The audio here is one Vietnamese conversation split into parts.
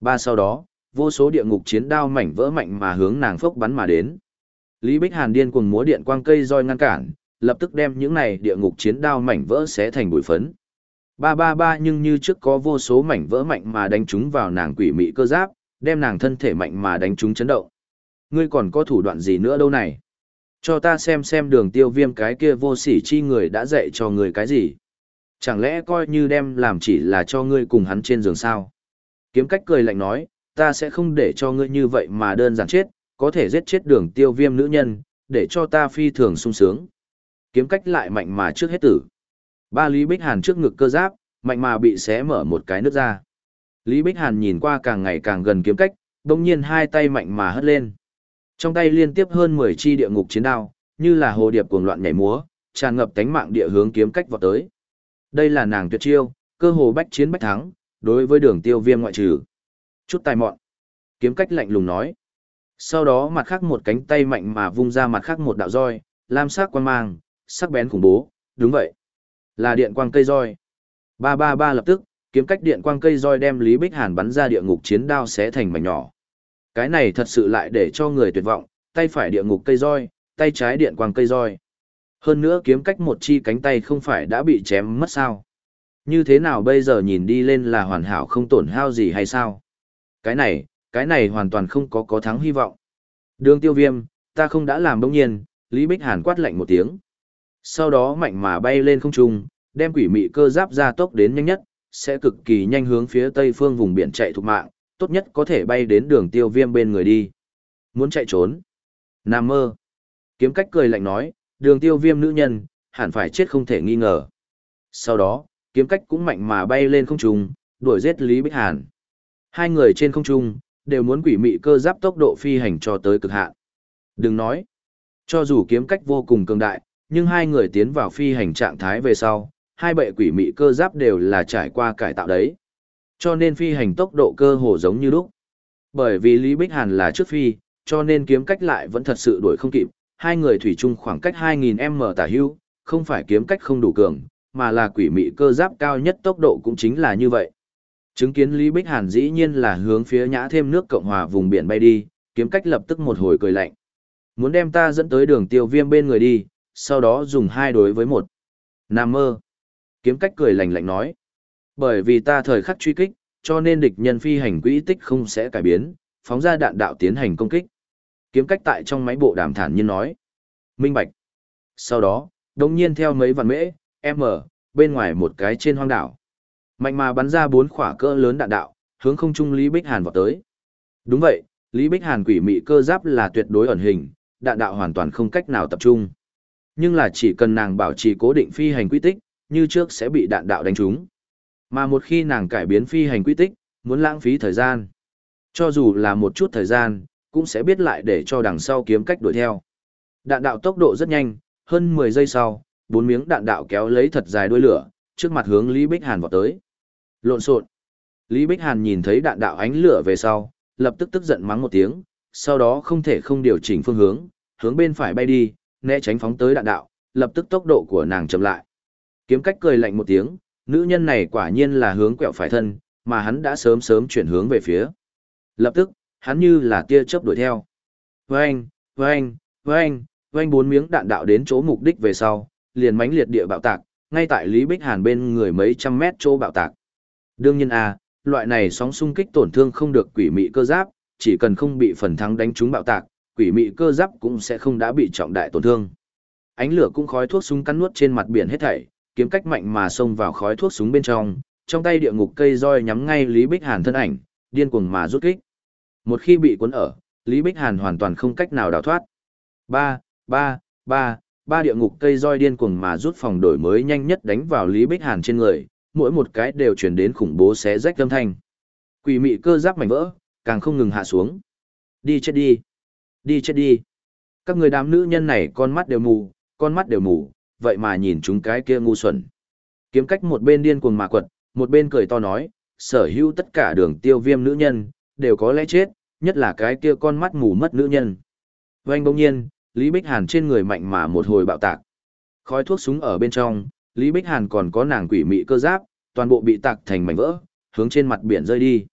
Ba sau đó, vô số địa ngục chiến đao mảnh vỡ mạnh mà hướng nàng phốc bắn mà đến. Lý Bích Hàn điên cuồng múa điện quang cây roi ngăn cản, lập tức đem những này địa ngục chiến đao mảnh vỡ xé thành bụi phấn. Ba ba ba nhưng như trước có vô số mảnh vỡ mạnh mà đánh trúng vào nàng quỷ mị cơ giáp, đem nàng thân thể mạnh mà đánh trúng chấn động. Ngươi còn có thủ đoạn gì nữa đâu này? Cho ta xem xem đường tiêu viêm cái kia vô sỉ chi người đã dạy cho người cái gì? Chẳng lẽ coi như đem làm chỉ là cho ngươi cùng hắn trên giường sao? Kiếm cách cười lạnh nói, ta sẽ không để cho ngươi như vậy mà đơn giản chết, có thể giết chết đường tiêu viêm nữ nhân, để cho ta phi thường sung sướng. Kiếm cách lại mạnh mà trước hết tử. Ba Lý Bích Hàn trước ngực cơ giáp, mạnh mà bị xé mở một cái nước ra. Lý Bích Hàn nhìn qua càng ngày càng gần kiếm cách, đồng nhiên hai tay mạnh mà hất lên. Trong tay liên tiếp hơn 10 chi địa ngục chiến đao, như là hồ điệp cuồng loạn nhảy múa, tràn ngập tánh mạng địa hướng kiếm cách vọt tới. Đây là nàng tuyệt chiêu, cơ hồ bách chiến bách thắng, đối với đường tiêu viêm ngoại trừ. Chút tài mọn. Kiếm cách lạnh lùng nói. Sau đó mặt khác một cánh tay mạnh mà vung ra mặt khác một đạo roi, lam sắc quan mang, sắc bén khủng bố, đúng vậy. Là điện quang cây roi. Ba ba ba lập tức, kiếm cách điện quang cây roi đem Lý Bích Hàn bắn ra địa ngục chiến đao xé thành mảnh nhỏ. Cái này thật sự lại để cho người tuyệt vọng, tay phải địa ngục cây roi, tay trái điện quang cây roi. Hơn nữa kiếm cách một chi cánh tay không phải đã bị chém mất sao. Như thế nào bây giờ nhìn đi lên là hoàn hảo không tổn hao gì hay sao? Cái này, cái này hoàn toàn không có có thắng hy vọng. Đường tiêu viêm, ta không đã làm bỗng nhiên, Lý Bích Hàn quát lạnh một tiếng. Sau đó mạnh mà bay lên không trung, đem quỷ mị cơ giáp ra tốc đến nhanh nhất, sẽ cực kỳ nhanh hướng phía tây phương vùng biển chạy thục mạng, tốt nhất có thể bay đến đường tiêu viêm bên người đi. Muốn chạy trốn. Nam mơ. Kiếm cách cười lạnh nói, đường tiêu viêm nữ nhân, hẳn phải chết không thể nghi ngờ. Sau đó, kiếm cách cũng mạnh mà bay lên không trung, đuổi giết Lý Bích Hàn. Hai người trên không trung, đều muốn quỷ mị cơ giáp tốc độ phi hành cho tới cực hạn. Đừng nói, cho dù kiếm cách vô cùng cường đại, nhưng hai người tiến vào phi hành trạng thái về sau, hai bệ quỷ mị cơ giáp đều là trải qua cải tạo đấy. Cho nên phi hành tốc độ cơ hồ giống như lúc. Bởi vì Lý Bích Hàn là trước phi, cho nên kiếm cách lại vẫn thật sự đuổi không kịp, hai người thủy chung khoảng cách 2000m tả hữu, không phải kiếm cách không đủ cường, mà là quỷ mị cơ giáp cao nhất tốc độ cũng chính là như vậy. Chứng kiến Lý Bích Hàn dĩ nhiên là hướng phía nhã thêm nước Cộng hòa vùng biển bay đi, kiếm cách lập tức một hồi cười lạnh. Muốn đem ta dẫn tới đường tiêu viêm bên người đi, sau đó dùng hai đối với một. Nam mơ. Kiếm cách cười lạnh lạnh nói. Bởi vì ta thời khắc truy kích, cho nên địch nhân phi hành quỹ tích không sẽ cải biến, phóng ra đạn đạo tiến hành công kích. Kiếm cách tại trong máy bộ đàm thản nhiên nói. Minh bạch. Sau đó, đồng nhiên theo mấy vạn mễ, m, bên ngoài một cái trên hoang đảo. Mạnh mà bắn ra bốn khỏa cỡ lớn đạn đạo, hướng không trung Lý Bích Hàn vào tới. Đúng vậy, Lý Bích Hàn quỷ mị cơ giáp là tuyệt đối ẩn hình, đạn đạo hoàn toàn không cách nào tập trung. Nhưng là chỉ cần nàng bảo trì cố định phi hành quy tích, như trước sẽ bị đạn đạo đánh trúng. Mà một khi nàng cải biến phi hành quy tích, muốn lãng phí thời gian. Cho dù là một chút thời gian, cũng sẽ biết lại để cho đằng sau kiếm cách đuổi theo. Đạn đạo tốc độ rất nhanh, hơn 10 giây sau, bốn miếng đạn đạo kéo lấy thật dài đuôi lửa, trước mặt hướng Lý Bích Hàn vọt tới. Lộn xộn. Lý Bích Hàn nhìn thấy đạn đạo ánh lửa về sau, lập tức tức giận mắng một tiếng, sau đó không thể không điều chỉnh phương hướng, hướng bên phải bay đi, né tránh phóng tới đạn đạo, lập tức tốc độ của nàng chậm lại. Kiếm cách cười lạnh một tiếng, nữ nhân này quả nhiên là hướng quẹo phải thân, mà hắn đã sớm sớm chuyển hướng về phía. Lập tức, hắn như là tia chớp đuổi theo. Vâng, vâng, vâng, vâng bốn miếng đạn đạo đến chỗ mục đích về sau, liền mãnh liệt địa bạo tạc, ngay tại Lý Bích Hàn bên người mấy trăm mét chỗ bạo tạc. Đương nhiên a, loại này sóng xung kích tổn thương không được quỷ mị cơ giáp, chỉ cần không bị phần thắng đánh trúng bạo tạc, quỷ mị cơ giáp cũng sẽ không đã bị trọng đại tổn thương. Ánh lửa cũng khói thuốc súng cắn nuốt trên mặt biển hết thảy, kiếm cách mạnh mà xông vào khói thuốc súng bên trong, trong tay địa ngục cây roi nhắm ngay Lý Bích Hàn thân ảnh, điên cuồng mà rút kích. Một khi bị cuốn ở, Lý Bích Hàn hoàn toàn không cách nào đào thoát. Ba, ba, ba, ba địa ngục cây roi điên cuồng mà rút phòng đổi mới nhanh nhất đánh vào Lý Bích Hàn trên người, mỗi một cái đều truyền đến khủng bố xé rách âm thanh. Quỷ mị cơ giáp mảnh vỡ, càng không ngừng hạ xuống. Đi chết đi. Đi chết đi. Các người đám nữ nhân này con mắt đều mù, con mắt đều mù, vậy mà nhìn chúng cái kia ngu xuẩn. Kiếm cách một bên điên cuồng mà quật, một bên cười to nói, sở hữu tất cả đường tiêu viêm nữ nhân, đều có lẽ chết, nhất là cái kia con mắt mù mất nữ nhân. Vành bỗng nhiên, Lý Bích Hàn trên người mạnh mà một hồi bạo tạc. Khói thuốc súng ở bên trong, Lý Bích Hàn còn có nàng quỷ mị cơ giáp, toàn bộ bị tạc thành mảnh vỡ, hướng trên mặt biển rơi đi.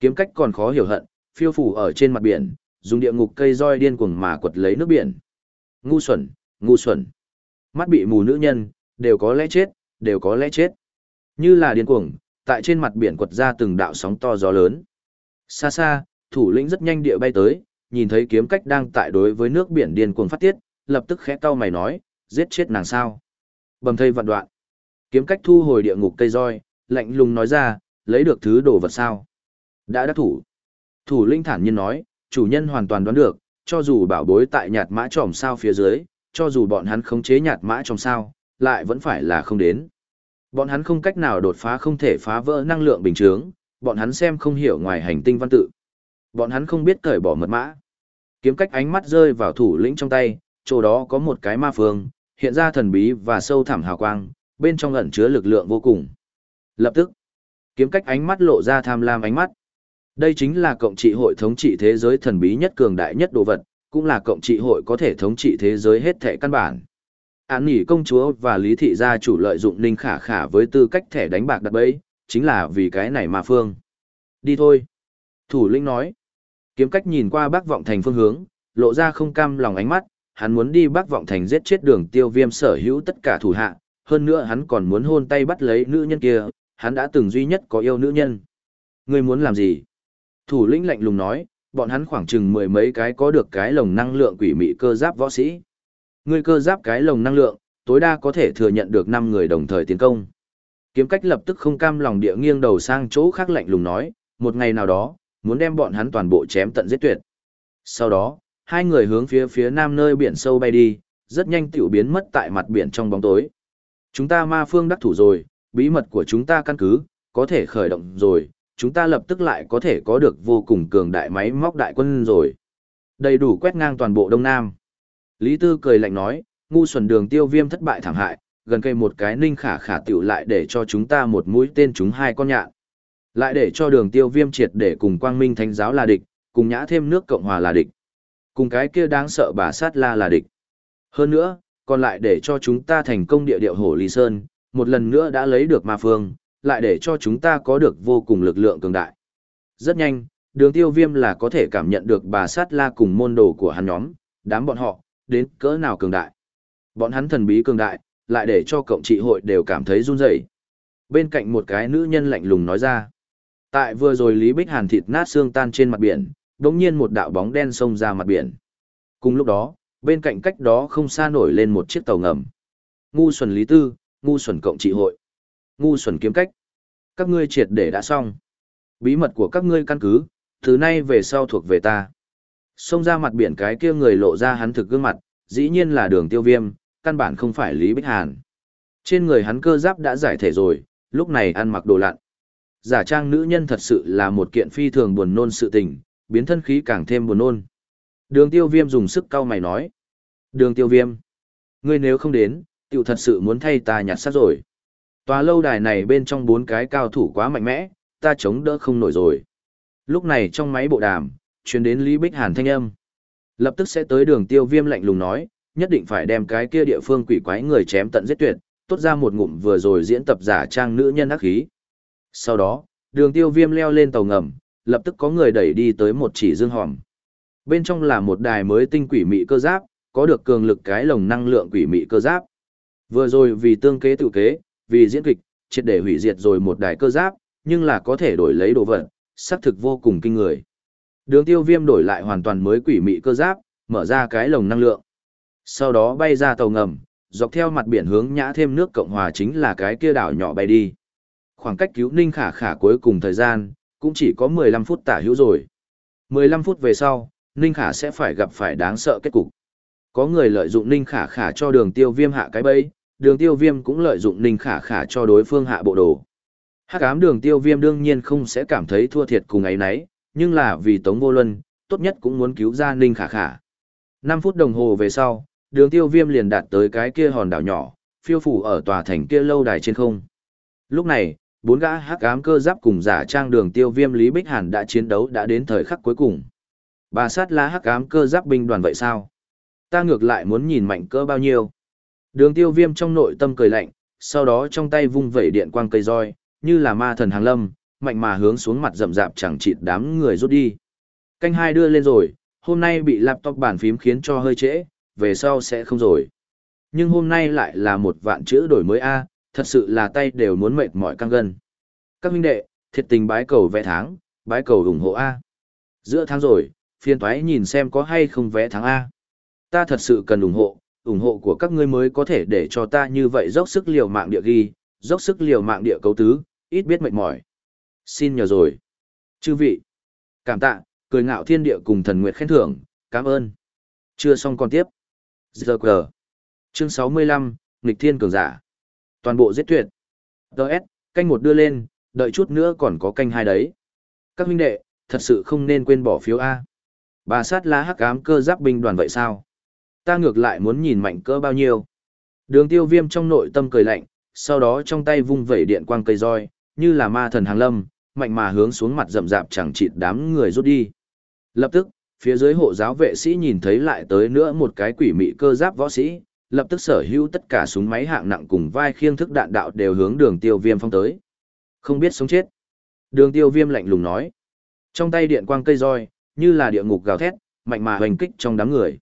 Kiếm cách còn khó hiểu hận, phiêu phủ ở trên mặt biển, dùng địa ngục cây roi điên cuồng mà quật lấy nước biển. Ngu xuẩn, ngu xuẩn. Mắt bị mù nữ nhân, đều có lẽ chết, đều có lẽ chết. Như là điên cuồng, tại trên mặt biển quật ra từng đạo sóng to gió lớn. Xa xa, thủ lĩnh rất nhanh địa bay tới, nhìn thấy kiếm cách đang tại đối với nước biển điên cuồng phát tiết, lập tức khẽ cau mày nói, giết chết nàng sao. Bầm thây vạn đoạn. Kiếm cách thu hồi địa ngục cây roi, lạnh lùng nói ra, lấy được thứ đồ vật sao. Đã đắc thủ. Thủ linh thản nhiên nói, chủ nhân hoàn toàn đoán được, cho dù bảo bối tại nhạt mã tròm sao phía dưới, cho dù bọn hắn khống chế nhạt mã tròm sao, lại vẫn phải là không đến. Bọn hắn không cách nào đột phá không thể phá vỡ năng lượng bình thường, bọn hắn xem không hiểu ngoài hành tinh văn tự. Bọn hắn không biết cởi bỏ mật mã. Kiếm cách ánh mắt rơi vào thủ lĩnh trong tay, chỗ đó có một cái ma phương, hiện ra thần bí và sâu thẳm hào quang, bên trong ẩn chứa lực lượng vô cùng. Lập tức, kiếm cách ánh mắt lộ ra tham lam ánh mắt. Đây chính là cộng trị hội thống trị thế giới thần bí nhất cường đại nhất đồ vật, cũng là cộng trị hội có thể thống trị thế giới hết thẻ căn bản. Án nghỉ công chúa và lý thị gia chủ lợi dụng ninh khả khả với tư cách thẻ đánh bạc đặt bẫy, chính là vì cái này mà phương. Đi thôi. Thủ lĩnh nói. Kiếm cách nhìn qua bác vọng thành phương hướng, lộ ra không cam lòng ánh mắt, hắn muốn đi bác vọng thành giết chết đường tiêu viêm sở hữu tất cả thủ hạ, hơn nữa hắn còn muốn hôn tay bắt lấy nữ nhân kia, hắn đã từng duy nhất có yêu nữ nhân. Ngươi muốn làm gì? Thủ lĩnh lạnh lùng nói, bọn hắn khoảng chừng mười mấy cái có được cái lồng năng lượng quỷ mị cơ giáp võ sĩ. Ngươi cơ giáp cái lồng năng lượng, tối đa có thể thừa nhận được 5 người đồng thời tiến công. Kiếm cách lập tức không cam lòng địa nghiêng đầu sang chỗ khác lạnh lùng nói, một ngày nào đó, muốn đem bọn hắn toàn bộ chém tận giết tuyệt. Sau đó, hai người hướng phía phía nam nơi biển sâu bay đi, rất nhanh tiểu biến mất tại mặt biển trong bóng tối. Chúng ta ma phương đắc thủ rồi, bí mật của chúng ta căn cứ, có thể khởi động rồi, chúng ta lập tức lại có thể có được vô cùng cường đại máy móc đại quân rồi. Đầy đủ quét ngang toàn bộ Đông Nam. Lý Tư cười lạnh nói, ngu xuẩn đường tiêu viêm thất bại thảm hại, gần cây một cái ninh khả khả tiểu lại để cho chúng ta một mũi tên chúng hai con nhạn. Lại để cho đường tiêu viêm triệt để cùng quang minh thánh giáo là địch, cùng nhã thêm nước Cộng Hòa là địch. Cùng cái kia đáng sợ bà sát la là địch. Hơn nữa, còn lại để cho chúng ta thành công địa điệu hổ Lý Sơn, một lần nữa đã lấy được ma phương, lại để cho chúng ta có được vô cùng lực lượng cường đại. Rất nhanh, đường tiêu viêm là có thể cảm nhận được bà sát la cùng môn đồ của hắn nhóm, đám bọn họ, đến cỡ nào cường đại. Bọn hắn thần bí cường đại, lại để cho cộng trị hội đều cảm thấy run rẩy. Bên cạnh một cái nữ nhân lạnh lùng nói ra. Tại vừa rồi Lý Bích Hàn thịt nát xương tan trên mặt biển, đột nhiên một đạo bóng đen xông ra mặt biển. Cùng lúc đó, bên cạnh cách đó không xa nổi lên một chiếc tàu ngầm. Ngu xuẩn Lý Tư, ngu xuẩn cộng trị hội, ngu xuẩn kiếm cách. Các ngươi triệt để đã xong. Bí mật của các ngươi căn cứ, từ nay về sau thuộc về ta. Xông ra mặt biển cái kia người lộ ra hắn thực gương mặt, dĩ nhiên là đường tiêu viêm, căn bản không phải Lý Bích Hàn. Trên người hắn cơ giáp đã giải thể rồi, lúc này ăn mặc đồ lặn. Giả trang nữ nhân thật sự là một kiện phi thường buồn nôn sự tình, biến thân khí càng thêm buồn nôn. Đường tiêu viêm dùng sức cau mày nói. Đường tiêu viêm. Ngươi nếu không đến, tiểu thật sự muốn thay ta nhặt sát rồi. Tòa lâu đài này bên trong bốn cái cao thủ quá mạnh mẽ, ta chống đỡ không nổi rồi. Lúc này trong máy bộ đàm, truyền đến Lý Bích Hàn thanh âm. Lập tức sẽ tới đường tiêu viêm lạnh lùng nói, nhất định phải đem cái kia địa phương quỷ quái người chém tận giết tuyệt, tốt ra một ngụm vừa rồi diễn tập giả trang nữ nhân ác khí. Sau đó, đường tiêu viêm leo lên tàu ngầm, lập tức có người đẩy đi tới một chỉ dương hòm. Bên trong là một đài mới tinh quỷ mị cơ giáp, có được cường lực cái lồng năng lượng quỷ mị cơ giáp. Vừa rồi vì tương kế tự kế, vì diễn kịch, triệt để hủy diệt rồi một đài cơ giáp, nhưng là có thể đổi lấy đồ vật, xác thực vô cùng kinh người. Đường tiêu viêm đổi lại hoàn toàn mới quỷ mị cơ giáp, mở ra cái lồng năng lượng. Sau đó bay ra tàu ngầm, dọc theo mặt biển hướng nhã thêm nước Cộng Hòa chính là cái kia đảo nhỏ bay đi. Khoảng cách cứu Ninh Khả Khả cuối cùng thời gian, cũng chỉ có 15 phút tả hữu rồi. 15 phút về sau, Ninh Khả sẽ phải gặp phải đáng sợ kết cục. Có người lợi dụng Ninh Khả Khả cho đường tiêu viêm hạ cái bẫy, đường tiêu viêm cũng lợi dụng Ninh Khả Khả cho đối phương hạ bộ đồ. Hắc ám đường tiêu viêm đương nhiên không sẽ cảm thấy thua thiệt cùng ấy nấy, nhưng là vì Tống Vô Luân, tốt nhất cũng muốn cứu ra Ninh Khả Khả. 5 phút đồng hồ về sau, đường tiêu viêm liền đạt tới cái kia hòn đảo nhỏ, phiêu phủ ở tòa thành kia lâu đài trên không. Lúc này, bốn gã hắc ám cơ giáp cùng giả trang đường tiêu viêm Lý Bích Hàn đã chiến đấu đã đến thời khắc cuối cùng. Bà sát lá hắc ám cơ giáp binh đoàn vậy sao? Ta ngược lại muốn nhìn mạnh cỡ bao nhiêu. Đường tiêu viêm trong nội tâm cười lạnh, sau đó trong tay vung vẩy điện quang cây roi, như là ma thần hàng lâm, mạnh mà hướng xuống mặt rậm rạp chẳng chịt đám người rút đi. Canh hai đưa lên rồi, hôm nay bị laptop bàn phím khiến cho hơi trễ, về sau sẽ không rồi. Nhưng hôm nay lại là một vạn chữ đổi mới A, thật sự là tay đều muốn mệt mỏi căng gân. Các huynh đệ, thiệt tình bái cầu vẽ tháng, bái cầu ủng hộ A. Giữa tháng rồi, phiên toái nhìn xem có hay không vẽ tháng A. Ta thật sự cần ủng hộ, ủng hộ của các ngươi mới có thể để cho ta như vậy dốc sức liều mạng địa ghi, dốc sức liều mạng địa cấu tứ, ít biết mệt mỏi. Xin nhờ rồi. Chư vị. Cảm tạ, cười ngạo thiên địa cùng thần nguyệt khen thưởng, cảm ơn. Chưa xong còn tiếp. Giờ quờ. Chương 65, nghịch thiên cường giả. Toàn bộ giết tuyệt. Đợt, canh một đưa lên, đợi chút nữa còn có canh hai đấy. Các huynh đệ, thật sự không nên quên bỏ phiếu A. Bà sát lá hắc ám cơ giáp binh đoàn vậy sao? Ta ngược lại muốn nhìn mạnh cỡ bao nhiêu. Đường tiêu viêm trong nội tâm cười lạnh, sau đó trong tay vung vẩy điện quang cây roi, như là ma thần hàng lâm, mạnh mà hướng xuống mặt rậm rạp chẳng chịt đám người rút đi. Lập tức, phía dưới hộ giáo vệ sĩ nhìn thấy lại tới nữa một cái quỷ mị cơ giáp võ sĩ, lập tức sở hữu tất cả súng máy hạng nặng cùng vai khiêng thức đạn đạo đều hướng đường tiêu viêm phong tới. Không biết sống chết. Đường tiêu viêm lạnh lùng nói. Trong tay điện quang cây roi, như là địa ngục gào thét, mạnh mà hoành kích trong đám người.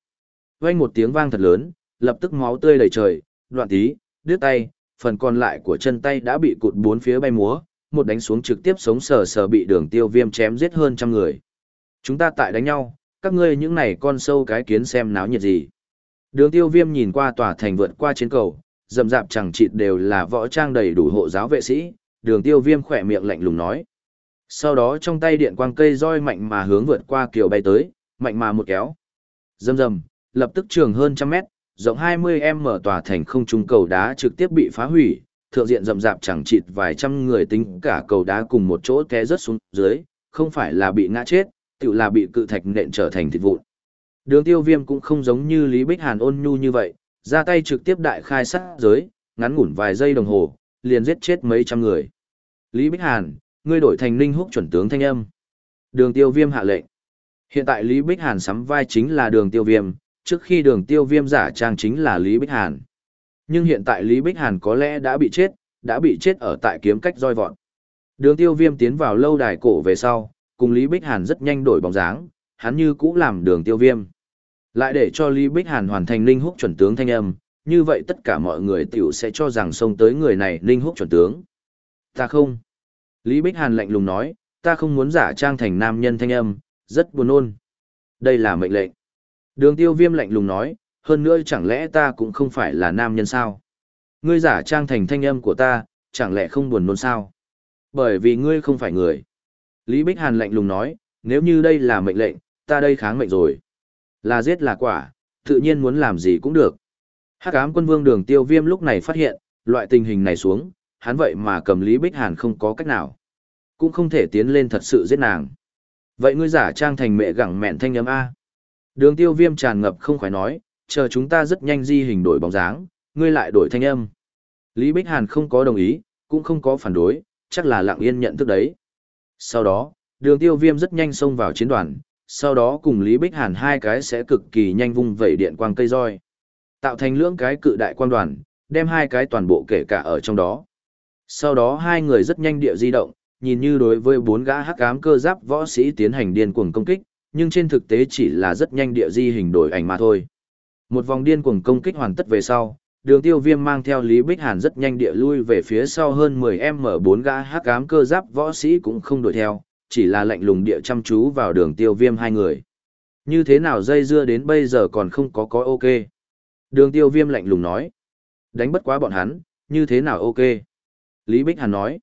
Vang một tiếng vang thật lớn, lập tức máu tươi đầy trời, đoạn tí, đứt tay, phần còn lại của chân tay đã bị cụt bốn phía bay múa, một đánh xuống trực tiếp sống sờ sờ bị đường tiêu viêm chém giết hơn trăm người. Chúng ta tại đánh nhau, các ngươi những này con sâu cái kiến xem náo nhiệt gì. Đường tiêu viêm nhìn qua tòa thành vượt qua chiến cầu, dầm dạp chẳng chịt đều là võ trang đầy đủ hộ giáo vệ sĩ, đường tiêu viêm khỏe miệng lạnh lùng nói. Sau đó trong tay điện quang cây roi mạnh mà hướng vượt qua kiều bay tới, mạnh mà một kéo. Dầm dầm, lập tức trường hơn trăm mét, rộng 20m mở tòa thành không trung cầu đá trực tiếp bị phá hủy, thượng diện rầm rạp chẳng chịt vài trăm người tính cả cầu đá cùng một chỗ té rớt xuống dưới, không phải là bị ngã chết, tự là bị cự thạch nện trở thành thịt vụn. Đường tiêu viêm cũng không giống như Lý Bích Hàn ôn nhu như vậy, ra tay trực tiếp đại khai sát giới, ngắn ngủn vài giây đồng hồ, liền giết chết mấy trăm người. Lý Bích Hàn, ngươi đổi thành Ninh Húc chuẩn tướng thanh âm. Đường tiêu viêm hạ lệnh. Hiện tại Lý Bích Hàn sắm vai chính là đường tiêu viêm, trước khi đường tiêu viêm giả trang chính là Lý Bích Hàn. Nhưng hiện tại Lý Bích Hàn có lẽ đã bị chết, đã bị chết ở tại kiếm cách roi vọn. Đường tiêu viêm tiến vào lâu đài cổ về sau, cùng Lý Bích Hàn rất nhanh đổi bóng dáng, hắn như cũ làm đường tiêu viêm. Lại để cho Lý Bích Hàn hoàn thành linh húc chuẩn tướng thanh âm, như vậy tất cả mọi người tiểu sẽ cho rằng xông tới người này linh húc chuẩn tướng. Ta không. Lý Bích Hàn lạnh lùng nói, ta không muốn giả trang thành nam nhân thanh âm, rất buồn nôn. Đây là mệnh lệnh. Đường tiêu viêm lạnh lùng nói, hơn nữa chẳng lẽ ta cũng không phải là nam nhân sao? Ngươi giả trang thành thanh âm của ta, chẳng lẽ không buồn nôn sao? Bởi vì ngươi không phải người. Lý Bích Hàn lạnh lùng nói, nếu như đây là mệnh lệnh, ta đây kháng mệnh rồi. Là giết là quả, tự nhiên muốn làm gì cũng được. Hắc ám quân vương đường tiêu viêm lúc này phát hiện, loại tình hình này xuống, hắn vậy mà cầm Lý Bích Hàn không có cách nào. Cũng không thể tiến lên thật sự giết nàng. Vậy ngươi giả trang thành mẹ gẳng mẹn thanh âm A. Đường tiêu viêm tràn ngập không khỏi nói, chờ chúng ta rất nhanh di hình đổi bóng dáng, ngươi lại đổi thanh âm. Lý Bích Hàn không có đồng ý, cũng không có phản đối, chắc là lặng yên nhận thức đấy. Sau đó, đường tiêu viêm rất nhanh xông vào chiến đoàn, sau đó cùng Lý Bích Hàn hai cái sẽ cực kỳ nhanh vung vẩy điện quang cây roi. Tạo thành lưỡng cái cự đại quang đoàn, đem hai cái toàn bộ kể cả ở trong đó. Sau đó hai người rất nhanh địa di động, nhìn như đối với bốn gã hắc ám cơ giáp võ sĩ tiến hành điên cuồng công kích, nhưng trên thực tế chỉ là rất nhanh địa di hình đổi ảnh mà thôi. Một vòng điên cuồng công kích hoàn tất về sau, đường tiêu viêm mang theo Lý Bích Hàn rất nhanh địa lui về phía sau hơn 10m4 gã hắc ám cơ giáp võ sĩ cũng không đuổi theo, chỉ là lạnh lùng địa chăm chú vào đường tiêu viêm hai người. Như thế nào dây dưa đến bây giờ còn không có có ok. Đường tiêu viêm lạnh lùng nói. Đánh bất quá bọn hắn, như thế nào ok. Lý Bích Hàn nói.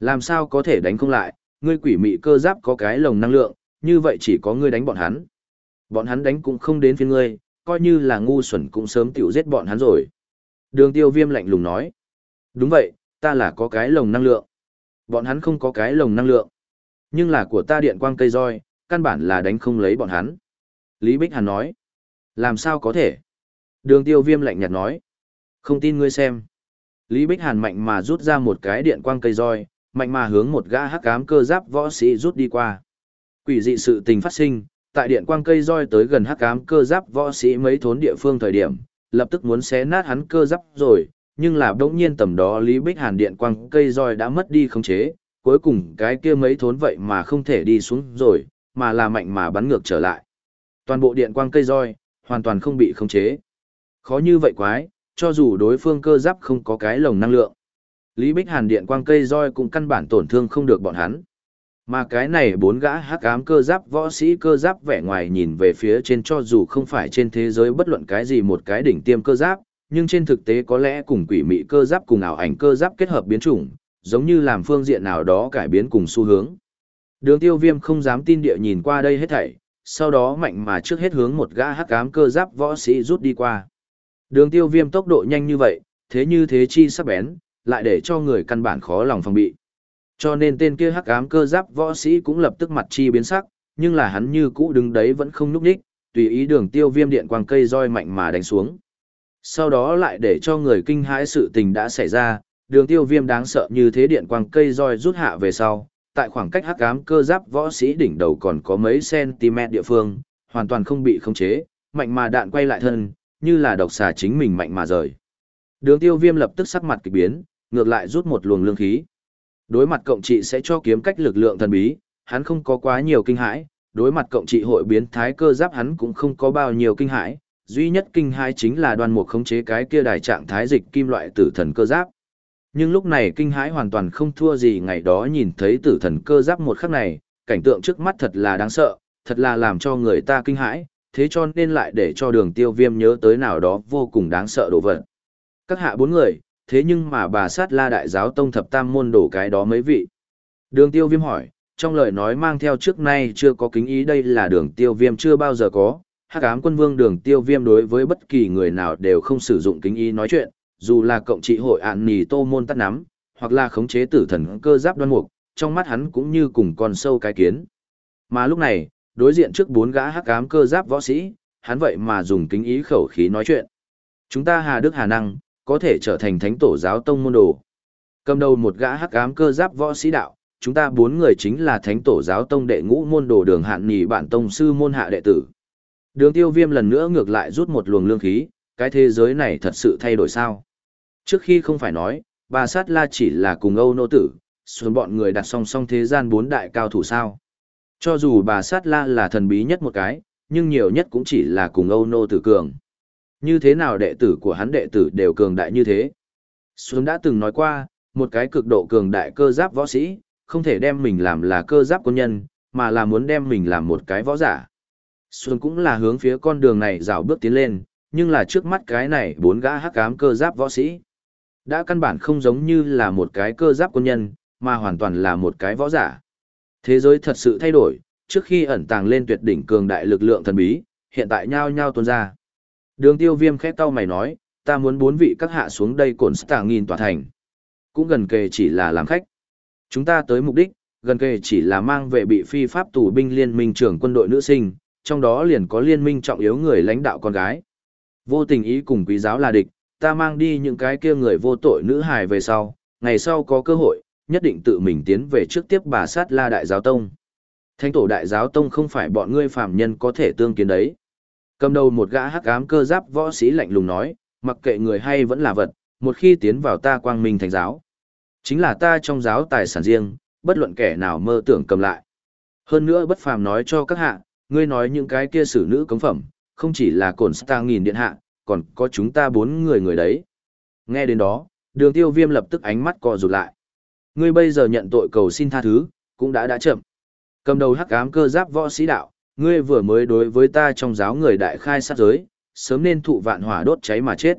Làm sao có thể đánh không lại, ngươi quỷ mị cơ giáp có cái lồng năng lượng, như vậy chỉ có ngươi đánh bọn hắn. Bọn hắn đánh cũng không đến phía ngươi, coi như là ngu xuẩn cũng sớm tiểu giết bọn hắn rồi. Đường tiêu viêm lạnh lùng nói. Đúng vậy, ta là có cái lồng năng lượng. Bọn hắn không có cái lồng năng lượng. Nhưng là của ta điện quang cây roi, căn bản là đánh không lấy bọn hắn. Lý Bích Hàn nói. Làm sao có thể? Đường tiêu viêm lạnh nhạt nói. Không tin ngươi xem. Lý Bích Hàn mạnh mà rút ra một cái điện quang cây roi, mạnh mà hướng một gã hắc ám cơ giáp võ sĩ rút đi qua. Quỷ dị sự tình phát sinh, tại điện quang cây roi tới gần hắc ám cơ giáp võ sĩ mấy thốn địa phương thời điểm, lập tức muốn xé nát hắn cơ giáp rồi, nhưng là đống nhiên tầm đó Lý Bích Hàn điện quang cây roi đã mất đi khống chế, cuối cùng cái kia mấy thốn vậy mà không thể đi xuống rồi, mà là mạnh mà bắn ngược trở lại. Toàn bộ điện quang cây roi, hoàn toàn không bị khống chế. Khó như vậy quái, cho dù đối phương cơ giáp không có cái lồng năng lượng. Lý Bích Hàn điện quang cây roi cũng căn bản tổn thương không được bọn hắn. Mà cái này bốn gã hắc ám cơ giáp võ sĩ cơ giáp vẻ ngoài nhìn về phía trên cho dù không phải trên thế giới bất luận cái gì một cái đỉnh tiêm cơ giáp, nhưng trên thực tế có lẽ cùng quỷ mị cơ giáp cùng ảo ảnh cơ giáp kết hợp biến chủng, giống như làm phương diện nào đó cải biến cùng xu hướng. Đường tiêu viêm không dám tin địa nhìn qua đây hết thảy, sau đó mạnh mà trước hết hướng một gã hắc ám cơ giáp võ sĩ rút đi qua. Đường tiêu viêm tốc độ nhanh như vậy, thế như thế chi sắc bén, lại để cho người căn bản khó lòng phòng bị. Cho nên tên kia hắc ám cơ giáp võ sĩ cũng lập tức mặt chi biến sắc, nhưng là hắn như cũ đứng đấy vẫn không núp đích, tùy ý đường tiêu viêm điện quang cây roi mạnh mà đánh xuống. Sau đó lại để cho người kinh hãi sự tình đã xảy ra, đường tiêu viêm đáng sợ như thế điện quang cây roi rút hạ về sau, tại khoảng cách hắc ám cơ giáp võ sĩ đỉnh đầu còn có mấy cm địa phương, hoàn toàn không bị khống chế, mạnh mà đạn quay lại thân, như là độc xà chính mình mạnh mà rời. Đường tiêu viêm lập tức sắc mặt kỳ biến, ngược lại rút một luồng lương khí. Đối mặt cộng trị sẽ cho kiếm cách lực lượng thần bí, hắn không có quá nhiều kinh hãi, đối mặt cộng trị hội biến thái cơ giáp hắn cũng không có bao nhiêu kinh hãi, duy nhất kinh hãi chính là đoàn mục khống chế cái kia đài trạng thái dịch kim loại tử thần cơ giáp. Nhưng lúc này kinh hãi hoàn toàn không thua gì ngày đó nhìn thấy tử thần cơ giáp một khắc này, cảnh tượng trước mắt thật là đáng sợ, thật là làm cho người ta kinh hãi, thế cho nên lại để cho đường tiêu viêm nhớ tới nào đó vô cùng đáng sợ đồ vật. Các hạ bốn người, thế nhưng mà bà sát la đại giáo tông thập tam môn đổ cái đó mấy vị. Đường tiêu viêm hỏi, trong lời nói mang theo trước nay chưa có kính ý đây là đường tiêu viêm chưa bao giờ có, hắc ám quân vương đường tiêu viêm đối với bất kỳ người nào đều không sử dụng kính ý nói chuyện, dù là cộng trị hội ạn nì tô môn tắt nắm, hoặc là khống chế tử thần cơ giáp đoan mục, trong mắt hắn cũng như cùng con sâu cái kiến. Mà lúc này, đối diện trước bốn gã hắc ám cơ giáp võ sĩ, hắn vậy mà dùng kính ý khẩu khí nói chuyện. Chúng ta hà đức hà năng, có thể trở thành thánh tổ giáo tông môn đồ. Cầm đầu một gã hắc ám cơ giáp võ sĩ đạo, chúng ta bốn người chính là thánh tổ giáo tông đệ ngũ môn đồ đường hạn nhì bản tông sư môn hạ đệ tử. Đường tiêu viêm lần nữa ngược lại rút một luồng lương khí, cái thế giới này thật sự thay đổi sao. Trước khi không phải nói, bà sát la chỉ là cùng Âu nô tử, xuống bọn người đặt song song thế gian bốn đại cao thủ sao. Cho dù bà sát la là thần bí nhất một cái, nhưng nhiều nhất cũng chỉ là cùng Âu nô tử cường. Như thế nào đệ tử của hắn đệ tử đều cường đại như thế? Xuân đã từng nói qua, một cái cực độ cường đại cơ giáp võ sĩ, không thể đem mình làm là cơ giáp quân nhân, mà là muốn đem mình làm một cái võ giả. Xuân cũng là hướng phía con đường này rào bước tiến lên, nhưng là trước mắt cái này bốn gã hắc ám cơ giáp võ sĩ. Đã căn bản không giống như là một cái cơ giáp quân nhân, mà hoàn toàn là một cái võ giả. Thế giới thật sự thay đổi, trước khi ẩn tàng lên tuyệt đỉnh cường đại lực lượng thần bí, hiện tại nhao nhao tuôn ra. Đường tiêu viêm khẽ tao mày nói, ta muốn bốn vị các hạ xuống đây cổn stạng nghìn tòa thành. Cũng gần kề chỉ là làm khách. Chúng ta tới mục đích, gần kề chỉ là mang về bị phi pháp tù binh liên minh trưởng quân đội nữ sinh, trong đó liền có liên minh trọng yếu người lãnh đạo con gái. Vô tình ý cùng quý giáo là địch, ta mang đi những cái kia người vô tội nữ hài về sau, ngày sau có cơ hội, nhất định tự mình tiến về trước tiếp bà sát la đại giáo tông. Thánh tổ đại giáo tông không phải bọn ngươi phàm nhân có thể tương kiến đấy. Cầm đầu một gã hắc ám cơ giáp võ sĩ lạnh lùng nói, mặc kệ người hay vẫn là vật, một khi tiến vào ta quang minh thành giáo. Chính là ta trong giáo tài sản riêng, bất luận kẻ nào mơ tưởng cầm lại. Hơn nữa bất phàm nói cho các hạ, ngươi nói những cái kia xử nữ cống phẩm, không chỉ là cổn ta nghìn điện hạ, còn có chúng ta bốn người người đấy. Nghe đến đó, đường tiêu viêm lập tức ánh mắt co rụt lại. Ngươi bây giờ nhận tội cầu xin tha thứ, cũng đã đã chậm. Cầm đầu hắc ám cơ giáp võ sĩ đạo, ngươi vừa mới đối với ta trong giáo người đại khai sát giới, sớm nên thụ vạn hỏa đốt cháy mà chết.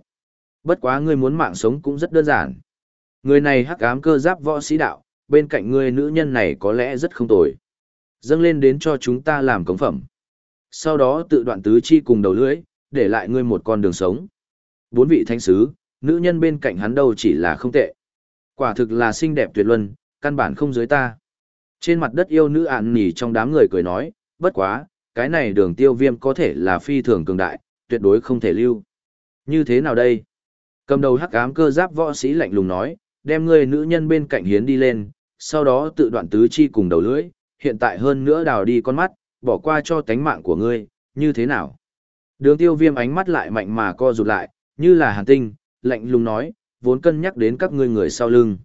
Bất quá ngươi muốn mạng sống cũng rất đơn giản. Người này hắc ám cơ giáp võ sĩ đạo, bên cạnh ngươi nữ nhân này có lẽ rất không tồi. Dâng lên đến cho chúng ta làm cống phẩm. Sau đó tự đoạn tứ chi cùng đầu lưỡi, để lại ngươi một con đường sống. Bốn vị thánh sứ, nữ nhân bên cạnh hắn đâu chỉ là không tệ. Quả thực là xinh đẹp tuyệt luân, căn bản không dưới ta. Trên mặt đất yêu nữ ạn nỉ trong đám người cười nói, bất quá, cái này đường tiêu viêm có thể là phi thường cường đại, tuyệt đối không thể lưu. Như thế nào đây? Cầm đầu hắc ám cơ giáp võ sĩ lạnh lùng nói, đem người nữ nhân bên cạnh hiến đi lên, sau đó tự đoạn tứ chi cùng đầu lưỡi, hiện tại hơn nữa đào đi con mắt, bỏ qua cho tánh mạng của ngươi, như thế nào? Đường tiêu viêm ánh mắt lại mạnh mà co rụt lại, như là hàn tinh, lạnh lùng nói, vốn cân nhắc đến các ngươi người sau lưng.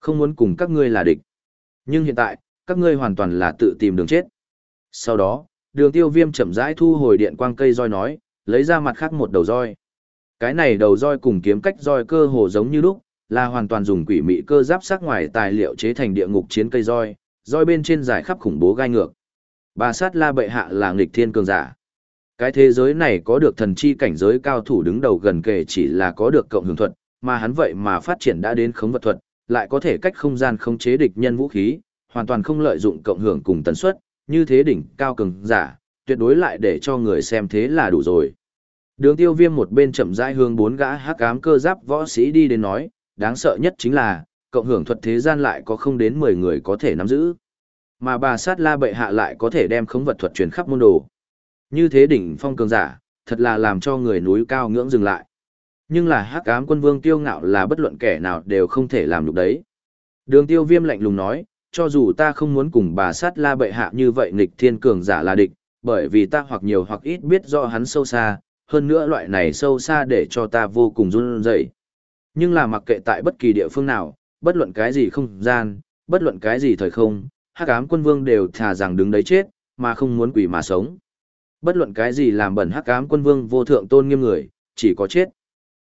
Không muốn cùng các ngươi là địch. Nhưng hiện tại, các ngươi hoàn toàn là tự tìm đường chết. Sau đó, đường tiêu viêm chậm rãi thu hồi điện quang cây roi nói, lấy ra mặt khác một đầu roi. Cái này đầu roi cùng kiếm cách roi cơ hồ giống như lúc, là hoàn toàn dùng quỷ mị cơ giáp sắc ngoài tài liệu chế thành địa ngục chiến cây roi, roi bên trên dài khắp khủng bố gai ngược. Bà sát la bệ hạ là nghịch thiên cường giả. Cái thế giới này có được thần chi cảnh giới cao thủ đứng đầu gần kề chỉ là có được cộng hưởng thuật, mà hắn vậy mà phát triển đã đến khống vật thuật, lại có thể cách không gian khống chế địch nhân vũ khí, hoàn toàn không lợi dụng cộng hưởng cùng tần suất, như thế đỉnh cao cường giả, tuyệt đối lại để cho người xem thế là đủ rồi. Đường tiêu viêm một bên chậm rãi hướng bốn gã hắc ám cơ giáp võ sĩ đi đến nói, đáng sợ nhất chính là, cộng hưởng thuật thế gian lại có không đến 10 người có thể nắm giữ. Mà bà sát la bệ hạ lại có thể đem khống vật thuật truyền khắp môn đồ. Như thế đỉnh phong cường giả, thật là làm cho người núi cao ngưỡng dừng lại. Nhưng là hắc ám quân vương tiêu ngạo là bất luận kẻ nào đều không thể làm được đấy. Đường tiêu viêm lạnh lùng nói, cho dù ta không muốn cùng bà sát la bệ hạ như vậy nghịch thiên cường giả là địch, bởi vì ta hoặc nhiều hoặc ít biết do hắn sâu xa, hơn nữa loại này sâu xa để cho ta vô cùng run rẩy. Nhưng là mặc kệ tại bất kỳ địa phương nào, bất luận cái gì không gian, bất luận cái gì thời không, hắc ám quân vương đều thà rằng đứng đấy chết, mà không muốn quỷ mà sống. Bất luận cái gì làm bẩn hắc ám quân vương vô thượng tôn nghiêm người, chỉ có chết.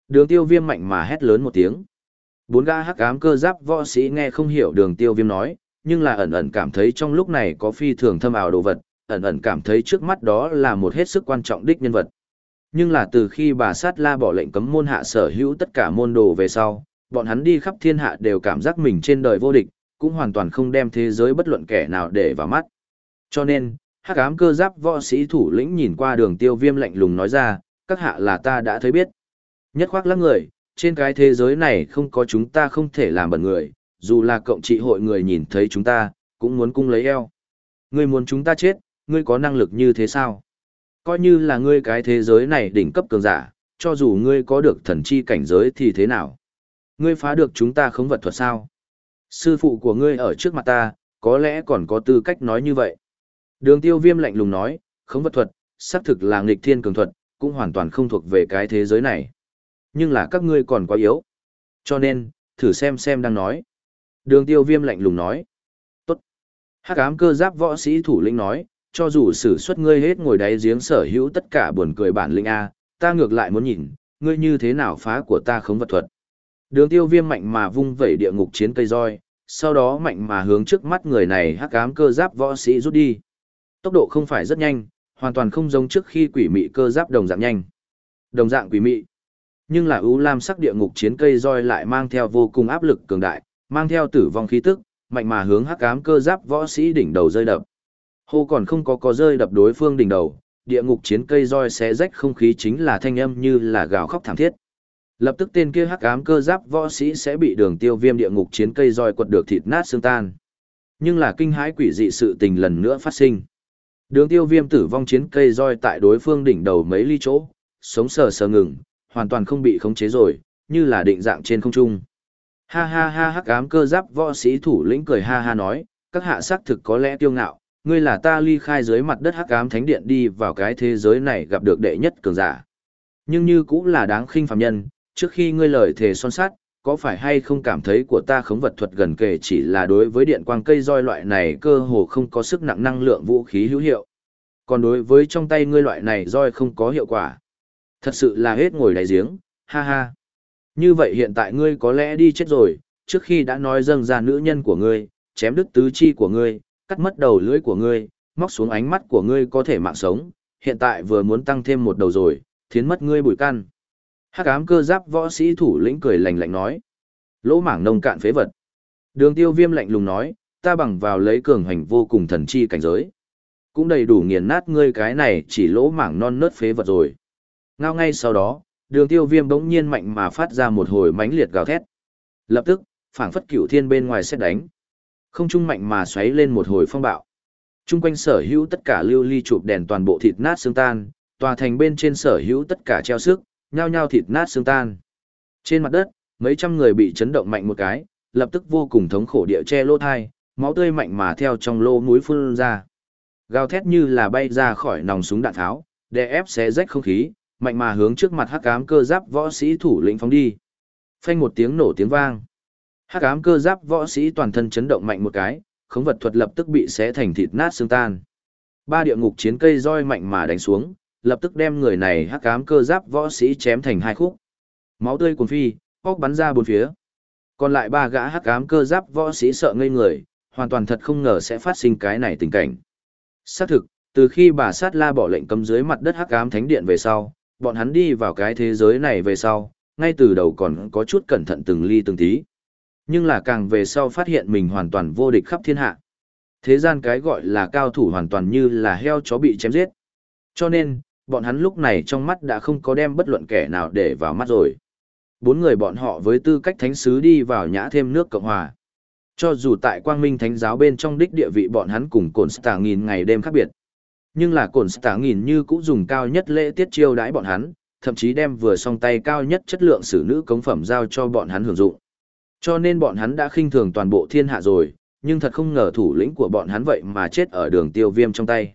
Đường tiêu viêm mạnh mà hét lớn một tiếng. Bốn gã hắc ám cơ giáp võ sĩ nghe không hiểu đường tiêu viêm nói, nhưng là ẩn ẩn cảm thấy trong lúc này có phi thường thâm ảo đồ vật, ẩn ẩn cảm thấy trước mắt đó là một hết sức quan trọng đích nhân vật. Nhưng là từ khi bà sát la bỏ lệnh cấm môn hạ sở hữu tất cả môn đồ về sau, bọn hắn đi khắp thiên hạ đều cảm giác mình trên đời vô địch, cũng hoàn toàn không đem thế giới bất luận kẻ nào để vào mắt. Cho nên, hắc ám cơ giáp võ sĩ thủ lĩnh nhìn qua đường tiêu viêm lạnh lùng nói ra, các hạ là ta đã thấy biết. Nhất khoác lắc người, trên cái thế giới này không có chúng ta không thể làm bẩn người, dù là cộng trị hội người nhìn thấy chúng ta, cũng muốn cung lấy eo. Ngươi muốn chúng ta chết, ngươi có năng lực như thế sao? Coi như là ngươi cái thế giới này đỉnh cấp cường giả, cho dù ngươi có được thần chi cảnh giới thì thế nào? Ngươi phá được chúng ta không vật thuật sao? Sư phụ của ngươi ở trước mặt ta, có lẽ còn có tư cách nói như vậy. Đường tiêu viêm lạnh lùng nói, không vật thuật, xác thực là nghịch thiên cường thuật, cũng hoàn toàn không thuộc về cái thế giới này. Nhưng là các ngươi còn quá yếu. Cho nên, thử xem xem đang nói. Đường tiêu viêm lạnh lùng nói. Tốt. Hắc ám cơ giáp võ sĩ thủ lĩnh nói, cho dù sử xuất ngươi hết ngồi đáy giếng sở hữu tất cả buồn cười bản linh A, ta ngược lại muốn nhìn, ngươi như thế nào phá của ta không vật thuật. Đường tiêu viêm mạnh mà vung vẩy địa ngục chiến cây roi, sau đó mạnh mà hướng trước mắt người này hắc ám cơ giáp võ sĩ rút đi. Tốc độ không phải rất nhanh, hoàn toàn không giống trước khi quỷ mị cơ giáp đồng dạng nhanh. Đồng dạng quỷ mị. Nhưng là ưu lam sắc địa ngục chiến cây roi lại mang theo vô cùng áp lực cường đại, mang theo tử vong khí tức, mạnh mà hướng hắc ám cơ giáp võ sĩ đỉnh đầu rơi đập. Hô còn không có có rơi đập đối phương đỉnh đầu, địa ngục chiến cây roi xé rách không khí chính là thanh âm như là gào khóc thảm thiết. Lập tức tên kia hắc ám cơ giáp võ sĩ sẽ bị đường tiêu viêm địa ngục chiến cây roi quật được thịt nát xương tan. Nhưng là kinh hãi quỷ dị sự tình lần nữa phát sinh. Đường tiêu viêm tử vong chiến cây roi tại đối phương đỉnh đầu mấy ly chỗ, sống sờ sờ ngừng, hoàn toàn không bị khống chế rồi, như là định dạng trên không trung. Ha ha ha hắc ám cơ giáp võ sĩ thủ lĩnh cười ha ha nói, các hạ sắc thực có lẽ tiêu ngạo, ngươi là ta ly khai dưới mặt đất hắc ám thánh điện đi vào cái thế giới này gặp được đệ nhất cường giả. Nhưng như cũng là đáng khinh phàm nhân, trước khi ngươi lời thề son sát, có phải hay không cảm thấy của ta khống vật thuật gần kề chỉ là đối với điện quang cây roi loại này cơ hồ không có sức nặng năng lượng vũ khí hữu hiệu. Còn đối với trong tay ngươi loại này roi không có hiệu quả. Thật sự là hết ngồi đáy giếng, ha ha. Như vậy hiện tại ngươi có lẽ đi chết rồi, trước khi đã nói dâng ra nữ nhân của ngươi, chém đứt tứ chi của ngươi, cắt mất đầu lưỡi của ngươi, móc xuống ánh mắt của ngươi có thể mạng sống, hiện tại vừa muốn tăng thêm một đầu rồi, thiến mất ngươi bùi căn. Hắc ám cơ giáp võ sĩ thủ lĩnh cười lạnh lạnh nói. Lỗ mảng nông cạn phế vật. Đường tiêu viêm lạnh lùng nói, ta bằng vào lấy cường hành vô cùng thần chi cảnh giới. Cũng đầy đủ nghiền nát ngươi cái này chỉ lỗ mảng non nớt phế vật rồi. Ngao ngay sau đó, đường tiêu viêm bỗng nhiên mạnh mà phát ra một hồi mãnh liệt gào thét. Lập tức, phảng phất cửu thiên bên ngoài xét đánh. Không trung mạnh mà xoáy lên một hồi phong bạo. Trung quanh sở hữu tất cả lưu ly chụp đèn toàn bộ thịt nát xương tan, tòa thành bên trên sở hữu tất cả treo sức, nhao nhao thịt nát xương tan. Trên mặt đất, mấy trăm người bị chấn động mạnh một cái, lập tức vô cùng thống khổ địa che lỗ thai, máu tươi mạnh mà theo trong lô mũi phun ra. Gào thét như là bay ra khỏi nòng súng đạn tháo, đè ép xé rách không khí, mạnh mà hướng trước mặt hắc ám cơ giáp võ sĩ thủ lĩnh phóng đi. Phanh một tiếng nổ tiếng vang. Hắc ám cơ giáp võ sĩ toàn thân chấn động mạnh một cái, khống vật thuật lập tức bị xé thành thịt nát xương tan. Ba địa ngục chiến cây roi mạnh mà đánh xuống, lập tức đem người này hắc ám cơ giáp võ sĩ chém thành hai khúc. Máu tươi cuồn phi, óc bắn ra bốn phía. Còn lại ba gã hắc ám cơ giáp võ sĩ sợ ngây người, hoàn toàn thật không ngờ sẽ phát sinh cái này tình cảnh. Xác thực, từ khi bà sát la bỏ lệnh cấm dưới mặt đất hắc ám thánh điện về sau, bọn hắn đi vào cái thế giới này về sau, ngay từ đầu còn có chút cẩn thận từng ly từng tí. Nhưng là càng về sau phát hiện mình hoàn toàn vô địch khắp thiên hạ. Thế gian cái gọi là cao thủ hoàn toàn như là heo chó bị chém giết. Cho nên, bọn hắn lúc này trong mắt đã không có đem bất luận kẻ nào để vào mắt rồi. Bốn người bọn họ với tư cách thánh sứ đi vào nhã thêm nước Cộng Hòa. Cho dù tại quang minh thánh giáo bên trong đích địa vị bọn hắn cùng cổn stà nghìn ngày đêm khác biệt. Nhưng là cổn stà nghìn như cũng dùng cao nhất lễ tiết chiêu đãi bọn hắn, thậm chí đem vừa song tay cao nhất chất lượng xử nữ cống phẩm giao cho bọn hắn hưởng dụng. Cho nên bọn hắn đã khinh thường toàn bộ thiên hạ rồi, nhưng thật không ngờ thủ lĩnh của bọn hắn vậy mà chết ở đường tiêu viêm trong tay.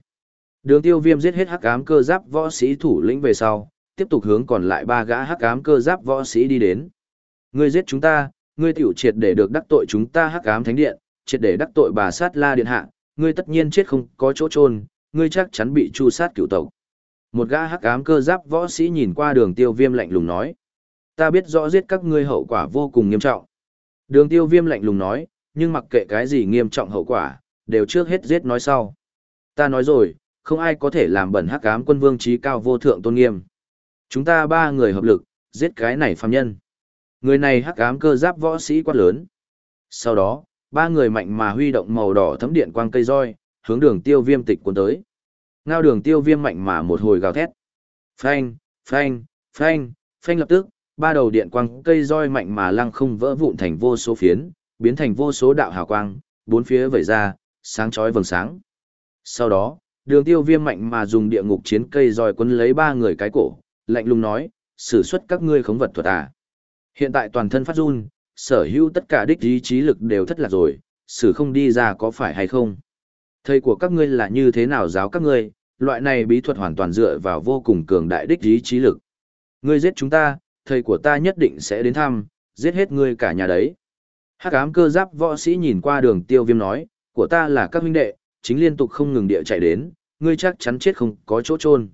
Đường tiêu viêm giết hết hắc ám cơ giáp võ sĩ thủ lĩnh về sau, tiếp tục hướng còn lại ba gã hắc ám cơ giáp võ sĩ đi đến. Ngươi giết chúng ta, ngươi tiểu triệt để được đắc tội chúng ta hắc ám thánh điện, triệt để đắc tội bà sát la điện hạ, ngươi tất nhiên chết không có chỗ trôn, ngươi chắc chắn bị chu sát cửu tộc. Một gã hắc ám cơ giáp võ sĩ nhìn qua đường tiêu viêm lạnh lùng nói. Ta biết rõ giết các ngươi hậu quả vô cùng nghiêm trọng. Đường tiêu viêm lạnh lùng nói, nhưng mặc kệ cái gì nghiêm trọng hậu quả, đều trước hết giết nói sau. Ta nói rồi, không ai có thể làm bẩn hắc ám quân vương trí cao vô thượng tôn nghiêm. Chúng ta ba người hợp lực, giết cái này phàm nhân. Người này hắc ám cơ giáp võ sĩ quát lớn. Sau đó, ba người mạnh mà huy động màu đỏ thấm điện quang cây roi, hướng đường tiêu viêm tịch cuốn tới. Ngao đường tiêu viêm mạnh mà một hồi gào thét. Phanh, phanh, phanh, phanh lập tức, ba đầu điện quang cây roi mạnh mà lăng không vỡ vụn thành vô số phiến, biến thành vô số đạo hào quang, bốn phía vẩy ra, sáng chói vầng sáng. Sau đó, đường tiêu viêm mạnh mà dùng địa ngục chiến cây roi quấn lấy ba người cái cổ, lạnh lùng nói, sử xuất các ngươi khống vật thuật à. Hiện tại toàn thân phát run, sở hữu tất cả đích ý chí lực đều thất lạc rồi, sử không đi ra có phải hay không. Thầy của các ngươi là như thế nào giáo các ngươi, loại này bí thuật hoàn toàn dựa vào vô cùng cường đại đích ý chí lực. Ngươi giết chúng ta, thầy của ta nhất định sẽ đến thăm, giết hết ngươi cả nhà đấy. Hắc ám cơ giáp võ sĩ nhìn qua đường tiêu viêm nói, của ta là các huynh đệ, chính liên tục không ngừng địa chạy đến, ngươi chắc chắn chết không có chỗ chôn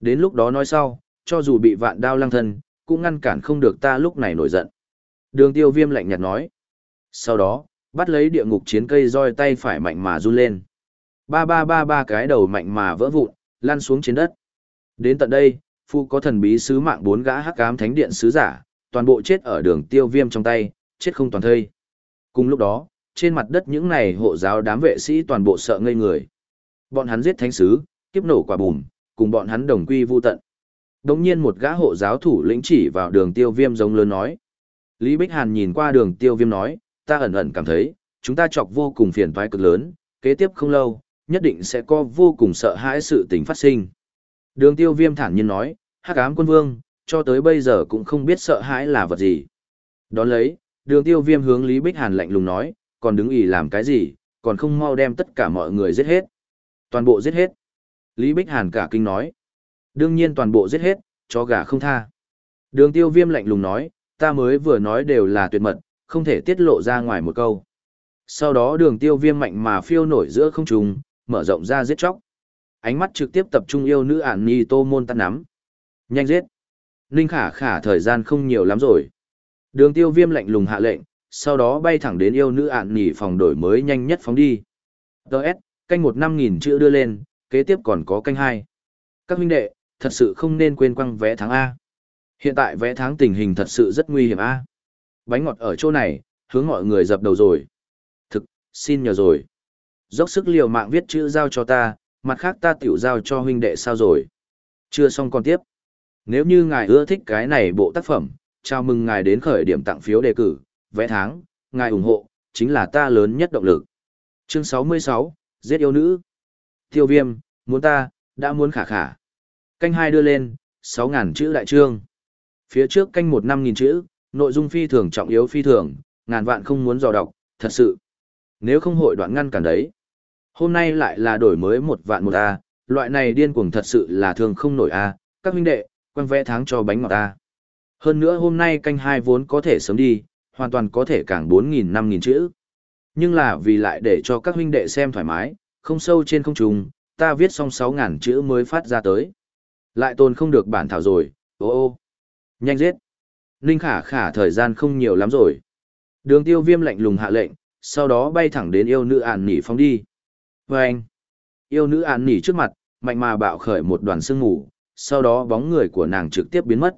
Đến lúc đó nói sau, cho dù bị vạn đao lăng thân, cũng ngăn cản không được ta lúc này nổi giận. Đường tiêu viêm lạnh nhạt nói. Sau đó, bắt lấy địa ngục chiến cây roi tay phải mạnh mà run lên. Ba ba ba ba cái đầu mạnh mà vỡ vụn, lăn xuống trên đất. Đến tận đây, phu có thần bí sứ mạng bốn gã hắc ám thánh điện sứ giả, toàn bộ chết ở đường tiêu viêm trong tay, chết không toàn thây. Cùng lúc đó, trên mặt đất những này hộ giáo đám vệ sĩ toàn bộ sợ ngây người. Bọn hắn giết thánh sứ, kiếp nổ quả bùm, cùng bọn hắn đồng quy vu tận. Đồng nhiên một gã hộ giáo thủ lĩnh chỉ vào đường tiêu viêm giống lớn nói. Lý Bích Hàn nhìn qua đường tiêu viêm nói, ta ẩn ẩn cảm thấy, chúng ta chọc vô cùng phiền toái cực lớn, kế tiếp không lâu, nhất định sẽ có vô cùng sợ hãi sự tình phát sinh. Đường tiêu viêm thản nhiên nói, hắc ám quân vương, cho tới bây giờ cũng không biết sợ hãi là vật gì. Đón lấy, đường tiêu viêm hướng Lý Bích Hàn lạnh lùng nói, còn đứng ý làm cái gì, còn không mau đem tất cả mọi người giết hết. Toàn bộ giết hết. Lý Bích Hàn cả kinh nói. Đương nhiên toàn bộ giết hết, cho gà không tha. Đường tiêu viêm lạnh lùng nói, ta mới vừa nói đều là tuyệt mật, không thể tiết lộ ra ngoài một câu. Sau đó đường tiêu viêm mạnh mà phiêu nổi giữa không trùng, mở rộng ra giết chóc. Ánh mắt trực tiếp tập trung yêu nữ ản ni tô môn tắt nắm. Nhanh giết. Ninh khả khả thời gian không nhiều lắm rồi. Đường tiêu viêm lạnh lùng hạ lệnh, sau đó bay thẳng đến yêu nữ ản nỉ phòng đổi mới nhanh nhất phóng đi. Đợt, canh một năm nghìn chữ đưa lên, kế tiếp còn có canh hai. Các huynh đệ, thật sự không nên quên quăng vé tháng A. Hiện tại vé tháng tình hình thật sự rất nguy hiểm A. Bánh ngọt ở chỗ này, hướng mọi người dập đầu rồi. Thực, xin nhờ rồi. Dốc sức liều mạng viết chữ giao cho ta, mặt khác ta tiểu giao cho huynh đệ sao rồi. Chưa xong còn tiếp. Nếu như ngài ưa thích cái này bộ tác phẩm, chào mừng ngài đến khởi điểm tặng phiếu đề cử, vé tháng, ngài ủng hộ, chính là ta lớn nhất động lực. Chương 66, Giết yêu nữ. Tiêu viêm, muốn ta, đã muốn khả khả. Canh hai đưa lên, 6.000 chữ đại trương. Phía trước canh một năm nghìn chữ, nội dung phi thường trọng yếu phi thường, ngàn vạn không muốn dò đọc, thật sự. Nếu không hội đoạn ngăn cản đấy. Hôm nay lại là đổi mới một vạn một A, loại này điên cuồng thật sự là thường không nổi A, các huynh đệ, quăng vẽ tháng cho bánh ngọt A. Hơn nữa hôm nay canh hai vốn có thể sớm đi, hoàn toàn có thể càng 4.000 5.000 chữ. Nhưng là vì lại để cho các huynh đệ xem thoải mái, không sâu trên không trùng, ta viết xong 6.000 chữ mới phát ra tới. Lại tồn không được bản thảo rồi, ô ô. Nhanh giết. Ninh khả khả thời gian không nhiều lắm rồi. Đường tiêu viêm lạnh lùng hạ lệnh, sau đó bay thẳng đến yêu nữ ản nỉ phóng đi. Và anh, yêu nữ ản nỉ trước mặt, mạnh mà bạo khởi một đoàn sương mù, sau đó bóng người của nàng trực tiếp biến mất.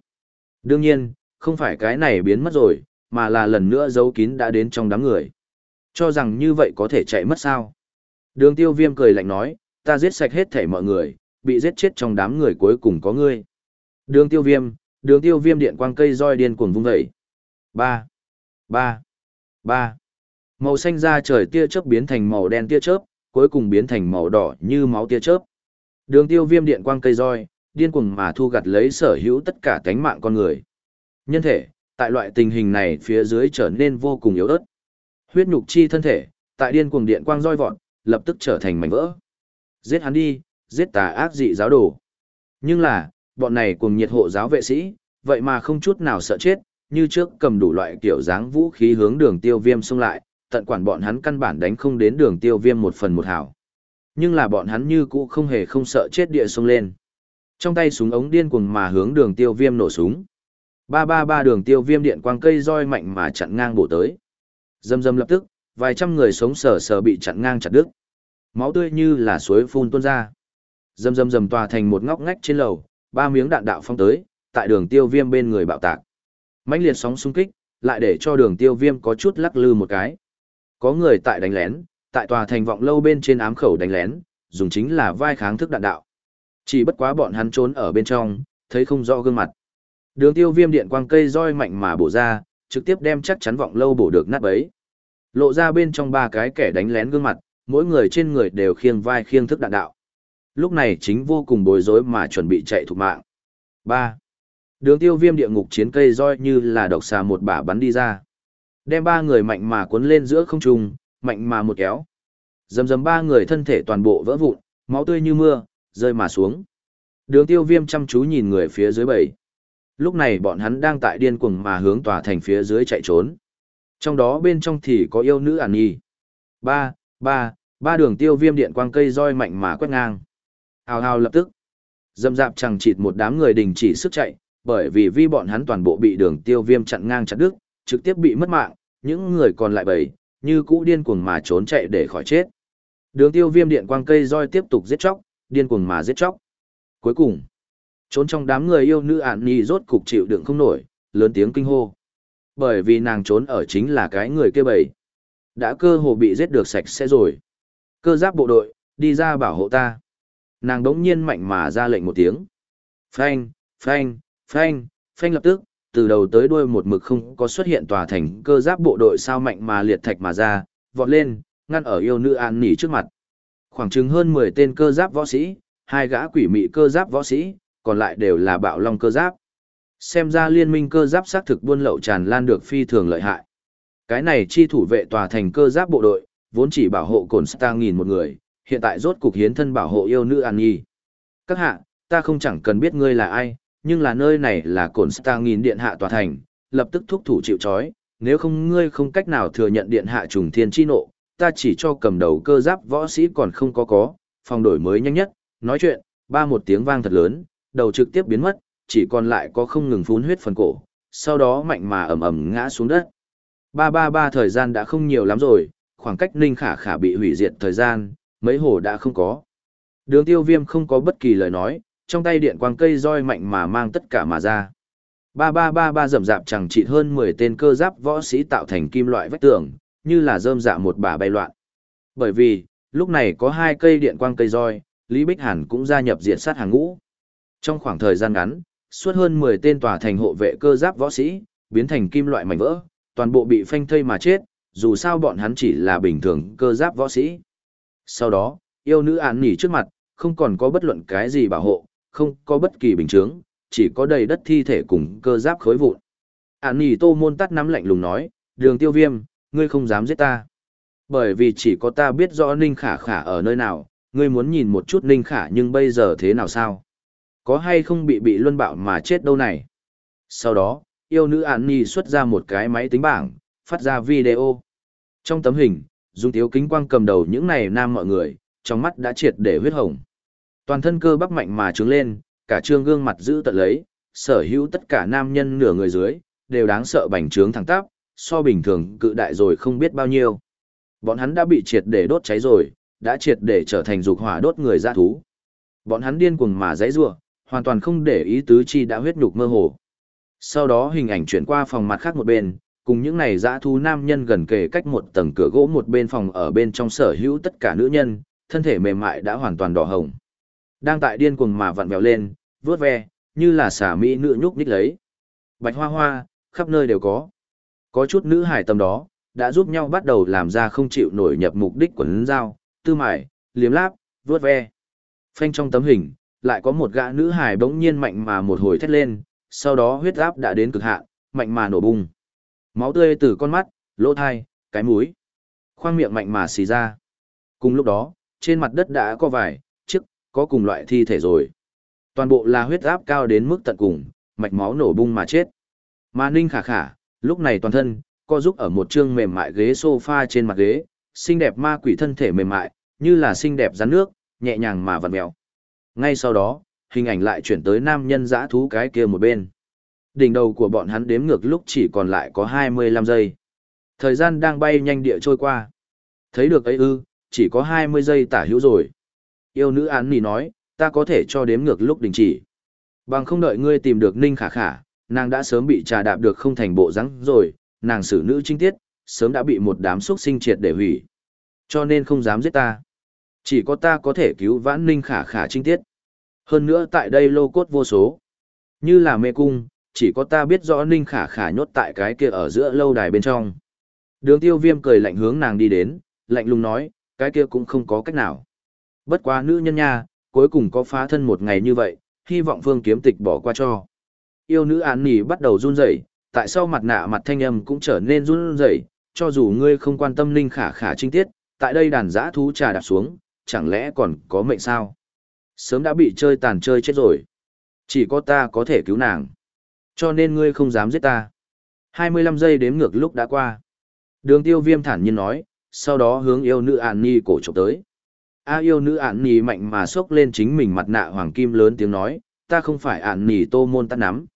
Đương nhiên, không phải cái này biến mất rồi, mà là lần nữa giấu kín đã đến trong đám người. Cho rằng như vậy có thể chạy mất sao. Đường tiêu viêm cười lạnh nói, ta giết sạch hết thể mọi người, bị giết chết trong đám người cuối cùng có ngươi. Đường tiêu viêm, đường tiêu viêm điện quang cây roi điên cuồng vung dậy. Ba, ba, ba. Màu xanh da trời tia chớp biến thành màu đen tia chớp, cuối cùng biến thành màu đỏ như máu tia chớp. Đường tiêu viêm điện quang cây roi, điên cuồng mà thu gặt lấy sở hữu tất cả cánh mạng con người. Nhân thể, tại loại tình hình này phía dưới trở nên vô cùng yếu ớt. Huyết nhục chi thân thể, tại điên cuồng điện quang roi vọt, lập tức trở thành mảnh vỡ. Giết hắn đi, giết tà ác dị giáo đồ. Nhưng là, bọn này cùng nhiệt hộ giáo vệ sĩ, vậy mà không chút nào sợ chết, như trước cầm đủ loại kiểu dáng vũ khí hướng đường tiêu viêm xông lại, tận quản bọn hắn căn bản đánh không đến đường tiêu viêm một phần một hảo. Nhưng là bọn hắn như cũ không hề không sợ chết địa xông lên. Trong tay súng ống điên cuồng mà hướng đường tiêu viêm nổ súng. Ba ba ba đường tiêu viêm điện quang cây roi mạnh mà chặn ngang bổ tới. Dâm dâm lập tức, vài trăm người sống sờ sờ bị chặn ngang chặt đứt. Máu tươi như là suối phun tuôn ra. Dâm dâm dầm tòa thành một ngóc ngách trên lầu, ba miếng đạn đạo phong tới, tại đường tiêu viêm bên người bạo tạc. mãnh liệt sóng xung kích, lại để cho đường tiêu viêm có chút lắc lư một cái. Có người tại đánh lén, tại tòa thành vọng lâu bên trên ám khẩu đánh lén, dùng chính là vai kháng thức đạn đạo. Chỉ bất quá bọn hắn trốn ở bên trong, thấy không rõ gương mặt. Đường tiêu viêm điện quang cây roi mạnh mà bổ ra, trực tiếp đem chắc chắn vọng lâu bổ được nát bấy. Lộ ra bên trong ba cái kẻ đánh lén gương mặt, mỗi người trên người đều khiêng vai khiêng thức đạn đạo. Lúc này chính vô cùng bối rối mà chuẩn bị chạy thục mạng. 3. Đường tiêu viêm địa ngục chiến cây roi như là độc xà một bả bắn đi ra. Đem ba người mạnh mà cuốn lên giữa không trung, mạnh mà một kéo. Dầm dầm ba người thân thể toàn bộ vỡ vụn, máu tươi như mưa, rơi mà xuống. Đường tiêu viêm chăm chú nhìn người phía dưới bầy. Lúc này bọn hắn đang tại điên cuồng mà hướng tòa thành phía dưới chạy trốn. Trong đó bên trong thì có yêu nữ ản nhi. Ba, ba, ba đường tiêu viêm điện quang cây roi mạnh mà quét ngang. Hào hào lập tức. Dâm dạp chẳng chịt một đám người đình chỉ sức chạy, bởi vì vi bọn hắn toàn bộ bị đường tiêu viêm chặn ngang chặt đứt, trực tiếp bị mất mạng, những người còn lại bầy, như cũ điên cuồng mà trốn chạy để khỏi chết. Đường tiêu viêm điện quang cây roi tiếp tục giết chóc, điên cuồng mà giết chóc. Cuối cùng, trốn trong đám người yêu nữ ạn nhi rốt cục chịu đựng không nổi, lớn tiếng kinh hô. Bởi vì nàng trốn ở chính là cái người kia bầy. Đã cơ hồ bị giết được sạch sẽ rồi. Cơ giáp bộ đội, đi ra bảo hộ ta. Nàng đống nhiên mạnh mà ra lệnh một tiếng. Phanh, phanh, phanh, phanh lập tức, từ đầu tới đuôi một mực không có xuất hiện tòa thành cơ giáp bộ đội sao mạnh mà liệt thạch mà ra, vọt lên, ngăn ở yêu nữ an nỉ trước mặt. Khoảng chừng hơn 10 tên cơ giáp võ sĩ, hai gã quỷ mị cơ giáp võ sĩ, còn lại đều là bạo long cơ giáp. Xem ra liên minh cơ giáp xác thực buôn lậu tràn lan được phi thường lợi hại. Cái này chi thủ vệ tòa thành cơ giáp bộ đội, vốn chỉ bảo hộ cồn star nghìn một người, hiện tại rốt cục hiến thân bảo hộ yêu nữ An Nhi. Các hạ, ta không chẳng cần biết ngươi là ai, nhưng là nơi này là cồn star nghìn điện hạ tòa thành, lập tức thúc thủ chịu trói, nếu không ngươi không cách nào thừa nhận điện hạ trùng thiên chi nộ, ta chỉ cho cầm đầu cơ giáp võ sĩ còn không có có, phòng đổi mới nhanh nhất, nói chuyện, ba một tiếng vang thật lớn, đầu trực tiếp biến mất, chỉ còn lại có không ngừng phun huyết phần cổ, sau đó mạnh mà ầm ầm ngã xuống đất. Ba ba ba thời gian đã không nhiều lắm rồi, khoảng cách Ninh Khả Khả bị hủy diệt thời gian, mấy hồ đã không có. Đường tiêu viêm không có bất kỳ lời nói, trong tay điện quang cây roi mạnh mà mang tất cả mà ra. Ba ba ba ba rầm rạp chẳng chỉ hơn 10 tên cơ giáp võ sĩ tạo thành kim loại vách tường, như là rơm dạ một bà bay loạn. Bởi vì, lúc này có hai cây điện quang cây roi, Lý Bích Hàn cũng gia nhập diện sát hàng ngũ. Trong khoảng thời gian ngắn, suốt hơn 10 tên tòa thành hộ vệ cơ giáp võ sĩ, biến thành kim loại mảnh vỡ, toàn bộ bị phanh thây mà chết, dù sao bọn hắn chỉ là bình thường cơ giáp võ sĩ. Sau đó, yêu nữ án nỉ trước mặt, không còn có bất luận cái gì bảo hộ, không có bất kỳ bình chướng, chỉ có đầy đất thi thể cùng cơ giáp khối vụn. Án nỉ tô môn tắt nắm lạnh lùng nói, đường tiêu viêm, ngươi không dám giết ta. Bởi vì chỉ có ta biết rõ Ninh Khả Khả ở nơi nào, ngươi muốn nhìn một chút Ninh Khả nhưng bây giờ thế nào sao? Có hay không bị bị luân bạo mà chết đâu này? Sau đó, yêu nữ An Nhi xuất ra một cái máy tính bảng, phát ra video. Trong tấm hình, dùng tiếu kính quang cầm đầu những này nam mọi người, trong mắt đã triệt để huyết hồng. Toàn thân cơ bắp mạnh mà trướng lên, cả trương gương mặt giữ tận lấy, sở hữu tất cả nam nhân nửa người dưới, đều đáng sợ bành trướng thẳng tắp, so bình thường cự đại rồi không biết bao nhiêu. Bọn hắn đã bị triệt để đốt cháy rồi, đã triệt để trở thành dục hỏa đốt người ra thú. Bọn hắn điên cuồng mà dãy rủa, hoàn toàn không để ý tứ chi đã huyết nhục mơ hồ. Sau đó hình ảnh chuyển qua phòng mặt khác một bên, cùng những này dã thú nam nhân gần kề cách một tầng cửa gỗ một bên phòng ở bên trong sở hữu tất cả nữ nhân, thân thể mềm mại đã hoàn toàn đỏ hồng. Đang tại điên cuồng mà vặn vẹo lên, vướt ve, như là xả mỹ nữ nhúc nhích lấy. Bạch hoa hoa, khắp nơi đều có. Có chút nữ hải tầm đó, đã giúp nhau bắt đầu làm ra không chịu nổi nhập mục đích quần dao, tư mải, liếm láp, vướt ve. Phanh trong tấm hình, lại có một gã nữ hải bỗng nhiên mạnh mà một hồi thét lên, sau đó huyết áp đã đến cực hạn, mạnh mà nổ bung. Máu tươi từ con mắt, lỗ thai, cái mũi, khoang miệng mạnh mà xì ra. Cùng lúc đó, trên mặt đất đã có vài, chiếc, có cùng loại thi thể rồi. Toàn bộ là huyết áp cao đến mức tận cùng, mạch máu nổ bung mà chết. Mà Ninh khả khả, lúc này toàn thân, co giúp ở một chương mềm mại ghế sofa trên mặt ghế, xinh đẹp ma quỷ thân thể mềm mại, như là xinh đẹp rắn nước, nhẹ nhàng mà vặn mèo. Ngay sau đó, hình ảnh lại chuyển tới nam nhân dã thú cái kia một bên. Đỉnh đầu của bọn hắn đếm ngược lúc chỉ còn lại có 25 giây. Thời gian đang bay nhanh địa trôi qua. Thấy được ấy ư, chỉ có 20 giây tả hữu rồi. Yêu nữ án nỉ nói, ta có thể cho đếm ngược lúc đình chỉ. Bằng không đợi ngươi tìm được Ninh Khả Khả, nàng đã sớm bị trà đạp được không thành bộ rắn rồi, nàng xử nữ trinh tiết, sớm đã bị một đám xuất sinh triệt để hủy. Cho nên không dám giết ta. Chỉ có ta có thể cứu vãn Ninh Khả Khả trinh tiết. Hơn nữa tại đây lô cốt vô số. Như là mê cung, chỉ có ta biết rõ Ninh Khả Khả nhốt tại cái kia ở giữa lâu đài bên trong. Đường tiêu viêm cười lạnh hướng nàng đi đến, lạnh lùng nói, cái kia cũng không có cách nào. Bất quá nữ nhân nha, cuối cùng có phá thân một ngày như vậy, hy vọng phương kiếm tịch bỏ qua cho. Yêu nữ án nỉ bắt đầu run rẩy, tại sao mặt nạ mặt thanh âm cũng trở nên run rẩy, cho dù ngươi không quan tâm Ninh Khả Khả trinh tiết, tại đây đàn giã thú trà đạp xuống, chẳng lẽ còn có mệnh sao? Sớm đã bị chơi tàn chơi chết rồi. Chỉ có ta có thể cứu nàng. Cho nên ngươi không dám giết ta. 25 giây đếm ngược lúc đã qua. Đường tiêu viêm thản nhiên nói, sau đó hướng yêu nữ ản ni cổ chụp tới. A yêu nữ ản ni mạnh mà sốc lên chính mình mặt nạ hoàng kim lớn tiếng nói, ta không phải ản ni tô môn tắt nắm.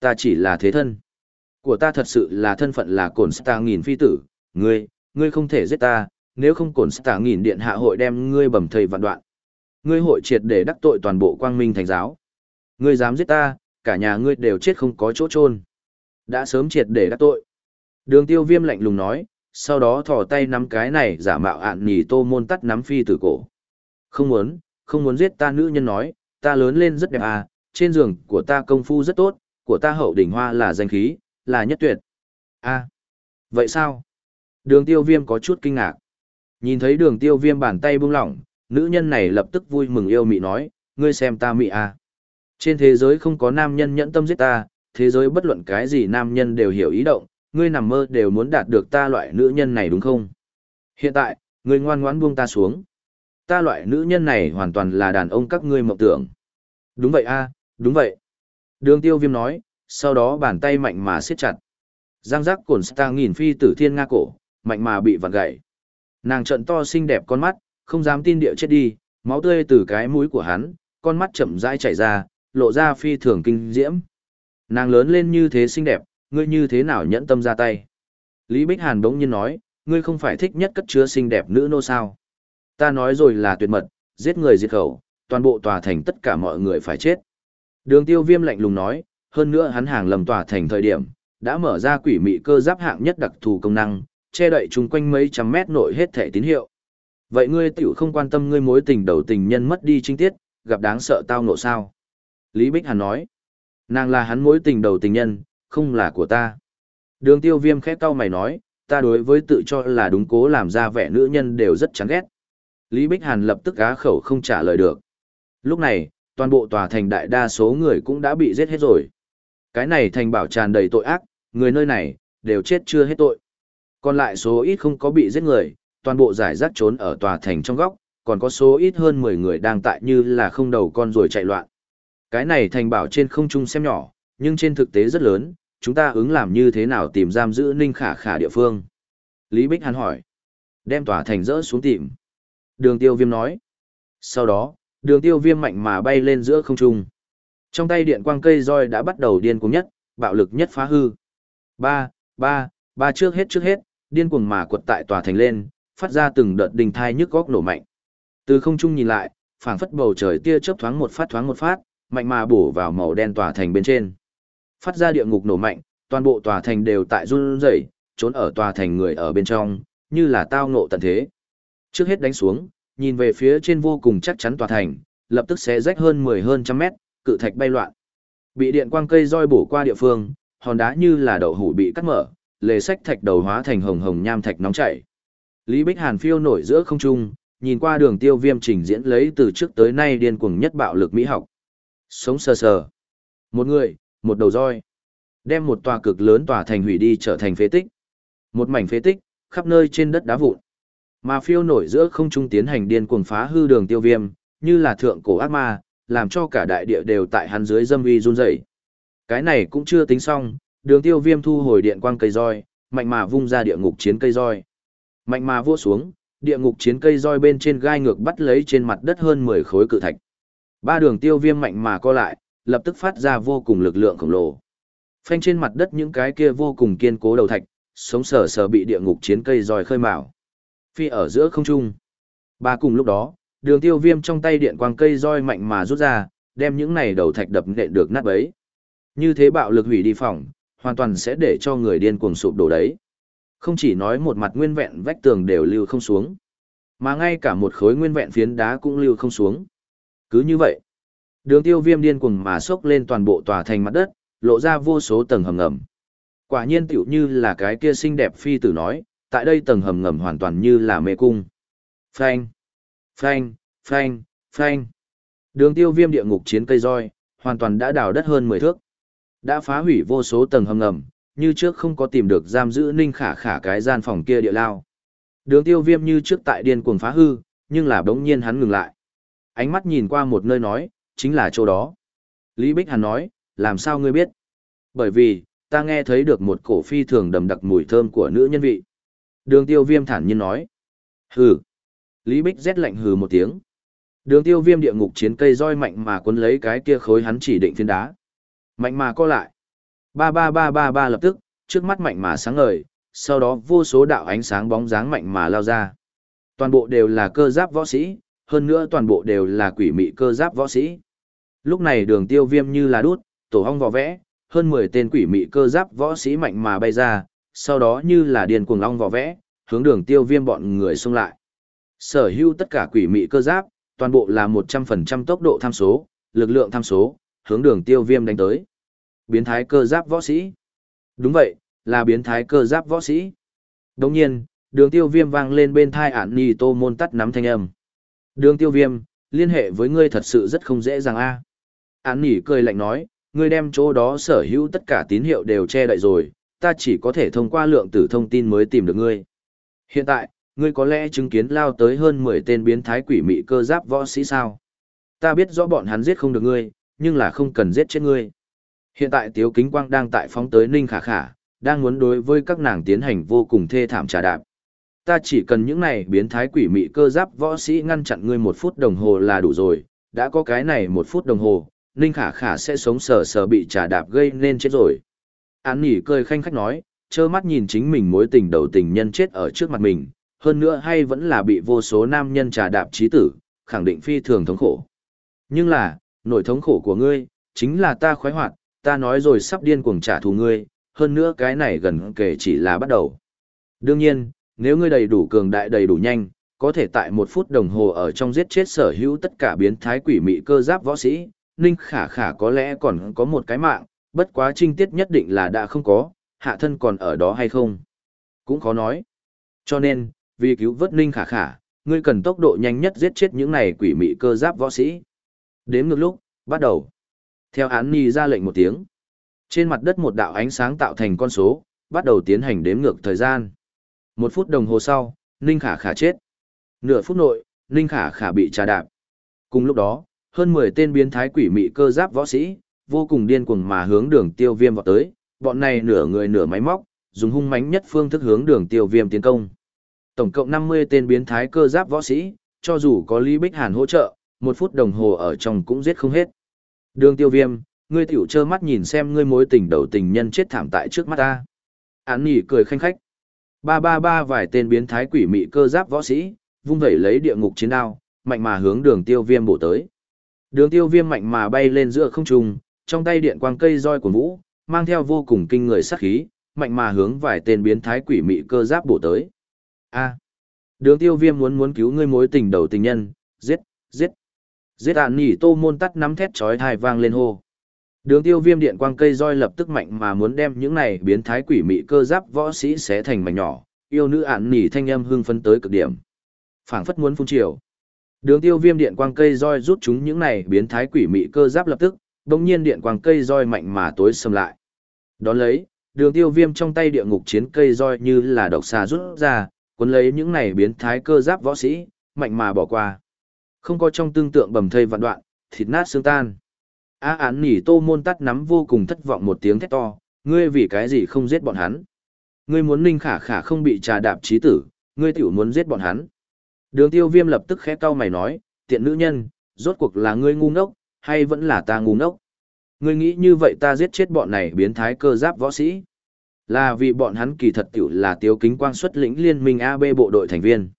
Ta chỉ là thế thân. Của ta thật sự là thân phận là cổn ta nghìn phi tử, ngươi, ngươi không thể giết ta, nếu không cổn tả nghìn điện hạ hội đem ngươi bầm thầy vạn đoạn. Ngươi hội triệt để đắc tội toàn bộ quang minh thành giáo. Ngươi dám giết ta, cả nhà ngươi đều chết không có chỗ chôn Đã sớm triệt để đắc tội. Đường tiêu viêm lạnh lùng nói, sau đó thò tay nắm cái này giả mạo ạn nhì tô môn tắt nắm phi tử cổ. Không muốn, không muốn giết ta nữ nhân nói, ta lớn lên rất đẹp à, trên giường của ta công phu rất tốt, của ta hậu đỉnh hoa là danh khí, là nhất tuyệt. a vậy sao? Đường tiêu viêm có chút kinh ngạc. Nhìn thấy đường tiêu viêm bàn tay buông lỏng, nữ nhân này lập tức vui mừng yêu mị nói, ngươi xem ta mị à. Trên thế giới không có nam nhân nhẫn tâm giết ta, thế giới bất luận cái gì nam nhân đều hiểu ý động, ngươi nằm mơ đều muốn đạt được ta loại nữ nhân này đúng không? Hiện tại, ngươi ngoan ngoãn buông ta xuống. Ta loại nữ nhân này hoàn toàn là đàn ông các ngươi mộng tưởng. Đúng vậy a, đúng vậy. Đường tiêu viêm nói, sau đó bàn tay mạnh mà siết chặt. Giang giác cổn ta nghìn phi tử thiên nga cổ, mạnh mà bị vặn gãy. Nàng trận to xinh đẹp con mắt, không dám tin địa chết đi, máu tươi từ cái mũi của hắn, con mắt chậm rãi chảy ra, lộ ra phi thường kinh diễm. Nàng lớn lên như thế xinh đẹp, ngươi như thế nào nhẫn tâm ra tay. Lý Bích Hàn đống nhiên nói, ngươi không phải thích nhất cất chứa xinh đẹp nữ nô sao. Ta nói rồi là tuyệt mật, giết người diệt khẩu, toàn bộ tòa thành tất cả mọi người phải chết. Đường tiêu viêm lạnh lùng nói, hơn nữa hắn hàng lầm tòa thành thời điểm, đã mở ra quỷ mị cơ giáp hạng nhất đặc thù công năng, che đậy chung quanh mấy trăm mét nội hết thể tín hiệu. Vậy ngươi tiểu không quan tâm ngươi mối tình đầu tình nhân mất đi trinh tiết, gặp đáng sợ tao ngộ sao? Lý Bích Hàn nói, nàng là hắn mối tình đầu tình nhân, không là của ta. Đường tiêu viêm khẽ cau mày nói, ta đối với tự cho là đúng cố làm ra vẻ nữ nhân đều rất chán ghét. Lý Bích Hàn lập tức á khẩu không trả lời được. Lúc này, toàn bộ tòa thành đại đa số người cũng đã bị giết hết rồi. Cái này thành bảo tràn đầy tội ác, người nơi này, đều chết chưa hết tội. Còn lại số ít không có bị giết người, toàn bộ giải rác trốn ở tòa thành trong góc, còn có số ít hơn 10 người đang tại như là không đầu con rồi chạy loạn. Cái này thành bảo trên không trung xem nhỏ, nhưng trên thực tế rất lớn, chúng ta ứng làm như thế nào tìm giam giữ Ninh Khả Khả địa phương? Lý Bích Hàn hỏi. Đem tòa thành rỡ xuống tìm. Đường tiêu viêm nói. Sau đó, đường tiêu viêm mạnh mà bay lên giữa không trung. Trong tay điện quang cây roi đã bắt đầu điên cuồng nhất, bạo lực nhất phá hư. Ba, ba, ba trước hết trước hết, điên cuồng mà quật tại tòa thành lên, phát ra từng đợt đình thai nhức góc nổ mạnh. Từ không trung nhìn lại, phảng phất bầu trời tia chớp thoáng một phát thoáng một phát, mạnh mà bổ vào màu đen tòa thành bên trên. Phát ra địa ngục nổ mạnh, toàn bộ tòa thành đều tại run rẩy, trốn ở tòa thành người ở bên trong, như là tao ngộ tận thế. Trước hết đánh xuống, nhìn về phía trên vô cùng chắc chắn tòa thành, lập tức sẽ rách hơn 10 hơn trăm mét, cự thạch bay loạn. Bị điện quang cây roi bổ qua địa phương, hòn đá như là đậu hũ bị cắt mở, lề sách thạch đầu hóa thành hồng hồng nham thạch nóng chảy. Lý Bích Hàn phiêu nổi giữa không trung, nhìn qua đường tiêu viêm trình diễn lấy từ trước tới nay điên cuồng nhất bạo lực mỹ học. Sống sờ sờ. Một người, một đầu roi. Đem một tòa cực lớn tòa thành hủy đi trở thành phế tích. Một mảnh phế tích, khắp nơi trên đất đá vụn. Mà phiêu nổi giữa không trung tiến hành điên cuồng phá hư đường tiêu viêm, như là thượng cổ ác ma, làm cho cả đại địa đều tại hắn dưới dâm uy run rẩy. Cái này cũng chưa tính xong, đường tiêu viêm thu hồi điện quang cây roi, mạnh mà vung ra địa ngục chiến cây roi. Mạnh mà vua xuống, địa ngục chiến cây roi bên trên gai ngược bắt lấy trên mặt đất hơn 10 khối cự thạch. Ba đường tiêu viêm mạnh mà co lại, lập tức phát ra vô cùng lực lượng khổng lồ. Phanh trên mặt đất những cái kia vô cùng kiên cố đầu thạch, sống sờ sờ bị địa ngục chiến cây roi khơi mào. Phi ở giữa không trung. Ba cùng lúc đó, đường tiêu viêm trong tay điện quang cây roi mạnh mà rút ra, đem những này đầu thạch đập nện được nát bấy. Như thế bạo lực hủy đi phòng, hoàn toàn sẽ để cho người điên cuồng sụp đổ đấy. Không chỉ nói một mặt nguyên vẹn vách tường đều lưu không xuống, mà ngay cả một khối nguyên vẹn phiến đá cũng lưu không xuống. Cứ như vậy, đường tiêu viêm điên cuồng mà sốc lên toàn bộ tòa thành mặt đất, lộ ra vô số tầng hầm ngầm. Quả nhiên tiểu như là cái kia xinh đẹp phi tử nói, tại đây tầng hầm ngầm hoàn toàn như là mê cung. Phanh, phanh, phanh, phanh. Đường tiêu viêm địa ngục chiến cây roi, hoàn toàn đã đào đất hơn 10 thước. Đã phá hủy vô số tầng hầm ngầm, như trước không có tìm được giam giữ ninh khả khả cái gian phòng kia địa lao. Đường tiêu viêm như trước tại điên cuồng phá hư, nhưng là bỗng nhiên hắn ngừng lại. Ánh mắt nhìn qua một nơi nói, chính là chỗ đó. Lý Bích Hàn nói, làm sao ngươi biết? Bởi vì, ta nghe thấy được một cổ phi thường đầm đặc mùi thơm của nữ nhân vị. Đường tiêu viêm thản nhiên nói. Hừ. Lý Bích rét lạnh hừ một tiếng. Đường tiêu viêm địa ngục chiến cây roi mạnh mà cuốn lấy cái kia khối hắn chỉ định phiên đá. Mạnh mà co lại. Ba ba ba ba ba lập tức, trước mắt mạnh mà sáng ngời, sau đó vô số đạo ánh sáng bóng dáng mạnh mà lao ra. Toàn bộ đều là cơ giáp võ sĩ, hơn nữa toàn bộ đều là quỷ mị cơ giáp võ sĩ. Lúc này đường tiêu viêm như là đút, tổ hong vò vẽ, hơn 10 tên quỷ mị cơ giáp võ sĩ mạnh mà bay ra, sau đó như là điền cuồng long vò vẽ, hướng đường tiêu viêm bọn người xông lại. Sở hữu tất cả quỷ mị cơ giáp, toàn bộ là 100% tốc độ tham số, lực lượng tham số, hướng đường tiêu viêm đánh tới. Biến thái cơ giáp võ sĩ. Đúng vậy, là biến thái cơ giáp võ sĩ. Đồng nhiên, đường tiêu viêm vang lên bên thai ản nì tô môn tắt nắm thanh âm. Đường tiêu viêm, liên hệ với ngươi thật sự rất không dễ dàng a à. Án nỉ cười lạnh nói, ngươi đem chỗ đó sở hữu tất cả tín hiệu đều che đậy rồi, ta chỉ có thể thông qua lượng tử thông tin mới tìm được ngươi. Hiện tại, ngươi có lẽ chứng kiến lao tới hơn 10 tên biến thái quỷ mị cơ giáp võ sĩ sao. Ta biết rõ bọn hắn giết không được ngươi, nhưng là không cần giết chết ngươi. Hiện tại Tiếu Kính Quang đang tại phóng tới Ninh Khả Khả, đang muốn đối với các nàng tiến hành vô cùng thê thảm trà đạp. Ta chỉ cần những này biến thái quỷ mị cơ giáp võ sĩ ngăn chặn ngươi một phút đồng hồ là đủ rồi, đã có cái này một phút đồng hồ, Ninh Khả Khả sẽ sống sờ sờ bị trà đạp gây nên chết rồi. Án nỉ cười khanh khách nói, trơ mắt nhìn chính mình mối tình đầu tình nhân chết ở trước mặt mình, hơn nữa hay vẫn là bị vô số nam nhân trà đạp trí tử, khẳng định phi thường thống khổ. Nhưng là, nỗi thống khổ của ngươi, chính là ta khoái hoạt, ta nói rồi sắp điên cuồng trả thù ngươi, hơn nữa cái này gần kể chỉ là bắt đầu. Đương nhiên, nếu ngươi đầy đủ cường đại đầy đủ nhanh, có thể tại một phút đồng hồ ở trong giết chết sở hữu tất cả biến thái quỷ mị cơ giáp võ sĩ, Ninh Khả Khả có lẽ còn có một cái mạng, bất quá trinh tiết nhất định là đã không có, hạ thân còn ở đó hay không. Cũng khó nói. Cho nên, vì cứu vớt Ninh Khả Khả, ngươi cần tốc độ nhanh nhất giết chết những này quỷ mị cơ giáp võ sĩ. Đếm ngược lúc, bắt đầu. Theo án ni ra lệnh một tiếng. Trên mặt đất một đạo ánh sáng tạo thành con số, bắt đầu tiến hành đếm ngược thời gian. Một phút đồng hồ sau, Ninh Khả Khả chết. Nửa phút nội, Ninh Khả Khả bị trà đạp. Cùng lúc đó, hơn 10 tên biến thái quỷ mị cơ giáp võ sĩ, vô cùng điên cuồng mà hướng đường tiêu viêm vào tới, bọn này nửa người nửa máy móc, dùng hung mãnh nhất phương thức hướng đường tiêu viêm tiến công. Tổng cộng 50 tên biến thái cơ giáp võ sĩ, cho dù có Lý Bích Hàn hỗ trợ, một phút đồng hồ ở trong cũng giết không hết. Đường tiêu viêm, ngươi tiểu trơ mắt nhìn xem ngươi mối tình đầu tình nhân chết thảm tại trước mắt ta. Án nhỉ cười khanh khách. Ba ba ba vài tên biến thái quỷ mị cơ giáp võ sĩ, vung vẩy lấy địa ngục chiến đao, mạnh mà hướng đường tiêu viêm bổ tới. Đường tiêu viêm mạnh mà bay lên giữa không trung, trong tay điện quang cây roi của vũ, mang theo vô cùng kinh người sát khí, mạnh mà hướng vài tên biến thái quỷ mị cơ giáp bổ tới. A. đường tiêu viêm muốn muốn cứu ngươi mối tình đầu tình nhân, giết, giết. Giết ạn nỉ tô môn tắt nắm thét chói thai vang lên hô. Đường tiêu viêm điện quang cây roi lập tức mạnh mà muốn đem những này biến thái quỷ mị cơ giáp võ sĩ xé thành mảnh nhỏ, yêu nữ ạn nỉ thanh âm hưng phấn tới cực điểm. phảng phất muốn phun triều. Đường tiêu viêm điện quang cây roi rút chúng những này biến thái quỷ mị cơ giáp lập tức, đồng nhiên điện quang cây roi mạnh mà tối xâm lại. Đón lấy, đường tiêu viêm trong tay địa ngục chiến cây roi như là độc xà rút ra, cuốn lấy những này biến thái cơ giáp võ sĩ, mạnh mà bỏ qua. Không có trong tương tượng bầm thây vạn đoạn, thịt nát xương tan. A án nỉ tô môn tắt nắm vô cùng thất vọng một tiếng thét to, ngươi vì cái gì không giết bọn hắn. Ngươi muốn ninh khả khả không bị trà đạp trí tử, ngươi tiểu muốn giết bọn hắn. Đường tiêu viêm lập tức khẽ cau mày nói, tiện nữ nhân, rốt cuộc là ngươi ngu ngốc, hay vẫn là ta ngu ngốc? Ngươi nghĩ như vậy ta giết chết bọn này biến thái cơ giáp võ sĩ. Là vì bọn hắn kỳ thật tiểu là tiếu kính quang xuất lĩnh liên minh AB bộ đội thành viên.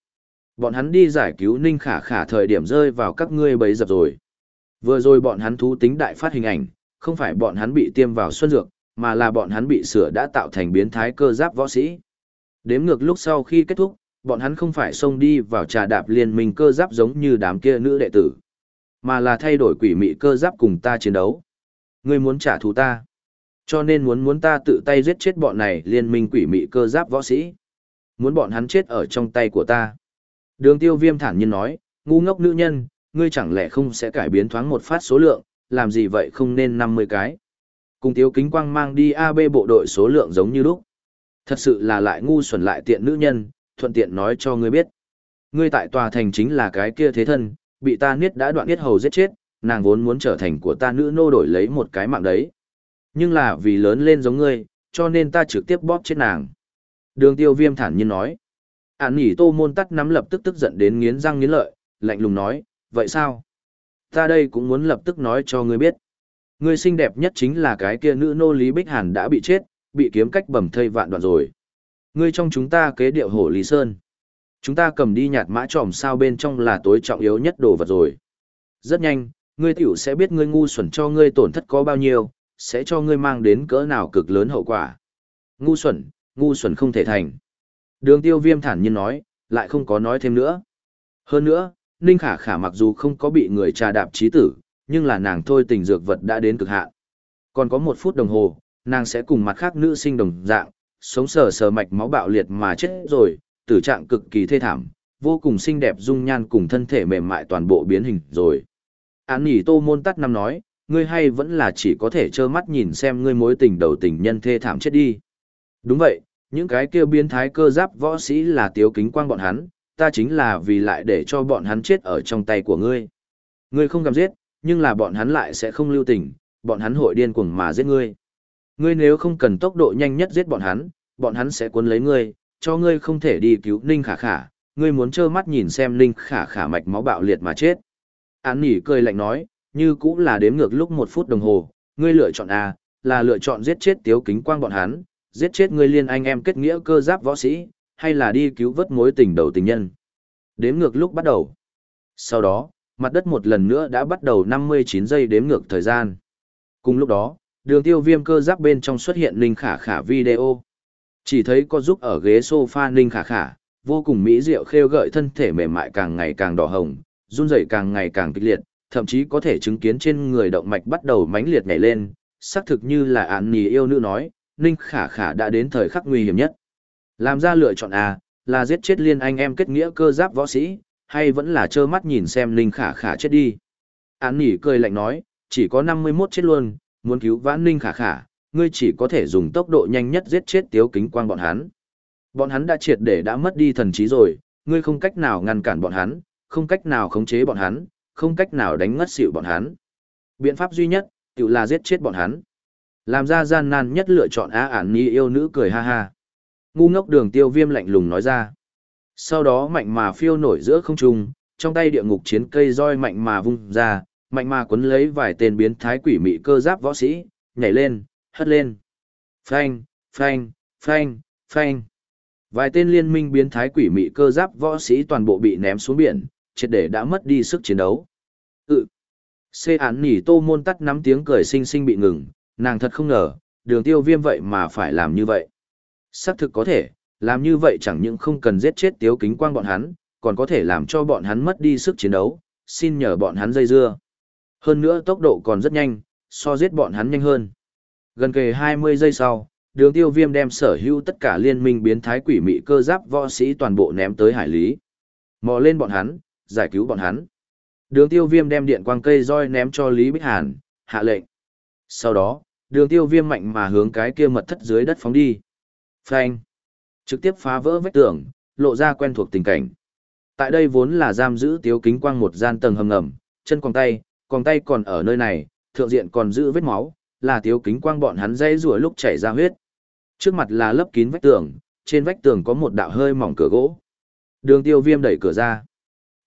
Bọn hắn đi giải cứu Ninh Khả Khả thời điểm rơi vào các ngươi bấy dập rồi. Vừa rồi bọn hắn thú tính đại phát hình ảnh, không phải bọn hắn bị tiêm vào xuân dược, mà là bọn hắn bị sửa đã tạo thành biến thái cơ giáp võ sĩ. Đếm ngược lúc sau khi kết thúc, bọn hắn không phải xông đi vào trà đạp liên minh cơ giáp giống như đám kia nữ đệ tử, mà là thay đổi quỷ mị cơ giáp cùng ta chiến đấu. Ngươi muốn trả thù ta, cho nên muốn muốn ta tự tay giết chết bọn này liên minh quỷ mị cơ giáp võ sĩ. Muốn bọn hắn chết ở trong tay của ta. Đường tiêu viêm thản nhiên nói, ngu ngốc nữ nhân, ngươi chẳng lẽ không sẽ cải biến thoáng một phát số lượng, làm gì vậy không nên 50 cái. Cùng tiêu kính quang mang đi AB bộ đội số lượng giống như lúc. Thật sự là lại ngu xuẩn lại tiện nữ nhân, thuận tiện nói cho ngươi biết. Ngươi tại tòa thành chính là cái kia thế thân, bị ta niết đã đoạn niết hầu giết chết, nàng vốn muốn trở thành của ta nữ nô đổi lấy một cái mạng đấy. Nhưng là vì lớn lên giống ngươi, cho nên ta trực tiếp bóp chết nàng. Đường tiêu viêm thản nhiên nói ạn nhỉ tô môn tắt nắm lập tức tức giận đến nghiến răng nghiến lợi, lạnh lùng nói, vậy sao? Ta đây cũng muốn lập tức nói cho ngươi biết. Ngươi xinh đẹp nhất chính là cái kia nữ nô Lý Bích Hàn đã bị chết, bị kiếm cách bầm thây vạn đoạn rồi. Ngươi trong chúng ta kế điệu hổ Lý Sơn. Chúng ta cầm đi nhạt mã tròm sao bên trong là tối trọng yếu nhất đồ vật rồi. Rất nhanh, ngươi tiểu sẽ biết ngươi ngu xuẩn cho ngươi tổn thất có bao nhiêu, sẽ cho ngươi mang đến cỡ nào cực lớn hậu quả. Ngu xuẩn, ngu xuẩn không thể thành. Đường tiêu viêm thản nhiên nói, lại không có nói thêm nữa. Hơn nữa, Ninh Khả Khả mặc dù không có bị người trà đạp trí tử, nhưng là nàng thôi tình dược vật đã đến cực hạn. Còn có một phút đồng hồ, nàng sẽ cùng mặt khác nữ sinh đồng dạng, sống sờ sờ mạch máu bạo liệt mà chết rồi, tử trạng cực kỳ thê thảm, vô cùng xinh đẹp dung nhan cùng thân thể mềm mại toàn bộ biến hình rồi. Án nhỉ tô môn tắt năm nói, ngươi hay vẫn là chỉ có thể trơ mắt nhìn xem ngươi mối tình đầu tình nhân thê thảm chết đi. Đúng vậy, những cái kia biến thái cơ giáp võ sĩ là tiếu kính quang bọn hắn, ta chính là vì lại để cho bọn hắn chết ở trong tay của ngươi. Ngươi không cầm giết, nhưng là bọn hắn lại sẽ không lưu tình, bọn hắn hội điên cuồng mà giết ngươi. Ngươi nếu không cần tốc độ nhanh nhất giết bọn hắn, bọn hắn sẽ cuốn lấy ngươi, cho ngươi không thể đi cứu Ninh Khả Khả, ngươi muốn trơ mắt nhìn xem Ninh Khả Khả mạch máu bạo liệt mà chết. Án nỉ cười lạnh nói, như cũng là đếm ngược lúc một phút đồng hồ, ngươi lựa chọn A, là lựa chọn giết chết tiếu kính quang bọn hắn, giết chết ngươi liên anh em kết nghĩa cơ giáp võ sĩ, hay là đi cứu vớt mối tình đầu tình nhân. Đếm ngược lúc bắt đầu. Sau đó, mặt đất một lần nữa đã bắt đầu 59 giây đếm ngược thời gian. Cùng lúc đó, đường tiêu viêm cơ giáp bên trong xuất hiện Ninh Khả Khả video. Chỉ thấy có giúp ở ghế sofa Ninh Khả Khả, vô cùng mỹ diệu khêu gợi thân thể mềm mại càng ngày càng đỏ hồng, run rẩy càng ngày càng kịch liệt, thậm chí có thể chứng kiến trên người động mạch bắt đầu mãnh liệt nhảy lên, xác thực như là án nì yêu nữ nói, Ninh Khả Khả đã đến thời khắc nguy hiểm nhất. Làm ra lựa chọn A, là giết chết liên anh em kết nghĩa cơ giáp võ sĩ, hay vẫn là trơ mắt nhìn xem Ninh Khả Khả chết đi. Án nỉ cười lạnh nói, chỉ có 51 chết luôn, muốn cứu vãn Ninh Khả Khả, ngươi chỉ có thể dùng tốc độ nhanh nhất giết chết tiếu kính quang bọn hắn. Bọn hắn đã triệt để đã mất đi thần trí rồi, ngươi không cách nào ngăn cản bọn hắn, không cách nào khống chế bọn hắn, không cách nào đánh ngất xỉu bọn hắn. Biện pháp duy nhất, tự là giết chết bọn hắn. Làm ra gian nan nhất lựa chọn á ản ni yêu nữ cười ha ha. Ngu ngốc đường tiêu viêm lạnh lùng nói ra. Sau đó mạnh mà phiêu nổi giữa không trung, trong tay địa ngục chiến cây roi mạnh mà vung ra, mạnh mà quấn lấy vài tên biến thái quỷ mị cơ giáp võ sĩ, nhảy lên, hất lên. Phanh, phanh, phanh, phanh. Vài tên liên minh biến thái quỷ mị cơ giáp võ sĩ toàn bộ bị ném xuống biển, triệt để đã mất đi sức chiến đấu. Ừ. Xê án nỉ tô môn tắt nắm tiếng cười xinh xinh bị ngừng, nàng thật không ngờ, đường tiêu viêm vậy mà phải làm như vậy. Xác thực có thể, làm như vậy chẳng những không cần giết chết tiếu kính quang bọn hắn, còn có thể làm cho bọn hắn mất đi sức chiến đấu, xin nhờ bọn hắn dây dưa. Hơn nữa tốc độ còn rất nhanh, so giết bọn hắn nhanh hơn. Gần kề 20 giây sau, đường tiêu viêm đem sở hữu tất cả liên minh biến thái quỷ mị cơ giáp võ sĩ toàn bộ ném tới hải lý. Mò lên bọn hắn, giải cứu bọn hắn. Đường tiêu viêm đem điện quang cây roi ném cho Lý Bích Hàn, hạ lệnh. Sau đó, đường tiêu viêm mạnh mà hướng cái kia mật thất dưới đất phóng đi. Phanh. Trực tiếp phá vỡ vách tường, lộ ra quen thuộc tình cảnh. Tại đây vốn là giam giữ tiếu kính quang một gian tầng hầm ngầm, chân còn tay, còn tay còn ở nơi này, thượng diện còn giữ vết máu, là tiếu kính quang bọn hắn dây rùa lúc chảy ra huyết. Trước mặt là lấp kín vách tường, trên vách tường có một đạo hơi mỏng cửa gỗ. Đường tiêu viêm đẩy cửa ra.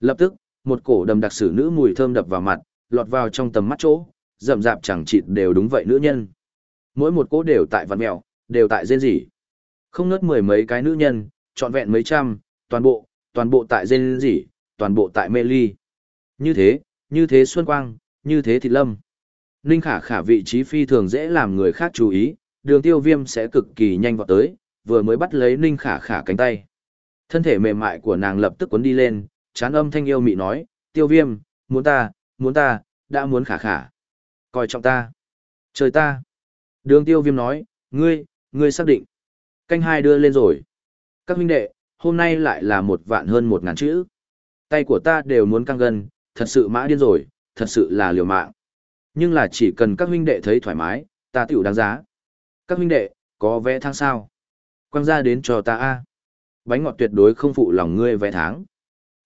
Lập tức, một cổ đầm đặc sử nữ mùi thơm đập vào mặt, lọt vào trong tầm mắt chỗ, rậm rạp chẳng chịt đều đúng vậy nữ nhân. Mỗi một cỗ đều tại văn mèo, đều tại rên rỉ. Không ngớt mười mấy cái nữ nhân, trọn vẹn mấy trăm, toàn bộ, toàn bộ tại rên rỉ, toàn bộ tại mê ly. Như thế, như thế Xuân Quang, như thế Thịt Lâm. Ninh khả khả vị trí phi thường dễ làm người khác chú ý, đường tiêu viêm sẽ cực kỳ nhanh vọt tới, vừa mới bắt lấy Ninh khả khả cánh tay. Thân thể mềm mại của nàng lập tức cuốn đi lên, chán âm thanh yêu mị nói, tiêu viêm, muốn ta, muốn ta, đã muốn khả khả. Coi trọng ta. Trời ta. Đường tiêu viêm nói, ngươi, ngươi xác định. Canh hai đưa lên rồi. Các huynh đệ, hôm nay lại là một vạn hơn một ngàn chữ. Tay của ta đều muốn căng gần, thật sự mã điên rồi, thật sự là liều mạng. Nhưng là chỉ cần các huynh đệ thấy thoải mái, ta tiểu đáng giá. Các huynh đệ, có vẽ tháng sao? Quang ra đến cho ta a Bánh ngọt tuyệt đối không phụ lòng ngươi vẽ tháng.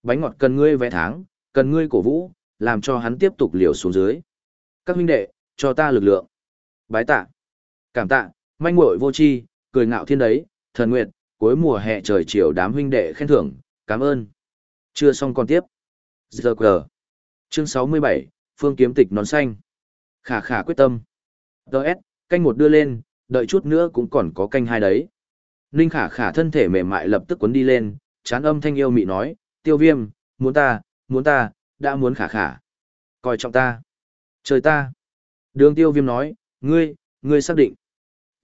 Bánh ngọt cần ngươi vẽ tháng, cần ngươi cổ vũ, làm cho hắn tiếp tục liều xuống dưới. Các huynh đệ, cho ta lực lượng. Bái tạ. Cảm tạ, manh muội vô chi, cười ngạo thiên đấy, thần nguyệt, cuối mùa hè trời chiều đám huynh đệ khen thưởng, cảm ơn. Chưa xong còn tiếp. Giờ cờ. Chương 67, Phương kiếm tịch nón xanh. Khả khả quyết tâm. Đợt, canh một đưa lên, đợi chút nữa cũng còn có canh hai đấy. Ninh khả khả thân thể mềm mại lập tức cuốn đi lên, chán âm thanh yêu mị nói, tiêu viêm, muốn ta, muốn ta, đã muốn khả khả. Coi trọng ta. Trời ta. Đường tiêu viêm nói, ngươi, ngươi xác định.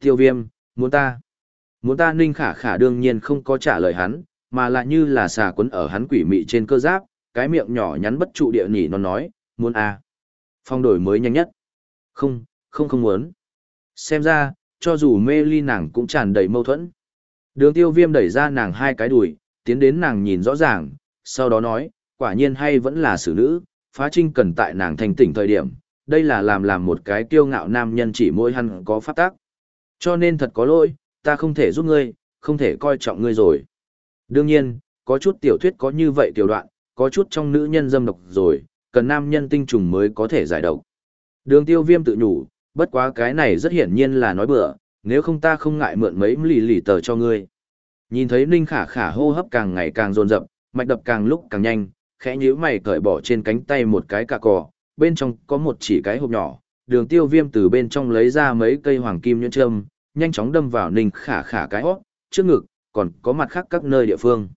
Tiêu viêm, muốn ta. Muốn ta ninh khả khả đương nhiên không có trả lời hắn, mà lại như là xà quấn ở hắn quỷ mị trên cơ giáp, cái miệng nhỏ nhắn bất trụ địa nhỉ nó nói, muốn à? Phong đổi mới nhanh nhất. Không, không không muốn. Xem ra, cho dù mê ly nàng cũng tràn đầy mâu thuẫn. Đường tiêu viêm đẩy ra nàng hai cái đùi, tiến đến nàng nhìn rõ ràng, sau đó nói, quả nhiên hay vẫn là xử nữ, phá trinh cần tại nàng thành tỉnh thời điểm, đây là làm làm một cái kiêu ngạo nam nhân chỉ mỗi hắn có phát tác. Cho nên thật có lỗi, ta không thể giúp ngươi, không thể coi trọng ngươi rồi. Đương nhiên, có chút tiểu thuyết có như vậy tiểu đoạn, có chút trong nữ nhân dâm độc rồi, cần nam nhân tinh trùng mới có thể giải độc. Đường tiêu viêm tự nhủ, bất quá cái này rất hiển nhiên là nói bừa, nếu không ta không ngại mượn mấy lì lì tờ cho ngươi. Nhìn thấy Ninh Khả Khả hô hấp càng ngày càng dồn dập, mạch đập càng lúc càng nhanh, khẽ nhíu mày cởi bỏ trên cánh tay một cái cà cò, bên trong có một chỉ cái hộp nhỏ, đường tiêu viêm từ bên trong lấy ra mấy cây hoàng kim nhuyễn châm, nhanh chóng đâm vào Ninh Khả Khả cái hót, trước ngực, còn có mặt khác các nơi địa phương.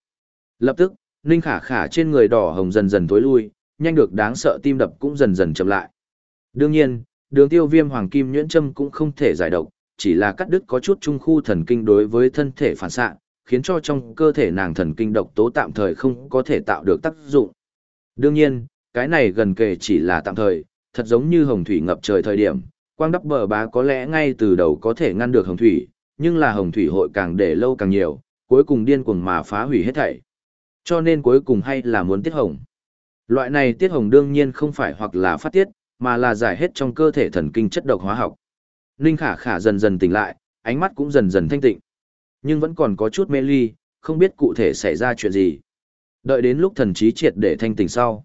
Lập tức, Ninh Khả Khả trên người đỏ hồng dần dần tối lui, nhanh được đáng sợ tim đập cũng dần dần chậm lại. Đương nhiên, đường tiêu viêm hoàng kim nhuyễn châm cũng không thể giải độc, chỉ là cắt đứt có chút trung khu thần kinh đối với thân thể phản xạ, khiến cho trong cơ thể nàng thần kinh độc tố tạm thời không có thể tạo được tác dụng. Đương nhiên, cái này gần kề chỉ là tạm thời, thật giống như hồng thủy ngập trời thời điểm, quang đắp bờ bá có lẽ ngay từ đầu có thể ngăn được hồng thủy, nhưng là hồng thủy hội càng để lâu càng nhiều, cuối cùng điên cuồng mà phá hủy hết thảy. Cho nên cuối cùng hay là muốn tiết hồng. Loại này tiết hồng đương nhiên không phải hoặc là phát tiết, mà là giải hết trong cơ thể thần kinh chất độc hóa học. Ninh khả khả dần dần tỉnh lại, ánh mắt cũng dần dần thanh tịnh. Nhưng vẫn còn có chút mê ly, không biết cụ thể xảy ra chuyện gì. Đợi đến lúc thần trí triệt để thanh tỉnh sau.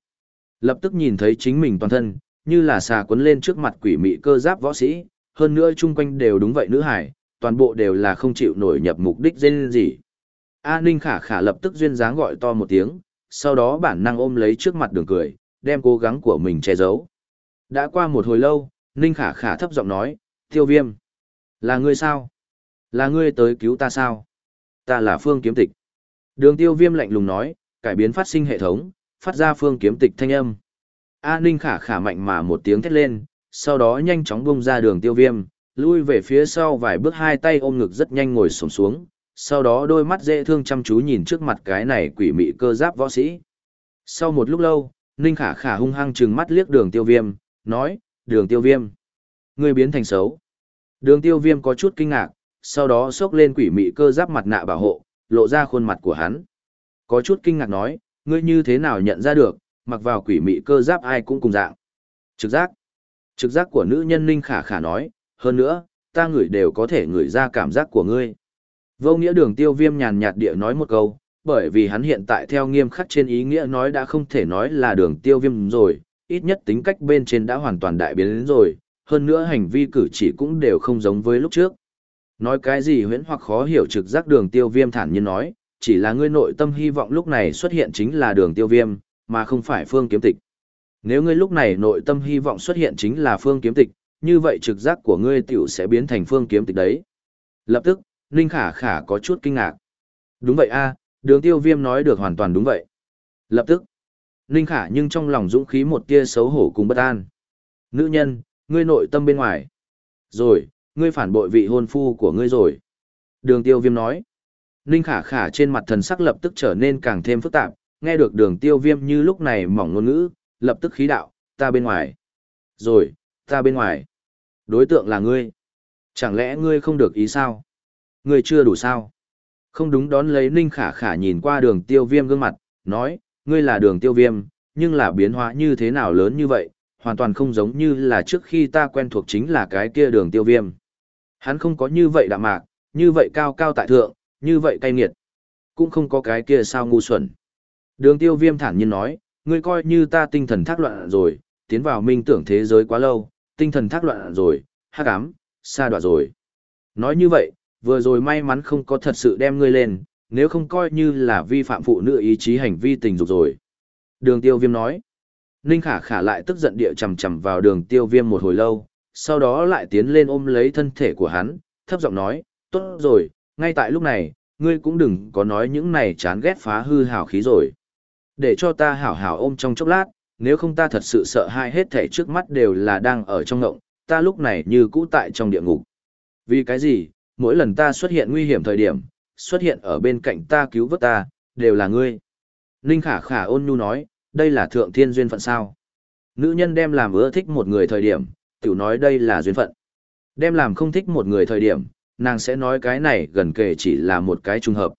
Lập tức nhìn thấy chính mình toàn thân, như là xà quấn lên trước mặt quỷ mị cơ giáp võ sĩ, hơn nữa chung quanh đều đúng vậy nữ hải, toàn bộ đều là không chịu nổi nhập mục đích dên gì. A Ninh khả khả lập tức duyên dáng gọi to một tiếng, sau đó bản năng ôm lấy trước mặt đường cười, đem cố gắng của mình che giấu. Đã qua một hồi lâu, Ninh khả khả thấp giọng nói, tiêu viêm. Là ngươi sao? Là ngươi tới cứu ta sao? Ta là phương kiếm tịch. Đường tiêu viêm lạnh lùng nói, cải biến phát sinh hệ thống, phát ra phương kiếm tịch thanh âm. A Ninh khả khả mạnh mà một tiếng thét lên, sau đó nhanh chóng bung ra đường tiêu viêm, lui về phía sau vài bước hai tay ôm ngực rất nhanh ngồi sổng xuống, sau đó đôi mắt dễ thương chăm chú nhìn trước mặt cái này quỷ mị cơ giáp võ sĩ. Sau một lúc lâu, Ninh khả khả hung hăng trừng mắt liếc đường tiêu viêm, nói, đường tiêu viêm. Người biến thành xấu. Đường tiêu viêm có chút kinh ngạc, sau đó xốc lên quỷ mị cơ giáp mặt nạ bảo hộ, lộ ra khuôn mặt của hắn. Có chút kinh ngạc nói, ngươi như thế nào nhận ra được, mặc vào quỷ mị cơ giáp ai cũng cùng dạng. Trực giác. Trực giác của nữ nhân Ninh khả khả nói, hơn nữa, ta ngửi đều có thể ngửi ra cảm giác của ngươi. Vô nghĩa đường tiêu viêm nhàn nhạt địa nói một câu, bởi vì hắn hiện tại theo nghiêm khắc trên ý nghĩa nói đã không thể nói là đường tiêu viêm rồi, ít nhất tính cách bên trên đã hoàn toàn đại biến đến rồi, hơn nữa hành vi cử chỉ cũng đều không giống với lúc trước. Nói cái gì huyễn hoặc khó hiểu trực giác đường tiêu viêm thản nhiên nói, chỉ là ngươi nội tâm hy vọng lúc này xuất hiện chính là đường tiêu viêm, mà không phải phương kiếm tịch. Nếu ngươi lúc này nội tâm hy vọng xuất hiện chính là phương kiếm tịch, như vậy trực giác của ngươi tiểu sẽ biến thành phương kiếm tịch đấy. Lập tức, Ninh Khả Khả có chút kinh ngạc. Đúng vậy a đường tiêu viêm nói được hoàn toàn đúng vậy. Lập tức, Ninh Khả nhưng trong lòng dũng khí một tia xấu hổ cùng bất an. Nữ nhân, ngươi nội tâm bên ngoài. Rồi, ngươi phản bội vị hôn phu của ngươi rồi. Đường tiêu viêm nói. Ninh khả khả trên mặt thần sắc lập tức trở nên càng thêm phức tạp, nghe được đường tiêu viêm như lúc này mỏng ngôn ngữ, lập tức khí đạo, ta bên ngoài. Rồi, ta bên ngoài. Đối tượng là ngươi. Chẳng lẽ ngươi không được ý sao? Ngươi chưa đủ sao? Không đúng đón lấy Ninh khả khả nhìn qua đường tiêu viêm gương mặt, nói, ngươi là đường tiêu viêm, nhưng là biến hóa như thế nào lớn như vậy, hoàn toàn không giống như là trước khi ta quen thuộc chính là cái kia đường tiêu viêm. Hắn không có như vậy đạm mạc, như vậy cao cao tại thượng, như vậy cay nghiệt. Cũng không có cái kia sao ngu xuẩn. Đường tiêu viêm thản nhiên nói, ngươi coi như ta tinh thần thác loạn rồi, tiến vào minh tưởng thế giới quá lâu, tinh thần thác loạn rồi, hắc ám, xa đoạn rồi. Nói như vậy, vừa rồi may mắn không có thật sự đem ngươi lên, nếu không coi như là vi phạm phụ nữ ý chí hành vi tình dục rồi. Đường tiêu viêm nói, Ninh khả khả lại tức giận địa chầm chầm vào đường tiêu viêm một hồi lâu, sau đó lại tiến lên ôm lấy thân thể của hắn, thấp giọng nói, tốt rồi, ngay tại lúc này, ngươi cũng đừng có nói những này chán ghét phá hư hào khí rồi. Để cho ta hảo hảo ôm trong chốc lát, nếu không ta thật sự sợ hai hết thể trước mắt đều là đang ở trong ngộng, ta lúc này như cũ tại trong địa ngục. Vì cái gì, mỗi lần ta xuất hiện nguy hiểm thời điểm, xuất hiện ở bên cạnh ta cứu vớt ta, đều là ngươi. Ninh khả khả ôn nhu nói, đây là thượng thiên duyên phận sao. Nữ nhân đem làm ưa thích một người thời điểm, tiểu nói đây là duyên phận. Đem làm không thích một người thời điểm, nàng sẽ nói cái này gần kề chỉ là một cái trùng hợp.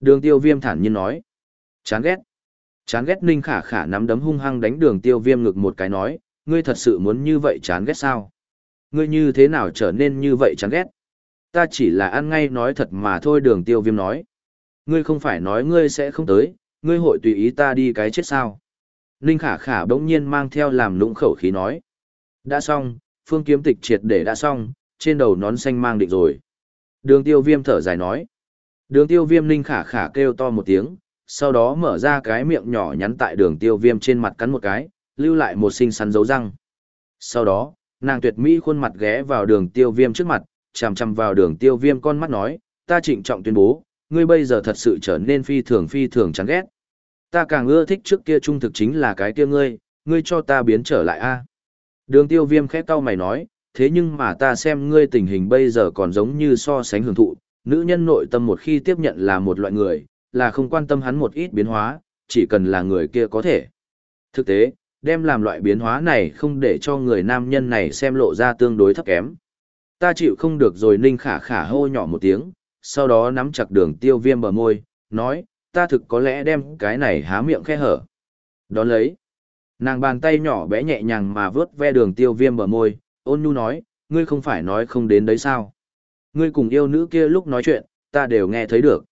Đường tiêu viêm thản nhiên nói. Chán ghét. Chán ghét ninh khả khả nắm đấm hung hăng đánh đường tiêu viêm ngực một cái nói, ngươi thật sự muốn như vậy chán ghét sao? Ngươi như thế nào trở nên như vậy chán ghét? Ta chỉ là ăn ngay nói thật mà thôi đường tiêu viêm nói. Ngươi không phải nói ngươi sẽ không tới, ngươi hội tùy ý ta đi cái chết sao? Ninh khả khả bỗng nhiên mang theo làm lũng khẩu khí nói. Đã xong, phương kiếm tịch triệt để đã xong, trên đầu nón xanh mang định rồi. Đường tiêu viêm thở dài nói. Đường tiêu viêm ninh khả khả kêu to một tiếng, sau đó mở ra cái miệng nhỏ nhắn tại đường tiêu viêm trên mặt cắn một cái, lưu lại một sinh sắn dấu răng. Sau đó, nàng tuyệt mỹ khuôn mặt ghé vào đường tiêu viêm trước mặt, chằm chằm vào đường tiêu viêm con mắt nói, ta trịnh trọng tuyên bố, ngươi bây giờ thật sự trở nên phi thường phi thường chán ghét. Ta càng ưa thích trước kia trung thực chính là cái kia ngươi, ngươi cho ta biến trở lại a. Đường tiêu viêm khẽ tao mày nói, thế nhưng mà ta xem ngươi tình hình bây giờ còn giống như so sánh hưởng thụ, nữ nhân nội tâm một khi tiếp nhận là một loại người, là không quan tâm hắn một ít biến hóa, chỉ cần là người kia có thể. Thực tế, đem làm loại biến hóa này không để cho người nam nhân này xem lộ ra tương đối thấp kém. Ta chịu không được rồi ninh khả khả hô nhỏ một tiếng, sau đó nắm chặt đường tiêu viêm bờ môi, nói, ta thực có lẽ đem cái này há miệng khe hở. Đón lấy, nàng bàn tay nhỏ bé nhẹ nhàng mà vớt ve đường tiêu viêm bờ môi, ôn nhu nói, ngươi không phải nói không đến đấy sao. Ngươi cùng yêu nữ kia lúc nói chuyện, ta đều nghe thấy được.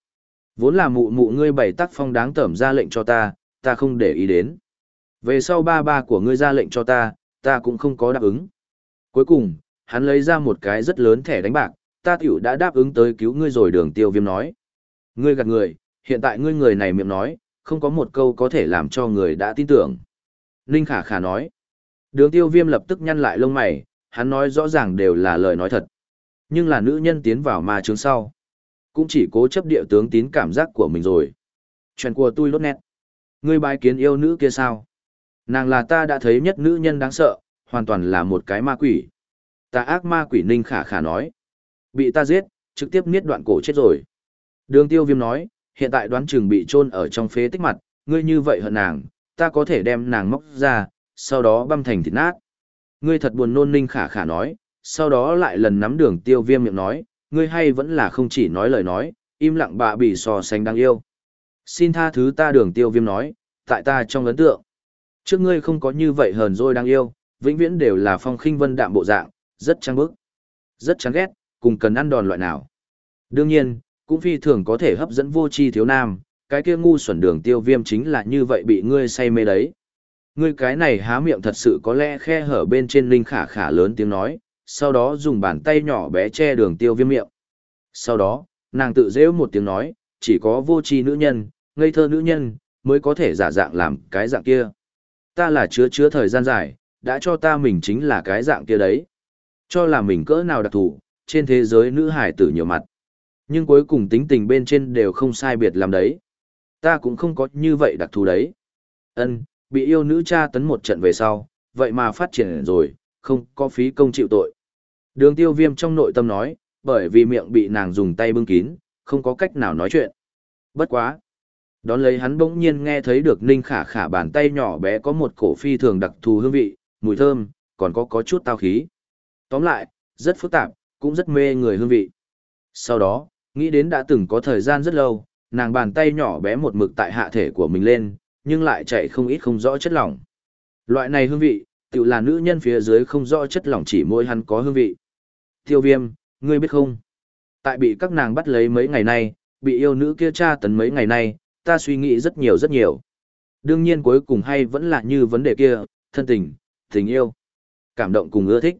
Vốn là mụ mụ ngươi bày tắc phong đáng tẩm ra lệnh cho ta, ta không để ý đến. Về sau ba ba của ngươi ra lệnh cho ta, ta cũng không có đáp ứng. Cuối cùng, hắn lấy ra một cái rất lớn thẻ đánh bạc, ta tiểu đã đáp ứng tới cứu ngươi rồi đường tiêu viêm nói. Ngươi gạt người, Hiện tại ngươi người này miệng nói, không có một câu có thể làm cho người đã tin tưởng. Ninh khả khả nói. Đường tiêu viêm lập tức nhăn lại lông mày, hắn nói rõ ràng đều là lời nói thật. Nhưng là nữ nhân tiến vào ma trướng sau. Cũng chỉ cố chấp địa tướng tín cảm giác của mình rồi. Chuyện của tôi lốt nét. Ngươi bài kiến yêu nữ kia sao? Nàng là ta đã thấy nhất nữ nhân đáng sợ, hoàn toàn là một cái ma quỷ. Ta ác ma quỷ ninh khả khả nói. Bị ta giết, trực tiếp niết đoạn cổ chết rồi. Đường tiêu viêm nói, hiện tại đoán chừng bị chôn ở trong phế tích mặt, ngươi như vậy hận nàng, ta có thể đem nàng móc ra, sau đó băm thành thịt nát. Ngươi thật buồn nôn ninh khả khả nói, sau đó lại lần nắm đường tiêu viêm miệng nói, ngươi hay vẫn là không chỉ nói lời nói, im lặng bạ bị so sánh đáng yêu. Xin tha thứ ta đường tiêu viêm nói, tại ta trong ấn tượng. Trước ngươi không có như vậy hờn rồi đáng yêu, vĩnh viễn đều là phong khinh vân đạm bộ dạng, rất trăng bức, rất chán ghét, cùng cần ăn đòn loại nào. Đương nhiên, cũng phi thường có thể hấp dẫn vô tri thiếu nam, cái kia ngu xuẩn đường tiêu viêm chính là như vậy bị ngươi say mê đấy. Ngươi cái này há miệng thật sự có lẽ khe hở bên trên linh khả khả lớn tiếng nói, sau đó dùng bàn tay nhỏ bé che đường tiêu viêm miệng. Sau đó, nàng tự rêu một tiếng nói, chỉ có vô tri nữ nhân, ngây thơ nữ nhân, mới có thể giả dạng làm cái dạng kia. Ta là chứa chứa thời gian dài, đã cho ta mình chính là cái dạng kia đấy. Cho là mình cỡ nào đặc thù, trên thế giới nữ hải tử nhiều mặt. Nhưng cuối cùng tính tình bên trên đều không sai biệt làm đấy. Ta cũng không có như vậy đặc thù đấy. Ân, bị yêu nữ cha tấn một trận về sau, vậy mà phát triển rồi, không có phí công chịu tội. Đường tiêu viêm trong nội tâm nói, bởi vì miệng bị nàng dùng tay bưng kín, không có cách nào nói chuyện. Bất quá. Đón lấy hắn bỗng nhiên nghe thấy được ninh khả khả bàn tay nhỏ bé có một cổ phi thường đặc thù hương vị, mùi thơm, còn có có chút tao khí. Tóm lại, rất phức tạp, cũng rất mê người hương vị. Sau đó, nghĩ đến đã từng có thời gian rất lâu, nàng bàn tay nhỏ bé một mực tại hạ thể của mình lên, nhưng lại chạy không ít không rõ chất lỏng. Loại này hương vị, tự là nữ nhân phía dưới không rõ chất lỏng chỉ môi hắn có hương vị. Tiêu viêm, ngươi biết không? Tại bị các nàng bắt lấy mấy ngày nay, bị yêu nữ kia tra tấn mấy ngày nay, ta suy nghĩ rất nhiều rất nhiều. Đương nhiên cuối cùng hay vẫn là như vấn đề kia, thân tình, tình yêu, cảm động cùng ưa thích.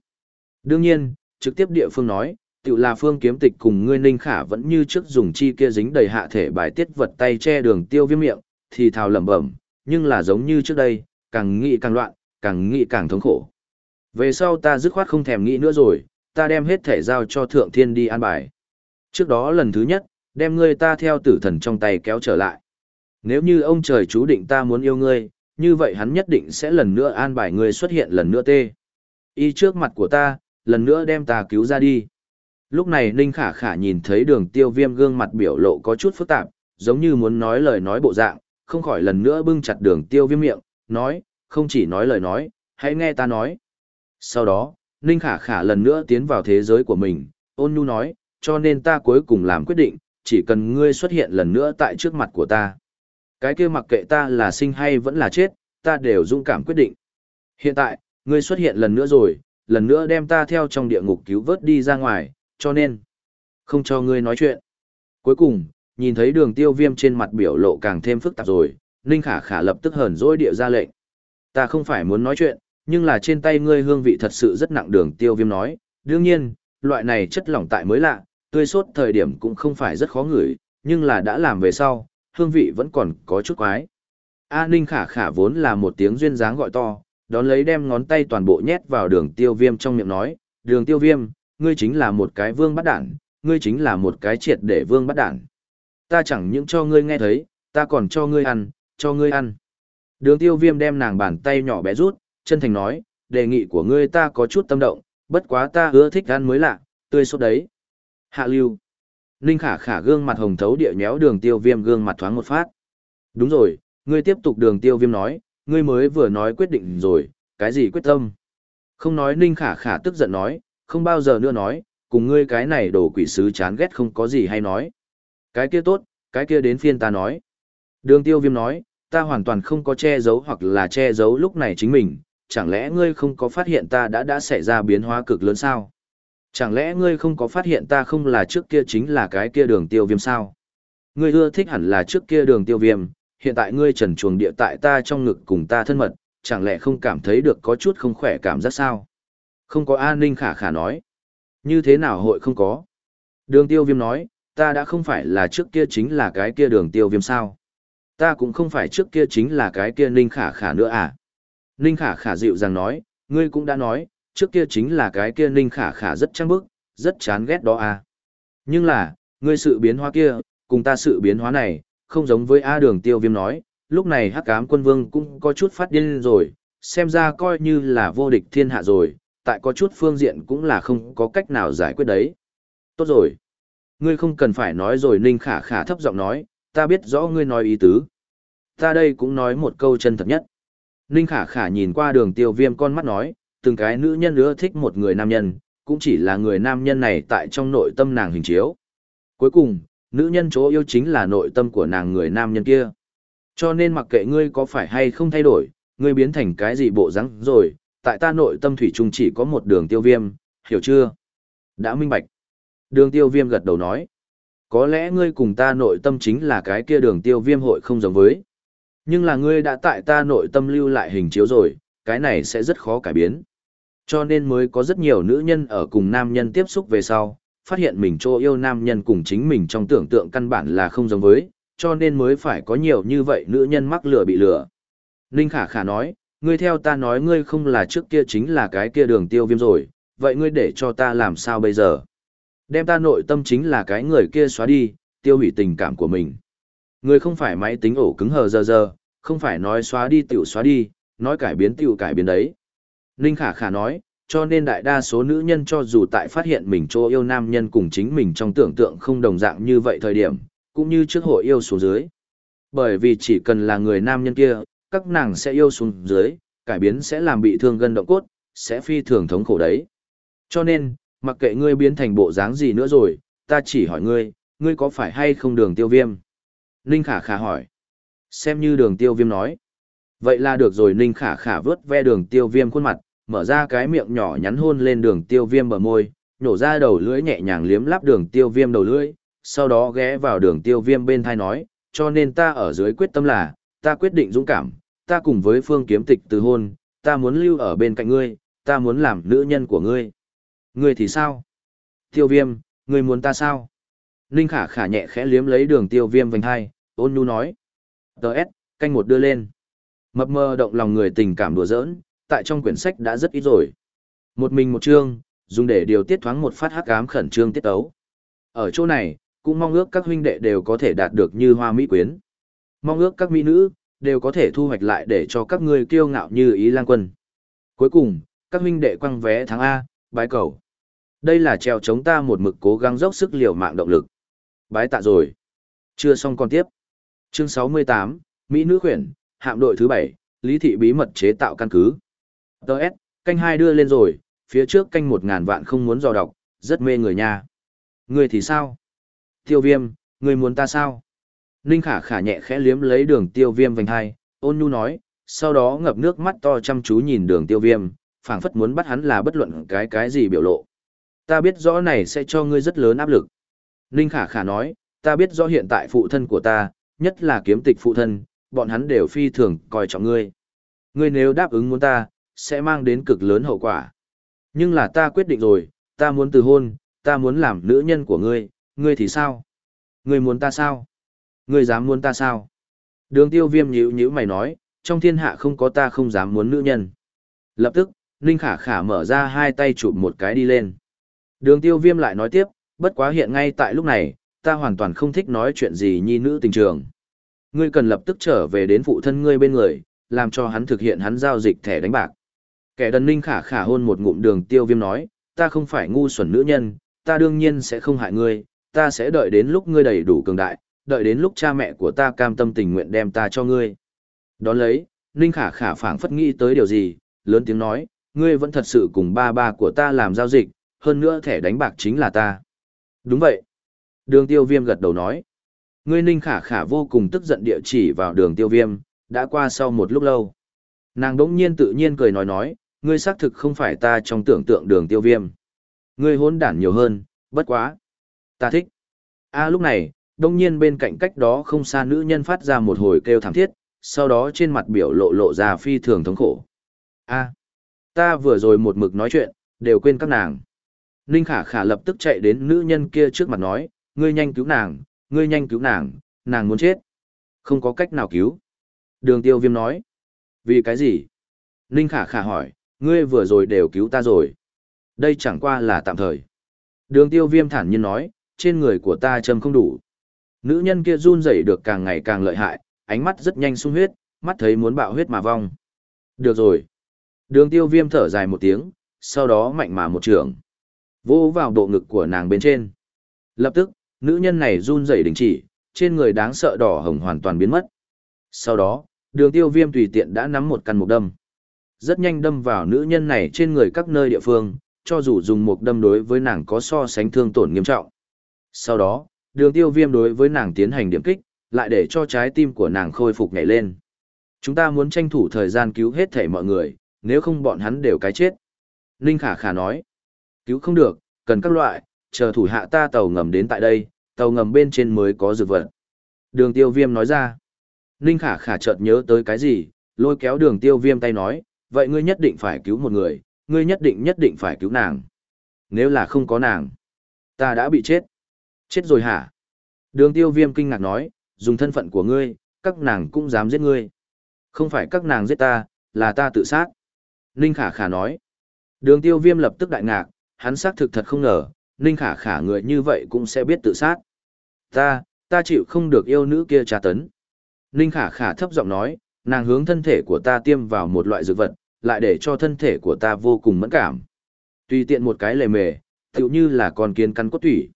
Đương nhiên, trực tiếp địa phương nói, tự là phương kiếm tịch cùng ngươi ninh khả vẫn như trước dùng chi kia dính đầy hạ thể bài tiết vật tay che đường tiêu viêm miệng, thì thào lẩm bẩm, nhưng là giống như trước đây, càng nghĩ càng loạn, càng nghĩ càng thống khổ. Về sau ta dứt khoát không thèm nghĩ nữa rồi, ta đem hết thể giao cho thượng thiên đi an bài. Trước đó lần thứ nhất, đem ngươi ta theo tử thần trong tay kéo trở lại. Nếu như ông trời chú định ta muốn yêu ngươi, như vậy hắn nhất định sẽ lần nữa an bài ngươi xuất hiện lần nữa tê. Y trước mặt của ta, lần nữa đem ta cứu ra đi. Lúc này Ninh Khả Khả nhìn thấy đường tiêu viêm gương mặt biểu lộ có chút phức tạp, giống như muốn nói lời nói bộ dạng, không khỏi lần nữa bưng chặt đường tiêu viêm miệng, nói, không chỉ nói lời nói, hãy nghe ta nói. Sau đó, Ninh Khả Khả lần nữa tiến vào thế giới của mình, ôn nhu nói, cho nên ta cuối cùng làm quyết định, chỉ cần ngươi xuất hiện lần nữa tại trước mặt của ta. Cái kia mặc kệ ta là sinh hay vẫn là chết, ta đều dũng cảm quyết định. Hiện tại, ngươi xuất hiện lần nữa rồi, lần nữa đem ta theo trong địa ngục cứu vớt đi ra ngoài, cho nên, không cho ngươi nói chuyện. Cuối cùng, nhìn thấy đường tiêu viêm trên mặt biểu lộ càng thêm phức tạp rồi, Ninh Khả Khả lập tức hờn dỗi địa ra lệnh. Ta không phải muốn nói chuyện, nhưng là trên tay ngươi hương vị thật sự rất nặng đường tiêu viêm nói. Đương nhiên, loại này chất lỏng tại mới lạ, tươi sốt thời điểm cũng không phải rất khó ngửi, nhưng là đã làm về sau, hương vị vẫn còn có chút quái. A Ninh Khả Khả vốn là một tiếng duyên dáng gọi to, đón lấy đem ngón tay toàn bộ nhét vào đường tiêu viêm trong miệng nói, đường tiêu viêm, ngươi chính là một cái vương bắt đản, ngươi chính là một cái triệt để vương bắt đản. Ta chẳng những cho ngươi nghe thấy, ta còn cho ngươi ăn, cho ngươi ăn. Đường tiêu viêm đem nàng bàn tay nhỏ bé rút, chân thành nói, đề nghị của ngươi ta có chút tâm động, bất quá ta ưa thích ăn mới lạ, tươi sốt đấy. Hạ lưu. Ninh khả khả gương mặt hồng thấu địa nhéo đường tiêu viêm gương mặt thoáng một phát. Đúng rồi, ngươi tiếp tục đường tiêu viêm nói, ngươi mới vừa nói quyết định rồi, cái gì quyết tâm. Không nói ninh khả khả tức giận nói, không bao giờ nữa nói, cùng ngươi cái này đồ quỷ sứ chán ghét không có gì hay nói. Cái kia tốt, cái kia đến phiên ta nói. Đường tiêu viêm nói, ta hoàn toàn không có che giấu hoặc là che giấu lúc này chính mình, chẳng lẽ ngươi không có phát hiện ta đã đã xảy ra biến hóa cực lớn sao? Chẳng lẽ ngươi không có phát hiện ta không là trước kia chính là cái kia đường tiêu viêm sao? Ngươi ưa thích hẳn là trước kia đường tiêu viêm, hiện tại ngươi trần chuồng địa tại ta trong ngực cùng ta thân mật, chẳng lẽ không cảm thấy được có chút không khỏe cảm giác sao? Không có an ninh khả khả nói. Như thế nào hội không có? Đường tiêu viêm nói, ta đã không phải là trước kia chính là cái kia đường tiêu viêm sao. Ta cũng không phải trước kia chính là cái kia Ninh Khả Khả nữa à. Ninh Khả Khả dịu dàng nói, ngươi cũng đã nói, trước kia chính là cái kia Ninh Khả Khả rất trăng bức, rất chán ghét đó à. Nhưng là, ngươi sự biến hóa kia, cùng ta sự biến hóa này, không giống với A đường tiêu viêm nói, lúc này hắc ám quân vương cũng có chút phát điên rồi, xem ra coi như là vô địch thiên hạ rồi, tại có chút phương diện cũng là không có cách nào giải quyết đấy. Tốt rồi. Ngươi không cần phải nói rồi Ninh Khả Khả thấp giọng nói, ta biết rõ ngươi nói ý tứ. Ta đây cũng nói một câu chân thật nhất. Ninh Khả Khả nhìn qua đường tiêu viêm con mắt nói, từng cái nữ nhân nữa thích một người nam nhân, cũng chỉ là người nam nhân này tại trong nội tâm nàng hình chiếu. Cuối cùng, nữ nhân chỗ yêu chính là nội tâm của nàng người nam nhân kia. Cho nên mặc kệ ngươi có phải hay không thay đổi, ngươi biến thành cái gì bộ dáng rồi, tại ta nội tâm thủy chung chỉ có một đường tiêu viêm, hiểu chưa? Đã minh bạch. Đường tiêu viêm gật đầu nói. Có lẽ ngươi cùng ta nội tâm chính là cái kia đường tiêu viêm hội không giống với. Nhưng là ngươi đã tại ta nội tâm lưu lại hình chiếu rồi, cái này sẽ rất khó cải biến. Cho nên mới có rất nhiều nữ nhân ở cùng nam nhân tiếp xúc về sau, phát hiện mình chỗ yêu nam nhân cùng chính mình trong tưởng tượng căn bản là không giống với, cho nên mới phải có nhiều như vậy nữ nhân mắc lửa bị lửa. Ninh Khả Khả nói, ngươi theo ta nói ngươi không là trước kia chính là cái kia đường tiêu viêm rồi, vậy ngươi để cho ta làm sao bây giờ? Đem ta nội tâm chính là cái người kia xóa đi, tiêu hủy tình cảm của mình. Người không phải máy tính ổ cứng hờ giờ giờ, không phải nói xóa đi tiểu xóa đi, nói cải biến tiểu cải biến đấy. Ninh Khả Khả nói, cho nên đại đa số nữ nhân cho dù tại phát hiện mình chỗ yêu nam nhân cùng chính mình trong tưởng tượng không đồng dạng như vậy thời điểm, cũng như trước hội yêu xuống dưới. Bởi vì chỉ cần là người nam nhân kia, các nàng sẽ yêu xuống dưới, cải biến sẽ làm bị thương gân động cốt, sẽ phi thường thống khổ đấy. Cho nên, mặc kệ ngươi biến thành bộ dáng gì nữa rồi, ta chỉ hỏi ngươi, ngươi có phải hay không đường tiêu viêm? Ninh Khả Khả hỏi. Xem như đường tiêu viêm nói. Vậy là được rồi Ninh Khả Khả vớt ve đường tiêu viêm khuôn mặt, mở ra cái miệng nhỏ nhắn hôn lên đường tiêu viêm bờ môi, nhổ ra đầu lưỡi nhẹ nhàng liếm lắp đường tiêu viêm đầu lưỡi, sau đó ghé vào đường tiêu viêm bên thai nói, cho nên ta ở dưới quyết tâm là, ta quyết định dũng cảm, ta cùng với phương kiếm tịch từ hôn, ta muốn lưu ở bên cạnh ngươi, ta muốn làm nữ nhân của ngươi. Ngươi thì sao? Tiêu viêm, ngươi muốn ta sao? Ninh khả khả nhẹ khẽ liếm lấy đường tiêu viêm vành hai, ôn nhu nói. Đợt, canh một đưa lên. Mập mơ động lòng người tình cảm đùa giỡn, tại trong quyển sách đã rất ít rồi. Một mình một chương, dùng để điều tiết thoáng một phát hắc ám khẩn trương tiết tấu. Ở chỗ này, cũng mong ước các huynh đệ đều có thể đạt được như hoa mỹ quyến. Mong ước các mỹ nữ, đều có thể thu hoạch lại để cho các ngươi kiêu ngạo như ý lang quân. Cuối cùng, các huynh đệ quăng vé tháng A, bái cầu. Đây là treo chống ta một mực cố gắng dốc sức liều mạng động lực. Bái tạ rồi. Chưa xong còn tiếp. Chương 68, Mỹ nữ khuyển, hạm đội thứ 7, lý thị bí mật chế tạo căn cứ. Đợt, canh hai đưa lên rồi, phía trước canh một ngàn vạn không muốn dò đọc, rất mê người nha. Người thì sao? Tiêu viêm, người muốn ta sao? Ninh khả khả nhẹ khẽ liếm lấy đường tiêu viêm vành hai, ôn nhu nói, sau đó ngập nước mắt to chăm chú nhìn đường tiêu viêm, phảng phất muốn bắt hắn là bất luận cái cái gì biểu lộ. Ta biết rõ này sẽ cho ngươi rất lớn áp lực. Ninh khả khả nói, ta biết rõ hiện tại phụ thân của ta, nhất là kiếm tịch phụ thân, bọn hắn đều phi thường coi trọng ngươi. Ngươi nếu đáp ứng muốn ta, sẽ mang đến cực lớn hậu quả. Nhưng là ta quyết định rồi, ta muốn từ hôn, ta muốn làm nữ nhân của ngươi, ngươi thì sao? Ngươi muốn ta sao? Ngươi dám muốn ta sao? Đường tiêu viêm nhíu nhíu mày nói, trong thiên hạ không có ta không dám muốn nữ nhân. Lập tức, Ninh Khả Khả mở ra hai tay chụp một cái đi lên. Đường tiêu viêm lại nói tiếp, bất quá hiện ngay tại lúc này, ta hoàn toàn không thích nói chuyện gì nhi nữ tình trường. Ngươi cần lập tức trở về đến phụ thân ngươi bên người, làm cho hắn thực hiện hắn giao dịch thẻ đánh bạc. Kẻ đần ninh khả khả hôn một ngụm đường tiêu viêm nói, ta không phải ngu xuẩn nữ nhân, ta đương nhiên sẽ không hại ngươi, ta sẽ đợi đến lúc ngươi đầy đủ cường đại, đợi đến lúc cha mẹ của ta cam tâm tình nguyện đem ta cho ngươi. Đón lấy, ninh khả khả phảng phất nghĩ tới điều gì, lớn tiếng nói, ngươi vẫn thật sự cùng ba ba của ta làm giao dịch, hơn nữa thẻ đánh bạc chính là ta. Đúng vậy. Đường tiêu viêm gật đầu nói. Ngươi ninh khả khả vô cùng tức giận địa chỉ vào đường tiêu viêm, đã qua sau một lúc lâu. Nàng đỗng nhiên tự nhiên cười nói nói, ngươi xác thực không phải ta trong tưởng tượng đường tiêu viêm. Ngươi hốn đản nhiều hơn, bất quá. Ta thích. a lúc này, đông nhiên bên cạnh cách đó không xa nữ nhân phát ra một hồi kêu thảm thiết, sau đó trên mặt biểu lộ lộ ra phi thường thống khổ. a ta vừa rồi một mực nói chuyện, đều quên các nàng. Ninh khả khả lập tức chạy đến nữ nhân kia trước mặt nói, ngươi nhanh cứu nàng, ngươi nhanh cứu nàng, nàng muốn chết. Không có cách nào cứu. Đường tiêu viêm nói. Vì cái gì? Ninh khả khả hỏi, ngươi vừa rồi đều cứu ta rồi. Đây chẳng qua là tạm thời. Đường tiêu viêm thản nhiên nói, trên người của ta châm không đủ. Nữ nhân kia run rẩy được càng ngày càng lợi hại, ánh mắt rất nhanh sung huyết, mắt thấy muốn bạo huyết mà vong. Được rồi. Đường tiêu viêm thở dài một tiếng, sau đó mạnh mà một trường. Vô vào bộ ngực của nàng bên trên. Lập tức, nữ nhân này run rẩy đình chỉ, trên người đáng sợ đỏ hồng hoàn toàn biến mất. Sau đó, đường tiêu viêm tùy tiện đã nắm một căn mục đâm. Rất nhanh đâm vào nữ nhân này trên người các nơi địa phương, cho dù dùng một đâm đối với nàng có so sánh thương tổn nghiêm trọng. Sau đó, đường tiêu viêm đối với nàng tiến hành điểm kích, lại để cho trái tim của nàng khôi phục nhảy lên. Chúng ta muốn tranh thủ thời gian cứu hết thể mọi người, nếu không bọn hắn đều cái chết. Ninh Khả Khả nói, cứu không được, cần các loại, chờ thủ hạ ta tàu ngầm đến tại đây, tàu ngầm bên trên mới có dược vật. Đường tiêu viêm nói ra, Ninh Khả Khả chợt nhớ tới cái gì, lôi kéo đường tiêu viêm tay nói, vậy ngươi nhất định phải cứu một người, ngươi nhất định nhất định phải cứu nàng. Nếu là không có nàng, ta đã bị chết. Chết rồi hả? Đường tiêu viêm kinh ngạc nói, dùng thân phận của ngươi, các nàng cũng dám giết ngươi. Không phải các nàng giết ta, là ta tự sát. Ninh Khả Khả nói. Đường tiêu viêm lập tức đại ngạc, hắn xác thực thật không ngờ, Ninh Khả Khả người như vậy cũng sẽ biết tự sát. Ta, ta chịu không được yêu nữ kia trà tấn. Ninh Khả Khả thấp giọng nói, nàng hướng thân thể của ta tiêm vào một loại dược vật, lại để cho thân thể của ta vô cùng mẫn cảm. Tùy tiện một cái lề mề, tựu như là con kiến cắn cốt thủy.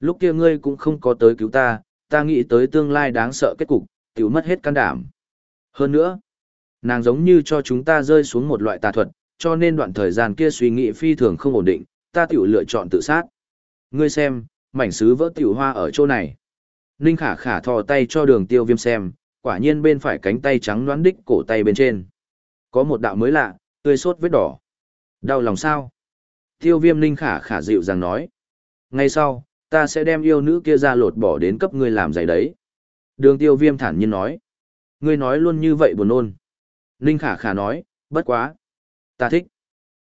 Lúc kia ngươi cũng không có tới cứu ta, ta nghĩ tới tương lai đáng sợ kết cục, tựu mất hết can đảm. Hơn nữa, nàng giống như cho chúng ta rơi xuống một loại tà thuật, cho nên đoạn thời gian kia suy nghĩ phi thường không ổn định, ta tiểu lựa chọn tự sát. Ngươi xem, mảnh sứ vỡ tiểu hoa ở chỗ này. Ninh khả khả thò tay cho đường tiêu viêm xem, quả nhiên bên phải cánh tay trắng đoán đích cổ tay bên trên. Có một đạo mới lạ, tươi sốt vết đỏ. Đau lòng sao? Tiêu viêm ninh khả khả dịu dàng nói. Ngay sau, ta sẽ đem yêu nữ kia ra lột bỏ đến cấp ngươi làm giày đấy. Đường tiêu viêm thản nhiên nói. Ngươi nói luôn như vậy buồn ôn. Ninh khả khả nói, bất quá. Ta thích.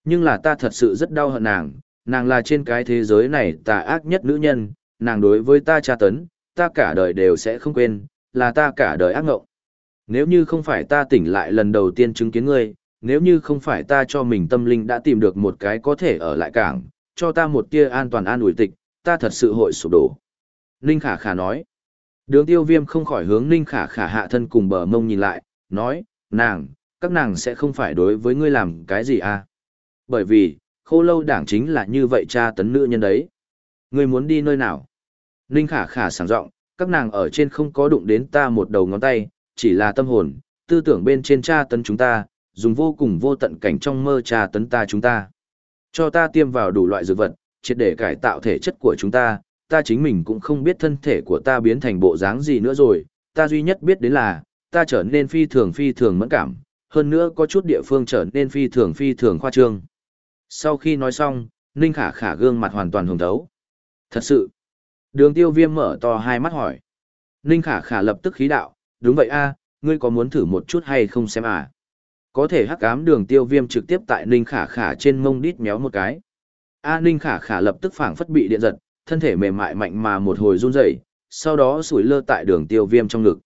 Nhưng là ta thật sự rất đau hận nàng, nàng là trên cái thế giới này tà ác nhất nữ nhân, nàng đối với ta tra tấn, ta cả đời đều sẽ không quên, là ta cả đời ác ngộng. Nếu như không phải ta tỉnh lại lần đầu tiên chứng kiến ngươi, nếu như không phải ta cho mình tâm linh đã tìm được một cái có thể ở lại cảng, cho ta một tia an toàn an ủi tịch, ta thật sự hội sụp đổ. Ninh Khả Khả nói. Đường tiêu viêm không khỏi hướng Ninh Khả Khả hạ thân cùng bờ mông nhìn lại, nói, nàng, các nàng sẽ không phải đối với ngươi làm cái gì à? Bởi vì, khô lâu đảng chính là như vậy cha tấn nữ nhân đấy. Ngươi muốn đi nơi nào? Ninh Khả Khả sảng rộng, các nàng ở trên không có đụng đến ta một đầu ngón tay, chỉ là tâm hồn, tư tưởng bên trên cha tấn chúng ta, dùng vô cùng vô tận cảnh trong mơ cha tấn ta chúng ta. Cho ta tiêm vào đủ loại dược vật, triệt để cải tạo thể chất của chúng ta, ta chính mình cũng không biết thân thể của ta biến thành bộ dáng gì nữa rồi, ta duy nhất biết đến là, ta trở nên phi thường phi thường mẫn cảm, hơn nữa có chút địa phương trở nên phi thường phi thường khoa trương. Sau khi nói xong, Ninh Khả Khả gương mặt hoàn toàn hồng thấu. Thật sự. Đường tiêu viêm mở to hai mắt hỏi. Ninh Khả Khả lập tức khí đạo, đúng vậy a ngươi có muốn thử một chút hay không xem à? Có thể hắc ám đường tiêu viêm trực tiếp tại Ninh Khả Khả trên mông đít méo một cái. A Ninh Khả Khả lập tức phảng phất bị điện giật, thân thể mềm mại mạnh mà một hồi run rẩy, sau đó sủi lơ tại đường tiêu viêm trong ngực.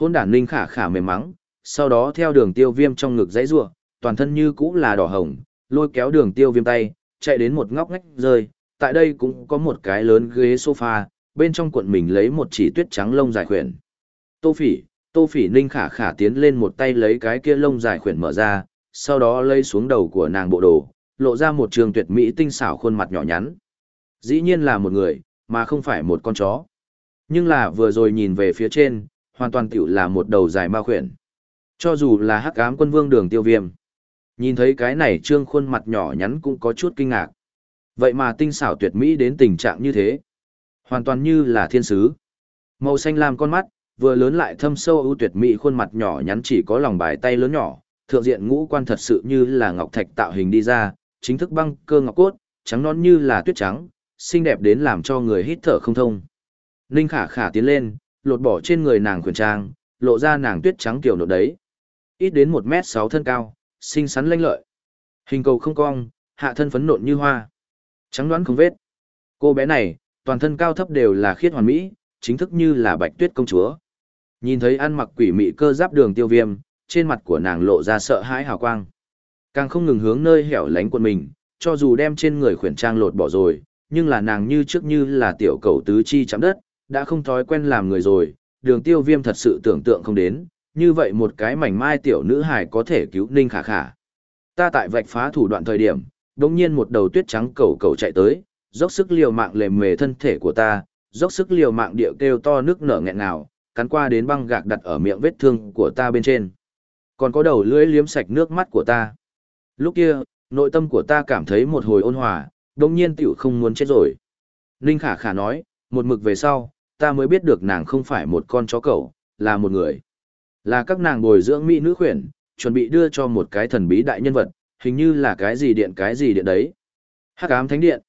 Hôn đản Ninh Khả Khả mềm mắng, sau đó theo đường tiêu viêm trong ngực dãy rua, toàn thân như cũ là đỏ hồng, lôi kéo đường tiêu viêm tay, chạy đến một ngóc ngách rơi, tại đây cũng có một cái lớn ghế sofa, bên trong cuộn mình lấy một chỉ tuyết trắng lông dài khuyển. Tô phỉ, tô phỉ ninh khả khả tiến lên một tay lấy cái kia lông dài khuyển mở ra, sau đó lấy xuống đầu của nàng bộ đồ, lộ ra một trường tuyệt mỹ tinh xảo khuôn mặt nhỏ nhắn. Dĩ nhiên là một người, mà không phải một con chó. Nhưng là vừa rồi nhìn về phía trên, hoàn toàn tiểu là một đầu dài ma khuyển. Cho dù là hắc ám quân vương đường tiêu viêm. Nhìn thấy cái này trương khuôn mặt nhỏ nhắn cũng có chút kinh ngạc. Vậy mà tinh xảo tuyệt mỹ đến tình trạng như thế. Hoàn toàn như là thiên sứ. Màu xanh lam con mắt, vừa lớn lại thâm sâu ưu tuyệt mỹ khuôn mặt nhỏ nhắn chỉ có lòng bài tay lớn nhỏ, thượng diện ngũ quan thật sự như là ngọc thạch tạo hình đi ra, chính thức băng cơ ngọc cốt, trắng non như là tuyết trắng, xinh đẹp đến làm cho người hít thở không thông. Ninh khả khả tiến lên, lột bỏ trên người nàng khuyển trang, lộ ra nàng tuyết trắng kiểu nộp đấy. Ít đến 1 mét 6 thân cao, xinh xắn lanh lợi. Hình cầu không cong, hạ thân phấn nộn như hoa. Trắng đoán không vết. Cô bé này, Toàn thân cao thấp đều là khiết hoàn mỹ, chính thức như là bạch tuyết công chúa. Nhìn thấy ăn mặc quỷ mị cơ giáp đường tiêu viêm, trên mặt của nàng lộ ra sợ hãi hào quang. Càng không ngừng hướng nơi hẻo lánh quần mình, cho dù đem trên người khuyển trang lột bỏ rồi, nhưng là nàng như trước như là tiểu cầu tứ chi chạm đất, đã không thói quen làm người rồi, đường tiêu viêm thật sự tưởng tượng không đến, như vậy một cái mảnh mai tiểu nữ hài có thể cứu ninh khả khả. Ta tại vạch phá thủ đoạn thời điểm, đống nhiên một đầu tuyết trắng cầu cầu chạy tới, dốc sức liều mạng lề mề thân thể của ta, dốc sức liều mạng điệu kêu to nước nở nghẹn ngào, cắn qua đến băng gạc đặt ở miệng vết thương của ta bên trên. Còn có đầu lưỡi liếm sạch nước mắt của ta. Lúc kia, nội tâm của ta cảm thấy một hồi ôn hòa, đồng nhiên tiểu không muốn chết rồi. Ninh Khả Khả nói, một mực về sau, ta mới biết được nàng không phải một con chó cẩu, là một người. Là các nàng bồi dưỡng mỹ nữ khuyển, chuẩn bị đưa cho một cái thần bí đại nhân vật, hình như là cái gì điện cái gì điện đấy. Hắc ám thánh điện.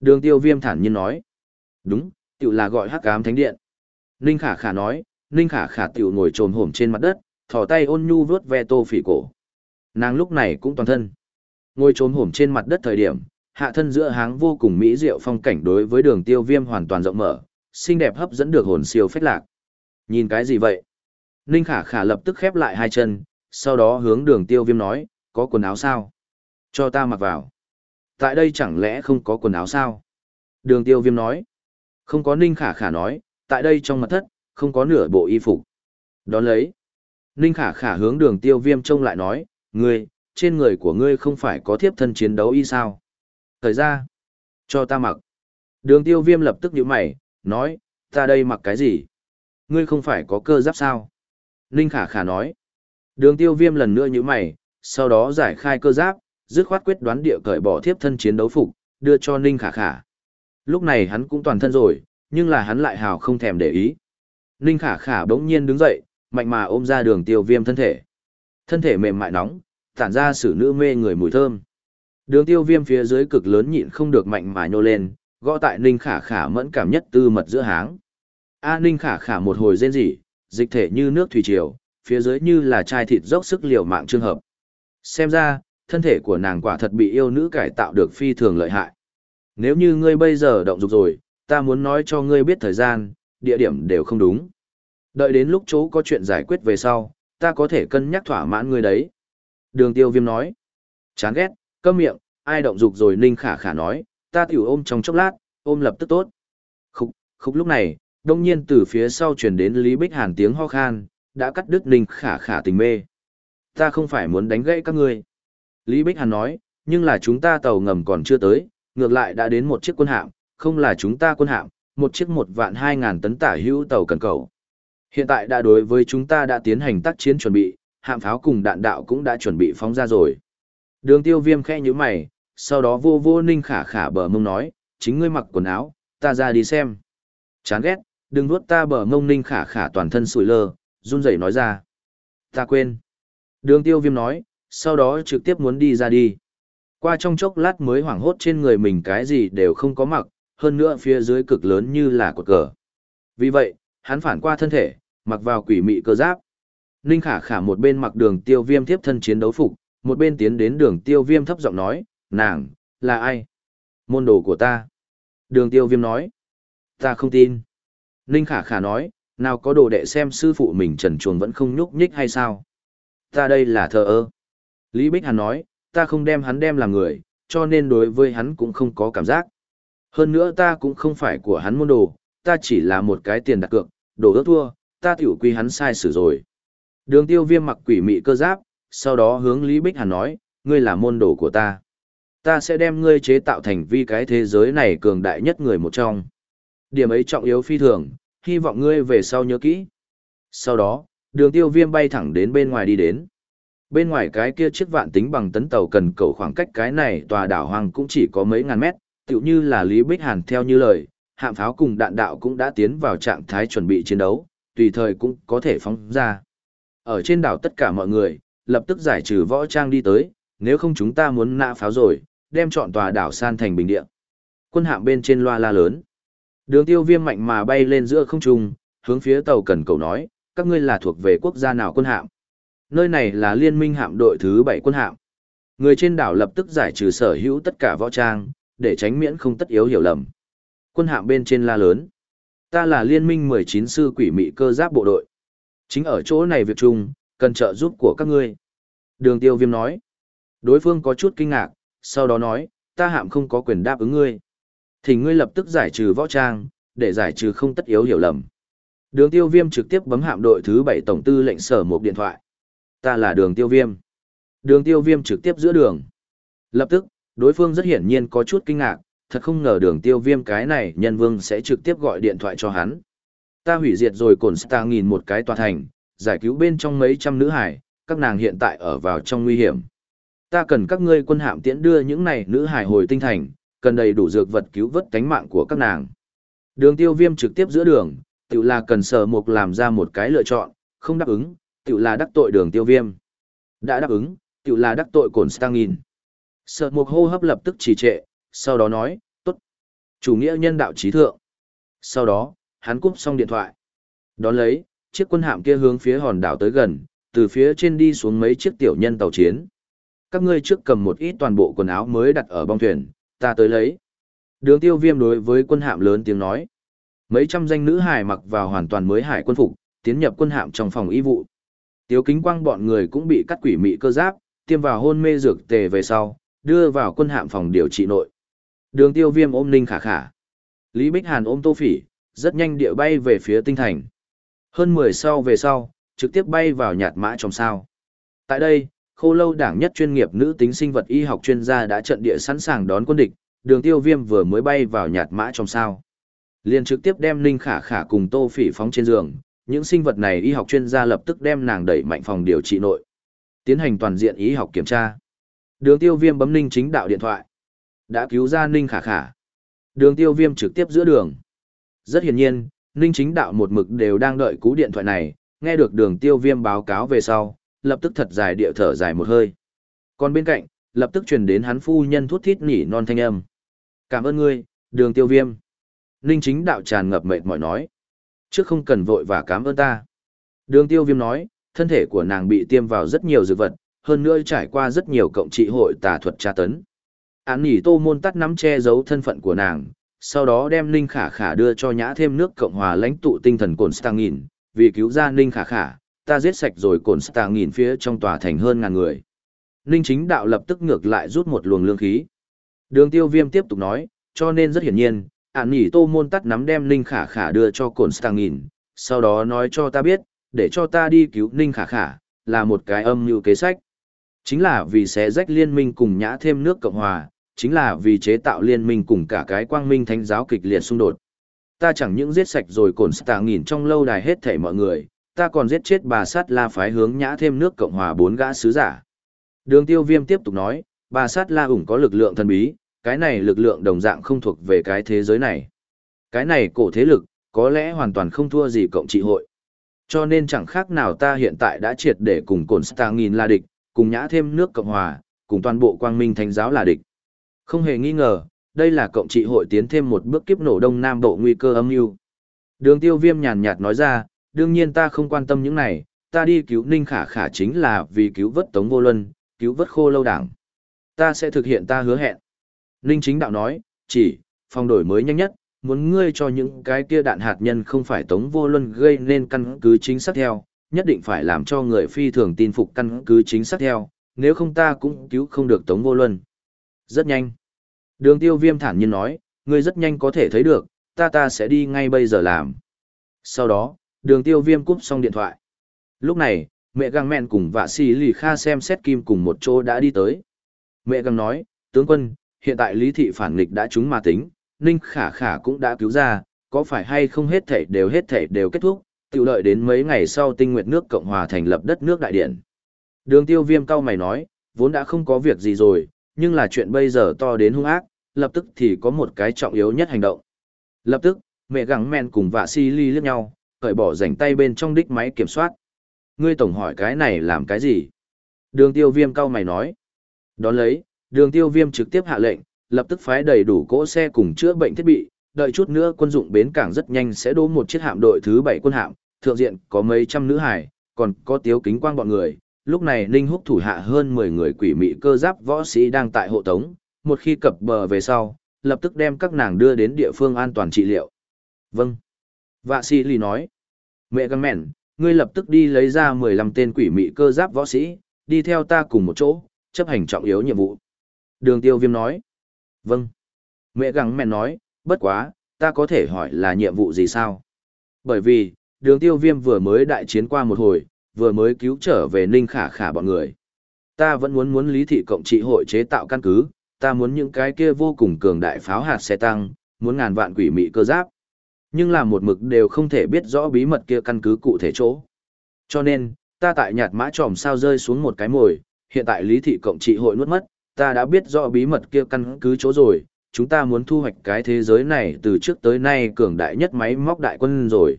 Đường tiêu viêm thản nhiên nói. Đúng, tiểu là gọi hắc ám thánh điện. Ninh Khả Khả nói, Ninh Khả Khả tiểu ngồi trồm hổm trên mặt đất, thò tay ôn nhu vướt ve tô phỉ cổ. Nàng lúc này cũng toàn thân. Ngồi trồm hổm trên mặt đất thời điểm, hạ thân giữa háng vô cùng mỹ diệu phong cảnh đối với đường tiêu viêm hoàn toàn rộng mở, xinh đẹp hấp dẫn được hồn siêu phách lạc. Nhìn cái gì vậy? Ninh Khả Khả lập tức khép lại hai chân, sau đó hướng đường tiêu viêm nói, có quần áo sao? Cho ta mặc vào. Tại đây chẳng lẽ không có quần áo sao? Đường tiêu viêm nói. Không có Ninh Khả Khả nói, tại đây trong mặt thất, không có nửa bộ y phục. Đón lấy. Ninh Khả Khả hướng đường tiêu viêm trông lại nói, ngươi, trên người của ngươi không phải có thiếp thân chiến đấu y sao? Thời ra, cho ta mặc. Đường tiêu viêm lập tức nhíu mày, nói, ta đây mặc cái gì? Ngươi không phải có cơ giáp sao? Ninh Khả Khả nói. Đường tiêu viêm lần nữa như mày, sau đó giải khai cơ giáp, dứt khoát quyết đoán địa cởi bỏ thiếp thân chiến đấu phục, đưa cho Ninh Khả Khả. Lúc này hắn cũng toàn thân rồi, nhưng là hắn lại hào không thèm để ý. Ninh Khả Khả bỗng nhiên đứng dậy, mạnh mà ôm ra đường tiêu viêm thân thể. Thân thể mềm mại nóng, tản ra sự nữ mê người mùi thơm. Đường tiêu viêm phía dưới cực lớn nhịn không được mạnh mà nhô lên, gõ tại Ninh Khả Khả mẫn cảm nhất tư mật giữa háng. A Ninh Khả Khả một hồi rên rỉ, dịch thể như nước thủy triều, phía dưới như là chai thịt dốc sức liều mạng trường hợp. Xem ra, thân thể của nàng quả thật bị yêu nữ cải tạo được phi thường lợi hại. Nếu như ngươi bây giờ động dục rồi, ta muốn nói cho ngươi biết thời gian, địa điểm đều không đúng. Đợi đến lúc chỗ có chuyện giải quyết về sau, ta có thể cân nhắc thỏa mãn ngươi đấy. Đường tiêu viêm nói. Chán ghét, câm miệng, ai động dục rồi ninh khả khả nói, ta tiểu ôm trong chốc lát, ôm lập tức tốt. Khúc, khúc lúc này, đông nhiên từ phía sau truyền đến Lý Bích Hàn tiếng ho khan, đã cắt đứt ninh khả khả tình mê. Ta không phải muốn đánh gãy các ngươi. Lý Bích Hàn nói, nhưng là chúng ta tàu ngầm còn chưa tới, ngược lại đã đến một chiếc quân hạm, không là chúng ta quân hạm, một chiếc một vạn hai ngàn tấn tả hữu tàu cần cầu. Hiện tại đã đối với chúng ta đã tiến hành tác chiến chuẩn bị, hạm pháo cùng đạn đạo cũng đã chuẩn bị phóng ra rồi. Đường tiêu viêm khe như mày, sau đó vô vô ninh khả khả bờ mông nói, chính ngươi mặc quần áo, ta ra đi xem. Chán ghét, đừng vuốt ta bờ mông ninh khả khả toàn thân sủi lơ, run rẩy nói ra. Ta quên. Đường tiêu viêm nói, sau đó trực tiếp muốn đi ra đi. Qua trong chốc lát mới hoảng hốt trên người mình cái gì đều không có mặc, hơn nữa phía dưới cực lớn như là cột cờ. Vì vậy, hắn phản qua thân thể, mặc vào quỷ mị cơ giáp. Ninh khả khả một bên mặc đường tiêu viêm tiếp thân chiến đấu phục, một bên tiến đến đường tiêu viêm thấp giọng nói, nàng, là ai? Môn đồ của ta. Đường tiêu viêm nói, ta không tin. Ninh khả khả nói, nào có đồ đệ xem sư phụ mình trần chuồng vẫn không nhúc nhích hay sao? Ta đây là thờ ơ. Lý Bích Hàn nói, ta không đem hắn đem làm người, cho nên đối với hắn cũng không có cảm giác. Hơn nữa ta cũng không phải của hắn môn đồ, ta chỉ là một cái tiền đặt cược, đồ ước thua, ta tiểu quy hắn sai xử rồi. Đường tiêu viêm mặc quỷ mị cơ giáp, sau đó hướng Lý Bích Hàn nói, ngươi là môn đồ của ta. Ta sẽ đem ngươi chế tạo thành vi cái thế giới này cường đại nhất người một trong. Điểm ấy trọng yếu phi thường, hy vọng ngươi về sau nhớ kỹ. Sau đó, đường tiêu viêm bay thẳng đến bên ngoài đi đến. Bên ngoài cái kia chiếc vạn tính bằng tấn tàu cần cầu khoảng cách cái này tòa đảo hoàng cũng chỉ có mấy ngàn mét, tựu như là Lý Bích Hàn theo như lời, hạm pháo cùng đạn đạo cũng đã tiến vào trạng thái chuẩn bị chiến đấu, tùy thời cũng có thể phóng ra. Ở trên đảo tất cả mọi người, lập tức giải trừ võ trang đi tới, nếu không chúng ta muốn nã pháo rồi, đem chọn tòa đảo san thành bình địa. Quân hạm bên trên loa la lớn. Đường tiêu viêm mạnh mà bay lên giữa không trung, hướng phía tàu cần cầu nói, các ngươi là thuộc về quốc gia nào quân hạm. Nơi này là liên minh hạm đội thứ 7 quân hạm. Người trên đảo lập tức giải trừ sở hữu tất cả võ trang, để tránh miễn không tất yếu hiểu lầm. Quân hạm bên trên la lớn. Ta là liên minh 19 sư quỷ mị cơ giáp bộ đội. Chính ở chỗ này việc chung, cần trợ giúp của các ngươi. Đường tiêu viêm nói. Đối phương có chút kinh ngạc, sau đó nói, ta hạm không có quyền đáp ứng ngươi. Thì ngươi lập tức giải trừ võ trang, để giải trừ không tất yếu hiểu lầm. Đường tiêu viêm trực tiếp bấm hạm đội thứ 7 tổng tư lệnh sở một điện thoại. Ta là đường tiêu viêm. Đường tiêu viêm trực tiếp giữa đường. Lập tức, đối phương rất hiển nhiên có chút kinh ngạc, thật không ngờ đường tiêu viêm cái này nhân vương sẽ trực tiếp gọi điện thoại cho hắn. Ta hủy diệt rồi cồn ta nghìn một cái tòa thành, giải cứu bên trong mấy trăm nữ hải, các nàng hiện tại ở vào trong nguy hiểm. Ta cần các ngươi quân hạm tiễn đưa những này nữ hải hồi tinh thành, cần đầy đủ dược vật cứu vớt cánh mạng của các nàng. Đường tiêu viêm trực tiếp giữa đường, tự là cần sở mục làm ra một cái lựa chọn, không đáp ứng, tự là đắc tội đường tiêu viêm. Đã đáp ứng, tự là đắc tội cồn Stangin. Sở mục hô hấp lập tức trì trệ, sau đó nói, tốt. Chủ nghĩa nhân đạo trí thượng. Sau đó, hắn cúp xong điện thoại. Đón lấy, chiếc quân hạm kia hướng phía hòn đảo tới gần, từ phía trên đi xuống mấy chiếc tiểu nhân tàu chiến. Các ngươi trước cầm một ít toàn bộ quần áo mới đặt ở bong thuyền, ta tới lấy. Đường tiêu viêm đối với quân hạm lớn tiếng nói. Mấy trăm danh nữ hải mặc vào hoàn toàn mới hải quân phục, tiến nhập quân hạm trong phòng y vụ. Tiếu kính quang bọn người cũng bị cắt quỷ mị cơ giáp, tiêm vào hôn mê dược tề về sau, đưa vào quân hạm phòng điều trị nội. Đường tiêu viêm ôm ninh khả khả. Lý Bích Hàn ôm tô phỉ, rất nhanh địa bay về phía tinh thành. Hơn 10 sau về sau, trực tiếp bay vào nhạt mã trong sao. Tại đây, khô lâu đảng nhất chuyên nghiệp nữ tính sinh vật y học chuyên gia đã trận địa sẵn sàng đón quân địch, đường tiêu viêm vừa mới bay vào nhạt mã trong sao. liền trực tiếp đem Ninh Khả Khả cùng Tô Phỉ phóng trên giường, những sinh vật này y học chuyên gia lập tức đem nàng đẩy mạnh phòng điều trị nội. Tiến hành toàn diện y học kiểm tra. Đường tiêu viêm bấm Ninh chính đạo điện thoại. Đã cứu ra Ninh Khả Khả. Đường tiêu viêm trực tiếp giữa đường. Rất hiển nhiên, Ninh chính đạo một mực đều đang đợi cú điện thoại này, nghe được đường tiêu viêm báo cáo về sau, lập tức thật dài địa thở dài một hơi. Còn bên cạnh, lập tức truyền đến hắn phu nhân thút thít nỉ non thanh âm. Cảm ơn ngươi, đường tiêu viêm. Ninh chính đạo tràn ngập mệt mỏi nói. Trước không cần vội và cảm ơn ta. Đường tiêu viêm nói, thân thể của nàng bị tiêm vào rất nhiều dược vật, hơn nữa trải qua rất nhiều cộng trị hội tà thuật tra tấn. Án nỉ tô môn tắt nắm che giấu thân phận của nàng, sau đó đem Ninh Khả Khả đưa cho nhã thêm nước Cộng hòa lãnh tụ tinh thần cồn Stang vì cứu ra Ninh Khả Khả, ta giết sạch rồi cồn Stang nghìn phía trong tòa thành hơn ngàn người. Ninh chính đạo lập tức ngược lại rút một luồng lương khí. Đường tiêu viêm tiếp tục nói, cho nên rất hiển nhiên, ản nhỉ tô môn tắt nắm đem Ninh Khả Khả đưa cho cồn Stang nghìn, sau đó nói cho ta biết, để cho ta đi cứu Ninh Khả Khả, là một cái âm mưu kế sách. Chính là vì sẽ rách liên minh cùng nhã thêm nước Cộng Hòa, chính là vì chế tạo liên minh cùng cả cái quang minh thánh giáo kịch liệt xung đột. Ta chẳng những giết sạch rồi cồn stà nghìn trong lâu đài hết thảy mọi người, ta còn giết chết bà sát la phái hướng nhã thêm nước Cộng hòa bốn gã sứ giả. Đường tiêu viêm tiếp tục nói, bà sát la ủng có lực lượng thần bí, cái này lực lượng đồng dạng không thuộc về cái thế giới này. Cái này cổ thế lực, có lẽ hoàn toàn không thua gì cộng trị hội. Cho nên chẳng khác nào ta hiện tại đã triệt để cùng cồn stà nghìn là địch, cùng nhã thêm nước Cộng hòa, cùng toàn bộ quang minh thánh giáo là địch. Không hề nghi ngờ, đây là cộng trị hội tiến thêm một bước kiếp nổ đông nam bộ nguy cơ âm mưu. Đường tiêu viêm nhàn nhạt nói ra, đương nhiên ta không quan tâm những này, ta đi cứu Ninh Khả Khả chính là vì cứu vớt Tống Vô Luân, cứu vớt khô lâu đảng. Ta sẽ thực hiện ta hứa hẹn. Ninh chính đạo nói, chỉ, phong đổi mới nhanh nhất, muốn ngươi cho những cái kia đạn hạt nhân không phải Tống Vô Luân gây nên căn cứ chính xác theo, nhất định phải làm cho người phi thường tin phục căn cứ chính xác theo, nếu không ta cũng cứu không được Tống Vô Luân. Rất nhanh. Đường tiêu viêm thản nhiên nói, ngươi rất nhanh có thể thấy được, ta ta sẽ đi ngay bây giờ làm. Sau đó, đường tiêu viêm cúp xong điện thoại. Lúc này, mẹ găng mẹn cùng vạ xì lì kha xem xét kim cùng một chỗ đã đi tới. Mẹ găng nói, tướng quân, hiện tại lý thị phản nghịch đã trúng mà tính, ninh khả khả cũng đã cứu ra, có phải hay không hết thể đều hết thể đều kết thúc, tự lợi đến mấy ngày sau tinh nguyệt nước Cộng hòa thành lập đất nước đại Điện. Đường tiêu viêm cao mày nói, vốn đã không có việc gì rồi, nhưng là chuyện bây giờ to đến hung ác, lập tức thì có một cái trọng yếu nhất hành động. Lập tức, mẹ gắng men cùng vạ si ly liếc nhau, cởi bỏ rảnh tay bên trong đích máy kiểm soát. Ngươi tổng hỏi cái này làm cái gì? Đường tiêu viêm cao mày nói. Đón lấy, đường tiêu viêm trực tiếp hạ lệnh, lập tức phái đầy đủ cỗ xe cùng chữa bệnh thiết bị, đợi chút nữa quân dụng bến cảng rất nhanh sẽ đố một chiếc hạm đội thứ 7 quân hạm, thượng diện có mấy trăm nữ hải, còn có tiếu kính quang bọn người, lúc này Ninh Húc thủ hạ hơn 10 người quỷ mị cơ giáp võ sĩ đang tại hộ tống, một khi cập bờ về sau, lập tức đem các nàng đưa đến địa phương an toàn trị liệu. Vâng. Vạ sĩ lì nói. Mẹ găng mẹn, ngươi lập tức đi lấy ra 15 tên quỷ mị cơ giáp võ sĩ, đi theo ta cùng một chỗ, chấp hành trọng yếu nhiệm vụ. Đường tiêu viêm nói. Vâng. Mẹ găng mẹn nói, bất quá, ta có thể hỏi là nhiệm vụ gì sao? Bởi vì, đường tiêu viêm vừa mới đại chiến qua một hồi, vừa mới cứu trở về ninh khả khả bọn người. Ta vẫn muốn muốn lý thị cộng trị hội chế tạo căn cứ, ta muốn những cái kia vô cùng cường đại pháo hạt xe tăng, muốn ngàn vạn quỷ mị cơ giáp. Nhưng là một mực đều không thể biết rõ bí mật kia căn cứ cụ thể chỗ. Cho nên, ta tại nhạt mã tròm sao rơi xuống một cái mồi, hiện tại lý thị cộng trị hội nuốt mất, ta đã biết rõ bí mật kia căn cứ chỗ rồi, chúng ta muốn thu hoạch cái thế giới này từ trước tới nay cường đại nhất máy móc đại quân rồi.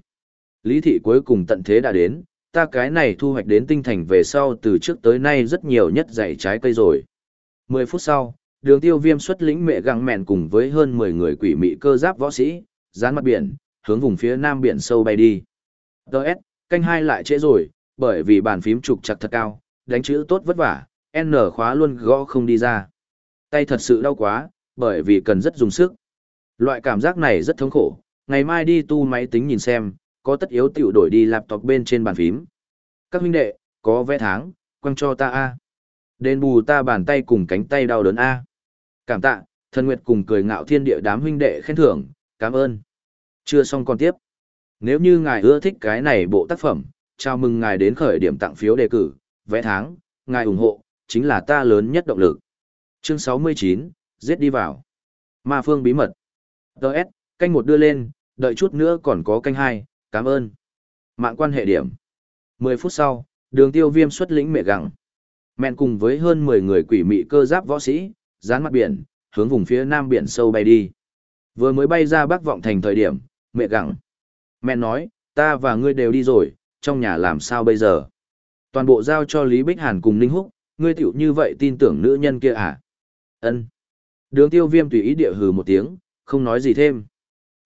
Lý thị cuối cùng tận thế đã đến, ta cái này thu hoạch đến tinh thành về sau từ trước tới nay rất nhiều nhất dạy trái cây rồi. 10 phút sau, đường tiêu viêm xuất lĩnh mẹ găng mẹn cùng với hơn 10 người quỷ mị cơ giáp võ sĩ, dán mặt biển, hướng vùng phía nam biển sâu bay đi. Đợt, canh hai lại trễ rồi, bởi vì bàn phím trục chặt thật cao, đánh chữ tốt vất vả, N khóa luôn gõ không đi ra. Tay thật sự đau quá, bởi vì cần rất dùng sức. Loại cảm giác này rất thống khổ, ngày mai đi tu máy tính nhìn xem, có tất yếu tiểu đổi đi laptop bên trên bàn phím. Các huynh đệ, có vé tháng, quăng cho ta A. Đền bù ta bàn tay cùng cánh tay đau đớn A. Cảm tạ, thần nguyệt cùng cười ngạo thiên địa đám huynh đệ khen thưởng, cảm ơn. Chưa xong còn tiếp. Nếu như ngài ưa thích cái này bộ tác phẩm, chào mừng ngài đến khởi điểm tặng phiếu đề cử, vẽ tháng, ngài ủng hộ, chính là ta lớn nhất động lực. Chương 69, giết đi vào. Ma phương bí mật. Đợt, canh một đưa lên, đợi chút nữa còn có canh hai, cảm ơn. Mạng quan hệ điểm. 10 phút sau, đường tiêu viêm xuất lĩnh mẹ gặng. Mẹn cùng với hơn 10 người quỷ mị cơ giáp võ sĩ, dán mặt biển, hướng vùng phía nam biển sâu bay đi. Vừa mới bay ra bắc vọng thành thời điểm, mẹ gặng. Mẹ nói, ta và ngươi đều đi rồi, trong nhà làm sao bây giờ? Toàn bộ giao cho Lý Bích Hàn cùng Ninh Húc, ngươi tiểu như vậy tin tưởng nữ nhân kia à? Ân. Đường tiêu viêm tùy ý địa hừ một tiếng, không nói gì thêm.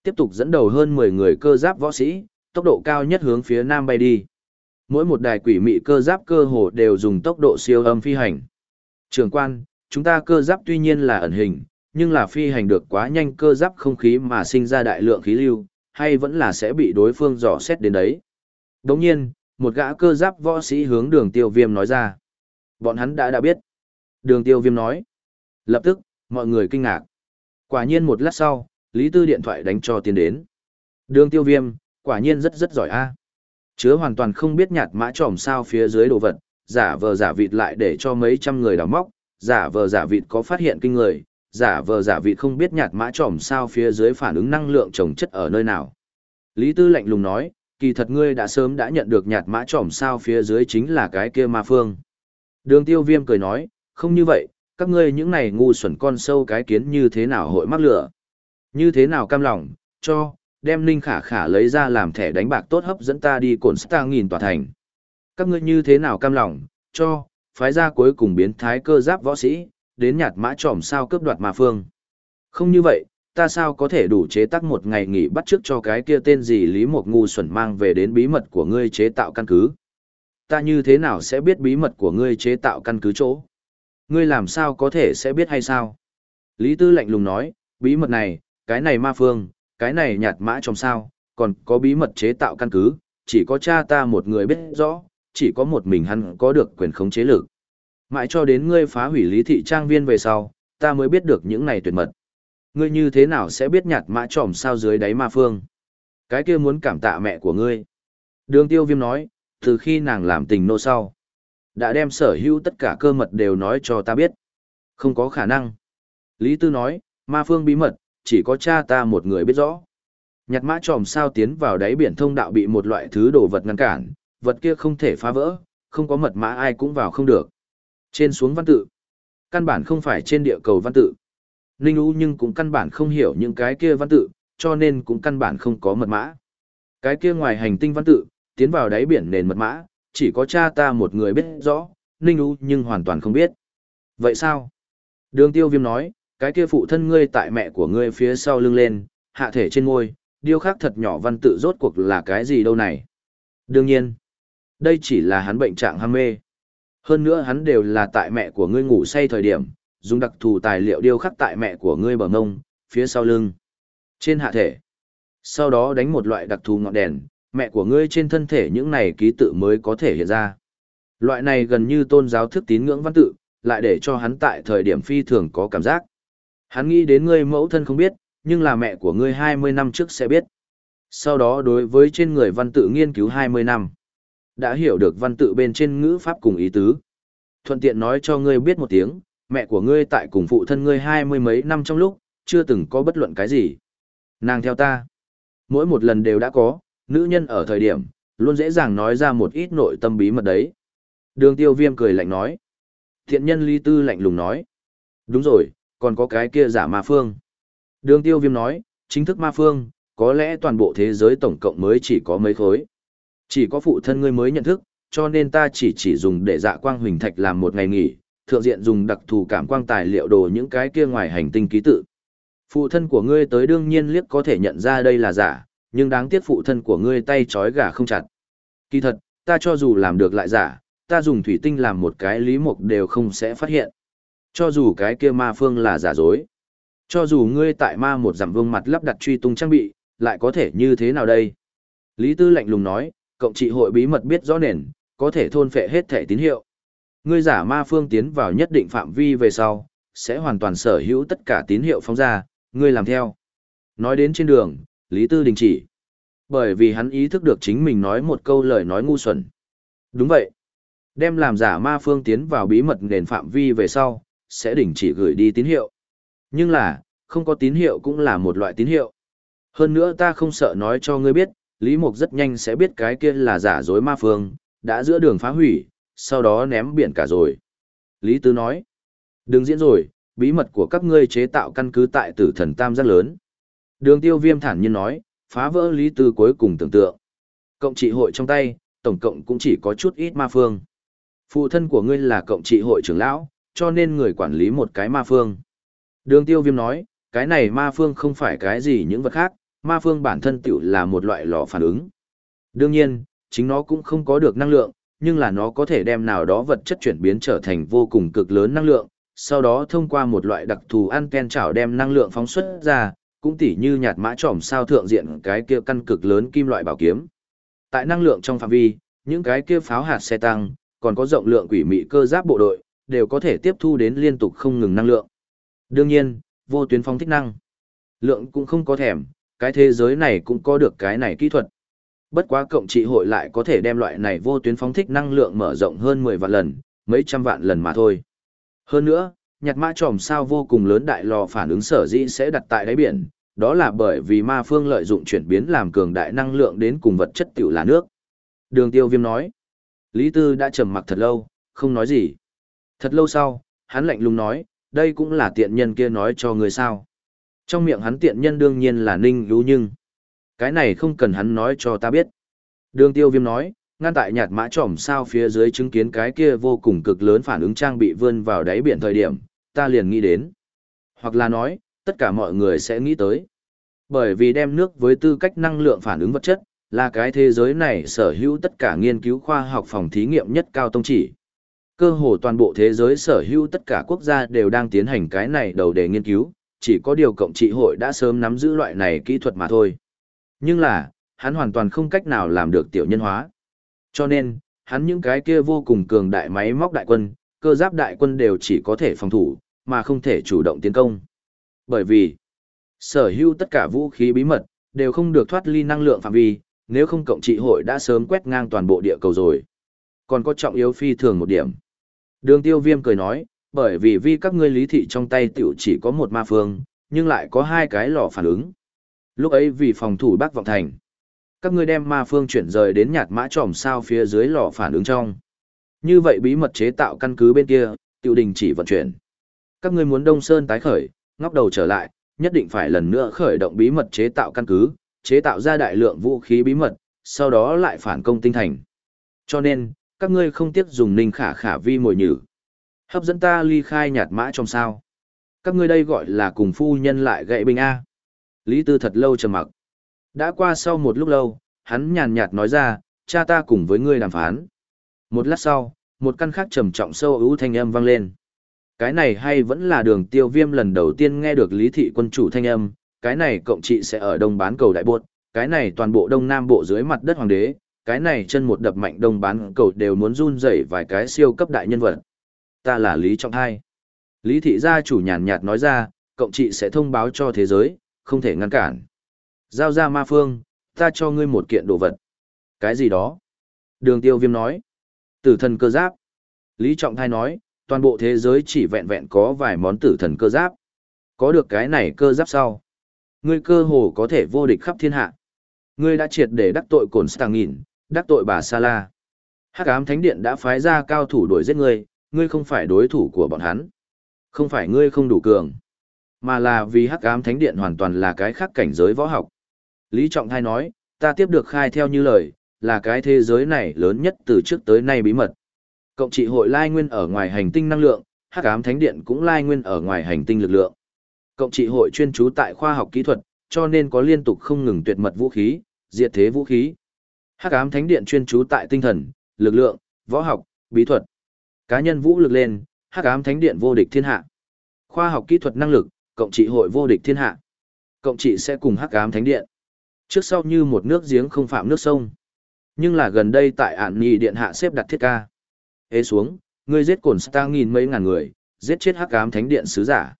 Tiếp tục dẫn đầu hơn 10 người cơ giáp võ sĩ, tốc độ cao nhất hướng phía nam bay đi. Mỗi một đài quỷ mị cơ giáp cơ hồ đều dùng tốc độ siêu âm phi hành. Trường quan, chúng ta cơ giáp tuy nhiên là ẩn hình, nhưng là phi hành được quá nhanh cơ giáp không khí mà sinh ra đại lượng khí lưu, hay vẫn là sẽ bị đối phương dò xét đến đấy. Đồng nhiên, một gã cơ giáp võ sĩ hướng đường tiêu viêm nói ra. Bọn hắn đã đã biết. Đường tiêu viêm nói. Lập tức, mọi người kinh ngạc. Quả nhiên một lát sau, Lý Tư điện thoại đánh cho tiền đến. Đường tiêu viêm, quả nhiên rất rất giỏi a Chứa hoàn toàn không biết nhạt mã trỏm sao phía dưới đồ vật, giả vờ giả vịt lại để cho mấy trăm người đào móc, giả vờ giả vịt có phát hiện kinh người, giả vờ giả vị không biết nhạt mã tròm sao phía dưới phản ứng năng lượng trồng chất ở nơi nào. Lý Tư lạnh lùng nói, kỳ thật ngươi đã sớm đã nhận được nhạt mã tròm sao phía dưới chính là cái kia ma phương. Đường tiêu viêm cười nói, không như vậy, các ngươi những này ngu xuẩn con sâu cái kiến như thế nào hội mắc lửa. Như thế nào cam lòng, cho, đem Ninh Khả Khả lấy ra làm thẻ đánh bạc tốt hấp dẫn ta đi cồn ta nghìn tòa thành. Các ngươi như thế nào cam lòng, cho, phái ra cuối cùng biến thái cơ giáp võ sĩ, đến nhạt mã tròm sao cướp đoạt mà phương. Không như vậy, ta sao có thể đủ chế tác một ngày nghỉ bắt trước cho cái kia tên gì Lý Mộc Ngu Xuẩn mang về đến bí mật của ngươi chế tạo căn cứ. Ta như thế nào sẽ biết bí mật của ngươi chế tạo căn cứ chỗ? Ngươi làm sao có thể sẽ biết hay sao? Lý Tư lạnh lùng nói, bí mật này, cái này ma phương, cái này nhạt mã trong sao, còn có bí mật chế tạo căn cứ, chỉ có cha ta một người biết rõ, chỉ có một mình hắn có được quyền khống chế lực. Mãi cho đến ngươi phá hủy lý thị trang viên về sau, ta mới biết được những này tuyệt mật. Ngươi như thế nào sẽ biết nhạt mã tròm sao dưới đáy ma phương? Cái kia muốn cảm tạ mẹ của ngươi. Đường tiêu viêm nói, từ khi nàng làm tình nô sau, đã đem sở hữu tất cả cơ mật đều nói cho ta biết. Không có khả năng. Lý Tư nói, ma phương bí mật, chỉ có cha ta một người biết rõ. Nhặt mã tròm sao tiến vào đáy biển thông đạo bị một loại thứ đồ vật ngăn cản, vật kia không thể phá vỡ, không có mật mã ai cũng vào không được. Trên xuống văn tự, căn bản không phải trên địa cầu văn tự. Ninh U nhưng cũng căn bản không hiểu những cái kia văn tự, cho nên cũng căn bản không có mật mã. Cái kia ngoài hành tinh văn tự, tiến vào đáy biển nền mật mã, chỉ có cha ta một người biết rõ, Ninh U nhưng hoàn toàn không biết. Vậy sao? Đường tiêu viêm nói, cái kia phụ thân ngươi tại mẹ của ngươi phía sau lưng lên, hạ thể trên ngôi, điêu khắc thật nhỏ văn tự rốt cuộc là cái gì đâu này. Đương nhiên, đây chỉ là hắn bệnh trạng ham mê. Hơn nữa hắn đều là tại mẹ của ngươi ngủ say thời điểm, dùng đặc thù tài liệu điêu khắc tại mẹ của ngươi bờ ngông, phía sau lưng, trên hạ thể. Sau đó đánh một loại đặc thù ngọn đèn, mẹ của ngươi trên thân thể những này ký tự mới có thể hiện ra. Loại này gần như tôn giáo thức tín ngưỡng văn tự, lại để cho hắn tại thời điểm phi thường có cảm giác. Hắn nghĩ đến ngươi mẫu thân không biết, nhưng là mẹ của ngươi 20 năm trước sẽ biết. Sau đó đối với trên người văn tự nghiên cứu 20 năm, đã hiểu được văn tự bên trên ngữ pháp cùng ý tứ. Thuận tiện nói cho ngươi biết một tiếng, mẹ của ngươi tại cùng phụ thân ngươi hai mươi mấy năm trong lúc, chưa từng có bất luận cái gì. Nàng theo ta, mỗi một lần đều đã có, nữ nhân ở thời điểm, luôn dễ dàng nói ra một ít nội tâm bí mật đấy. Đường tiêu viêm cười lạnh nói. Thiện nhân Lý Tư lạnh lùng nói. Đúng rồi, còn có cái kia giả ma phương. Đường tiêu viêm nói, chính thức ma phương, có lẽ toàn bộ thế giới tổng cộng mới chỉ có mấy khối. Chỉ có phụ thân ngươi mới nhận thức, cho nên ta chỉ chỉ dùng để dạ quang huỳnh thạch làm một ngày nghỉ, thượng diện dùng đặc thù cảm quang tài liệu đồ những cái kia ngoài hành tinh ký tự. Phụ thân của ngươi tới đương nhiên liếc có thể nhận ra đây là giả, nhưng đáng tiếc phụ thân của ngươi tay trói gà không chặt. Kỳ thật, ta cho dù làm được lại giả, ta dùng thủy tinh làm một cái lý mục đều không sẽ phát hiện. Cho dù cái kia ma phương là giả dối. Cho dù ngươi tại ma một giảm vương mặt lắp đặt truy tung trang bị, lại có thể như thế nào đây? Lý Tư lạnh lùng nói, cộng trị hội bí mật biết rõ nền, có thể thôn phệ hết thể tín hiệu. Ngươi giả ma phương tiến vào nhất định phạm vi về sau, sẽ hoàn toàn sở hữu tất cả tín hiệu phóng ra, ngươi làm theo. Nói đến trên đường, Lý Tư đình chỉ. Bởi vì hắn ý thức được chính mình nói một câu lời nói ngu xuẩn. Đúng vậy. Đem làm giả ma phương tiến vào bí mật nền phạm vi về sau, sẽ đình chỉ gửi đi tín hiệu. Nhưng là, không có tín hiệu cũng là một loại tín hiệu. Hơn nữa ta không sợ nói cho ngươi biết, Lý Mục rất nhanh sẽ biết cái kia là giả dối ma phương, đã giữa đường phá hủy, sau đó ném biển cả rồi. Lý Tứ nói, đừng diễn rồi, bí mật của các ngươi chế tạo căn cứ tại tử thần tam giác lớn. Đường tiêu viêm thản nhiên nói, phá vỡ Lý Tứ cuối cùng tưởng tượng. Cộng trị hội trong tay, tổng cộng cũng chỉ có chút ít ma phương. Phụ thân của ngươi là cộng trị hội trưởng lão, cho nên người quản lý một cái ma phương. Đường tiêu viêm nói, cái này ma phương không phải cái gì những vật khác, ma phương bản thân tiểu là một loại lò phản ứng. Đương nhiên, chính nó cũng không có được năng lượng, nhưng là nó có thể đem nào đó vật chất chuyển biến trở thành vô cùng cực lớn năng lượng, sau đó thông qua một loại đặc thù anten chảo đem năng lượng phóng xuất ra, cũng tỉ như nhạt mã trỏm sao thượng diện cái kia căn cực lớn kim loại bảo kiếm. Tại năng lượng trong phạm vi, những cái kia pháo hạt xe tăng, còn có rộng lượng quỷ mị cơ giáp bộ đội, đều có thể tiếp thu đến liên tục không ngừng năng lượng. Đương nhiên, vô tuyến phóng thích năng. Lượng cũng không có thèm, cái thế giới này cũng có được cái này kỹ thuật. Bất quá cộng trị hội lại có thể đem loại này vô tuyến phóng thích năng lượng mở rộng hơn 10 vạn lần, mấy trăm vạn lần mà thôi. Hơn nữa, nhặt mã tròm sao vô cùng lớn đại lò phản ứng sở dĩ sẽ đặt tại đáy biển, đó là bởi vì ma phương lợi dụng chuyển biến làm cường đại năng lượng đến cùng vật chất tiểu là nước. Đường tiêu viêm nói. Lý Tư đã trầm mặc thật lâu, không nói gì. Thật lâu sau, hắn lạnh lùng nói, đây cũng là tiện nhân kia nói cho người sao. Trong miệng hắn tiện nhân đương nhiên là ninh lũ nhưng. Cái này không cần hắn nói cho ta biết. Đường tiêu viêm nói, ngăn tại nhạt mã trỏm sao phía dưới chứng kiến cái kia vô cùng cực lớn phản ứng trang bị vươn vào đáy biển thời điểm, ta liền nghĩ đến. Hoặc là nói, tất cả mọi người sẽ nghĩ tới. Bởi vì đem nước với tư cách năng lượng phản ứng vật chất, là cái thế giới này sở hữu tất cả nghiên cứu khoa học phòng thí nghiệm nhất cao tông chỉ. Cơ hồ toàn bộ thế giới sở hữu tất cả quốc gia đều đang tiến hành cái này đầu đề nghiên cứu, chỉ có điều cộng trị hội đã sớm nắm giữ loại này kỹ thuật mà thôi. Nhưng là, hắn hoàn toàn không cách nào làm được tiểu nhân hóa. Cho nên, hắn những cái kia vô cùng cường đại máy móc đại quân, cơ giáp đại quân đều chỉ có thể phòng thủ, mà không thể chủ động tiến công. Bởi vì, sở hữu tất cả vũ khí bí mật, đều không được thoát ly năng lượng phạm vi, nếu không cộng trị hội đã sớm quét ngang toàn bộ địa cầu rồi. Còn có trọng yếu phi thường một điểm. Đường tiêu viêm cười nói, bởi vì vì các ngươi lý thị trong tay tiểu chỉ có một ma phương, nhưng lại có hai cái lò phản ứng. Lúc ấy vì phòng thủ Bắc Vọng Thành, các ngươi đem ma phương chuyển rời đến nhạt mã tròm sao phía dưới lò phản ứng trong. Như vậy bí mật chế tạo căn cứ bên kia, tiểu đình chỉ vận chuyển. Các ngươi muốn Đông Sơn tái khởi, ngóc đầu trở lại, nhất định phải lần nữa khởi động bí mật chế tạo căn cứ, chế tạo ra đại lượng vũ khí bí mật, sau đó lại phản công tinh thành. Cho nên, các ngươi không tiếc dùng ninh khả khả vi mồi nhử. Hấp dẫn ta ly khai nhạt mã trong sao. Các ngươi đây gọi là cùng phu nhân lại gậy binh A. Lý Tư thật lâu trầm mặc. Đã qua sau một lúc lâu, hắn nhàn nhạt nói ra, cha ta cùng với ngươi đàm phán. Một lát sau, một căn khác trầm trọng sâu ưu thanh âm vang lên. Cái này hay vẫn là đường tiêu viêm lần đầu tiên nghe được lý thị quân chủ thanh âm, cái này cộng trị sẽ ở đông bán cầu đại bột, cái này toàn bộ đông nam bộ dưới mặt đất hoàng đế, cái này chân một đập mạnh đông bán cầu đều muốn run rẩy vài cái siêu cấp đại nhân vật. Ta là Lý Trọng Thai, Lý thị gia chủ nhàn nhạt nói ra, cộng trị sẽ thông báo cho thế giới, không thể ngăn cản. Giao ra ma phương, ta cho ngươi một kiện đồ vật. Cái gì đó? Đường tiêu viêm nói. Tử thần cơ giáp. Lý Trọng Thai nói, toàn bộ thế giới chỉ vẹn vẹn có vài món tử thần cơ giáp. Có được cái này cơ giáp sau. Ngươi cơ hồ có thể vô địch khắp thiên hạ. Ngươi đã triệt để đắc tội cồn stàng nghìn, đắc tội bà Sa La. Hắc ám thánh điện đã phái ra cao thủ đuổi giết ngươi, ngươi không phải đối thủ của bọn hắn. Không phải ngươi không đủ cường, mà là vì hắc ám thánh điện hoàn toàn là cái khác cảnh giới võ học. Lý Trọng Thai nói, ta tiếp được khai theo như lời, là cái thế giới này lớn nhất từ trước tới nay bí mật. Cộng trị hội lai nguyên ở ngoài hành tinh năng lượng, hắc ám thánh điện cũng lai nguyên ở ngoài hành tinh lực lượng. Cộng trị hội chuyên trú tại khoa học kỹ thuật, cho nên có liên tục không ngừng tuyệt mật vũ khí, diệt thế vũ khí. Hắc ám thánh điện chuyên trú tại tinh thần, lực lượng, võ học, bí thuật. Cá nhân vũ lực lên, Hắc ám thánh điện vô địch thiên hạ. Khoa học kỹ thuật năng lực, cộng trị hội vô địch thiên hạ. Cộng trị sẽ cùng Hắc ám thánh điện. Trước sau như một nước giếng không phạm nước sông. Nhưng là gần đây tại ạn nhì điện hạ xếp đặt thiết ca. Ê xuống, ngươi giết cồn star nghìn mấy ngàn người, giết chết Hắc ám thánh điện sứ giả.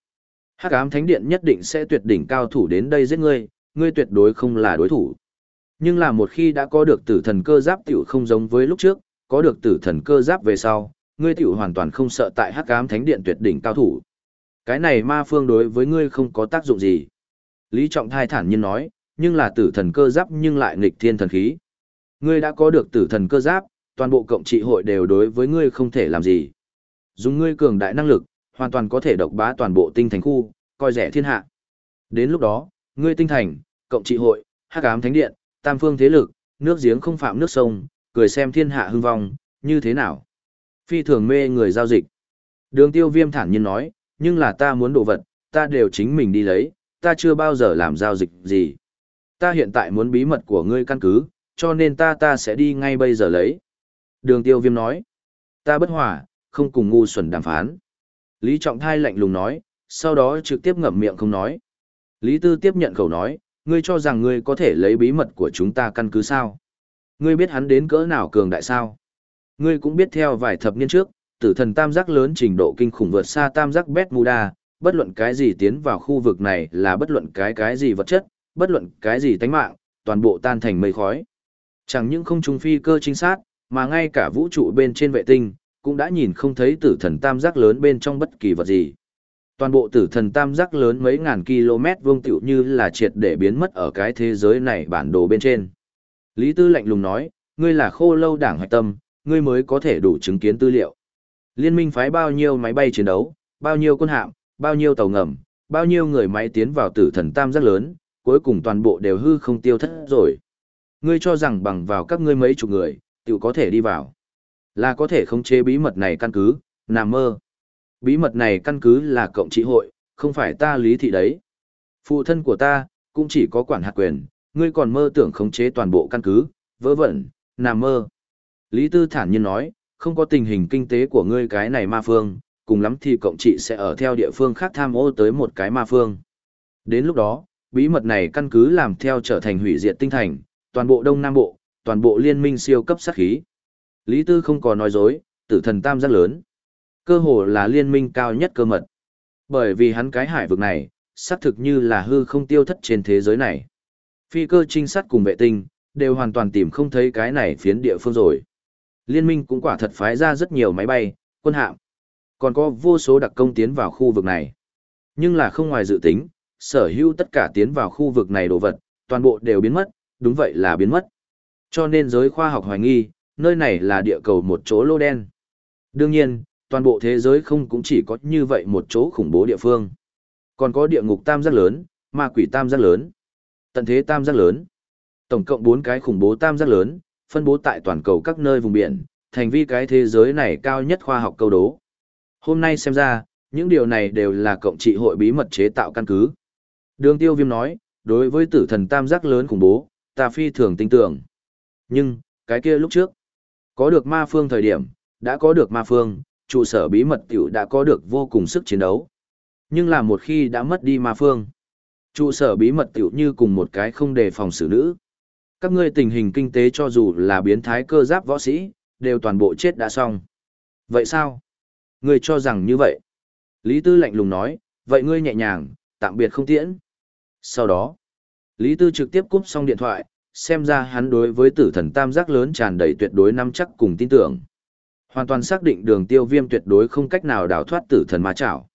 Hắc ám thánh điện nhất định sẽ tuyệt đỉnh cao thủ đến đây giết ngươi, ngươi tuyệt đối không là đối thủ. Nhưng là một khi đã có được tử thần cơ giáp tiểu không giống với lúc trước, có được tử thần cơ giáp về sau, ngươi tiểu hoàn toàn không sợ tại hắc ám thánh điện tuyệt đỉnh cao thủ. Cái này ma phương đối với ngươi không có tác dụng gì. Lý Trọng Thai thản nhiên nói, nhưng là tử thần cơ giáp nhưng lại nghịch thiên thần khí. Ngươi đã có được tử thần cơ giáp, toàn bộ cộng trị hội đều đối với ngươi không thể làm gì. Dùng ngươi cường đại năng lực, hoàn toàn có thể độc bá toàn bộ tinh thành khu, coi rẻ thiên hạ. Đến lúc đó, ngươi tinh thành, cộng trị hội, hắc ám thánh điện, tam phương thế lực, nước giếng không phạm nước sông, cười xem thiên hạ hưng vong, như thế nào. Phi thường mê người giao dịch. Đường tiêu viêm thản nhiên nói, nhưng là ta muốn đồ vật, ta đều chính mình đi lấy, ta chưa bao giờ làm giao dịch gì. Ta hiện tại muốn bí mật của ngươi căn cứ, cho nên ta ta sẽ đi ngay bây giờ lấy. Đường tiêu viêm nói, ta bất hòa, không cùng ngu xuẩn đàm phán. Lý Trọng Thai lạnh lùng nói, sau đó trực tiếp ngậm miệng không nói. Lý Tư tiếp nhận khẩu nói, ngươi cho rằng ngươi có thể lấy bí mật của chúng ta căn cứ sao? Ngươi biết hắn đến cỡ nào cường đại sao? Ngươi cũng biết theo vài thập niên trước, tử thần tam giác lớn trình độ kinh khủng vượt xa tam giác Bermuda, bất luận cái gì tiến vào khu vực này là bất luận cái cái gì vật chất, bất luận cái gì tánh mạng, toàn bộ tan thành mây khói. Chẳng những không trùng phi cơ chính xác, mà ngay cả vũ trụ bên trên vệ tinh, cũng đã nhìn không thấy tử thần tam giác lớn bên trong bất kỳ vật gì. Toàn bộ tử thần tam giác lớn mấy ngàn km vuông tiểu như là triệt để biến mất ở cái thế giới này bản đồ bên trên. Lý Tư lạnh lùng nói, ngươi là khô lâu đảng hoạch tâm, ngươi mới có thể đủ chứng kiến tư liệu. Liên minh phái bao nhiêu máy bay chiến đấu, bao nhiêu quân hạm, bao nhiêu tàu ngầm, bao nhiêu người máy tiến vào tử thần tam giác lớn, cuối cùng toàn bộ đều hư không tiêu thất rồi. Ngươi cho rằng bằng vào các ngươi mấy chục người, tiểu có thể đi vào. Là có thể khống chế bí mật này căn cứ, nằm mơ. Bí mật này căn cứ là cộng trị hội, không phải ta lý thị đấy. Phụ thân của ta, cũng chỉ có quản hạt quyền, ngươi còn mơ tưởng khống chế toàn bộ căn cứ, vớ vẩn, nằm mơ. Lý Tư thản nhiên nói, không có tình hình kinh tế của ngươi cái này ma phương, cùng lắm thì cộng trị sẽ ở theo địa phương khác tham ô tới một cái ma phương. Đến lúc đó, bí mật này căn cứ làm theo trở thành hủy diệt tinh thành, toàn bộ Đông Nam Bộ, toàn bộ liên minh siêu cấp sát khí. Lý Tư không có nói dối, tử thần tam giác lớn. Cơ hồ là liên minh cao nhất cơ mật. Bởi vì hắn cái hải vực này, xác thực như là hư không tiêu thất trên thế giới này. Phi cơ trinh sát cùng vệ tinh, đều hoàn toàn tìm không thấy cái này phiến địa phương rồi. Liên minh cũng quả thật phái ra rất nhiều máy bay, quân hạm. Còn có vô số đặc công tiến vào khu vực này. Nhưng là không ngoài dự tính, sở hữu tất cả tiến vào khu vực này đồ vật, toàn bộ đều biến mất, đúng vậy là biến mất. Cho nên giới khoa học hoài nghi, nơi này là địa cầu một chỗ lô đen. Đương nhiên, toàn bộ thế giới không cũng chỉ có như vậy một chỗ khủng bố địa phương. Còn có địa ngục tam giác lớn, ma quỷ tam giác lớn, tận thế tam giác lớn. Tổng cộng 4 cái khủng bố tam giác lớn, phân bố tại toàn cầu các nơi vùng biển, thành vi cái thế giới này cao nhất khoa học câu đố. Hôm nay xem ra, những điều này đều là cộng trị hội bí mật chế tạo căn cứ. Đường tiêu viêm nói, đối với tử thần tam giác lớn khủng bố, ta phi thường tin tưởng. Nhưng, cái kia lúc trước, có được ma phương thời điểm, đã có được ma phương, trụ sở bí mật tiểu đã có được vô cùng sức chiến đấu. Nhưng là một khi đã mất đi ma phương, trụ sở bí mật tiểu như cùng một cái không đề phòng xử nữ. Các ngươi tình hình kinh tế cho dù là biến thái cơ giáp võ sĩ, đều toàn bộ chết đã xong. Vậy sao? Ngươi cho rằng như vậy. Lý Tư lạnh lùng nói, vậy ngươi nhẹ nhàng, tạm biệt không tiễn. Sau đó, Lý Tư trực tiếp cúp xong điện thoại, xem ra hắn đối với tử thần tam giác lớn tràn đầy tuyệt đối nắm chắc cùng tin tưởng. Hoàn toàn xác định đường tiêu viêm tuyệt đối không cách nào đào thoát tử thần ma chảo.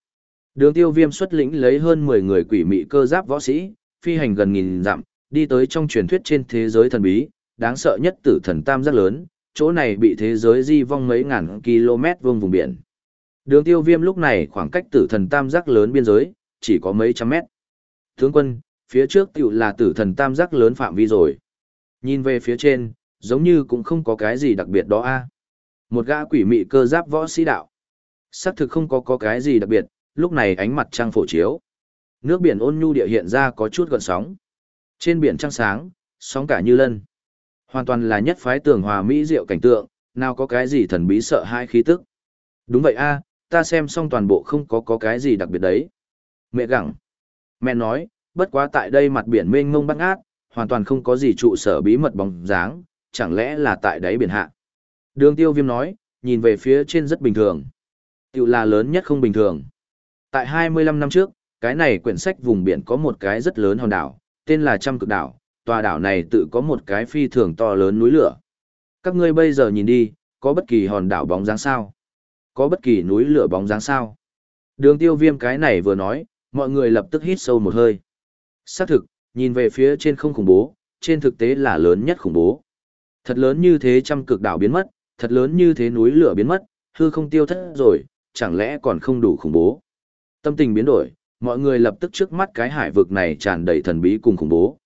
Đường tiêu viêm xuất lĩnh lấy hơn 10 người quỷ mị cơ giáp võ sĩ, phi hành gần nghìn dặm, đi tới trong truyền thuyết trên thế giới thần bí, đáng sợ nhất tử thần tam giác lớn, chỗ này bị thế giới di vong mấy ngàn km vuông vùng biển. Đường tiêu viêm lúc này khoảng cách tử thần tam giác lớn biên giới, chỉ có mấy trăm mét. Tướng quân, phía trước tiểu là tử thần tam giác lớn phạm vi rồi. Nhìn về phía trên, giống như cũng không có cái gì đặc biệt đó a Một gã quỷ mị cơ giáp võ sĩ đạo. Sắc thực không có có cái gì đặc biệt, lúc này ánh mặt trăng phổ chiếu. Nước biển ôn nhu địa hiện ra có chút gần sóng. Trên biển trăng sáng, sóng cả như lân. Hoàn toàn là nhất phái tường hòa mỹ diệu cảnh tượng, nào có cái gì thần bí sợ hai khí tức. Đúng vậy a ta xem xong toàn bộ không có có cái gì đặc biệt đấy. Mẹ gặng. Mẹ nói, bất quá tại đây mặt biển mênh mông băng ác, hoàn toàn không có gì trụ sở bí mật bóng dáng, chẳng lẽ là tại đáy biển hạ. Đường tiêu viêm nói, nhìn về phía trên rất bình thường. Tiểu là lớn nhất không bình thường. Tại 25 năm trước, cái này quyển sách vùng biển có một cái rất lớn hòn đảo, tên là Trăm Cực Đảo, tòa đảo này tự có một cái phi thường to lớn núi lửa. Các ngươi bây giờ nhìn đi, có bất kỳ hòn đảo bóng dáng sao? Có bất kỳ núi lửa bóng dáng sao? Đường tiêu viêm cái này vừa nói, mọi người lập tức hít sâu một hơi. Xác thực, nhìn về phía trên không khủng bố, trên thực tế là lớn nhất khủng bố. Thật lớn như thế trăm cực đảo biến mất, thật lớn như thế núi lửa biến mất, hư không tiêu thất rồi, chẳng lẽ còn không đủ khủng bố. Tâm tình biến đổi, mọi người lập tức trước mắt cái hải vực này tràn đầy thần bí cùng khủng bố.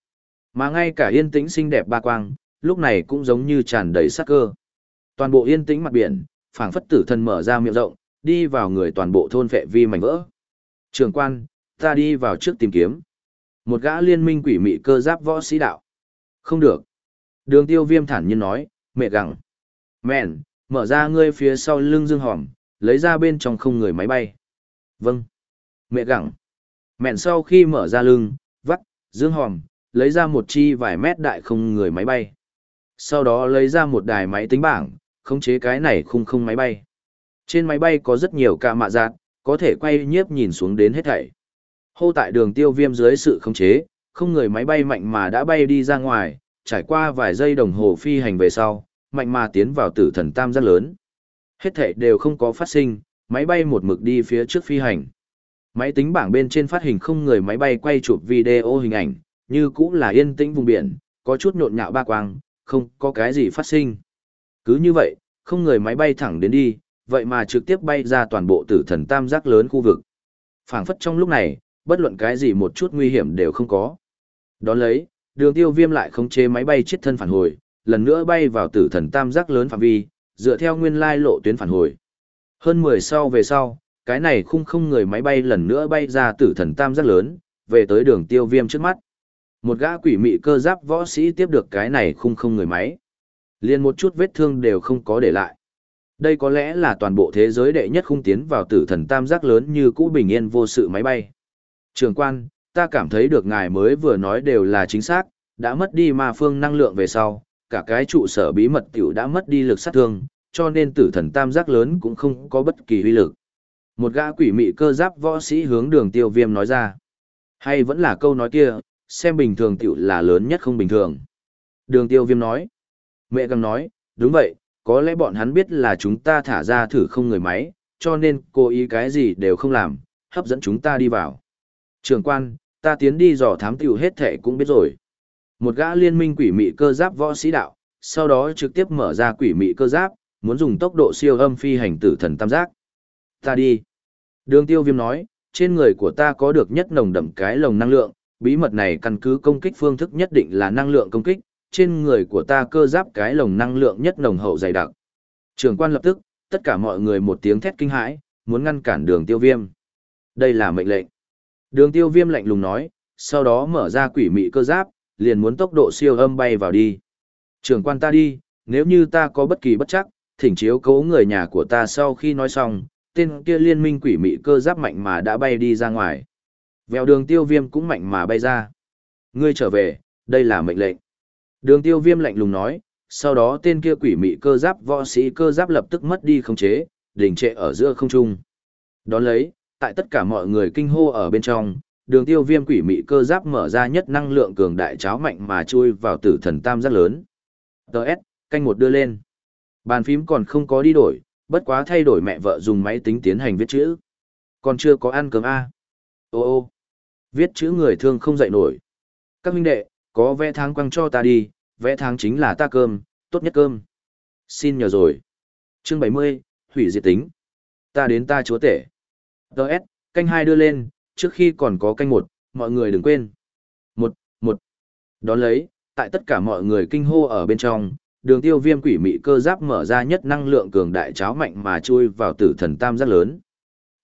Mà ngay cả yên tĩnh xinh đẹp ba quang, lúc này cũng giống như tràn đầy sắc cơ. Toàn bộ yên tĩnh mặt biển, phảng phất tử thần mở ra miệng rộng, đi vào người toàn bộ thôn vệ vi mảnh vỡ. Trường quan, ta đi vào trước tìm kiếm. Một gã liên minh quỷ mị cơ giáp võ sĩ đạo. Không được. Đường tiêu viêm thản nhiên nói, mẹ gặng. Mẹn, mở ra ngươi phía sau lưng dương hỏng, lấy ra bên trong không người máy bay. Vâng. Mẹ gặng. Mẹn sau khi mở ra lưng, vắt, dương hòm, lấy ra một chi vài mét đại không người máy bay. Sau đó lấy ra một đài máy tính bảng, khống chế cái này khung không máy bay. Trên máy bay có rất nhiều ca mạ dạn, có thể quay nhiếp nhìn xuống đến hết thảy. Hô tại đường tiêu viêm dưới sự khống chế, không người máy bay mạnh mà đã bay đi ra ngoài, trải qua vài giây đồng hồ phi hành về sau, mạnh mà tiến vào tử thần tam giác lớn. Hết thảy đều không có phát sinh, máy bay một mực đi phía trước phi hành. Máy tính bảng bên trên phát hình không người máy bay quay chụp video hình ảnh, như cũng là yên tĩnh vùng biển, có chút nhộn nhạo ba quang, không có cái gì phát sinh. Cứ như vậy, không người máy bay thẳng đến đi, vậy mà trực tiếp bay ra toàn bộ tử thần tam giác lớn khu vực. phảng phất trong lúc này, bất luận cái gì một chút nguy hiểm đều không có. Đón lấy, đường tiêu viêm lại khống chế máy bay chết thân phản hồi, lần nữa bay vào tử thần tam giác lớn phạm vi, dựa theo nguyên lai lộ tuyến phản hồi. Hơn 10 sau về sau, cái này khung không người máy bay lần nữa bay ra tử thần tam giác lớn, về tới đường tiêu viêm trước mắt. Một gã quỷ mị cơ giáp võ sĩ tiếp được cái này khung không người máy. liền một chút vết thương đều không có để lại. Đây có lẽ là toàn bộ thế giới đệ nhất khung tiến vào tử thần tam giác lớn như cũ bình yên vô sự máy bay. Trường quan, ta cảm thấy được ngài mới vừa nói đều là chính xác, đã mất đi ma phương năng lượng về sau, cả cái trụ sở bí mật tiểu đã mất đi lực sát thương, cho nên tử thần tam giác lớn cũng không có bất kỳ huy lực. Một gã quỷ mị cơ giáp võ sĩ hướng đường tiêu viêm nói ra. Hay vẫn là câu nói kia, xem bình thường tiểu là lớn nhất không bình thường. Đường tiêu viêm nói. Mẹ găng nói, đúng vậy, có lẽ bọn hắn biết là chúng ta thả ra thử không người máy, cho nên cô ý cái gì đều không làm, hấp dẫn chúng ta đi vào. Trường quan, ta tiến đi dò thám tiểu hết thể cũng biết rồi. Một gã liên minh quỷ mị cơ giáp võ sĩ đạo, sau đó trực tiếp mở ra quỷ mị cơ giáp, muốn dùng tốc độ siêu âm phi hành tử thần tam giác. Ta đi. Đường tiêu viêm nói, trên người của ta có được nhất nồng đậm cái lồng năng lượng, bí mật này căn cứ công kích phương thức nhất định là năng lượng công kích, trên người của ta cơ giáp cái lồng năng lượng nhất nồng hậu dày đặc. Trường quan lập tức, tất cả mọi người một tiếng thét kinh hãi, muốn ngăn cản đường tiêu viêm. Đây là mệnh lệnh. Đường tiêu viêm lạnh lùng nói, sau đó mở ra quỷ mị cơ giáp, liền muốn tốc độ siêu âm bay vào đi. Trường quan ta đi, nếu như ta có bất kỳ bất chắc, thỉnh chiếu cố người nhà của ta sau khi nói xong, tên kia liên minh quỷ mị cơ giáp mạnh mà đã bay đi ra ngoài. Vèo đường tiêu viêm cũng mạnh mà bay ra. Ngươi trở về, đây là mệnh lệnh. Đường tiêu viêm lạnh lùng nói, sau đó tên kia quỷ mị cơ giáp võ sĩ cơ giáp lập tức mất đi khống chế, đình trệ ở giữa không trung. Đón lấy, tại tất cả mọi người kinh hô ở bên trong, đường tiêu viêm quỷ mị cơ giáp mở ra nhất năng lượng cường đại cháo mạnh mà chui vào tử thần tam giác lớn. Đợt, canh một đưa lên. Bàn phím còn không có đi đổi, bất quá thay đổi mẹ vợ dùng máy tính tiến hành viết chữ. Còn chưa có ăn cơm A. Ô ô. Viết chữ người thương không dậy nổi. Các huynh đệ, có vẽ tháng quăng cho ta đi, vẽ tháng chính là ta cơm, tốt nhất cơm. Xin nhờ rồi. Chương 70, hủy diệt tính. Ta đến ta chúa tể. Đợt, canh hai đưa lên, trước khi còn có canh một, mọi người đừng quên. Một, một. Đón lấy, tại tất cả mọi người kinh hô ở bên trong, đường tiêu viêm quỷ mị cơ giáp mở ra nhất năng lượng cường đại cháo mạnh mà chui vào tử thần tam giác lớn.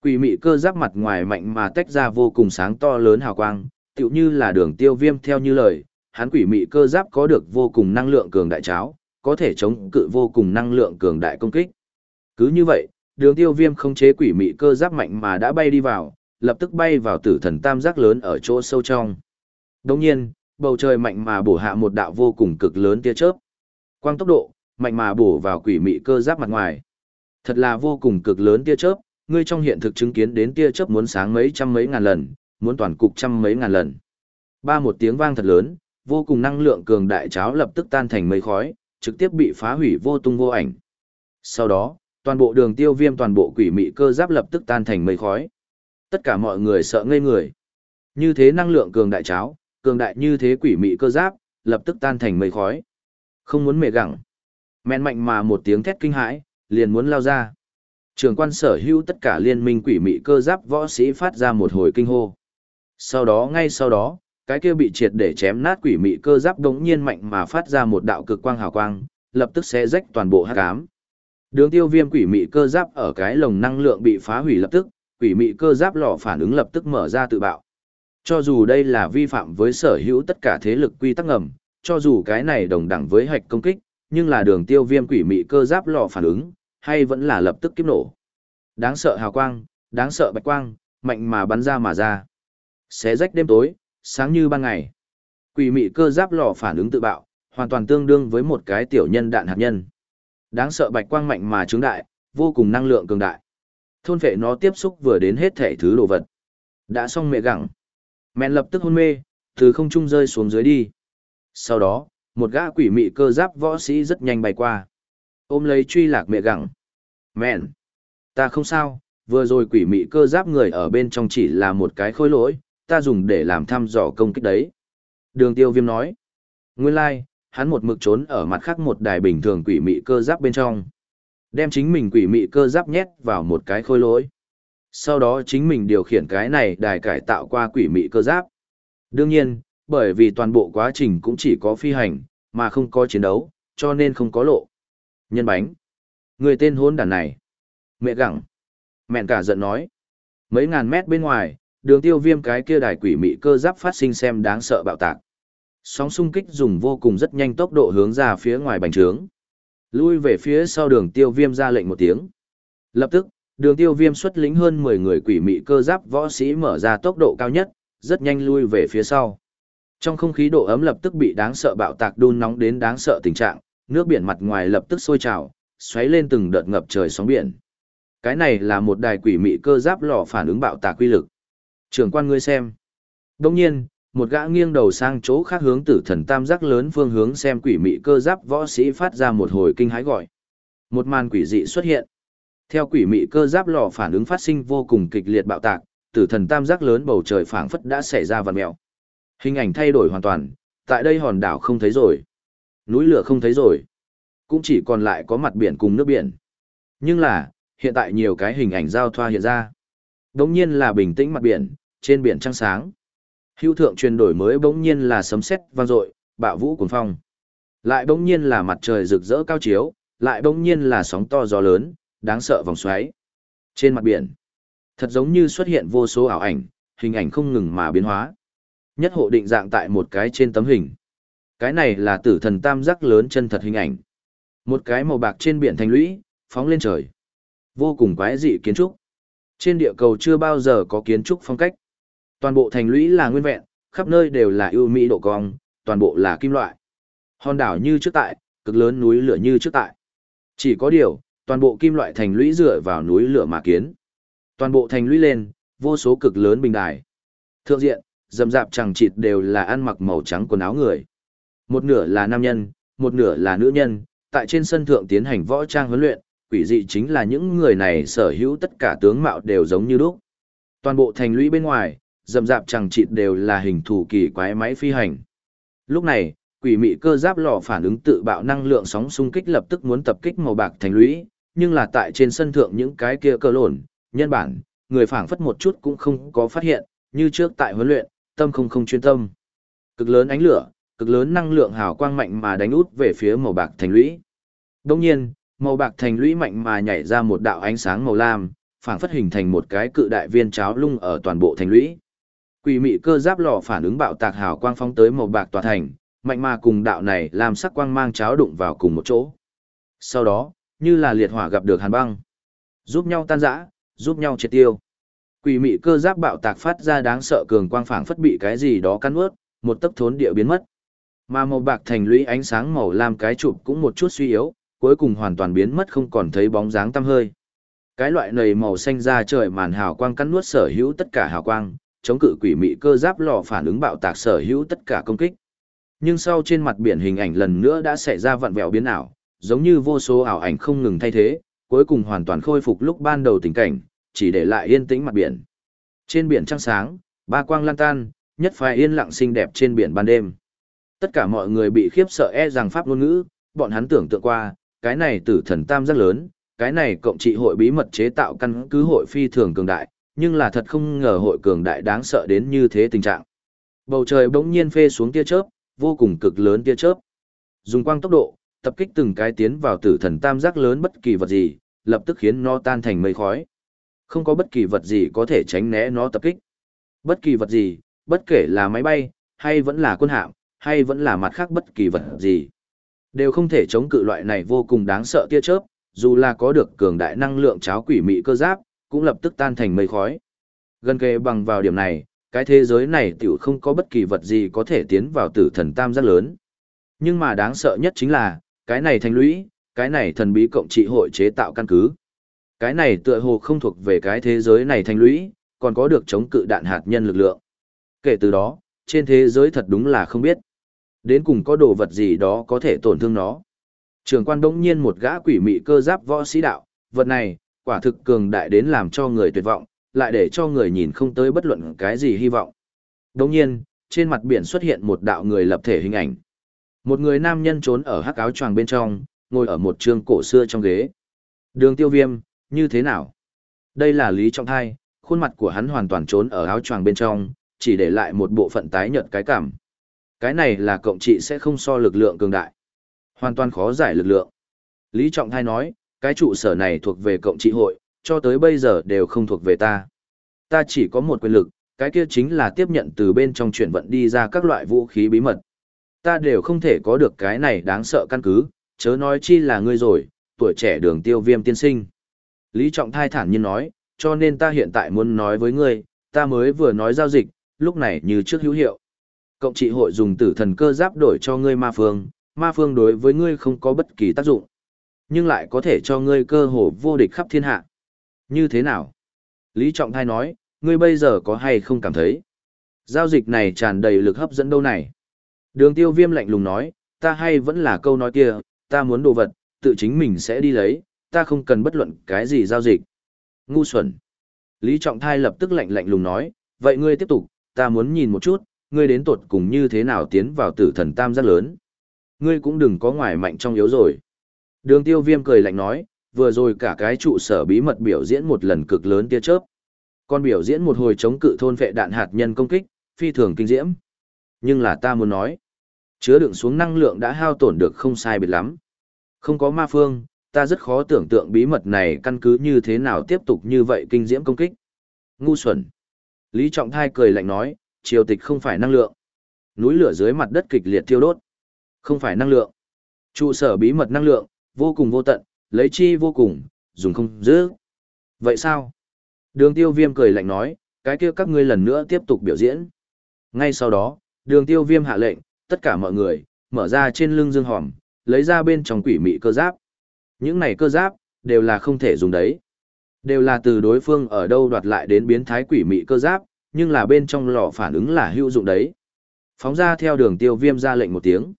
Quỷ mị cơ giáp mặt ngoài mạnh mà tách ra vô cùng sáng to lớn hào quang, tựu như là đường tiêu viêm theo như lời, hắn quỷ mị cơ giáp có được vô cùng năng lượng cường đại cháo, có thể chống cự vô cùng năng lượng cường đại công kích. Cứ như vậy, đường tiêu viêm không chế quỷ mị cơ giáp mạnh mà đã bay đi vào, lập tức bay vào tử thần tam giác lớn ở chỗ sâu trong. Đồng nhiên, bầu trời mạnh mà bổ hạ một đạo vô cùng cực lớn tia chớp. Quang tốc độ, mạnh mà bổ vào quỷ mị cơ giáp mặt ngoài. Thật là vô cùng cực lớn tia chớp, ngươi trong hiện thực chứng kiến đến tia chớp muốn sáng mấy trăm mấy ngàn lần, muốn toàn cục trăm mấy ngàn lần. Ba một tiếng vang thật lớn, vô cùng năng lượng cường đại cháo lập tức tan thành mây khói, trực tiếp bị phá hủy vô tung vô ảnh. Sau đó, toàn bộ đường tiêu viêm toàn bộ quỷ mị cơ giáp lập tức tan thành mây khói. Tất cả mọi người sợ ngây người. Như thế năng lượng cường đại cháo, cường đại như thế quỷ mị cơ giáp, lập tức tan thành mây khói. Không muốn mệt gặng. Men mạnh mà một tiếng thét kinh hãi, liền muốn lao ra. Trường quan sở hữu tất cả liên minh quỷ mị cơ giáp võ sĩ phát ra một hồi kinh hô. Sau đó ngay sau đó, cái kia bị triệt để chém nát quỷ mị cơ giáp đống nhiên mạnh mà phát ra một đạo cực quang hào quang, lập tức sẽ rách toàn bộ hắc ám. Đường tiêu viêm quỷ mị cơ giáp ở cái lồng năng lượng bị phá hủy lập tức, quỷ mị cơ giáp lò phản ứng lập tức mở ra tự bạo. Cho dù đây là vi phạm với sở hữu tất cả thế lực quy tắc ngầm, cho dù cái này đồng đẳng với hạch công kích, nhưng là đường tiêu viêm quỷ mị cơ giáp lò phản ứng, hay vẫn là lập tức kiếp nổ. Đáng sợ hào quang, đáng sợ bạch quang, mạnh mà bắn ra mà ra. Xé rách đêm tối, sáng như ban ngày. Quỷ mị cơ giáp lò phản ứng tự bạo, hoàn toàn tương đương với một cái tiểu nhân đạn hạt nhân. Đáng sợ bạch quang mạnh mà trứng đại, vô cùng năng lượng cường đại. Thôn vệ nó tiếp xúc vừa đến hết thể thứ đồ vật. Đã xong mẹ gặng. Mẹn lập tức hôn mê, từ không trung rơi xuống dưới đi. Sau đó, một gã quỷ mị cơ giáp võ sĩ rất nhanh bay qua. Ôm lấy truy lạc mẹ gặng. Mẹn. Ta không sao, vừa rồi quỷ mị cơ giáp người ở bên trong chỉ là một cái khối lỗi, ta dùng để làm thăm dò công kích đấy. Đường tiêu viêm nói. Nguyên lai, like, hắn một mực trốn ở mặt khác một đài bình thường quỷ mị cơ giáp bên trong. Đem chính mình quỷ mị cơ giáp nhét vào một cái khối lỗi. Sau đó chính mình điều khiển cái này đài cải tạo qua quỷ mị cơ giáp. Đương nhiên, bởi vì toàn bộ quá trình cũng chỉ có phi hành, mà không có chiến đấu, cho nên không có lộ. Nhân bánh. Người tên hôn đàn này. Mẹ gặng. Mẹn cả giận nói. Mấy ngàn mét bên ngoài, đường tiêu viêm cái kia đài quỷ mị cơ giáp phát sinh xem đáng sợ bạo tạc. Sóng xung kích dùng vô cùng rất nhanh tốc độ hướng ra phía ngoài bành trướng. Lui về phía sau đường tiêu viêm ra lệnh một tiếng. Lập tức, đường tiêu viêm xuất lính hơn 10 người quỷ mị cơ giáp võ sĩ mở ra tốc độ cao nhất, rất nhanh lui về phía sau. Trong không khí độ ấm lập tức bị đáng sợ bạo tạc đun nóng đến đáng sợ tình trạng, nước biển mặt ngoài lập tức sôi trào, xoáy lên từng đợt ngập trời sóng biển. Cái này là một đài quỷ mị cơ giáp lò phản ứng bạo tạc quy lực. Trưởng quan ngươi xem. Đồng nhiên, một gã nghiêng đầu sang chỗ khác hướng tử thần tam giác lớn phương hướng xem quỷ mị cơ giáp võ sĩ phát ra một hồi kinh hãi gọi. Một màn quỷ dị xuất hiện. Theo quỷ mị cơ giáp lò phản ứng phát sinh vô cùng kịch liệt bạo tạc, tử thần tam giác lớn bầu trời phảng phất đã xảy ra vằn mèo. Hình ảnh thay đổi hoàn toàn, tại đây hòn đảo không thấy rồi. Núi lửa không thấy rồi. Cũng chỉ còn lại có mặt biển cùng nước biển. Nhưng là, hiện tại nhiều cái hình ảnh giao thoa hiện ra. Đống nhiên là bình tĩnh mặt biển, trên biển trăng sáng. Hưu thượng truyền đổi mới bỗng nhiên là sấm sét vang dội, bạo vũ cuồng phong. Lại bỗng nhiên là mặt trời rực rỡ cao chiếu, lại bỗng nhiên là sóng to gió lớn, đáng sợ vòng xoáy. Trên mặt biển, thật giống như xuất hiện vô số ảo ảnh, hình ảnh không ngừng mà biến hóa. Nhất hộ định dạng tại một cái trên tấm hình. Cái này là tử thần tam giác lớn chân thật hình ảnh. Một cái màu bạc trên biển thành lũy, phóng lên trời. Vô cùng quái dị kiến trúc. Trên địa cầu chưa bao giờ có kiến trúc phong cách. Toàn bộ thành lũy là nguyên vẹn, khắp nơi đều là ưu mỹ độ cong, toàn bộ là kim loại. Hòn đảo như trước tại, cực lớn núi lửa như trước tại. Chỉ có điều, toàn bộ kim loại thành lũy dựa vào núi lửa mà kiến. Toàn bộ thành lũy lên, vô số cực lớn bình đài. Thượng diện, dầm dạp chẳng chịt đều là ăn mặc màu trắng quần áo người. Một nửa là nam nhân, một nửa là nữ nhân, tại trên sân thượng tiến hành võ trang huấn luyện, quỷ dị chính là những người này sở hữu tất cả tướng mạo đều giống như đúc Toàn bộ thành lũy bên ngoài, dầm dạp chẳng chịt đều là hình thù kỳ quái máy phi hành. Lúc này, quỷ mị cơ giáp lò phản ứng tự bạo năng lượng sóng xung kích lập tức muốn tập kích màu bạc thành lũy, nhưng là tại trên sân thượng những cái kia cơ lộn, nhân bản, người phảng phất một chút cũng không có phát hiện, như trước tại huấn luyện, tâm không không chuyên tâm. Cực lớn ánh lửa, cực lớn năng lượng hào quang mạnh mà đánh út về phía màu bạc thành lũy. Đồng nhiên, màu bạc thành lũy mạnh mà nhảy ra một đạo ánh sáng màu lam, phảng phất hình thành một cái cự đại viên cháo lung ở toàn bộ thành lũy. Quỷ mị cơ giáp lò phản ứng bạo tạc hào quang phóng tới màu bạc tòa thành, mạnh mà cùng đạo này làm sắc quang mang cháo đụng vào cùng một chỗ. Sau đó, như là liệt hỏa gặp được hàn băng, giúp nhau tan rã, giúp nhau triệt tiêu. Quỷ mị cơ giáp bạo tạc phát ra đáng sợ cường quang phảng phất bị cái gì đó cắn ướt, một tấc thốn địa biến mất. Mà màu bạc thành lũy ánh sáng màu lam cái chụp cũng một chút suy yếu, cuối cùng hoàn toàn biến mất không còn thấy bóng dáng tăm hơi. Cái loại nầy màu xanh ra trời màn hào quang cắn nuốt sở hữu tất cả hào quang, chống cự quỷ mị cơ giáp lò phản ứng bạo tạc sở hữu tất cả công kích. Nhưng sau trên mặt biển hình ảnh lần nữa đã xảy ra vặn vẹo biến ảo, giống như vô số ảo ảnh không ngừng thay thế, cuối cùng hoàn toàn khôi phục lúc ban đầu tình cảnh, chỉ để lại yên tĩnh mặt biển. Trên biển trăng sáng, ba quang lan tan, nhất phái yên lặng xinh đẹp trên biển ban đêm. Tất cả mọi người bị khiếp sợ e rằng pháp ngôn ngữ, bọn hắn tưởng tượng qua, cái này tử thần tam giác lớn, cái này cộng trị hội bí mật chế tạo căn cứ hội phi thường cường đại, nhưng là thật không ngờ hội cường đại đáng sợ đến như thế tình trạng. Bầu trời bỗng nhiên phê xuống tia chớp, vô cùng cực lớn tia chớp. Dùng quang tốc độ, tập kích từng cái tiến vào tử thần tam giác lớn bất kỳ vật gì, lập tức khiến nó tan thành mây khói. Không có bất kỳ vật gì có thể tránh né nó tập kích. Bất kỳ vật gì, bất kể là máy bay, hay vẫn là quân hạm, hay vẫn là mặt khác bất kỳ vật gì. Đều không thể chống cự loại này vô cùng đáng sợ tia chớp, dù là có được cường đại năng lượng cháo quỷ mị cơ giáp, cũng lập tức tan thành mây khói. Gần kề bằng vào điểm này, cái thế giới này tiểu không có bất kỳ vật gì có thể tiến vào tử thần tam giác lớn. Nhưng mà đáng sợ nhất chính là, cái này thành lũy, cái này thần bí cộng trị hội chế tạo căn cứ. Cái này tựa hồ không thuộc về cái thế giới này thành lũy, còn có được chống cự đạn hạt nhân lực lượng. Kể từ đó, trên thế giới thật đúng là không biết. Đến cùng có đồ vật gì đó có thể tổn thương nó. Trường quan đống nhiên một gã quỷ mị cơ giáp võ sĩ đạo, vật này, quả thực cường đại đến làm cho người tuyệt vọng, lại để cho người nhìn không tới bất luận cái gì hy vọng. Đồng nhiên, trên mặt biển xuất hiện một đạo người lập thể hình ảnh. Một người nam nhân trốn ở hắc áo choàng bên trong, ngồi ở một trường cổ xưa trong ghế. Đường tiêu viêm, như thế nào? Đây là Lý Trọng Thai, khuôn mặt của hắn hoàn toàn trốn ở áo choàng bên trong, chỉ để lại một bộ phận tái nhợt cái cảm. Cái này là cộng trị sẽ không so lực lượng cường đại. Hoàn toàn khó giải lực lượng. Lý Trọng Thai nói, cái trụ sở này thuộc về cộng trị hội, cho tới bây giờ đều không thuộc về ta. Ta chỉ có một quyền lực, cái kia chính là tiếp nhận từ bên trong chuyển vận đi ra các loại vũ khí bí mật. Ta đều không thể có được cái này đáng sợ căn cứ, chớ nói chi là ngươi rồi, tuổi trẻ đường tiêu viêm tiên sinh. Lý Trọng Thai thản nhiên nói, cho nên ta hiện tại muốn nói với ngươi, ta mới vừa nói giao dịch, lúc này như trước hữu hiệu. Cộng trị hội dùng tử thần cơ giáp đổi cho ngươi ma phương, ma phương đối với ngươi không có bất kỳ tác dụng. Nhưng lại có thể cho ngươi cơ hồ vô địch khắp thiên hạ. Như thế nào? Lý Trọng Thai nói, ngươi bây giờ có hay không cảm thấy? Giao dịch này tràn đầy lực hấp dẫn đâu này? Đường tiêu viêm lạnh lùng nói, ta hay vẫn là câu nói kia, ta muốn đồ vật, tự chính mình sẽ đi lấy, ta không cần bất luận cái gì giao dịch. Ngu xuẩn. Lý Trọng Thai lập tức lạnh lạnh lùng nói, vậy ngươi tiếp tục, ta muốn nhìn một chút, ngươi đến tột cùng như thế nào tiến vào tử thần tam giác lớn. Ngươi cũng đừng có ngoài mạnh trong yếu rồi. Đường tiêu viêm cười lạnh nói, vừa rồi cả cái trụ sở bí mật biểu diễn một lần cực lớn tia chớp. Còn biểu diễn một hồi chống cự thôn vệ đạn hạt nhân công kích, phi thường kinh diễm. Nhưng là ta muốn nói, chứa đựng xuống năng lượng đã hao tổn được không sai biệt lắm. Không có ma phương, ta rất khó tưởng tượng bí mật này căn cứ như thế nào tiếp tục như vậy kinh diễm công kích. Ngu xuẩn. Lý Trọng Thai cười lạnh nói, triều tịch không phải năng lượng. Núi lửa dưới mặt đất kịch liệt thiêu đốt. Không phải năng lượng. Trụ sở bí mật năng lượng, vô cùng vô tận, lấy chi vô cùng, dùng không dữ. Vậy sao? Đường tiêu viêm cười lạnh nói, cái kia các ngươi lần nữa tiếp tục biểu diễn. Ngay sau đó, đường tiêu viêm hạ lệnh, tất cả mọi người, mở ra trên lưng dương hòm, lấy ra bên trong quỷ mị cơ giáp. Những này cơ giáp, đều là không thể dùng đấy. Đều là từ đối phương ở đâu đoạt lại đến biến thái quỷ mị cơ giáp, nhưng là bên trong lò phản ứng là hữu dụng đấy. Phóng ra theo đường tiêu viêm ra lệnh một tiếng.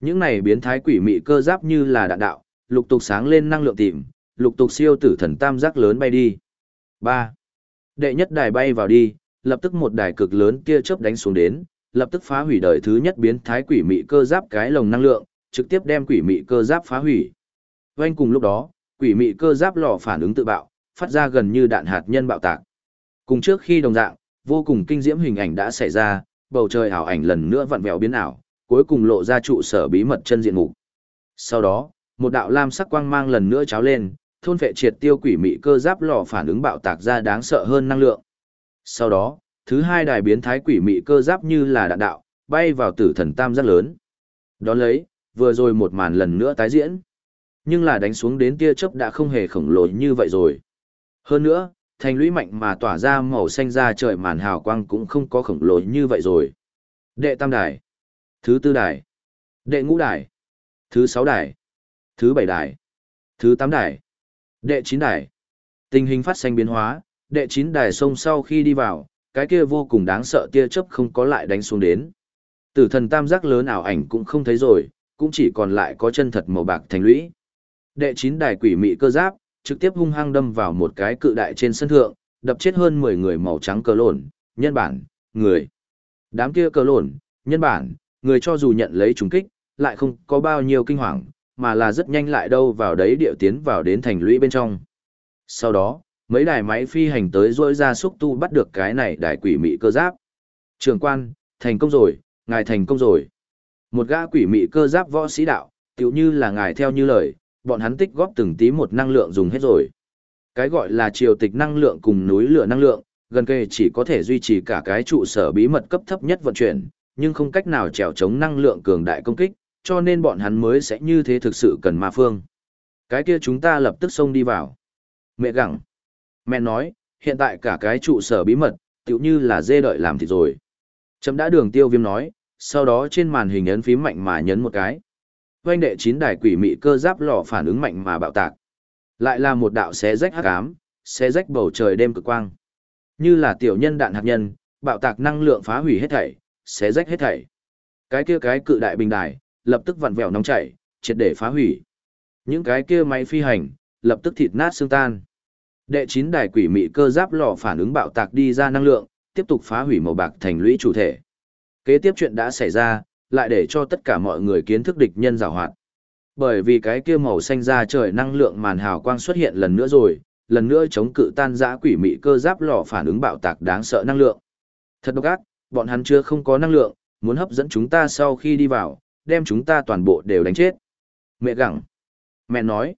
Những này biến thái quỷ mị cơ giáp như là đạn đạo, lục tục sáng lên năng lượng tìm, lục tục siêu tử thần tam giác lớn bay đi. 3. Đệ nhất đài bay vào đi, lập tức một đài cực lớn kia chớp đánh xuống đến, lập tức phá hủy đời thứ nhất biến thái quỷ mị cơ giáp cái lồng năng lượng, trực tiếp đem quỷ mị cơ giáp phá hủy. Vành cùng lúc đó, quỷ mị cơ giáp lò phản ứng tự bạo, phát ra gần như đạn hạt nhân bạo tạc. Cùng trước khi đồng dạng, vô cùng kinh diễm hình ảnh đã xảy ra, bầu trời ảo ảnh lần nữa vặn vẹo biến ảo, cuối cùng lộ ra trụ sở bí mật chân diện mục. Sau đó, một đạo lam sắc quang mang lần nữa cháo lên, thôn vệ triệt tiêu quỷ mị cơ giáp lò phản ứng bạo tạc ra đáng sợ hơn năng lượng. Sau đó, thứ hai đài biến thái quỷ mị cơ giáp như là đạn đạo, bay vào tử thần tam giác lớn. Đón lấy, vừa rồi một màn lần nữa tái diễn. Nhưng là đánh xuống đến tia chớp đã không hề khổng lồ như vậy rồi. Hơn nữa, thành lũy mạnh mà tỏa ra màu xanh ra trời màn hào quang cũng không có khổng lồ như vậy rồi. Đệ tam đài, thứ tư đài, đệ ngũ đài, thứ sáu đài, thứ bảy đài, thứ tám đài, đệ chín đài. Tình hình phát sinh biến hóa, đệ chín đài sông sau khi đi vào, cái kia vô cùng đáng sợ tia chớp không có lại đánh xuống đến. Tử thần tam giác lớn ảo ảnh cũng không thấy rồi, cũng chỉ còn lại có chân thật màu bạc thành lũy. Đệ chín đài quỷ mị cơ giáp, trực tiếp hung hăng đâm vào một cái cự đại trên sân thượng, đập chết hơn 10 người màu trắng cờ lồn nhân bản, người. Đám kia cờ lồn nhân bản, người cho dù nhận lấy trùng kích, lại không có bao nhiêu kinh hoàng, mà là rất nhanh lại đâu vào đấy điệu tiến vào đến thành lũy bên trong. Sau đó, mấy đài máy phi hành tới rỗi ra xúc tu bắt được cái này đài quỷ mị cơ giáp. Trường quan, thành công rồi, ngài thành công rồi. Một gã quỷ mị cơ giáp võ sĩ đạo, tiểu như là ngài theo như lời, bọn hắn tích góp từng tí một năng lượng dùng hết rồi. Cái gọi là triều tịch năng lượng cùng núi lửa năng lượng, gần kề chỉ có thể duy trì cả cái trụ sở bí mật cấp thấp nhất vận chuyển, nhưng không cách nào trèo chống năng lượng cường đại công kích, cho nên bọn hắn mới sẽ như thế thực sự cần ma phương. Cái kia chúng ta lập tức xông đi vào. Mẹ gặng. Mẹ nói, hiện tại cả cái trụ sở bí mật, tựu như là dê đợi làm thịt rồi. Chấm đã đường tiêu viêm nói, sau đó trên màn hình ấn phím mạnh mà nhấn một cái. Doanh đệ chín đài quỷ mị cơ giáp lò phản ứng mạnh mà bạo tạc. Lại là một đạo xé rách hắc ám, xé rách bầu trời đêm cực quang. Như là tiểu nhân đạn hạt nhân, bạo tạc năng lượng phá hủy hết thảy, xé rách hết thảy. Cái kia cái cự đại bình đài, lập tức vặn vẹo nóng chảy, triệt để phá hủy. Những cái kia máy phi hành, lập tức thịt nát xương tan. Đệ chín đài quỷ mị cơ giáp lò phản ứng bạo tạc đi ra năng lượng, tiếp tục phá hủy màu bạc thành lũy chủ thể. Kế tiếp chuyện đã xảy ra, lại để cho tất cả mọi người kiến thức địch nhân giảo hoạt. Bởi vì cái kia màu xanh ra trời năng lượng màn hào quang xuất hiện lần nữa rồi, lần nữa chống cự tan dã quỷ mị cơ giáp lò phản ứng bạo tạc đáng sợ năng lượng. Thật độc ác, bọn hắn chưa không có năng lượng, muốn hấp dẫn chúng ta sau khi đi vào, đem chúng ta toàn bộ đều đánh chết. Mẹ gặng. Mẹ nói.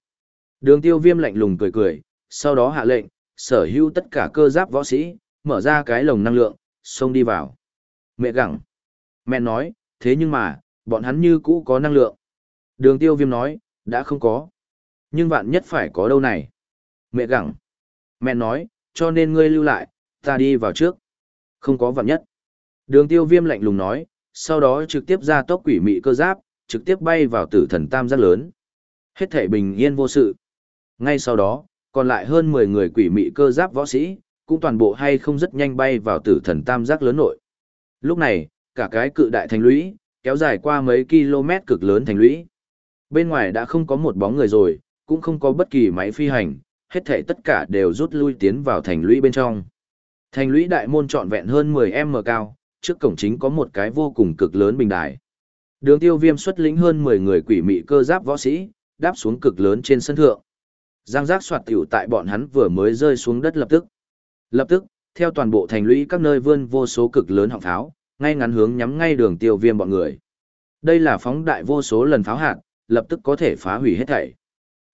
Đường tiêu viêm lạnh lùng cười cười, sau đó hạ lệnh, sở hữu tất cả cơ giáp võ sĩ, mở ra cái lồng năng lượng, xông đi vào. Mẹ gặng. Mẹ nói, thế nhưng mà, bọn hắn như cũ có năng lượng. Đường tiêu viêm nói, đã không có. Nhưng vạn nhất phải có đâu này. Mẹ gặng. Mẹ nói, cho nên ngươi lưu lại, ta đi vào trước. Không có vạn nhất. Đường tiêu viêm lạnh lùng nói, sau đó trực tiếp ra tốc quỷ mị cơ giáp, trực tiếp bay vào tử thần tam giác lớn. Hết thể bình yên vô sự. Ngay sau đó, còn lại hơn 10 người quỷ mị cơ giáp võ sĩ, cũng toàn bộ hay không rất nhanh bay vào tử thần tam giác lớn nội. Lúc này, cả cái cự đại thành lũy, kéo dài qua mấy km cực lớn thành lũy. Bên ngoài đã không có một bóng người rồi, cũng không có bất kỳ máy phi hành, hết thảy tất cả đều rút lui tiến vào thành lũy bên trong. Thành lũy đại môn trọn vẹn hơn 10m cao, trước cổng chính có một cái vô cùng cực lớn bình đài. Đường tiêu viêm xuất lĩnh hơn 10 người quỷ mị cơ giáp võ sĩ, đáp xuống cực lớn trên sân thượng. Giang giác soạt tiểu tại bọn hắn vừa mới rơi xuống đất lập tức. Lập tức, theo toàn bộ thành lũy các nơi vươn vô số cực lớn họng pháo, ngay ngắn hướng nhắm ngay đường tiêu viêm bọn người. Đây là phóng đại vô số lần pháo hạt, lập tức có thể phá hủy hết thảy.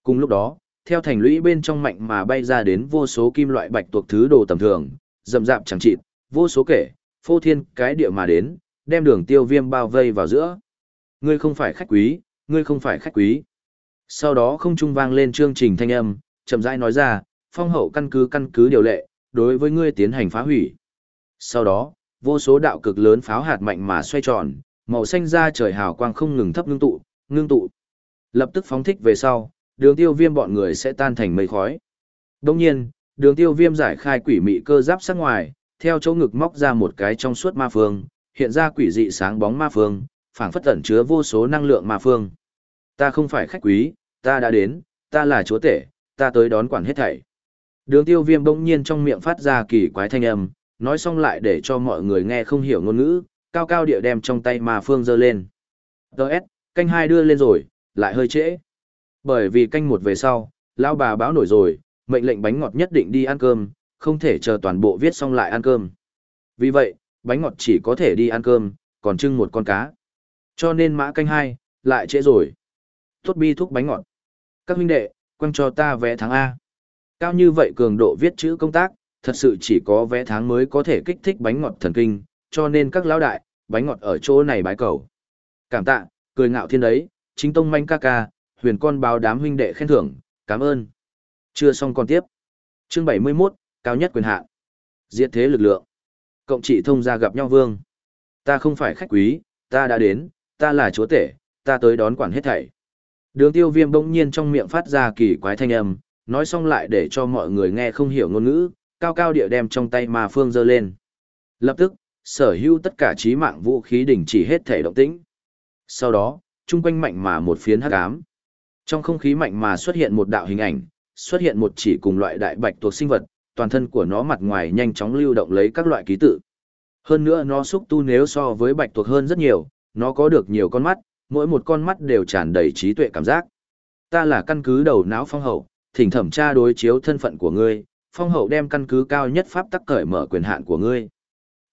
Cùng lúc đó, theo thành lũy bên trong mạnh mà bay ra đến vô số kim loại bạch tuộc thứ đồ tầm thường, rậm rạp chẳng chịt, vô số kể, phô thiên cái địa mà đến, đem đường tiêu viêm bao vây vào giữa. Ngươi không phải khách quý, ngươi không phải khách quý. Sau đó không trung vang lên chương trình thanh âm, chậm rãi nói ra, phong hậu căn cứ căn cứ điều lệ, đối với ngươi tiến hành phá hủy. Sau đó, vô số đạo cực lớn pháo hạt mạnh mà xoay tròn, màu xanh ra trời hào quang không ngừng thấp ngưng tụ, ngưng tụ. Lập tức phóng thích về sau, đường tiêu viêm bọn người sẽ tan thành mây khói. Đồng nhiên, đường tiêu viêm giải khai quỷ mị cơ giáp sắc ngoài, theo chỗ ngực móc ra một cái trong suốt ma phương, hiện ra quỷ dị sáng bóng ma phương, phảng phất tẩn chứa vô số năng lượng ma phương. Ta không phải khách quý, ta đã đến, ta là chúa tể, ta tới đón quản hết thảy. Đường tiêu viêm bỗng nhiên trong miệng phát ra kỳ quái thanh âm, nói xong lại để cho mọi người nghe không hiểu ngôn ngữ, cao cao địa đem trong tay ma phương dơ lên. Đợt, canh hai đưa lên rồi, lại hơi trễ. Bởi vì canh một về sau, lão bà báo nổi rồi, mệnh lệnh bánh ngọt nhất định đi ăn cơm, không thể chờ toàn bộ viết xong lại ăn cơm. Vì vậy, bánh ngọt chỉ có thể đi ăn cơm, còn trưng một con cá. Cho nên mã canh hai, lại trễ rồi. Tốt bi thúc bánh ngọt. Các huynh đệ, quăng cho ta vé tháng A. Cao như vậy cường độ viết chữ công tác, thật sự chỉ có vé tháng mới có thể kích thích bánh ngọt thần kinh, cho nên các lão đại, bánh ngọt ở chỗ này bái cầu. Cảm tạ, cười ngạo thiên đấy, chính tông manh ca ca, huyền con báo đám huynh đệ khen thưởng, cảm ơn. Chưa xong còn tiếp. Chương 71, cao nhất quyền hạn. Diệt thế lực lượng. Cộng trị thông gia gặp nhau vương. Ta không phải khách quý, ta đã đến, ta là chúa tể, ta tới đón quản hết thảy. Đường tiêu viêm bỗng nhiên trong miệng phát ra kỳ quái thanh âm, nói xong lại để cho mọi người nghe không hiểu ngôn ngữ, cao cao địa đem trong tay ma phương dơ lên. Lập tức, sở hữu tất cả trí mạng vũ khí đình chỉ hết thể động tĩnh. Sau đó, chung quanh mạnh mà một phiến hắc ám. Trong không khí mạnh mà xuất hiện một đạo hình ảnh, xuất hiện một chỉ cùng loại đại bạch tuộc sinh vật, toàn thân của nó mặt ngoài nhanh chóng lưu động lấy các loại ký tự. Hơn nữa nó xúc tu nếu so với bạch tuộc hơn rất nhiều, nó có được nhiều con mắt, mỗi một con mắt đều tràn đầy trí tuệ cảm giác. Ta là căn cứ đầu não phong hậu, thỉnh thẩm tra đối chiếu thân phận của ngươi, phong hậu đem căn cứ cao nhất pháp tắc cởi mở quyền hạn của ngươi.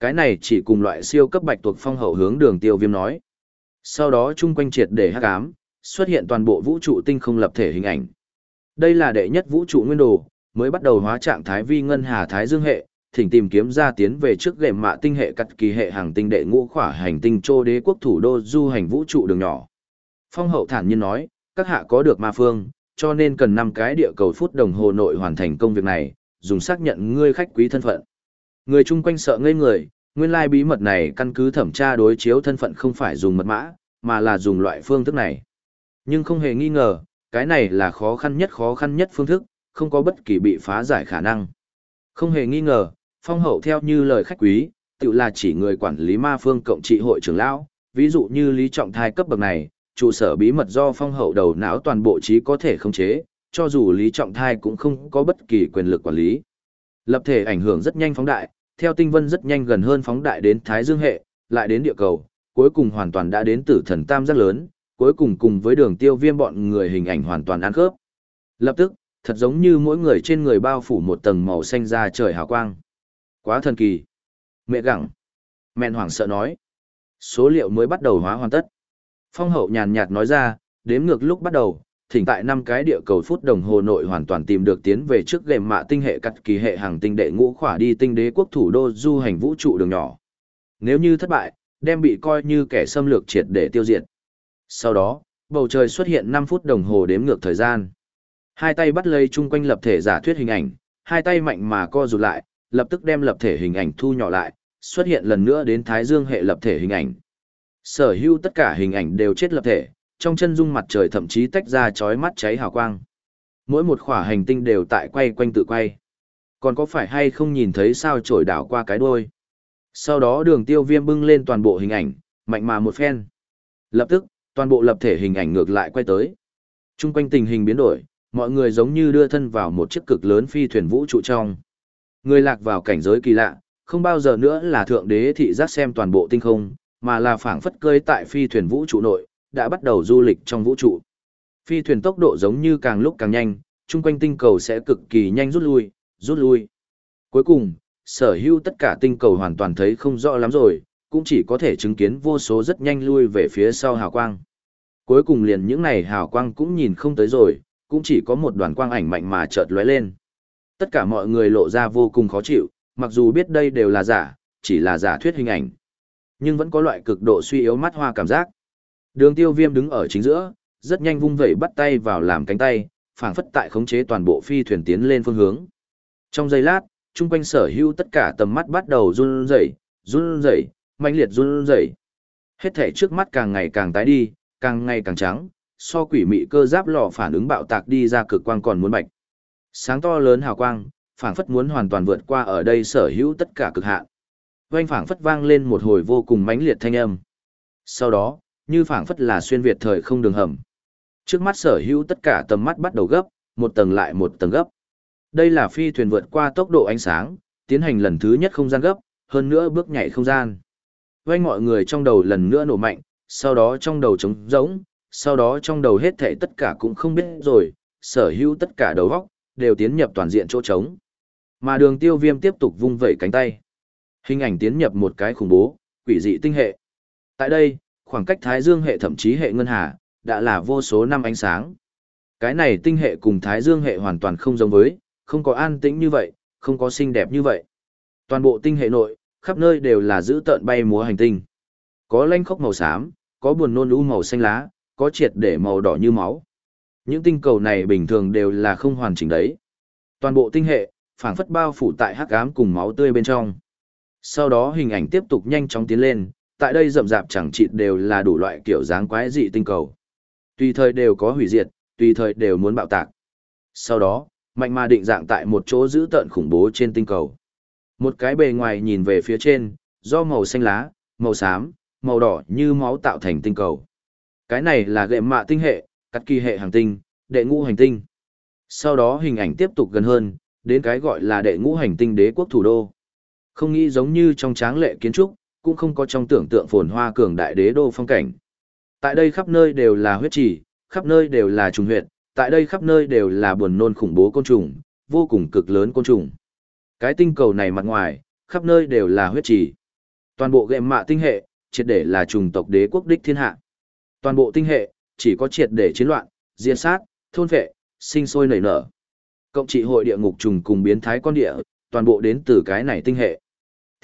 Cái này chỉ cùng loại siêu cấp bạch tuộc phong hậu hướng đường tiêu viêm nói. Sau đó chung quanh triệt để hắc ám, xuất hiện toàn bộ vũ trụ tinh không lập thể hình ảnh. Đây là đệ nhất vũ trụ nguyên đồ, mới bắt đầu hóa trạng thái vi ngân hà thái dương hệ, thỉnh tìm kiếm ra tiến về trước gệm mạ tinh hệ cắt kỳ hệ hàng tinh đệ ngũ khỏa hành tinh trô đế quốc thủ đô du hành vũ trụ đường nhỏ. Phong hậu thản nhiên nói, các hạ có được ma phương, cho nên cần 5 cái địa cầu phút đồng hồ nội hoàn thành công việc này, dùng xác nhận ngươi khách quý thân phận. Người chung quanh sợ ngây người, nguyên lai bí mật này căn cứ thẩm tra đối chiếu thân phận không phải dùng mật mã, mà là dùng loại phương thức này. Nhưng không hề nghi ngờ, cái này là khó khăn nhất khó khăn nhất phương thức, không có bất kỳ bị phá giải khả năng. Không hề nghi ngờ, phong hậu theo như lời khách quý, tự là chỉ người quản lý ma phương cộng trị hội trưởng lão, ví dụ như lý trọng thai cấp bậc này, trụ sở bí mật do phong hậu đầu não toàn bộ trí có thể khống chế, cho dù lý trọng thai cũng không có bất kỳ quyền lực quản lý. Lập thể ảnh hưởng rất nhanh phóng đại, theo tinh vân rất nhanh gần hơn phóng đại đến Thái Dương hệ, lại đến địa cầu, cuối cùng hoàn toàn đã đến tử thần tam giác lớn, cuối cùng cùng với đường tiêu viêm bọn người hình ảnh hoàn toàn ăn khớp. Lập tức, thật giống như mỗi người trên người bao phủ một tầng màu xanh ra trời hào quang. Quá thần kỳ. Mẹ gặng. Mẹn hoảng sợ nói. Số liệu mới bắt đầu hóa hoàn tất. Phong hậu nhàn nhạt nói ra, đếm ngược lúc bắt đầu, thỉnh tại năm cái địa cầu phút đồng hồ nội hoàn toàn tìm được tiến về trước gệm mạ tinh hệ cắt kỳ hệ hàng tinh đệ ngũ khỏa đi tinh đế quốc thủ đô du hành vũ trụ đường nhỏ. Nếu như thất bại, đem bị coi như kẻ xâm lược triệt để tiêu diệt. Sau đó, bầu trời xuất hiện 5 phút đồng hồ đếm ngược thời gian. Hai tay bắt lấy chung quanh lập thể giả thuyết hình ảnh, hai tay mạnh mà co rụt lại, lập tức đem lập thể hình ảnh thu nhỏ lại, xuất hiện lần nữa đến thái dương hệ lập thể hình ảnh. Sở hữu tất cả hình ảnh đều chết lập thể, trong chân dung mặt trời thậm chí tách ra chói mắt cháy hào quang. Mỗi một khỏa hành tinh đều tại quay quanh tự quay. Còn có phải hay không nhìn thấy sao trổi đảo qua cái đuôi? Sau đó đường tiêu viêm bưng lên toàn bộ hình ảnh, mạnh mà một phen. Lập tức, toàn bộ lập thể hình ảnh ngược lại quay tới. Trung quanh tình hình biến đổi, mọi người giống như đưa thân vào một chiếc cực lớn phi thuyền vũ trụ trong. Người lạc vào cảnh giới kỳ lạ, không bao giờ nữa là thượng đế thị giác xem toàn bộ tinh không, mà là phảng phất cơi tại phi thuyền vũ trụ nội, đã bắt đầu du lịch trong vũ trụ. Phi thuyền tốc độ giống như càng lúc càng nhanh, chung quanh tinh cầu sẽ cực kỳ nhanh rút lui, rút lui. Cuối cùng, sở hữu tất cả tinh cầu hoàn toàn thấy không rõ lắm rồi, cũng chỉ có thể chứng kiến vô số rất nhanh lui về phía sau hào quang. Cuối cùng liền những này hào quang cũng nhìn không tới rồi, cũng chỉ có một đoàn quang ảnh mạnh mà chợt lóe lên. Tất cả mọi người lộ ra vô cùng khó chịu, mặc dù biết đây đều là giả, chỉ là giả thuyết hình ảnh. Nhưng vẫn có loại cực độ suy yếu mắt hoa cảm giác. Đường tiêu viêm đứng ở chính giữa, rất nhanh vung vẩy bắt tay vào làm cánh tay, phảng phất tại khống chế toàn bộ phi thuyền tiến lên phương hướng. Trong giây lát, chung quanh sở hữu tất cả tầm mắt bắt đầu run rẩy, run rẩy, mãnh liệt run rẩy. Hết thể trước mắt càng ngày càng tái đi, càng ngày càng trắng, so quỷ mị cơ giáp lò phản ứng bạo tạc đi ra cực quang còn muốn bạch. Sáng to lớn hào quang, phảng phất muốn hoàn toàn vượt qua ở đây sở hữu tất cả cực hạn. Oanh phảng phất vang lên một hồi vô cùng mãnh liệt thanh âm. Sau đó, như phảng phất là xuyên việt thời không đường hầm. Trước mắt sở hữu tất cả tầm mắt bắt đầu gấp, một tầng lại một tầng gấp. Đây là phi thuyền vượt qua tốc độ ánh sáng, tiến hành lần thứ nhất không gian gấp, hơn nữa bước nhảy không gian. quanh mọi người trong đầu lần nữa nổ mạnh, sau đó trong đầu trống rỗng, sau đó trong đầu hết thảy tất cả cũng không biết rồi, sở hữu tất cả đầu óc đều tiến nhập toàn diện chỗ trống. Mà đường tiêu viêm tiếp tục vung vẩy cánh tay. Hình ảnh tiến nhập một cái khủng bố, quỷ dị tinh hệ. Tại đây, khoảng cách Thái Dương hệ thậm chí hệ ngân hà, đã là vô số năm ánh sáng. Cái này tinh hệ cùng Thái Dương hệ hoàn toàn không giống với, không có an tĩnh như vậy, không có xinh đẹp như vậy. Toàn bộ tinh hệ nội, khắp nơi đều là giữ tợn bay múa hành tinh. Có lanh khốc màu xám, có buồn nôn u màu xanh lá, có triệt để màu đỏ như máu. Những tinh cầu này bình thường đều là không hoàn chỉnh đấy. Toàn bộ tinh hệ, phảng phất bao phủ tại hắc ám cùng máu tươi bên trong. Sau đó hình ảnh tiếp tục nhanh chóng tiến lên, tại đây rậm rạp chẳng chịt đều là đủ loại kiểu dáng quái dị tinh cầu. Tùy thời đều có hủy diệt, tùy thời đều muốn bạo tạc. Sau đó, mạnh mà định dạng tại một chỗ giữ tợn khủng bố trên tinh cầu. Một cái bề ngoài nhìn về phía trên, do màu xanh lá, màu xám, màu đỏ như máu tạo thành tinh cầu. Cái này là gệm mạ tinh hệ, cắt kỳ hệ hành tinh, đệ ngũ hành tinh. Sau đó hình ảnh tiếp tục gần hơn, đến cái gọi là đệ ngũ hành tinh đế quốc thủ đô. Không nghĩ giống như trong tráng lệ kiến trúc, cũng không có trong tưởng tượng phồn hoa cường đại đế đô phong cảnh. Tại đây khắp nơi đều là huyết trì, khắp nơi đều là trùng huyệt, tại đây khắp nơi đều là buồn nôn khủng bố côn trùng, vô cùng cực lớn côn trùng. Cái tinh cầu này mặt ngoài, khắp nơi đều là huyết trì. Toàn bộ gệm mạ tinh hệ, triệt để là trùng tộc đế quốc đích thiên hạ. Toàn bộ tinh hệ, chỉ có triệt để chiến loạn, diệt sát, thôn vệ, sinh sôi nảy nở. Cộng trị hội địa ngục trùng cùng biến thái con địa, toàn bộ đến từ cái này tinh hệ.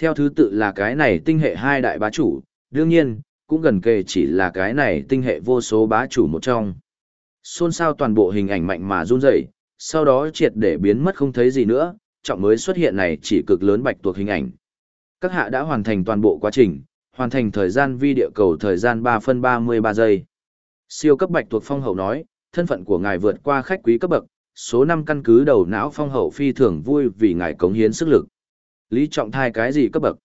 Theo thứ tự là cái này tinh hệ hai đại bá chủ, đương nhiên, cũng gần kề chỉ là cái này tinh hệ vô số bá chủ một trong. Xôn xao toàn bộ hình ảnh mạnh mà run rẩy, sau đó triệt để biến mất không thấy gì nữa, trọng mới xuất hiện này chỉ cực lớn bạch tuộc hình ảnh. Các hạ đã hoàn thành toàn bộ quá trình, hoàn thành thời gian vi địa cầu thời gian 3 phân 33 giây. Siêu cấp bạch tuộc phong hậu nói, thân phận của ngài vượt qua khách quý cấp bậc, số 5 căn cứ đầu não phong hậu phi thường vui vì ngài cống hiến sức lực. Lý trọng thai cái gì cấp bậc?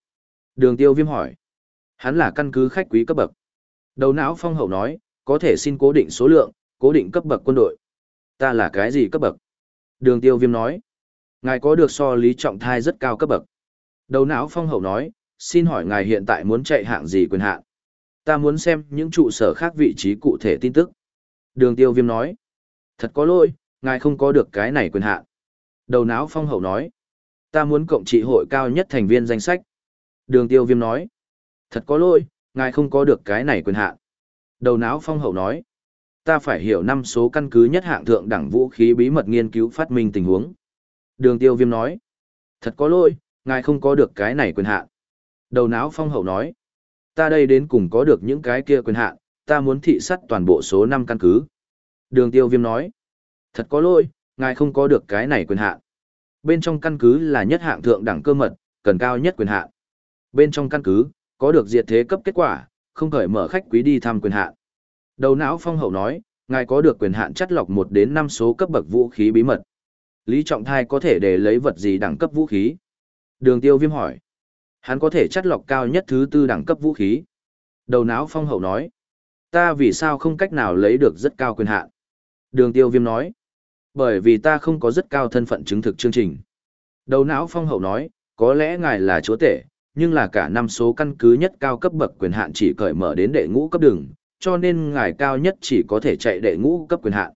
Đường tiêu viêm hỏi. Hắn là căn cứ khách quý cấp bậc. Đầu não phong hậu nói, có thể xin cố định số lượng, cố định cấp bậc quân đội. Ta là cái gì cấp bậc? Đường tiêu viêm nói. Ngài có được so lý trọng thai rất cao cấp bậc. Đầu não phong hậu nói, xin hỏi ngài hiện tại muốn chạy hạng gì quyền hạn? Ta muốn xem những trụ sở khác vị trí cụ thể tin tức. Đường tiêu viêm nói. Thật có lỗi, ngài không có được cái này quyền hạn. Đầu não phong hậu nói. Ta muốn cộng trị hội cao nhất thành viên danh sách. Đường tiêu viêm nói. Thật có lỗi, ngài không có được cái này quyền hạn. Đầu não phong hậu nói. Ta phải hiểu năm số căn cứ nhất hạng thượng đẳng vũ khí bí mật nghiên cứu phát minh tình huống. Đường tiêu viêm nói. Thật có lỗi, ngài không có được cái này quyền hạn. Đầu não phong hậu nói. Ta đây đến cùng có được những cái kia quyền hạn, ta muốn thị sắt toàn bộ số 5 căn cứ. Đường tiêu viêm nói. Thật có lỗi, ngài không có được cái này quyền hạn. Bên trong căn cứ là nhất hạng thượng đẳng cơ mật, cần cao nhất quyền hạn. Bên trong căn cứ, có được diệt thế cấp kết quả, không khởi mở khách quý đi thăm quyền hạn. Đầu não phong hậu nói, ngài có được quyền hạn chắt lọc 1 đến 5 số cấp bậc vũ khí bí mật. Lý Trọng Thai có thể để lấy vật gì đẳng cấp vũ khí? Đường tiêu viêm hỏi. Hắn có thể chắt lọc cao nhất thứ tư đẳng cấp vũ khí. Đầu não phong hậu nói. Ta vì sao không cách nào lấy được rất cao quyền hạn? Đường tiêu viêm nói. Bởi vì ta không có rất cao thân phận chứng thực chương trình. Đầu não phong hậu nói, có lẽ ngài là chúa tể, nhưng là cả năm số căn cứ nhất cao cấp bậc quyền hạn chỉ cởi mở đến đệ ngũ cấp đường, cho nên ngài cao nhất chỉ có thể chạy đệ ngũ cấp quyền hạn.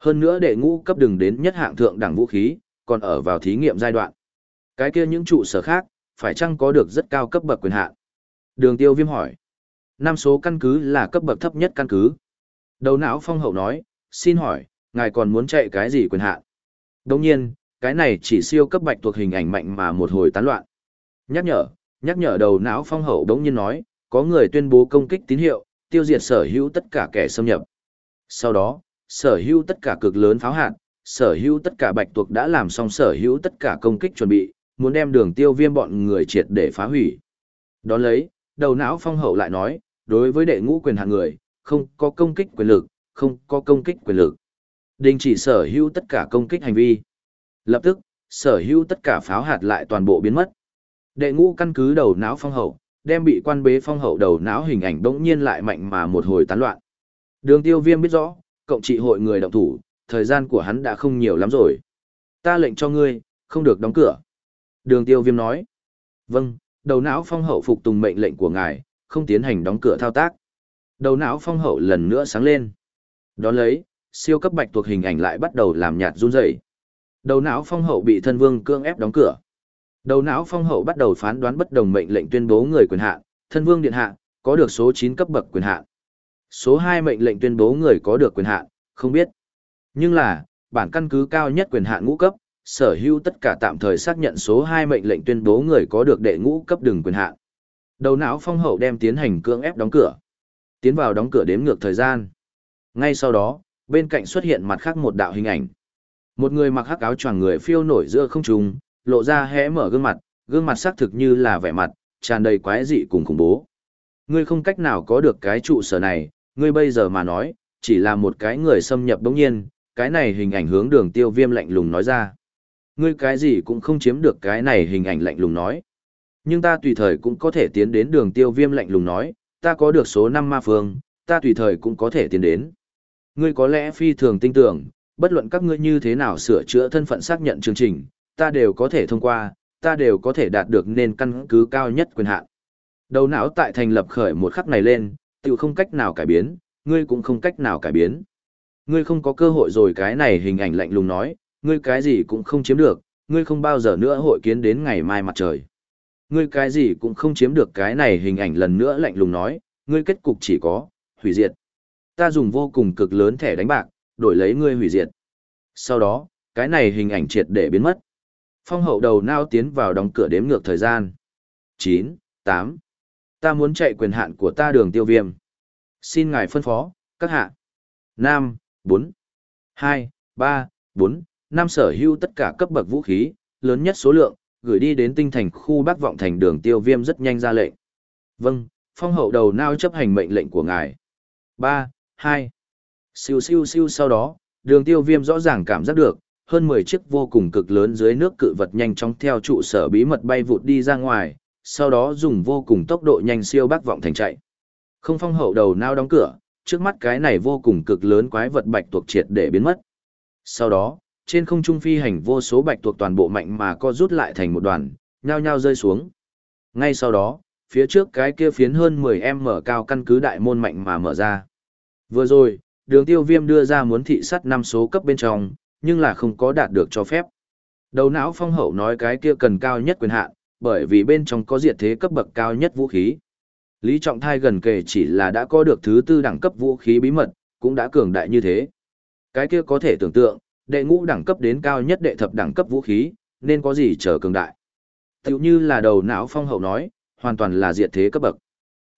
Hơn nữa đệ ngũ cấp đường đến nhất hạng thượng đẳng vũ khí, còn ở vào thí nghiệm giai đoạn. Cái kia những trụ sở khác, phải chăng có được rất cao cấp bậc quyền hạn? Đường tiêu viêm hỏi. Năm số căn cứ là cấp bậc thấp nhất căn cứ. Đầu não phong hậu nói, xin hỏi, ngài còn muốn chạy cái gì quyền hạn? Đồng nhiên, cái này chỉ siêu cấp bạch thuộc hình ảnh mạnh mà một hồi tán loạn. Nhắc nhở, nhắc nhở đầu não phong hậu đống nhiên nói, có người tuyên bố công kích tín hiệu, tiêu diệt sở hữu tất cả kẻ xâm nhập. Sau đó, sở hữu tất cả cực lớn pháo hạt, sở hữu tất cả bạch tuộc đã làm xong sở hữu tất cả công kích chuẩn bị, muốn đem đường tiêu viêm bọn người triệt để phá hủy. Đón lấy, đầu não phong hậu lại nói, đối với đệ ngũ quyền hạng người, không có công kích quyền lực, không có công kích quyền lực. Đình chỉ sở hữu tất cả công kích hành vi. Lập tức, sở hữu tất cả pháo hạt lại toàn bộ biến mất. Đệ ngũ căn cứ đầu não phong hậu, đem bị quan bế phong hậu đầu não hình ảnh bỗng nhiên lại mạnh mà một hồi tán loạn. Đường tiêu viêm biết rõ, cộng trị hội người động thủ, thời gian của hắn đã không nhiều lắm rồi. Ta lệnh cho ngươi, không được đóng cửa. Đường tiêu viêm nói. Vâng, đầu não phong hậu phục tùng mệnh lệnh của ngài, không tiến hành đóng cửa thao tác. Đầu não phong hậu lần nữa sáng lên. Đón lấy, siêu cấp bạch tuộc hình ảnh lại bắt đầu làm nhạt run rẩy. Đầu não phong hậu bị thân vương cương ép đóng cửa. Đầu não phong hậu bắt đầu phán đoán bất đồng mệnh lệnh tuyên bố người quyền hạn, thân vương điện hạ, có được số 9 cấp bậc quyền hạn. Số 2 mệnh lệnh tuyên bố người có được quyền hạn, không biết. Nhưng là, bản căn cứ cao nhất quyền hạn ngũ cấp, sở hữu tất cả tạm thời xác nhận số 2 mệnh lệnh tuyên bố người có được đệ ngũ cấp đừng quyền hạn. Đầu não phong hậu đem tiến hành cưỡng ép đóng cửa. Tiến vào đóng cửa đếm ngược thời gian. Ngay sau đó, bên cạnh xuất hiện mặt khác một đạo hình ảnh. Một người mặc hắc áo choàng người phiêu nổi giữa không trung, lộ ra hé mở gương mặt, gương mặt sắc thực như là vẻ mặt, tràn đầy quái dị cùng khủng bố. Ngươi không cách nào có được cái trụ sở này, ngươi bây giờ mà nói, chỉ là một cái người xâm nhập đống nhiên, cái này hình ảnh hướng đường tiêu viêm lạnh lùng nói ra. Ngươi cái gì cũng không chiếm được cái này hình ảnh lạnh lùng nói. Nhưng ta tùy thời cũng có thể tiến đến đường tiêu viêm lạnh lùng nói, ta có được số 5 ma phương, ta tùy thời cũng có thể tiến đến. Ngươi có lẽ phi thường tin tưởng, bất luận các ngươi như thế nào sửa chữa thân phận xác nhận chương trình, ta đều có thể thông qua, ta đều có thể đạt được nên căn cứ cao nhất quyền hạn. Đầu não tại thành lập khởi một khắc này lên, tự không cách nào cải biến, ngươi cũng không cách nào cải biến. Ngươi không có cơ hội rồi cái này hình ảnh lạnh lùng nói, ngươi cái gì cũng không chiếm được, ngươi không bao giờ nữa hội kiến đến ngày mai mặt trời. Ngươi cái gì cũng không chiếm được cái này hình ảnh lần nữa lạnh lùng nói, ngươi kết cục chỉ có, hủy diệt. Ta dùng vô cùng cực lớn thẻ đánh bạc, đổi lấy ngươi hủy diệt. Sau đó, cái này hình ảnh triệt để biến mất. Phong hậu đầu nao tiến vào đóng cửa đếm ngược thời gian. 9, 8. Ta muốn chạy quyền hạn của ta đường tiêu viêm. Xin ngài phân phó, các hạ. 5, 4, 2, 3, 4, 5 sở hữu tất cả cấp bậc vũ khí, lớn nhất số lượng, gửi đi đến tinh thành khu bác Vọng Thành đường tiêu viêm rất nhanh ra lệnh. Vâng, phong hậu đầu nao chấp hành mệnh lệnh của ngài. 3, hai Siêu siêu siêu sau đó, đường tiêu viêm rõ ràng cảm giác được, hơn 10 chiếc vô cùng cực lớn dưới nước cự vật nhanh chóng theo trụ sở bí mật bay vụt đi ra ngoài, sau đó dùng vô cùng tốc độ nhanh siêu bác Vọng Thành chạy. Không phong hậu đầu nao đóng cửa, trước mắt cái này vô cùng cực lớn quái vật bạch tuộc triệt để biến mất. Sau đó, trên không trung phi hành vô số bạch tuộc toàn bộ mạnh mà co rút lại thành một đoàn, nhao nhao rơi xuống. Ngay sau đó, phía trước cái kia phiến hơn 10 mở cao căn cứ đại môn mạnh mà mở ra. Vừa rồi, đường tiêu viêm đưa ra muốn thị sắt năm số cấp bên trong, nhưng là không có đạt được cho phép. Đầu não phong hậu nói cái kia cần cao nhất quyền hạn, bởi vì bên trong có diệt thế cấp bậc cao nhất vũ khí. Lý Trọng Thai gần kề chỉ là đã có được thứ tư đẳng cấp vũ khí bí mật, cũng đã cường đại như thế. Cái kia có thể tưởng tượng, đệ ngũ đẳng cấp đến cao nhất đệ thập đẳng cấp vũ khí, nên có gì trở cường đại. Tiểu như là đầu não phong hậu nói, hoàn toàn là diệt thế cấp bậc.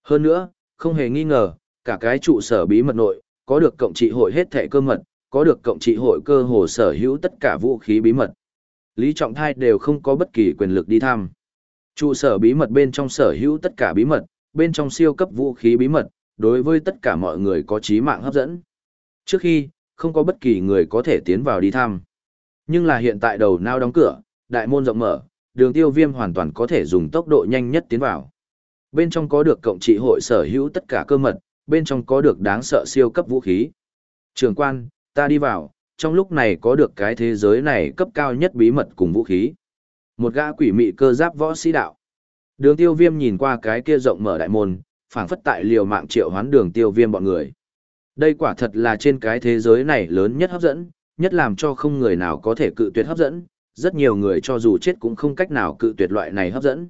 Hơn nữa, không hề nghi ngờ, cả cái trụ sở bí mật nội, có được cộng trị hội hết thẻ cơ mật, có được cộng trị hội cơ hồ sở hữu tất cả vũ khí bí mật. Lý Trọng Thai đều không có bất kỳ quyền lực đi thăm. Trụ sở bí mật bên trong sở hữu tất cả bí mật, bên trong siêu cấp vũ khí bí mật, đối với tất cả mọi người có trí mạng hấp dẫn. Trước khi, không có bất kỳ người có thể tiến vào đi thăm. Nhưng là hiện tại đầu nao đóng cửa, đại môn rộng mở, đường tiêu viêm hoàn toàn có thể dùng tốc độ nhanh nhất tiến vào. Bên trong có được cộng trị hội sở hữu tất cả cơ mật, bên trong có được đáng sợ siêu cấp vũ khí. Trường quan, ta đi vào, trong lúc này có được cái thế giới này cấp cao nhất bí mật cùng vũ khí. Một gã quỷ mị cơ giáp võ sĩ đạo. Đường tiêu viêm nhìn qua cái kia rộng mở đại môn, phảng phất tại liều mạng triệu hoán đường tiêu viêm bọn người. Đây quả thật là trên cái thế giới này lớn nhất hấp dẫn, nhất làm cho không người nào có thể cự tuyệt hấp dẫn, rất nhiều người cho dù chết cũng không cách nào cự tuyệt loại này hấp dẫn.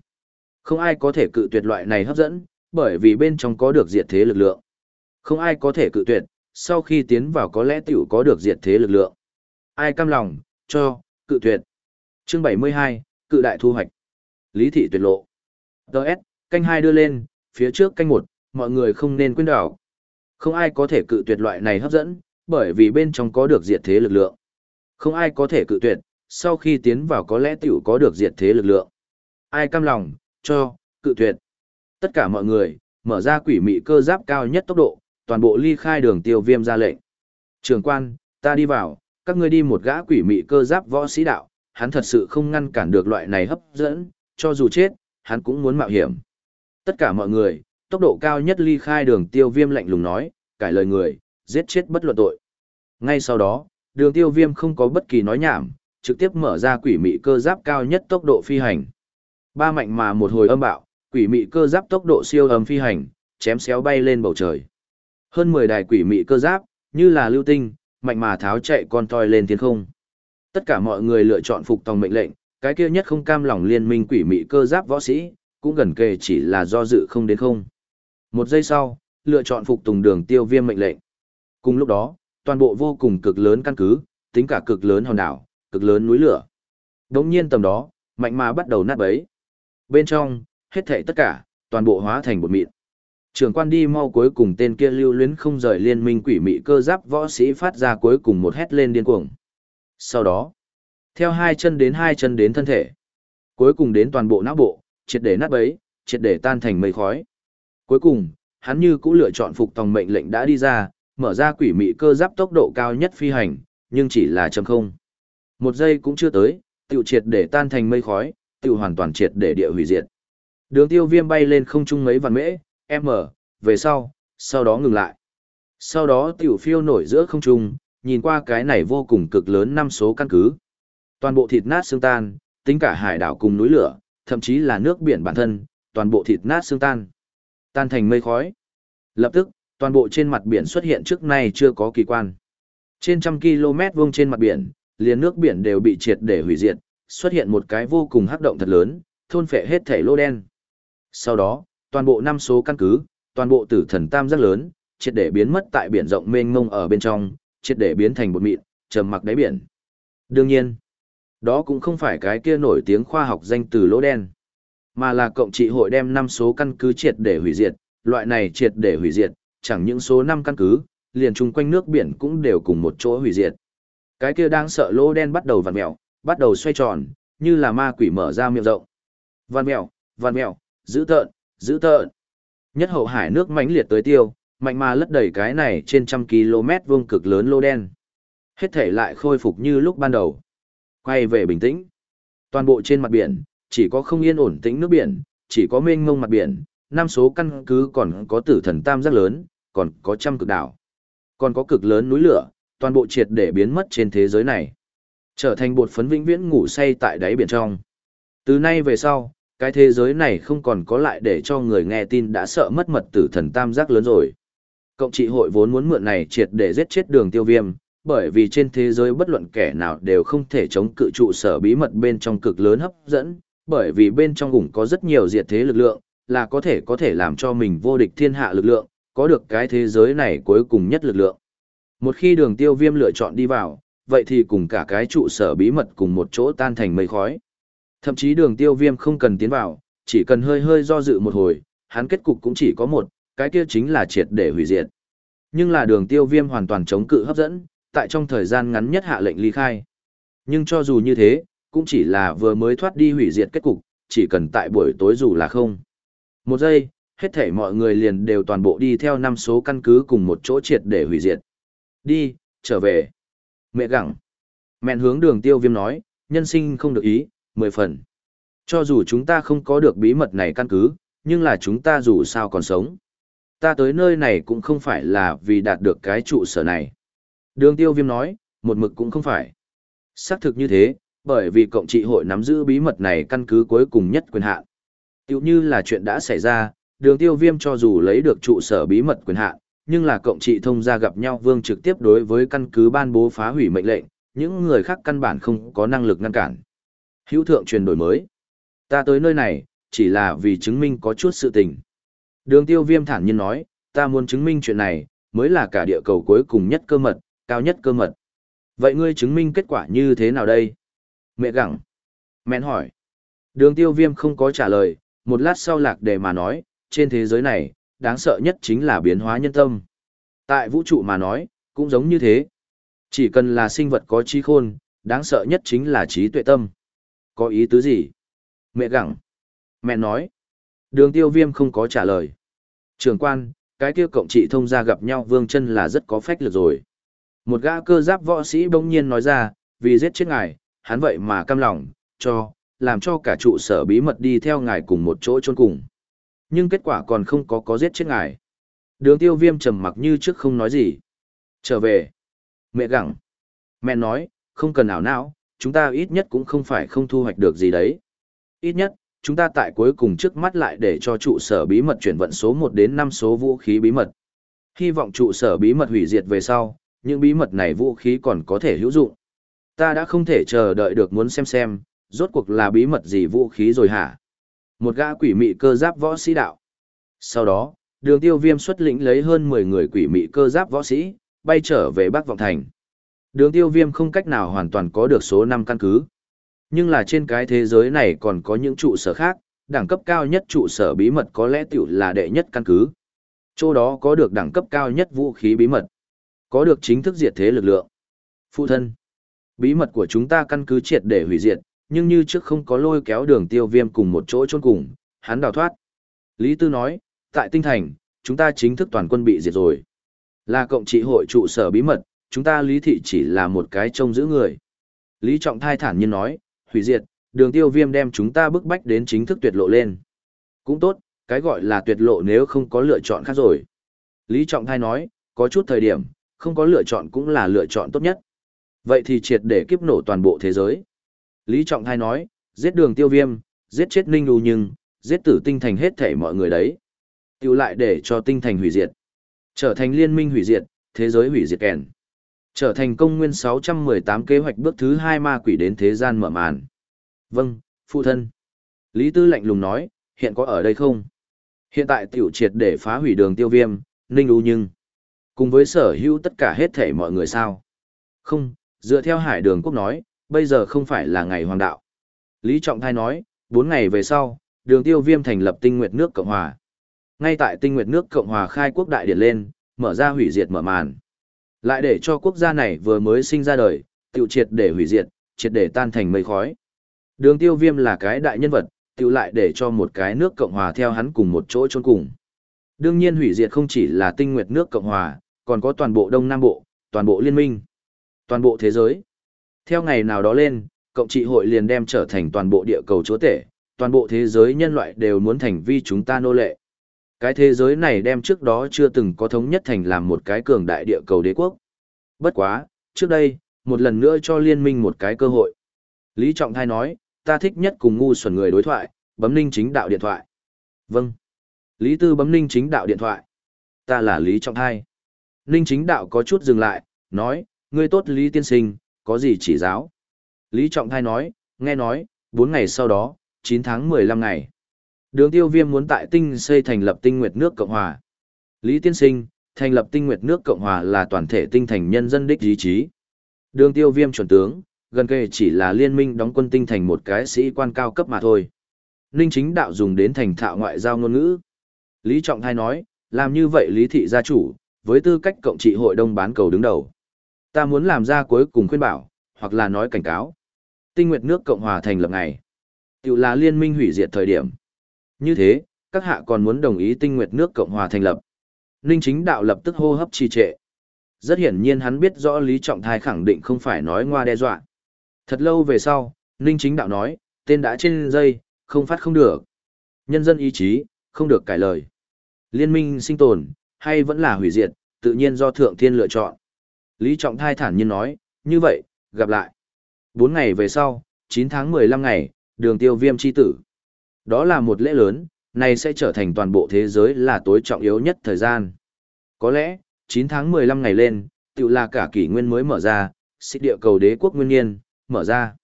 Không ai có thể cự tuyệt loại này hấp dẫn, bởi vì bên trong có được diệt thế lực lượng. Không ai có thể cự tuyệt, sau khi tiến vào có lẽ tiểu có được diệt thế lực lượng. Ai cam lòng, cho, cự tuyệt. Chương 72, cự đại thu hoạch. Lý thị tuyệt lộ. Đợt, canh hai đưa lên, phía trước canh một, mọi người không nên quên đảo. Không ai có thể cự tuyệt loại này hấp dẫn, bởi vì bên trong có được diệt thế lực lượng. Không ai có thể cự tuyệt, sau khi tiến vào có lẽ tiểu có được diệt thế lực lượng. Ai cam lòng, cho, cự tuyệt. Tất cả mọi người, mở ra quỷ mị cơ giáp cao nhất tốc độ, toàn bộ ly khai đường tiêu viêm ra lệnh. Trường quan, ta đi vào, các ngươi đi một gã quỷ mị cơ giáp võ sĩ đạo, hắn thật sự không ngăn cản được loại này hấp dẫn, cho dù chết, hắn cũng muốn mạo hiểm. Tất cả mọi người, tốc độ cao nhất ly khai đường tiêu viêm lạnh lùng nói, cải lời người, giết chết bất luận tội. Ngay sau đó, đường tiêu viêm không có bất kỳ nói nhảm, trực tiếp mở ra quỷ mị cơ giáp cao nhất tốc độ phi hành. Ba mạnh mà một hồi âm bạo, quỷ mị cơ giáp tốc độ siêu ấm phi hành, chém xéo bay lên bầu trời. Hơn 10 đài quỷ mị cơ giáp, như là lưu tinh, mạnh mà tháo chạy con toi lên thiên không. Tất cả mọi người lựa chọn phục tòng mệnh lệnh, cái kia nhất không cam lòng liên minh quỷ mị cơ giáp võ sĩ, cũng gần kề chỉ là do dự không đến không. Một giây sau, lựa chọn phục tùng đường tiêu viêm mệnh lệnh. Cùng lúc đó, toàn bộ vô cùng cực lớn căn cứ, tính cả cực lớn hòn đảo, cực lớn núi lửa. Đống nhiên tầm đó, mạnh mà bắt đầu nát bấy. Bên trong, hết thảy tất cả, toàn bộ hóa thành bột mịn. Trường quan đi mau cuối cùng tên kia lưu luyến không rời liên minh quỷ mị cơ giáp võ sĩ phát ra cuối cùng một hét lên điên cuồng. Sau đó, theo hai chân đến hai chân đến thân thể, cuối cùng đến toàn bộ não bộ, triệt để nát bấy, triệt để tan thành mây khói. Cuối cùng, hắn như cũ lựa chọn phục tòng mệnh lệnh đã đi ra, mở ra quỷ mị cơ giáp tốc độ cao nhất phi hành, nhưng chỉ là chấm không. Một giây cũng chưa tới, tiểu triệt để tan thành mây khói, tiểu hoàn toàn triệt để địa hủy diệt. Đường tiêu viêm bay lên không trung mấy vạn mễ, m, về sau, sau đó ngừng lại. Sau đó tiểu phiêu nổi giữa không trung, nhìn qua cái này vô cùng cực lớn năm số căn cứ. Toàn bộ thịt nát xương tan, tính cả hải đảo cùng núi lửa, thậm chí là nước biển bản thân, toàn bộ thịt nát xương tan. Tan thành mây khói. Lập tức, toàn bộ trên mặt biển xuất hiện trước nay chưa có kỳ quan. Trên trăm km vuông trên mặt biển, liền nước biển đều bị triệt để hủy diệt, xuất hiện một cái vô cùng hắc động thật lớn, thôn phệ hết thảy lô đen. Sau đó, toàn bộ năm số căn cứ, toàn bộ tử thần tam giác lớn, triệt để biến mất tại biển rộng mênh mông ở bên trong, triệt để biến thành bột mịn, trầm mặc đáy biển. Đương nhiên, đó cũng không phải cái kia nổi tiếng khoa học danh từ lỗ đen, mà là cộng trị hội đem năm số căn cứ triệt để hủy diệt, loại này triệt để hủy diệt, chẳng những số năm căn cứ, liền chung quanh nước biển cũng đều cùng một chỗ hủy diệt. Cái kia đang sợ lỗ đen bắt đầu vặn mèo, bắt đầu xoay tròn, như là ma quỷ mở ra miệng rộng. Vặn mèo, vặn mèo, dữ tợn, dữ tợn. Nhất hậu hải nước mãnh liệt tới tiêu, mạnh mà lất đầy cái này trên trăm km vuông cực lớn lô đen. Hết thể lại khôi phục như lúc ban đầu. Quay về bình tĩnh. Toàn bộ trên mặt biển, chỉ có không yên ổn tĩnh nước biển, chỉ có mênh mông mặt biển, năm số căn cứ còn có tử thần tam giác lớn, còn có trăm cực đảo. Còn có cực lớn núi lửa, toàn bộ triệt để biến mất trên thế giới này. Trở thành bột phấn vĩnh viễn ngủ say tại đáy biển trong. Từ nay về sau, cái thế giới này không còn có lại để cho người nghe tin đã sợ mất mật tử thần tam giác lớn rồi. Cộng trị hội vốn muốn mượn này triệt để giết chết đường tiêu viêm, bởi vì trên thế giới bất luận kẻ nào đều không thể chống cự trụ sở bí mật bên trong cực lớn hấp dẫn, bởi vì bên trong ủng có rất nhiều diệt thế lực lượng, là có thể có thể làm cho mình vô địch thiên hạ lực lượng, có được cái thế giới này cuối cùng nhất lực lượng. Một khi đường tiêu viêm lựa chọn đi vào, vậy thì cùng cả cái trụ sở bí mật cùng một chỗ tan thành mây khói. Thậm chí đường tiêu viêm không cần tiến vào, chỉ cần hơi hơi do dự một hồi, hắn kết cục cũng chỉ có một, cái kia chính là triệt để hủy diệt. Nhưng là đường tiêu viêm hoàn toàn chống cự hấp dẫn, tại trong thời gian ngắn nhất hạ lệnh ly khai. Nhưng cho dù như thế, cũng chỉ là vừa mới thoát đi hủy diệt kết cục, chỉ cần tại buổi tối dù là không. Một giây, hết thể mọi người liền đều toàn bộ đi theo năm số căn cứ cùng một chỗ triệt để hủy diệt. Đi, trở về. Mẹ gặng. Mẹn hướng đường tiêu viêm nói, nhân sinh không được ý, mười phần. Cho dù chúng ta không có được bí mật này căn cứ, nhưng là chúng ta dù sao còn sống. Ta tới nơi này cũng không phải là vì đạt được cái trụ sở này. Đường tiêu viêm nói, một mực cũng không phải. Xác thực như thế, bởi vì cộng trị hội nắm giữ bí mật này căn cứ cuối cùng nhất quyền hạn. Tiểu như là chuyện đã xảy ra, đường tiêu viêm cho dù lấy được trụ sở bí mật quyền hạn, nhưng là cộng trị thông gia gặp nhau vương trực tiếp đối với căn cứ ban bố phá hủy mệnh lệnh, những người khác căn bản không có năng lực ngăn cản. Hữu thượng truyền đổi mới. Ta tới nơi này, chỉ là vì chứng minh có chút sự tình. Đường tiêu viêm thản nhiên nói, ta muốn chứng minh chuyện này, mới là cả địa cầu cuối cùng nhất cơ mật, cao nhất cơ mật. Vậy ngươi chứng minh kết quả như thế nào đây? Mẹ gặng. Mẹn hỏi. Đường tiêu viêm không có trả lời, một lát sau lạc đề mà nói, trên thế giới này, đáng sợ nhất chính là biến hóa nhân tâm. Tại vũ trụ mà nói, Cũng giống như thế. Chỉ cần là sinh vật có trí khôn, đáng sợ nhất chính là trí tuệ tâm. Có ý tứ gì? Mẹ gặng. Mẹ nói. Đường tiêu viêm không có trả lời. Trường quan, cái kia cộng trị thông gia gặp nhau vương chân là rất có phách lực rồi. Một gã cơ giáp võ sĩ bỗng nhiên nói ra, vì giết chết ngài, hắn vậy mà cam lòng, cho, làm cho cả trụ sở bí mật đi theo ngài cùng một chỗ chôn cùng. Nhưng kết quả còn không có có giết chết ngài. Đường tiêu viêm trầm mặc như trước không nói gì. Trở về. Mẹ gặng. Mẹ nói, không cần ảo não, chúng ta ít nhất cũng không phải không thu hoạch được gì đấy. Ít nhất, chúng ta tại cuối cùng trước mắt lại để cho trụ sở bí mật chuyển vận số 1 đến 5 số vũ khí bí mật. Hy vọng trụ sở bí mật hủy diệt về sau, những bí mật này vũ khí còn có thể hữu dụng. Ta đã không thể chờ đợi được muốn xem xem, rốt cuộc là bí mật gì vũ khí rồi hả? Một gã quỷ mị cơ giáp võ sĩ đạo. Sau đó, đường tiêu viêm xuất lĩnh lấy hơn 10 người quỷ mị cơ giáp võ sĩ, bay trở về Bắc Vọng Thành. Đường tiêu viêm không cách nào hoàn toàn có được số 5 căn cứ. Nhưng là trên cái thế giới này còn có những trụ sở khác, đẳng cấp cao nhất trụ sở bí mật có lẽ tiểu là đệ nhất căn cứ. Chỗ đó có được đẳng cấp cao nhất vũ khí bí mật. Có được chính thức diệt thế lực lượng. Phụ thân. Bí mật của chúng ta căn cứ triệt để hủy diệt, nhưng như trước không có lôi kéo đường tiêu viêm cùng một chỗ chôn cùng, hắn đào thoát. Lý Tư nói, tại tinh thành, chúng ta chính thức toàn quân bị diệt rồi. Là cộng trị hội trụ sở bí mật, chúng ta lý thị chỉ là một cái trông giữ người. Lý Trọng Thai thản nhiên nói, hủy diệt, đường tiêu viêm đem chúng ta bức bách đến chính thức tuyệt lộ lên. Cũng tốt, cái gọi là tuyệt lộ nếu không có lựa chọn khác rồi. Lý Trọng Thai nói, có chút thời điểm, không có lựa chọn cũng là lựa chọn tốt nhất. Vậy thì triệt để kiếp nổ toàn bộ thế giới. Lý Trọng Thai nói, giết đường tiêu viêm, giết chết ninh đù nhưng, giết tử tinh thành hết thể mọi người đấy. Tiêu lại để cho tinh thành hủy diệt. Trở thành liên minh hủy diệt, thế giới hủy diệt kèn. Trở thành công nguyên 618 kế hoạch bước thứ hai ma quỷ đến thế gian mở màn. Vâng, phụ thân. Lý Tư lạnh lùng nói, hiện có ở đây không? Hiện tại tiểu triệt để phá hủy đường tiêu viêm, ninh u nhưng. Cùng với sở hữu tất cả hết thể mọi người sao? Không, dựa theo hải đường quốc nói, bây giờ không phải là ngày hoàng đạo. Lý Trọng Thai nói, bốn ngày về sau, đường tiêu viêm thành lập tinh nguyệt nước Cộng Hòa. Ngay tại tinh nguyệt nước Cộng Hòa khai quốc đại điển lên, mở ra hủy diệt mở màn. Lại để cho quốc gia này vừa mới sinh ra đời, tiêu triệt để hủy diệt, triệt để tan thành mây khói. Đường tiêu viêm là cái đại nhân vật, tiêu lại để cho một cái nước Cộng Hòa theo hắn cùng một chỗ chôn cùng. Đương nhiên hủy diệt không chỉ là tinh nguyệt nước Cộng Hòa, còn có toàn bộ Đông Nam Bộ, toàn bộ liên minh, toàn bộ thế giới. Theo ngày nào đó lên, cộng trị hội liền đem trở thành toàn bộ địa cầu chúa tể, toàn bộ thế giới nhân loại đều muốn thành vi chúng ta nô lệ. Cái thế giới này đem trước đó chưa từng có thống nhất thành làm một cái cường đại địa cầu đế quốc. Bất quá, trước đây, một lần nữa cho liên minh một cái cơ hội. Lý Trọng Thai nói, ta thích nhất cùng ngu xuẩn người đối thoại, bấm ninh chính đạo điện thoại. Vâng. Lý Tư bấm ninh chính đạo điện thoại. Ta là Lý Trọng Thai. Ninh chính đạo có chút dừng lại, nói, ngươi tốt Lý Tiên Sinh, có gì chỉ giáo? Lý Trọng Thai nói, nghe nói, 4 ngày sau đó, 9 tháng 15 ngày. Đường tiêu viêm muốn tại tinh xây thành lập tinh nguyệt nước Cộng Hòa. Lý Tiên Sinh, thành lập tinh nguyệt nước Cộng Hòa là toàn thể tinh thành nhân dân đích ý chí. Đường tiêu viêm chuẩn tướng, gần kề chỉ là liên minh đóng quân tinh thành một cái sĩ quan cao cấp mà thôi. Ninh chính đạo dùng đến thành thạo ngoại giao ngôn ngữ. Lý Trọng Thai nói, làm như vậy Lý Thị gia chủ, với tư cách cộng trị hội đông bán cầu đứng đầu. Ta muốn làm ra cuối cùng khuyên bảo, hoặc là nói cảnh cáo. Tinh Nguyệt nước Cộng hòa thành lập ngày. Tự là liên minh hủy diệt thời điểm. Như thế, các hạ còn muốn đồng ý Tinh Nguyệt nước Cộng hòa thành lập. Ninh chính đạo lập tức hô hấp trì trệ. Rất hiển nhiên hắn biết rõ Lý Trọng Thai khẳng định không phải nói ngoa đe dọa. Thật lâu về sau, Ninh chính đạo nói, tên đã trên dây, không phát không được. Nhân dân ý chí, không được cải lời. Liên minh sinh tồn, hay vẫn là hủy diệt, tự nhiên do thượng thiên lựa chọn. Lý Trọng Thai thản nhiên nói, như vậy, gặp lại. Bốn ngày về sau, 9 tháng 15 ngày, đường tiêu viêm chi tử. Đó là một lễ lớn, này sẽ trở thành toàn bộ thế giới là tối trọng yếu nhất thời gian. Có lẽ, 9 tháng 15 ngày lên, tự là cả kỷ nguyên mới mở ra, xích địa cầu đế quốc nguyên nhiên mở ra.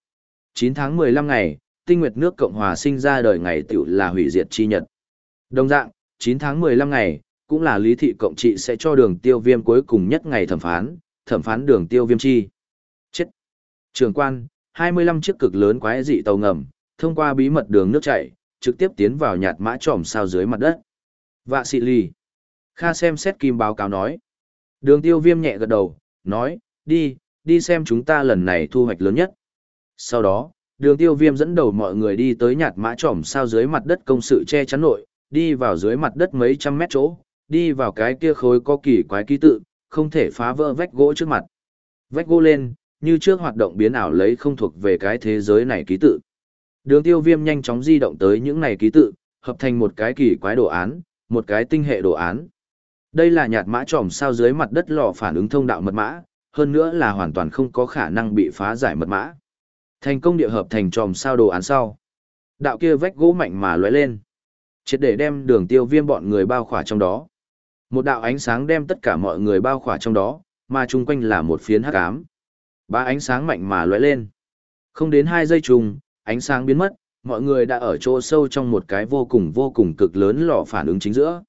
9 tháng 15 ngày, tinh nguyệt nước Cộng Hòa sinh ra đời ngày tự là hủy diệt chi nhật. Đồng dạng, 9 tháng 15 ngày, cũng là lý thị cộng trị sẽ cho đường tiêu viêm cuối cùng nhất ngày thẩm phán, thẩm phán đường tiêu viêm chi. Chết! Trường quan, 25 chiếc cực lớn quái dị tàu ngầm, thông qua bí mật đường nước chảy, trực tiếp tiến vào nhạt mã tròm sao dưới mặt đất. Vạ xị lì. Kha xem xét kim báo cáo nói. Đường tiêu viêm nhẹ gật đầu, nói, đi, đi xem chúng ta lần này thu hoạch lớn nhất. Sau đó, đường tiêu viêm dẫn đầu mọi người đi tới nhạt mã trỏm sao dưới mặt đất công sự che chắn nội, đi vào dưới mặt đất mấy trăm mét chỗ, đi vào cái kia khối có kỳ quái ký tự, không thể phá vỡ vách gỗ trước mặt. Vách gỗ lên, như trước hoạt động biến ảo lấy không thuộc về cái thế giới này ký tự. Đường tiêu viêm nhanh chóng di động tới những này ký tự, hợp thành một cái kỳ quái đồ án, một cái tinh hệ đồ án. Đây là nhạt mã tròm sao dưới mặt đất lò phản ứng thông đạo mật mã, hơn nữa là hoàn toàn không có khả năng bị phá giải mật mã. Thành công địa hợp thành tròm sao đồ án sau. Đạo kia vách gỗ mạnh mà lóe lên. Chết để đem đường tiêu viêm bọn người bao khỏa trong đó. Một đạo ánh sáng đem tất cả mọi người bao khỏa trong đó, mà chung quanh là một phiến hắc ám. Ba ánh sáng mạnh mà lóe lên. Không đến hai giây trùng, ánh sáng biến mất, mọi người đã ở chỗ sâu trong một cái vô cùng vô cùng cực lớn lò phản ứng chính giữa.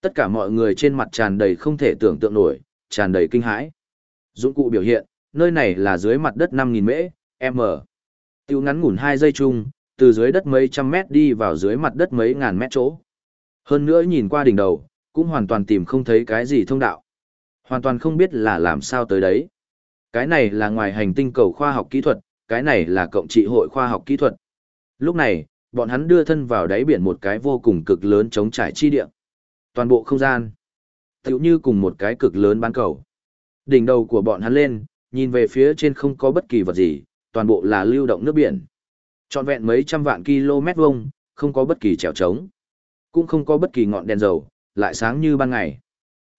Tất cả mọi người trên mặt tràn đầy không thể tưởng tượng nổi, tràn đầy kinh hãi. Dụng cụ biểu hiện, nơi này là dưới mặt đất 5.000 mễ, m. Tiêu ngắn ngủn 2 giây chung, từ dưới đất mấy trăm mét đi vào dưới mặt đất mấy ngàn mét chỗ. Hơn nữa nhìn qua đỉnh đầu, cũng hoàn toàn tìm không thấy cái gì thông đạo. Hoàn toàn không biết là làm sao tới đấy. Cái này là ngoài hành tinh cầu khoa học kỹ thuật, cái này là cộng trị hội khoa học kỹ thuật. Lúc này, bọn hắn đưa thân vào đáy biển một cái vô cùng cực lớn chống trải chi địa. Toàn bộ không gian, tựu như cùng một cái cực lớn bán cầu. Đỉnh đầu của bọn hắn lên, nhìn về phía trên không có bất kỳ vật gì, toàn bộ là lưu động nước biển. Trọn vẹn mấy trăm vạn km vuông, không có bất kỳ trèo trống, cũng không có bất kỳ ngọn đèn dầu, lại sáng như ban ngày.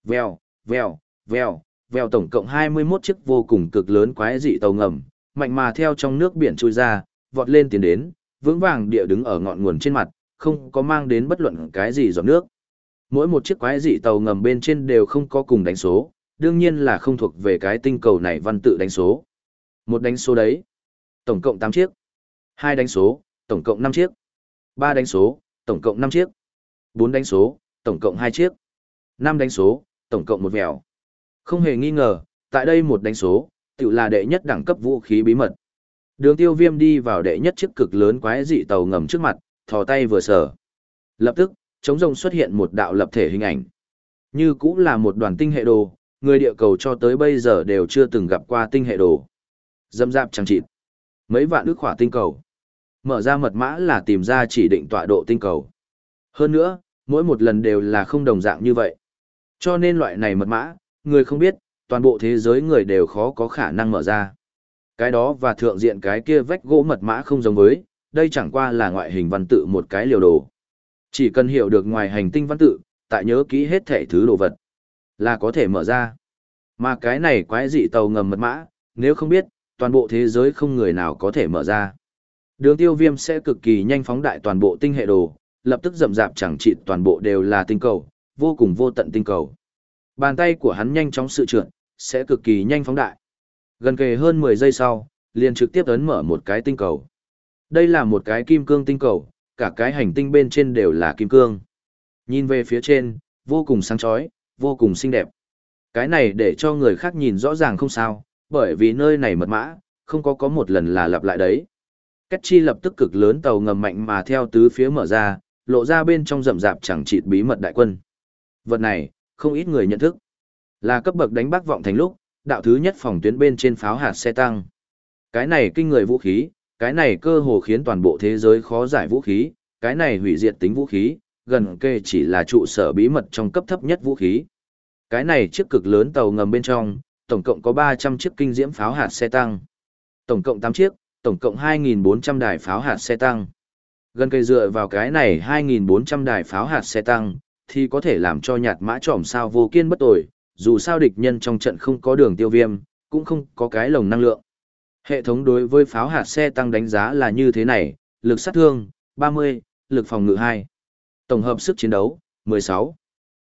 Vèo, vèo, vèo, vèo tổng cộng 21 chiếc vô cùng cực lớn quái dị tàu ngầm, mạnh mà theo trong nước biển trôi ra, vọt lên tiến đến, vững vàng địa đứng ở ngọn nguồn trên mặt, không có mang đến bất luận cái gì giọt nước. Mỗi một chiếc quái dị tàu ngầm bên trên đều không có cùng đánh số, đương nhiên là không thuộc về cái tinh cầu này văn tự đánh số. Một đánh số đấy, tổng cộng 8 chiếc. Hai đánh số, tổng cộng 5 chiếc. Ba đánh số, tổng cộng 5 chiếc. Bốn đánh số, tổng cộng 2 chiếc. Năm đánh số, tổng cộng một vèo. Không hề nghi ngờ, tại đây một đánh số, tự là đệ nhất đẳng cấp vũ khí bí mật. Đường tiêu viêm đi vào đệ nhất chiếc cực lớn quái dị tàu ngầm trước mặt, thò tay vừa sở. Lập tức, chống rồng xuất hiện một đạo lập thể hình ảnh. Như cũng là một đoàn tinh hệ đồ, người địa cầu cho tới bây giờ đều chưa từng gặp qua tinh hệ đồ. Dâm dạp chẳng chịt. Mấy vạn ước khỏa tinh cầu. Mở ra mật mã là tìm ra chỉ định tọa độ tinh cầu. Hơn nữa, mỗi một lần đều là không đồng dạng như vậy. Cho nên loại này mật mã, người không biết, toàn bộ thế giới người đều khó có khả năng mở ra. Cái đó và thượng diện cái kia vách gỗ mật mã không giống với, đây chẳng qua là ngoại hình văn tự một cái liều đồ. Chỉ cần hiểu được ngoài hành tinh văn tự, tại nhớ kỹ hết thể thứ đồ vật, là có thể mở ra. Mà cái này quái dị tàu ngầm mật mã, nếu không biết, toàn bộ thế giới không người nào có thể mở ra. Đường tiêu viêm sẽ cực kỳ nhanh phóng đại toàn bộ tinh hệ đồ, lập tức rầm rạp chẳng trị toàn bộ đều là tinh cầu, vô cùng vô tận tinh cầu. Bàn tay của hắn nhanh chóng sự trượt, sẽ cực kỳ nhanh phóng đại. Gần kề hơn 10 giây sau, liền trực tiếp ấn mở một cái tinh cầu. Đây là một cái kim cương tinh cầu, cả cái hành tinh bên trên đều là kim cương. Nhìn về phía trên, vô cùng sáng chói, vô cùng xinh đẹp. Cái này để cho người khác nhìn rõ ràng không sao, bởi vì nơi này mật mã, không có có một lần là lặp lại đấy. Cách chi lập tức cực lớn tàu ngầm mạnh mà theo tứ phía mở ra, lộ ra bên trong rậm rạp chẳng chịt bí mật đại quân. Vật này, không ít người nhận thức. Là cấp bậc đánh bác vọng thành lúc, đạo thứ nhất phòng tuyến bên trên pháo hạt xe tăng. Cái này kinh người vũ khí, cái này cơ hồ khiến toàn bộ thế giới khó giải vũ khí, cái này hủy diệt tính vũ khí, gần kề chỉ là trụ sở bí mật trong cấp thấp nhất vũ khí. Cái này chiếc cực lớn tàu ngầm bên trong, tổng cộng có 300 chiếc kinh diễm pháo hạt xe tăng. Tổng cộng 8 chiếc, tổng cộng 2.400 đài pháo hạt xe tăng. Gần cây dựa vào cái này 2.400 đài pháo hạt xe tăng, thì có thể làm cho nhạt mã trỏm sao vô kiên bất tội, dù sao địch nhân trong trận không có đường tiêu viêm, cũng không có cái lồng năng lượng. Hệ thống đối với pháo hạt xe tăng đánh giá là như thế này, lực sát thương, 30, lực phòng ngự 2. Tổng hợp sức chiến đấu, 16.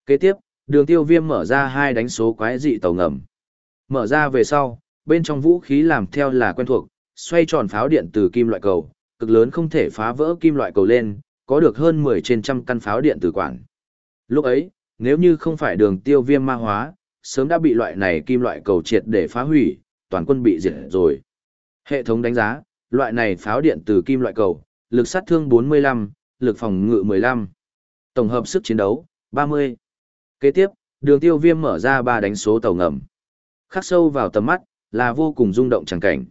Kế tiếp, đường tiêu viêm mở ra hai đánh số quái dị tàu ngầm. Mở ra về sau, bên trong vũ khí làm theo là quen thuộc, xoay tròn pháo điện từ kim loại cầu, cực lớn không thể phá vỡ kim loại cầu lên, có được hơn 10 trên trăm căn pháo điện từ quản. Lúc ấy, nếu như không phải đường tiêu viêm ma hóa, sớm đã bị loại này kim loại cầu triệt để phá hủy, toàn quân bị diệt rồi. Hệ thống đánh giá, loại này pháo điện từ kim loại cầu, lực sát thương 45, lực phòng ngự 15. Tổng hợp sức chiến đấu, 30. Kế tiếp, đường tiêu viêm mở ra ba đánh số tàu ngầm. Khắc sâu vào tầm mắt, là vô cùng rung động chẳng cảnh.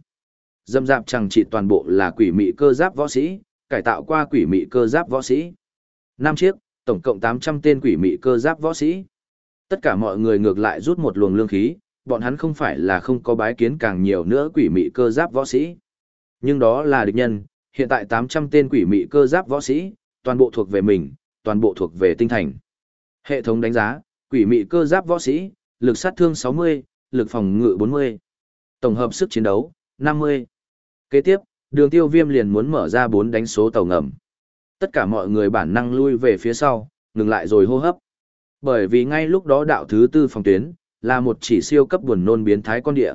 Dâm dạp chẳng chỉ toàn bộ là quỷ mị cơ giáp võ sĩ, cải tạo qua quỷ mị cơ giáp võ sĩ. Năm chiếc, tổng cộng 800 tên quỷ mị cơ giáp võ sĩ. Tất cả mọi người ngược lại rút một luồng lương khí, bọn hắn không phải là không có bái kiến càng nhiều nữa quỷ mị cơ giáp võ sĩ. Nhưng đó là địch nhân, hiện tại 800 tên quỷ mị cơ giáp võ sĩ, toàn bộ thuộc về mình, toàn bộ thuộc về tinh thành. Hệ thống đánh giá, quỷ mị cơ giáp võ sĩ, lực sát thương 60, lực phòng ngự 40. Tổng hợp sức chiến đấu, 50. Kế tiếp, đường tiêu viêm liền muốn mở ra 4 đánh số tàu ngầm. Tất cả mọi người bản năng lui về phía sau, ngừng lại rồi hô hấp. Bởi vì ngay lúc đó đạo thứ tư phòng tuyến, là một chỉ siêu cấp buồn nôn biến thái con địa.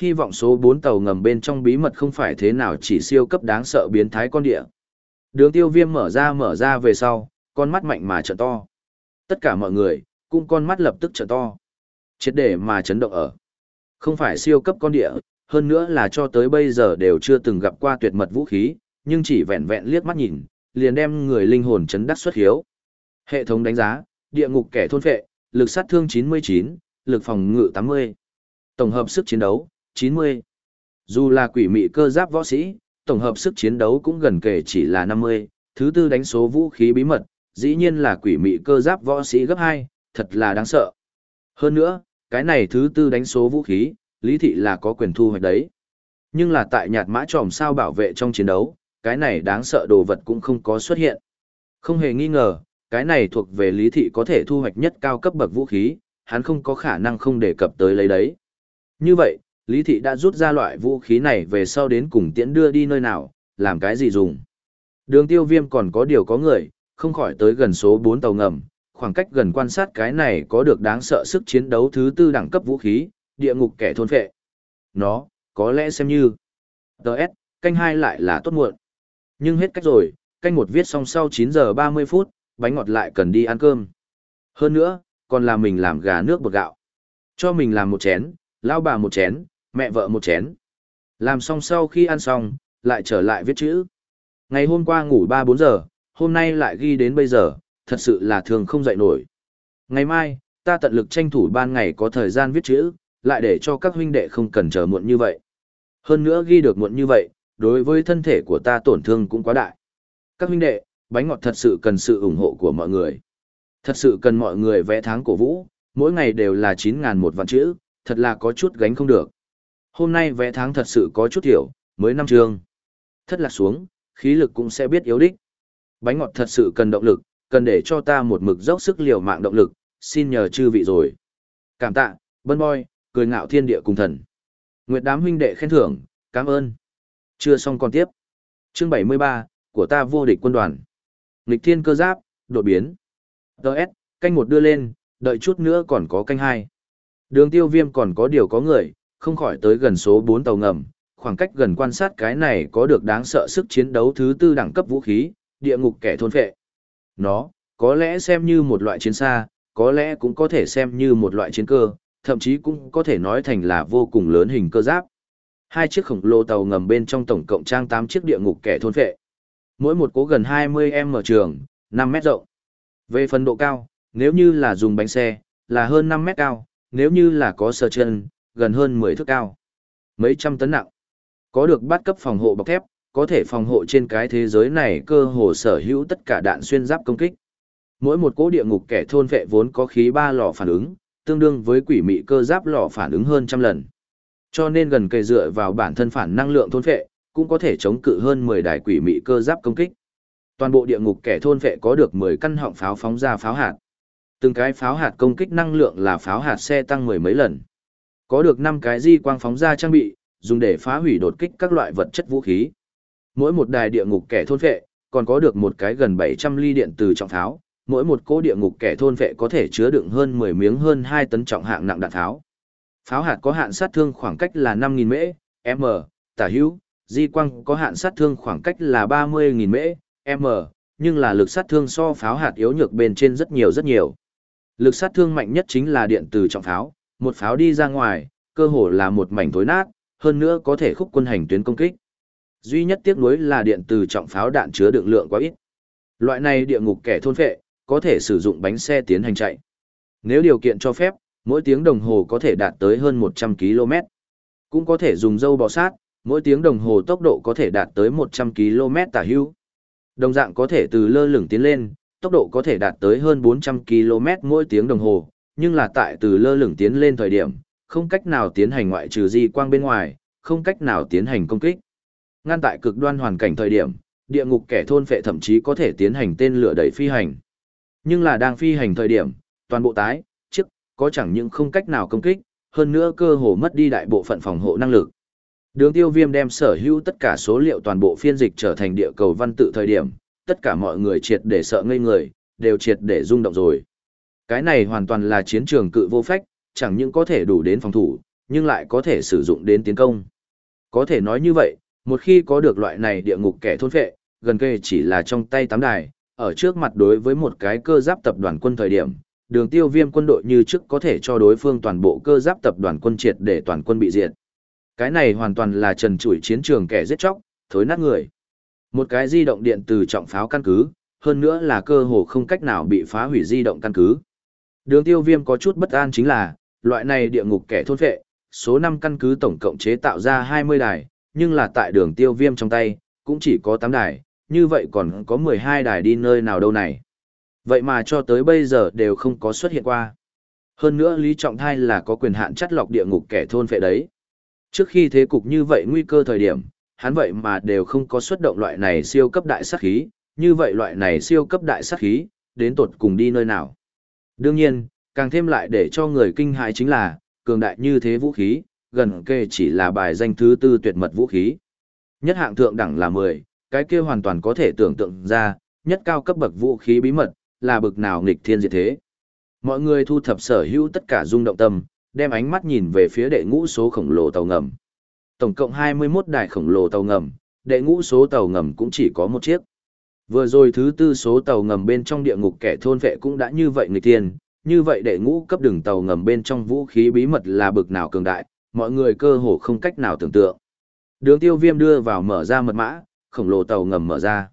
Hy vọng số 4 tàu ngầm bên trong bí mật không phải thế nào chỉ siêu cấp đáng sợ biến thái con địa. Đường tiêu viêm mở ra mở ra về sau, con mắt mạnh mà trợ to. Tất cả mọi người, cũng con mắt lập tức trợ to. Chết để mà chấn động ở. Không phải siêu cấp con địa, hơn nữa là cho tới bây giờ đều chưa từng gặp qua tuyệt mật vũ khí, nhưng chỉ vẹn vẹn liếc mắt nhìn, liền đem người linh hồn chấn đắc xuất hiếu. Hệ thống đánh giá, địa ngục kẻ thôn phệ, lực sát thương 99, lực phòng ngự 80. Tổng hợp sức chiến đấu, 90. Dù là quỷ mị cơ giáp võ sĩ, tổng hợp sức chiến đấu cũng gần kể chỉ là 50, thứ tư đánh số vũ khí bí mật, dĩ nhiên là quỷ mị cơ giáp võ sĩ gấp 2, thật là đáng sợ. Hơn nữa, cái này thứ tư đánh số vũ khí, lý thị là có quyền thu hoạch đấy. Nhưng là tại nhạt mã tròm sao bảo vệ trong chiến đấu, cái này đáng sợ đồ vật cũng không có xuất hiện. Không hề nghi ngờ, cái này thuộc về lý thị có thể thu hoạch nhất cao cấp bậc vũ khí, hắn không có khả năng không đề cập tới lấy đấy. Như vậy, lý thị đã rút ra loại vũ khí này về sau đến cùng tiễn đưa đi nơi nào, làm cái gì dùng. Đường tiêu viêm còn có điều có người, không khỏi tới gần số 4 tàu ngầm, khoảng cách gần quan sát cái này có được đáng sợ sức chiến đấu thứ tư đẳng cấp vũ khí, địa ngục kẻ thôn phệ. Nó, có lẽ xem như Đợt, canh hai lại là tốt muộn. Nhưng hết cách rồi, canh một viết xong sau 9 giờ 30 phút, bánh ngọt lại cần đi ăn cơm. Hơn nữa, còn là mình làm gà nước bột gạo. Cho mình làm một chén, lao bà một chén, mẹ vợ một chén. Làm xong sau khi ăn xong, lại trở lại viết chữ. Ngày hôm qua ngủ 3-4 giờ, hôm nay lại ghi đến bây giờ, thật sự là thường không dậy nổi. Ngày mai, ta tận lực tranh thủ ban ngày có thời gian viết chữ, lại để cho các huynh đệ không cần chờ muộn như vậy. Hơn nữa ghi được muộn như vậy, đối với thân thể của ta tổn thương cũng quá đại. Các huynh đệ, bánh ngọt thật sự cần sự ủng hộ của mọi người. Thật sự cần mọi người vẽ tháng cổ vũ, mỗi ngày đều là 9.000 một vạn chữ, thật là có chút gánh không được. Hôm nay vẽ tháng thật sự có chút thiểu, mới năm trường. Thất lạc xuống, khí lực cũng sẽ biết yếu đích. Bánh ngọt thật sự cần động lực, cần để cho ta một mực dốc sức liều mạng động lực, xin nhờ chư vị rồi. Cảm tạ, bân boy, cười ngạo thiên địa cùng thần. Nguyệt đám huynh đệ khen thưởng, cảm ơn. Chưa xong còn tiếp. Chương 73, của ta vô địch quân đoàn. Nghịch thiên cơ giáp, đột biến. Đợt, canh một đưa lên, đợi chút nữa còn có canh hai. Đường tiêu viêm còn có điều có người, không khỏi tới gần số 4 tàu ngầm, khoảng cách gần quan sát cái này có được đáng sợ sức chiến đấu thứ tư đẳng cấp vũ khí, địa ngục kẻ thôn phệ. Nó, có lẽ xem như một loại chiến xa, có lẽ cũng có thể xem như một loại chiến cơ, thậm chí cũng có thể nói thành là vô cùng lớn hình cơ giáp. Hai chiếc khổng lồ tàu ngầm bên trong tổng cộng trang 8 chiếc địa ngục kẻ thôn phệ. Mỗi một cố gần 20m trường, 5 mét rộng. Về phần độ cao, nếu như là dùng bánh xe, là hơn 5 mét cao, nếu như là có sờ chân, gần hơn 10 thước cao. Mấy trăm tấn nặng. Có được bắt cấp phòng hộ bọc thép, có thể phòng hộ trên cái thế giới này cơ hồ sở hữu tất cả đạn xuyên giáp công kích. Mỗi một cố địa ngục kẻ thôn vệ vốn có khí ba lò phản ứng, tương đương với quỷ mị cơ giáp lò phản ứng hơn trăm lần. Cho nên gần kề dựa vào bản thân phản năng lượng thôn phệ cũng có thể chống cự hơn 10 đài quỷ mị cơ giáp công kích. Toàn bộ địa ngục kẻ thôn phệ có được 10 căn họng pháo phóng ra pháo hạt. Từng cái pháo hạt công kích năng lượng là pháo hạt xe tăng mười mấy lần. Có được 5 cái di quang phóng ra trang bị, dùng để phá hủy đột kích các loại vật chất vũ khí. Mỗi một đài địa ngục kẻ thôn phệ còn có được một cái gần 700 ly điện từ trọng tháo, mỗi một cỗ địa ngục kẻ thôn vệ có thể chứa đựng hơn 10 miếng hơn 2 tấn trọng hạng nặng đạn tháo. Pháo hạt có hạn sát thương khoảng cách là 5.000 mễ, m, tả hữu, di quang có hạn sát thương khoảng cách là 30.000 mễ, m, nhưng là lực sát thương so pháo hạt yếu nhược bên trên rất nhiều rất nhiều. Lực sát thương mạnh nhất chính là điện từ trọng pháo, một pháo đi ra ngoài, cơ hồ là một mảnh thối nát, hơn nữa có thể khúc quân hành tuyến công kích. Duy nhất tiếc nuối là điện từ trọng pháo đạn chứa đựng lượng quá ít. Loại này địa ngục kẻ thôn phệ, có thể sử dụng bánh xe tiến hành chạy. Nếu điều kiện cho phép, mỗi tiếng đồng hồ có thể đạt tới hơn 100 km. Cũng có thể dùng dâu bò sát, mỗi tiếng đồng hồ tốc độ có thể đạt tới 100 km tả hữu. Đồng dạng có thể từ lơ lửng tiến lên, tốc độ có thể đạt tới hơn 400 km mỗi tiếng đồng hồ, nhưng là tại từ lơ lửng tiến lên thời điểm, không cách nào tiến hành ngoại trừ di quang bên ngoài, không cách nào tiến hành công kích. Ngăn tại cực đoan hoàn cảnh thời điểm, địa ngục kẻ thôn phệ thậm chí có thể tiến hành tên lửa đẩy phi hành. Nhưng là đang phi hành thời điểm, toàn bộ tái, có chẳng những không cách nào công kích, hơn nữa cơ hồ mất đi đại bộ phận phòng hộ năng lực. Đường tiêu viêm đem sở hữu tất cả số liệu toàn bộ phiên dịch trở thành địa cầu văn tự thời điểm, tất cả mọi người triệt để sợ ngây người, đều triệt để rung động rồi. Cái này hoàn toàn là chiến trường cự vô phách, chẳng những có thể đủ đến phòng thủ, nhưng lại có thể sử dụng đến tiến công. Có thể nói như vậy, một khi có được loại này địa ngục kẻ thôn phệ, gần kề chỉ là trong tay tám đài, ở trước mặt đối với một cái cơ giáp tập đoàn quân thời điểm, đường tiêu viêm quân đội như trước có thể cho đối phương toàn bộ cơ giáp tập đoàn quân triệt để toàn quân bị diệt. Cái này hoàn toàn là trần trụi chiến trường kẻ giết chóc, thối nát người. Một cái di động điện từ trọng pháo căn cứ, hơn nữa là cơ hồ không cách nào bị phá hủy di động căn cứ. Đường tiêu viêm có chút bất an chính là, loại này địa ngục kẻ thôn phệ, số 5 căn cứ tổng cộng chế tạo ra 20 đài, nhưng là tại đường tiêu viêm trong tay, cũng chỉ có 8 đài, như vậy còn có 12 đài đi nơi nào đâu này. Vậy mà cho tới bây giờ đều không có xuất hiện qua. Hơn nữa Lý Trọng Thai là có quyền hạn chắt lọc địa ngục kẻ thôn phệ đấy. Trước khi thế cục như vậy nguy cơ thời điểm, hắn vậy mà đều không có xuất động loại này siêu cấp đại sát khí, như vậy loại này siêu cấp đại sát khí, đến tột cùng đi nơi nào. Đương nhiên, càng thêm lại để cho người kinh hãi chính là, cường đại như thế vũ khí, gần kề chỉ là bài danh thứ tư tuyệt mật vũ khí. Nhất hạng thượng đẳng là 10, cái kia hoàn toàn có thể tưởng tượng ra, nhất cao cấp bậc vũ khí bí mật, là bực nào nghịch thiên diệt thế. Mọi người thu thập sở hữu tất cả rung động tâm, đem ánh mắt nhìn về phía đệ ngũ số khổng lồ tàu ngầm. Tổng cộng 21 đài khổng lồ tàu ngầm, đệ ngũ số tàu ngầm cũng chỉ có một chiếc. Vừa rồi thứ tư số tàu ngầm bên trong địa ngục kẻ thôn vệ cũng đã như vậy người tiên, như vậy đệ ngũ cấp đường tàu ngầm bên trong vũ khí bí mật là bực nào cường đại, mọi người cơ hồ không cách nào tưởng tượng. Đường tiêu viêm đưa vào mở ra mật mã, khổng lồ tàu ngầm mở ra.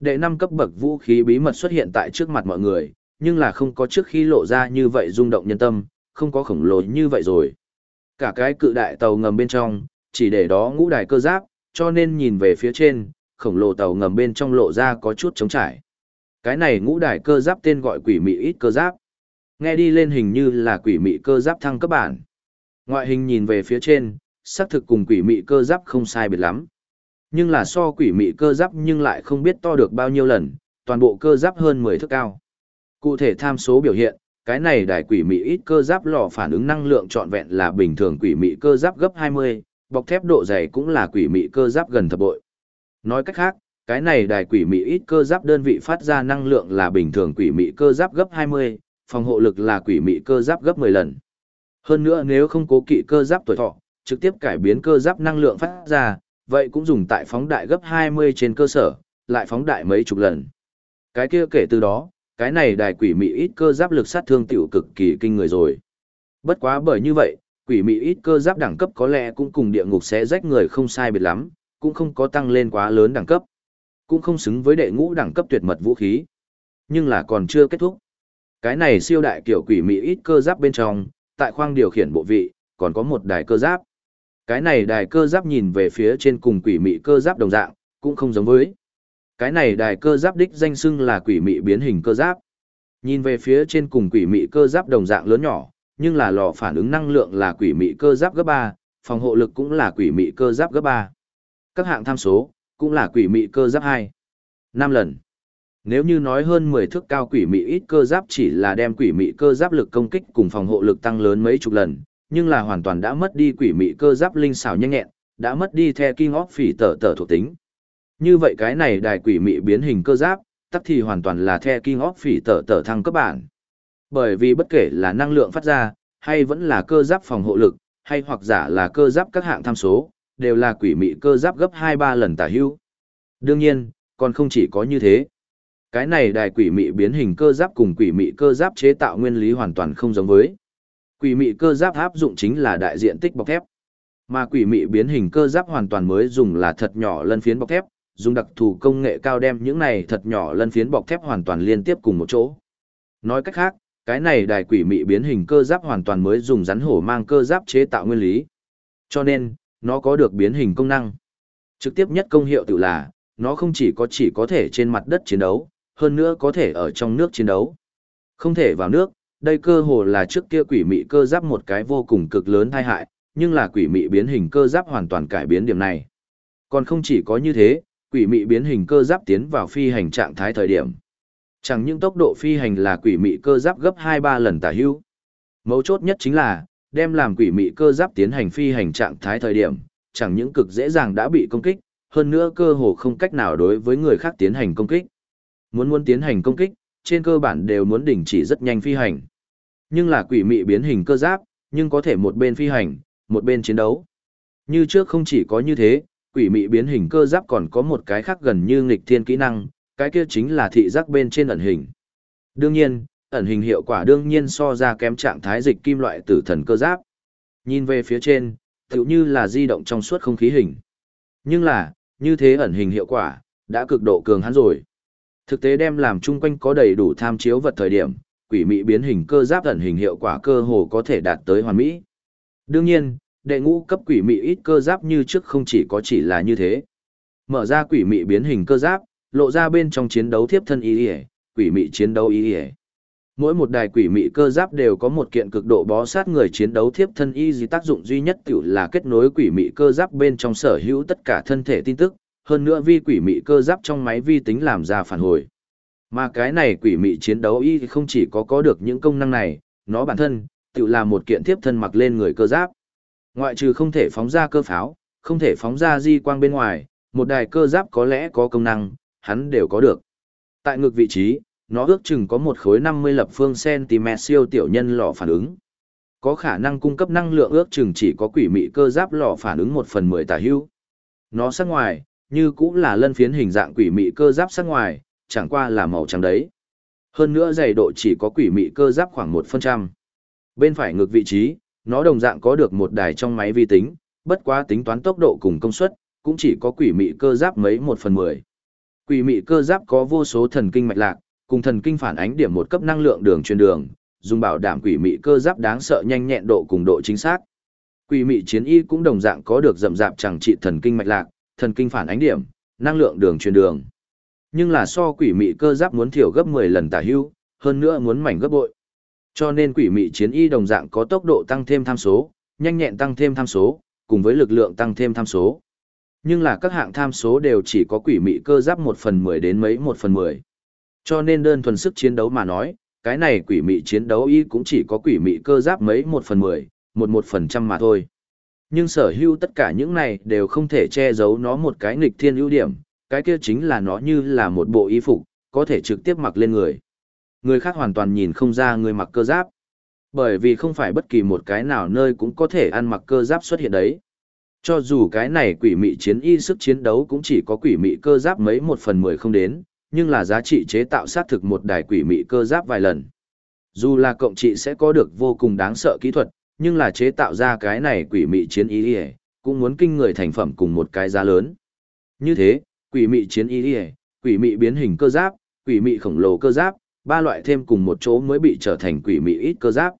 Đệ năm cấp bậc vũ khí bí mật xuất hiện tại trước mặt mọi người, nhưng là không có trước khi lộ ra như vậy rung động nhân tâm, không có khổng lồ như vậy rồi. Cả cái cự đại tàu ngầm bên trong, chỉ để đó ngũ đài cơ giáp, cho nên nhìn về phía trên, khổng lồ tàu ngầm bên trong lộ ra có chút trống trải. Cái này ngũ đài cơ giáp tên gọi quỷ mị ít cơ giáp. Nghe đi lên hình như là quỷ mị cơ giáp thăng cấp bản. Ngoại hình nhìn về phía trên, xác thực cùng quỷ mị cơ giáp không sai biệt lắm. Nhưng là so quỷ mị cơ giáp nhưng lại không biết to được bao nhiêu lần, toàn bộ cơ giáp hơn 10 thước cao. Cụ thể tham số biểu hiện, cái này đài quỷ mị ít cơ giáp lò phản ứng năng lượng trọn vẹn là bình thường quỷ mị cơ giáp gấp 20, bọc thép độ dày cũng là quỷ mị cơ giáp gần thập bội. Nói cách khác, cái này đài quỷ mị ít cơ giáp đơn vị phát ra năng lượng là bình thường quỷ mị cơ giáp gấp 20, phòng hộ lực là quỷ mị cơ giáp gấp 10 lần. Hơn nữa nếu không cố kỵ cơ giáp tuổi thọ, trực tiếp cải biến cơ giáp năng lượng phát ra, vậy cũng dùng tại phóng đại gấp 20 trên cơ sở, lại phóng đại mấy chục lần. Cái kia kể từ đó, cái này đài quỷ mị ít cơ giáp lực sát thương tiểu cực kỳ kinh người rồi. Bất quá bởi như vậy, quỷ mị ít cơ giáp đẳng cấp có lẽ cũng cùng địa ngục sẽ rách người không sai biệt lắm, cũng không có tăng lên quá lớn đẳng cấp. Cũng không xứng với đệ ngũ đẳng cấp tuyệt mật vũ khí. Nhưng là còn chưa kết thúc. Cái này siêu đại kiểu quỷ mị ít cơ giáp bên trong, tại khoang điều khiển bộ vị, còn có một đài cơ giáp. Cái này đài cơ giáp nhìn về phía trên cùng quỷ mị cơ giáp đồng dạng, cũng không giống với. Cái này đài cơ giáp đích danh xưng là quỷ mị biến hình cơ giáp. Nhìn về phía trên cùng quỷ mị cơ giáp đồng dạng lớn nhỏ, nhưng là lò phản ứng năng lượng là quỷ mị cơ giáp gấp ba phòng hộ lực cũng là quỷ mị cơ giáp gấp ba Các hạng tham số cũng là quỷ mị cơ giáp 2. 5 lần. Nếu như nói hơn 10 thước cao quỷ mị ít cơ giáp chỉ là đem quỷ mị cơ giáp lực công kích cùng phòng hộ lực tăng lớn mấy chục lần, nhưng là hoàn toàn đã mất đi quỷ mị cơ giáp linh xảo nhanh nhẹn, đã mất đi the king of phỉ tở tở thuộc tính. Như vậy cái này đài quỷ mị biến hình cơ giáp, tắc thì hoàn toàn là the king of phỉ tở tở thăng cấp bản. Bởi vì bất kể là năng lượng phát ra, hay vẫn là cơ giáp phòng hộ lực, hay hoặc giả là cơ giáp các hạng tham số, đều là quỷ mị cơ giáp gấp 2-3 lần tả hữu. Đương nhiên, còn không chỉ có như thế. Cái này đài quỷ mị biến hình cơ giáp cùng quỷ mị cơ giáp chế tạo nguyên lý hoàn toàn không giống với. Quỷ mị cơ giáp áp dụng chính là đại diện tích bọc thép. Mà quỷ mị biến hình cơ giáp hoàn toàn mới dùng là thật nhỏ lân phiến bọc thép, dùng đặc thù công nghệ cao đem những này thật nhỏ lân phiến bọc thép hoàn toàn liên tiếp cùng một chỗ. Nói cách khác, Cái này đài quỷ mị biến hình cơ giáp hoàn toàn mới dùng rắn hổ mang cơ giáp chế tạo nguyên lý. Cho nên, nó có được biến hình công năng. Trực tiếp nhất công hiệu tự là, nó không chỉ có chỉ có thể trên mặt đất chiến đấu, hơn nữa có thể ở trong nước chiến đấu. Không thể vào nước, đây cơ hồ là trước kia quỷ mị cơ giáp một cái vô cùng cực lớn tai hại, nhưng là quỷ mị biến hình cơ giáp hoàn toàn cải biến điểm này. Còn không chỉ có như thế, quỷ mị biến hình cơ giáp tiến vào phi hành trạng thái thời điểm. Chẳng những tốc độ phi hành là quỷ mị cơ giáp gấp 2-3 lần tả hữu. Mấu chốt nhất chính là, đem làm quỷ mị cơ giáp tiến hành phi hành trạng thái thời điểm, chẳng những cực dễ dàng đã bị công kích, hơn nữa cơ hồ không cách nào đối với người khác tiến hành công kích. Muốn muốn tiến hành công kích, trên cơ bản đều muốn đình chỉ rất nhanh phi hành. Nhưng là quỷ mị biến hình cơ giáp, nhưng có thể một bên phi hành, một bên chiến đấu. Như trước không chỉ có như thế, quỷ mị biến hình cơ giáp còn có một cái khác gần như nghịch thiên kỹ năng, cái kia chính là thị giác bên trên ẩn hình. Đương nhiên, ẩn hình hiệu quả đương nhiên so ra kém trạng thái dịch kim loại tử thần cơ giáp. Nhìn về phía trên, tựu như là di động trong suốt không khí hình. Nhưng là, như thế ẩn hình hiệu quả, đã cực độ cường hắn rồi. Thực tế đem làm chung quanh có đầy đủ tham chiếu vật thời điểm, quỷ mị biến hình cơ giáp ẩn hình hiệu quả cơ hồ có thể đạt tới hoàn mỹ. Đương nhiên, đệ ngũ cấp quỷ mị ít cơ giáp như trước không chỉ có chỉ là như thế. Mở ra quỷ mị biến hình cơ giáp, lộ ra bên trong chiến đấu thiếp thân ý ỉa, quỷ mị chiến đấu ý ỉa. Mỗi một đài quỷ mị cơ giáp đều có một kiện cực độ bó sát người chiến đấu thiếp thân y gì tác dụng duy nhất tiểu là kết nối quỷ mị cơ giáp bên trong sở hữu tất cả thân thể tin tức, hơn nữa vi quỷ mị cơ giáp trong máy vi tính làm ra phản hồi. Mà cái này quỷ mị chiến đấu y không chỉ có có được những công năng này, nó bản thân, tự là một kiện tiếp thân mặc lên người cơ giáp. Ngoại trừ không thể phóng ra cơ pháo, không thể phóng ra di quang bên ngoài, một đài cơ giáp có lẽ có công năng, hắn đều có được. Tại ngược vị trí, nó ước chừng có một khối 50 lập phương cm siêu tiểu nhân lò phản ứng. Có khả năng cung cấp năng lượng ước chừng chỉ có quỷ mị cơ giáp lò phản ứng 1 phần 10 tả hưu. Nó sắc ngoài, như cũng là lân phiến hình dạng quỷ mị cơ giáp sắc ngoài, chẳng qua là màu trắng đấy. Hơn nữa dày độ chỉ có quỷ mị cơ giáp khoảng 1%. Bên phải ngược vị trí, nó đồng dạng có được một đài trong máy vi tính, bất quá tính toán tốc độ cùng công suất, cũng chỉ có quỷ mị cơ giáp mấy 1 phần 10. Quỷ mị cơ giáp có vô số thần kinh mạch lạc, cùng thần kinh phản ánh điểm một cấp năng lượng đường truyền đường, dùng bảo đảm quỷ mị cơ giáp đáng sợ nhanh nhẹn độ cùng độ chính xác. Quỷ mị chiến y cũng đồng dạng có được rậm rạp chẳng trị thần kinh mạch lạc, thần kinh phản ánh điểm, năng lượng đường truyền đường. Nhưng là so quỷ mị cơ giáp muốn thiểu gấp 10 lần tả hưu, hơn nữa muốn mảnh gấp bội. Cho nên quỷ mị chiến y đồng dạng có tốc độ tăng thêm tham số, nhanh nhẹn tăng thêm tham số, cùng với lực lượng tăng thêm tham số. Nhưng là các hạng tham số đều chỉ có quỷ mị cơ giáp 1 phần 10 đến mấy 1 phần 10. Cho nên đơn thuần sức chiến đấu mà nói, cái này quỷ mị chiến đấu y cũng chỉ có quỷ mị cơ giáp mấy 1 phần 10, 1 1 phần trăm mà thôi. Nhưng sở hữu tất cả những này đều không thể che giấu nó một cái nghịch thiên ưu điểm, cái kia chính là nó như là một bộ y phục, có thể trực tiếp mặc lên người. Người khác hoàn toàn nhìn không ra người mặc cơ giáp. Bởi vì không phải bất kỳ một cái nào nơi cũng có thể ăn mặc cơ giáp xuất hiện đấy. Cho dù cái này quỷ mị chiến y sức chiến đấu cũng chỉ có quỷ mị cơ giáp mấy một phần mười không đến, nhưng là giá trị chế tạo sát thực một đài quỷ mị cơ giáp vài lần. Dù là cộng trị sẽ có được vô cùng đáng sợ kỹ thuật, nhưng là chế tạo ra cái này quỷ mị chiến y cũng muốn kinh người thành phẩm cùng một cái giá lớn. Như thế, quỷ mị chiến y quỷ mị biến hình cơ giáp, quỷ mị khổng lồ cơ giáp, ba loại thêm cùng một chỗ mới bị trở thành quỷ mị ít cơ giáp.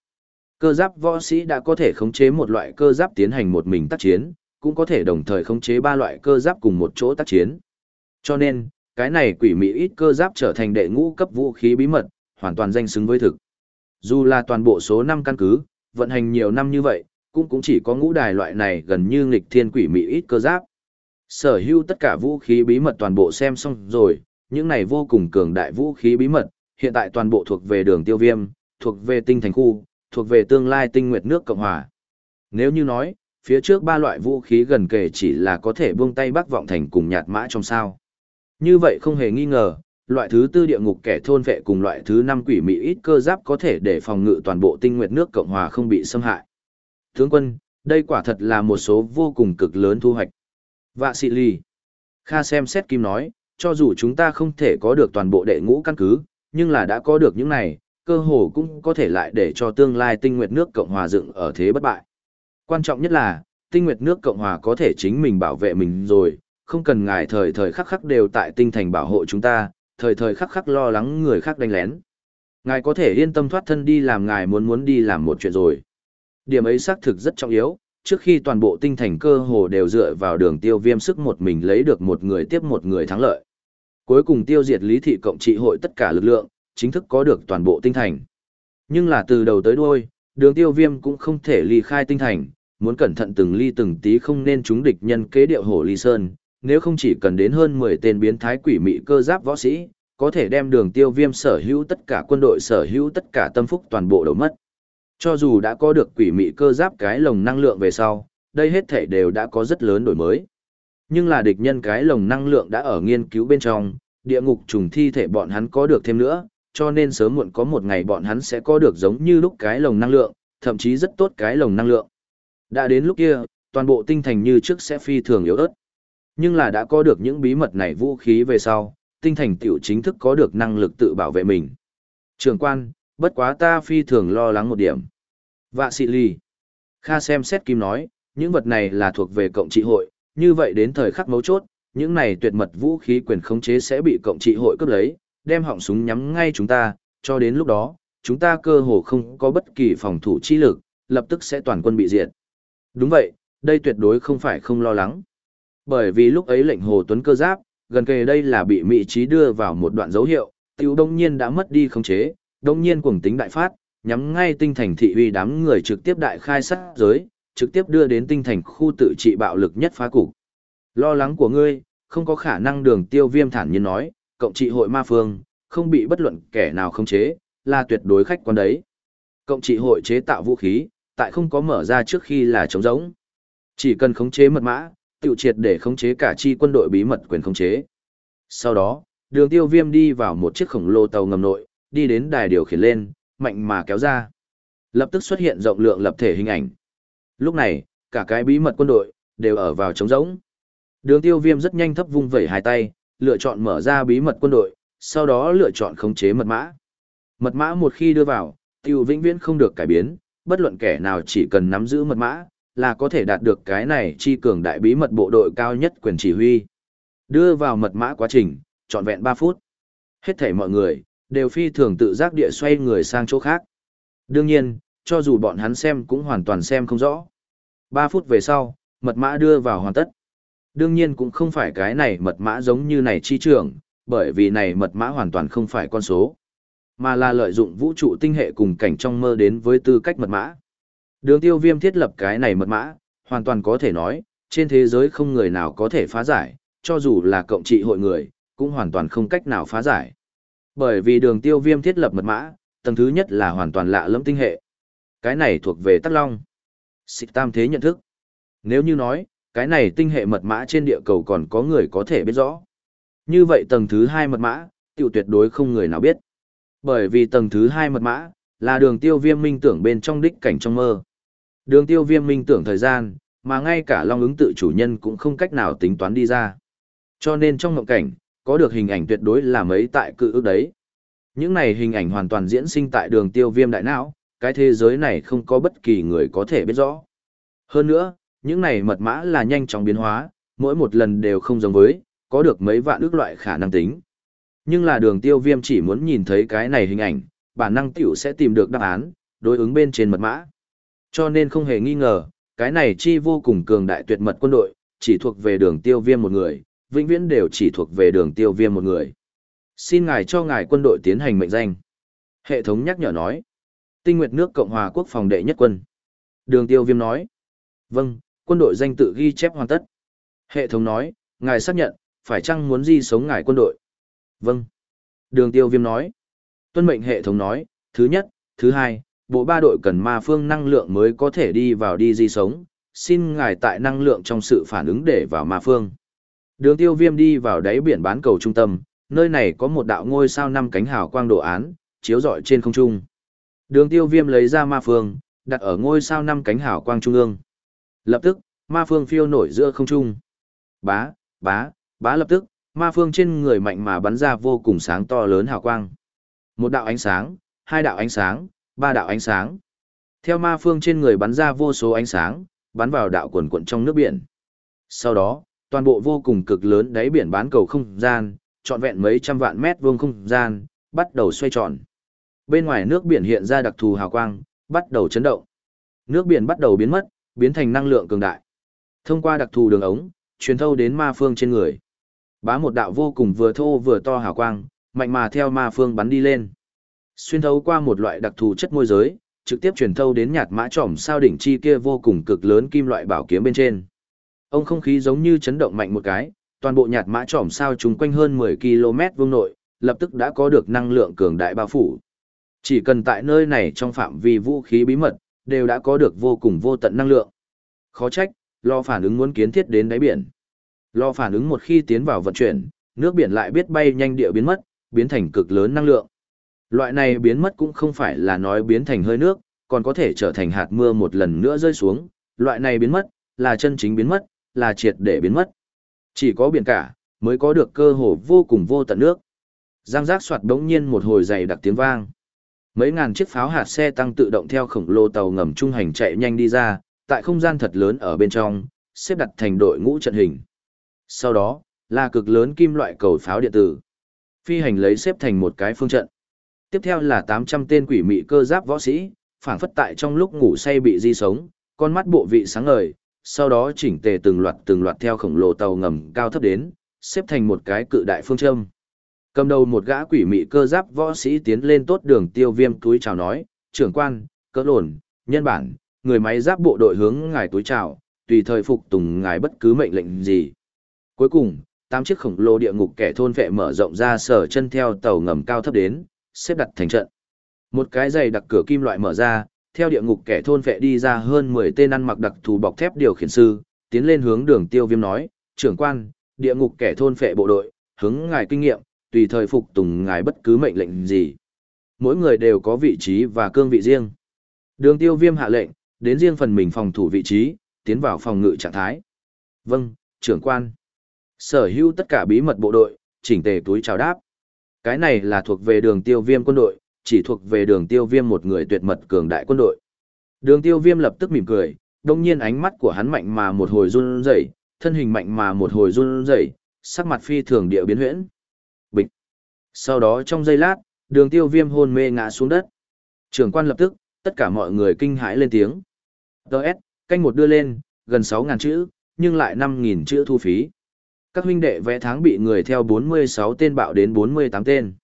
Cơ giáp võ sĩ đã có thể khống chế một loại cơ giáp tiến hành một mình tác chiến, cũng có thể đồng thời khống chế ba loại cơ giáp cùng một chỗ tác chiến. Cho nên, cái này quỷ mị ít cơ giáp trở thành đệ ngũ cấp vũ khí bí mật, hoàn toàn danh xứng với thực. Dù là toàn bộ số năm căn cứ, vận hành nhiều năm như vậy, cũng cũng chỉ có ngũ đài loại này gần như nghịch thiên quỷ mị ít cơ giáp. Sở hữu tất cả vũ khí bí mật toàn bộ xem xong rồi, những này vô cùng cường đại vũ khí bí mật, hiện tại toàn bộ thuộc về đường tiêu viêm, thuộc về tinh thành khu, thuộc về tương lai tinh nguyệt nước Cộng Hòa. Nếu như nói, phía trước ba loại vũ khí gần kề chỉ là có thể buông tay bắc vọng thành cùng nhạt mã trong sao. Như vậy không hề nghi ngờ, loại thứ tư địa ngục kẻ thôn vệ cùng loại thứ năm quỷ mị ít cơ giáp có thể để phòng ngự toàn bộ tinh nguyệt nước Cộng Hòa không bị xâm hại. Tướng quân, đây quả thật là một số vô cùng cực lớn thu hoạch. Vạ sĩ ly. Kha xem xét kim nói, cho dù chúng ta không thể có được toàn bộ đệ ngũ căn cứ, nhưng là đã có được những này, cơ hồ cũng có thể lại để cho tương lai tinh nguyệt nước Cộng Hòa dựng ở thế bất bại. Quan trọng nhất là, tinh nguyệt nước Cộng Hòa có thể chính mình bảo vệ mình rồi, không cần ngài thời thời khắc khắc đều tại tinh thành bảo hộ chúng ta, thời thời khắc khắc lo lắng người khác đánh lén. Ngài có thể yên tâm thoát thân đi làm ngài muốn muốn đi làm một chuyện rồi. Điểm ấy xác thực rất trọng yếu, trước khi toàn bộ tinh thành cơ hồ đều dựa vào đường tiêu viêm sức một mình lấy được một người tiếp một người thắng lợi. Cuối cùng tiêu diệt lý thị cộng trị hội tất cả lực lượng, chính thức có được toàn bộ tinh thành. Nhưng là từ đầu tới đuôi, đường tiêu viêm cũng không thể ly khai tinh thành, muốn cẩn thận từng ly từng tí không nên trúng địch nhân kế điệu hổ ly sơn, nếu không chỉ cần đến hơn 10 tên biến thái quỷ mị cơ giáp võ sĩ, có thể đem đường tiêu viêm sở hữu tất cả quân đội sở hữu tất cả tâm phúc toàn bộ đầu mất. Cho dù đã có được quỷ mị cơ giáp cái lồng năng lượng về sau, đây hết thể đều đã có rất lớn đổi mới. Nhưng là địch nhân cái lồng năng lượng đã ở nghiên cứu bên trong, địa ngục trùng thi thể bọn hắn có được thêm nữa, cho nên sớm muộn có một ngày bọn hắn sẽ có được giống như lúc cái lồng năng lượng, thậm chí rất tốt cái lồng năng lượng. Đã đến lúc kia, toàn bộ tinh thành như trước sẽ phi thường yếu ớt. Nhưng là đã có được những bí mật này vũ khí về sau, tinh thành tiểu chính thức có được năng lực tự bảo vệ mình. Trường quan, bất quá ta phi thường lo lắng một điểm. Vạ sĩ ly. Kha xem xét kim nói, những vật này là thuộc về cộng trị hội, như vậy đến thời khắc mấu chốt, những này tuyệt mật vũ khí quyền khống chế sẽ bị cộng trị hội cướp lấy, đem họng súng nhắm ngay chúng ta, cho đến lúc đó, chúng ta cơ hồ không có bất kỳ phòng thủ chi lực, lập tức sẽ toàn quân bị diệt. Đúng vậy, đây tuyệt đối không phải không lo lắng. Bởi vì lúc ấy lệnh Hồ Tuấn cơ giáp, gần kề đây là bị Mỹ trí đưa vào một đoạn dấu hiệu, tiêu đông nhiên đã mất đi khống chế, đông nhiên cuồng tính đại phát, nhắm ngay tinh thành thị uy đám người trực tiếp đại khai sát giới, trực tiếp đưa đến tinh thành khu tự trị bạo lực nhất phá cục. Lo lắng của ngươi, không có khả năng đường tiêu viêm thản nhiên nói, cộng trị hội ma phương, không bị bất luận kẻ nào khống chế, là tuyệt đối khách quan đấy. Cộng trị hội chế tạo vũ khí, tại không có mở ra trước khi là trống rỗng. Chỉ cần khống chế mật mã, tự triệt để khống chế cả chi quân đội bí mật quyền khống chế. Sau đó, đường tiêu viêm đi vào một chiếc khổng lồ tàu ngầm nội, đi đến đài điều khiển lên, mạnh mà kéo ra. Lập tức xuất hiện rộng lượng lập thể hình ảnh. Lúc này, cả cái bí mật quân đội, đều ở vào trống rỗng. Đường tiêu viêm rất nhanh thấp vung vẩy hai tay, lựa chọn mở ra bí mật quân đội, sau đó lựa chọn khống chế mật mã. Mật mã một khi đưa vào, tiêu vĩnh viễn không được cải biến, bất luận kẻ nào chỉ cần nắm giữ mật mã, là có thể đạt được cái này chi cường đại bí mật bộ đội cao nhất quyền chỉ huy. Đưa vào mật mã quá trình, trọn vẹn 3 phút. Hết thảy mọi người, đều phi thường tự giác địa xoay người sang chỗ khác. Đương nhiên, cho dù bọn hắn xem cũng hoàn toàn xem không rõ. 3 phút về sau, mật mã đưa vào hoàn tất. Đương nhiên cũng không phải cái này mật mã giống như này chi trưởng, bởi vì này mật mã hoàn toàn không phải con số, mà là lợi dụng vũ trụ tinh hệ cùng cảnh trong mơ đến với tư cách mật mã. Đường tiêu viêm thiết lập cái này mật mã, hoàn toàn có thể nói, trên thế giới không người nào có thể phá giải, cho dù là cộng trị hội người, cũng hoàn toàn không cách nào phá giải. Bởi vì đường tiêu viêm thiết lập mật mã, tầng thứ nhất là hoàn toàn lạ lẫm tinh hệ. Cái này thuộc về Tắc Long. Xịt tam thế nhận thức. Nếu như nói, cái này tinh hệ mật mã trên địa cầu còn có người có thể biết rõ. Như vậy tầng thứ hai mật mã, tiểu tuyệt đối không người nào biết. Bởi vì tầng thứ hai mật mã, là đường tiêu viêm minh tưởng bên trong đích cảnh trong mơ. Đường tiêu viêm minh tưởng thời gian, mà ngay cả long ứng tự chủ nhân cũng không cách nào tính toán đi ra. Cho nên trong mộng cảnh, có được hình ảnh tuyệt đối là mấy tại cự ước đấy. Những này hình ảnh hoàn toàn diễn sinh tại đường tiêu viêm đại não, cái thế giới này không có bất kỳ người có thể biết rõ. Hơn nữa, những này mật mã là nhanh chóng biến hóa, mỗi một lần đều không giống với, có được mấy vạn ước loại khả năng tính. Nhưng là đường tiêu viêm chỉ muốn nhìn thấy cái này hình ảnh, bản năng tiểu sẽ tìm được đáp án, đối ứng bên trên mật mã. Cho nên không hề nghi ngờ, cái này chi vô cùng cường đại tuyệt mật quân đội, chỉ thuộc về đường tiêu viêm một người, vĩnh viễn đều chỉ thuộc về đường tiêu viêm một người. Xin ngài cho ngài quân đội tiến hành mệnh danh. Hệ thống nhắc nhở nói. Tinh Nguyệt nước Cộng hòa Quốc phòng đệ nhất quân. Đường tiêu viêm nói. Vâng, quân đội danh tự ghi chép hoàn tất. Hệ thống nói, ngài xác nhận, phải chăng muốn di sống ngài quân đội? Vâng. Đường tiêu viêm nói. Tuân mệnh hệ thống nói, thứ nhất, thứ hai, bộ ba đội cần ma phương năng lượng mới có thể đi vào đi di sống, xin ngài tại năng lượng trong sự phản ứng để vào ma phương. Đường tiêu viêm đi vào đáy biển bán cầu trung tâm, nơi này có một đạo ngôi sao năm cánh hào quang đồ án, chiếu rọi trên không trung. Đường tiêu viêm lấy ra ma phương, đặt ở ngôi sao năm cánh hào quang trung ương. Lập tức, ma phương phiêu nổi giữa không trung. Bá, bá, bá lập tức, ma phương trên người mạnh mà bắn ra vô cùng sáng to lớn hào quang. Một đạo ánh sáng, hai đạo ánh sáng, ba đạo ánh sáng. Theo ma phương trên người bắn ra vô số ánh sáng, bắn vào đạo quần quận trong nước biển. Sau đó, toàn bộ vô cùng cực lớn đáy biển bán cầu không gian, trọn vẹn mấy trăm vạn mét vuông không gian, bắt đầu xoay tròn. Bên ngoài nước biển hiện ra đặc thù hào quang, bắt đầu chấn động. Nước biển bắt đầu biến mất, biến thành năng lượng cường đại. Thông qua đặc thù đường ống, truyền thâu đến ma phương trên người. Bá một đạo vô cùng vừa thô vừa to hào quang, mạnh mà theo ma phương bắn đi lên. Xuyên thấu qua một loại đặc thù chất môi giới, trực tiếp truyền thâu đến nhạt mã trỏm sao đỉnh chi kia vô cùng cực lớn kim loại bảo kiếm bên trên. Ông không khí giống như chấn động mạnh một cái, toàn bộ nhạt mã trỏm sao chúng quanh hơn 10 km vuông nội, lập tức đã có được năng lượng cường đại bao phủ. Chỉ cần tại nơi này trong phạm vi vũ khí bí mật, đều đã có được vô cùng vô tận năng lượng. Khó trách, lo phản ứng muốn kiến thiết đến đáy biển. Lo phản ứng một khi tiến vào vận chuyển, nước biển lại biết bay nhanh địa biến mất, biến thành cực lớn năng lượng. Loại này biến mất cũng không phải là nói biến thành hơi nước, còn có thể trở thành hạt mưa một lần nữa rơi xuống. Loại này biến mất, là chân chính biến mất, là triệt để biến mất. Chỉ có biển cả, mới có được cơ hồ vô cùng vô tận nước. Giang giác soạt đống nhiên một hồi dày đặc tiếng vang. Mấy ngàn chiếc pháo hạt xe tăng tự động theo khổng lồ tàu ngầm trung hành chạy nhanh đi ra, tại không gian thật lớn ở bên trong, xếp đặt thành đội ngũ trận hình. Sau đó, là cực lớn kim loại cầu pháo điện tử. Phi hành lấy xếp thành một cái phương trận. Tiếp theo là 800 tên quỷ mị cơ giáp võ sĩ, phảng phất tại trong lúc ngủ say bị di sống, con mắt bộ vị sáng ngời, sau đó chỉnh tề từng loạt từng loạt theo khổng lồ tàu ngầm cao thấp đến, xếp thành một cái cự đại phương châm. Cầm đầu một gã quỷ mị cơ giáp võ sĩ tiến lên tốt đường tiêu viêm túi chào nói, trưởng quan, cỡ lồn, nhân bản, người máy giáp bộ đội hướng ngài túi chào, tùy thời phục tùng ngài bất cứ mệnh lệnh gì. Cuối cùng, tám chiếc khổng lồ địa ngục kẻ thôn vệ mở rộng ra sở chân theo tàu ngầm cao thấp đến, xếp đặt thành trận. Một cái giày đặc cửa kim loại mở ra, theo địa ngục kẻ thôn vệ đi ra hơn 10 tên ăn mặc đặc thù bọc thép điều khiển sư, tiến lên hướng đường tiêu viêm nói, trưởng quan, địa ngục kẻ thôn vệ bộ đội, hướng ngài kinh nghiệm, tùy thời phục tùng ngài bất cứ mệnh lệnh gì. Mỗi người đều có vị trí và cương vị riêng. Đường tiêu viêm hạ lệnh, đến riêng phần mình phòng thủ vị trí, tiến vào phòng ngự trạng thái. Vâng, trưởng quan. Sở hữu tất cả bí mật bộ đội, chỉnh tề túi chào đáp. Cái này là thuộc về đường tiêu viêm quân đội, chỉ thuộc về đường tiêu viêm một người tuyệt mật cường đại quân đội. Đường tiêu viêm lập tức mỉm cười, đồng nhiên ánh mắt của hắn mạnh mà một hồi run rẩy, thân hình mạnh mà một hồi run rẩy, sắc mặt phi thường địa biến huyễn. Bịch. Sau đó trong giây lát, đường tiêu viêm hôn mê ngã xuống đất. Trưởng quan lập tức, tất cả mọi người kinh hãi lên tiếng. Đợt, canh một đưa lên, gần 6.000 chữ, nhưng lại 5.000 chữ thu phí. Các huynh đệ vẽ tháng bị người theo 46 tên bạo đến 48 tên.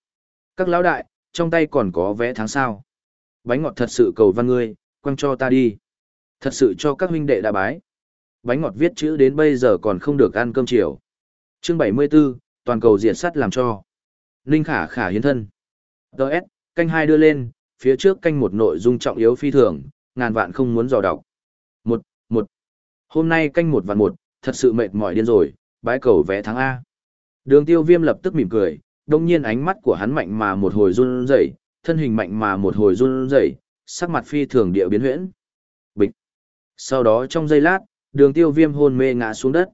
Các lão đại, trong tay còn có vẽ tháng sao. Bánh ngọt thật sự cầu văn ngươi, quăng cho ta đi. Thật sự cho các huynh đệ đã bái. Bánh ngọt viết chữ đến bây giờ còn không được ăn cơm chiều. Chương 74, toàn cầu diệt sắt làm cho. Ninh khả khả hiến thân. Đợt, canh hai đưa lên, phía trước canh một nội dung trọng yếu phi thường, ngàn vạn không muốn dò đọc. Một, một. Hôm nay canh một vạn một, thật sự mệt mỏi điên rồi, bái cầu vẽ tháng A. Đường tiêu viêm lập tức mỉm cười, đồng nhiên ánh mắt của hắn mạnh mà một hồi run rẩy, thân hình mạnh mà một hồi run rẩy, sắc mặt phi thường địa biến huyễn. Bịch. Sau đó trong giây lát, đường tiêu viêm hôn mê ngã xuống đất.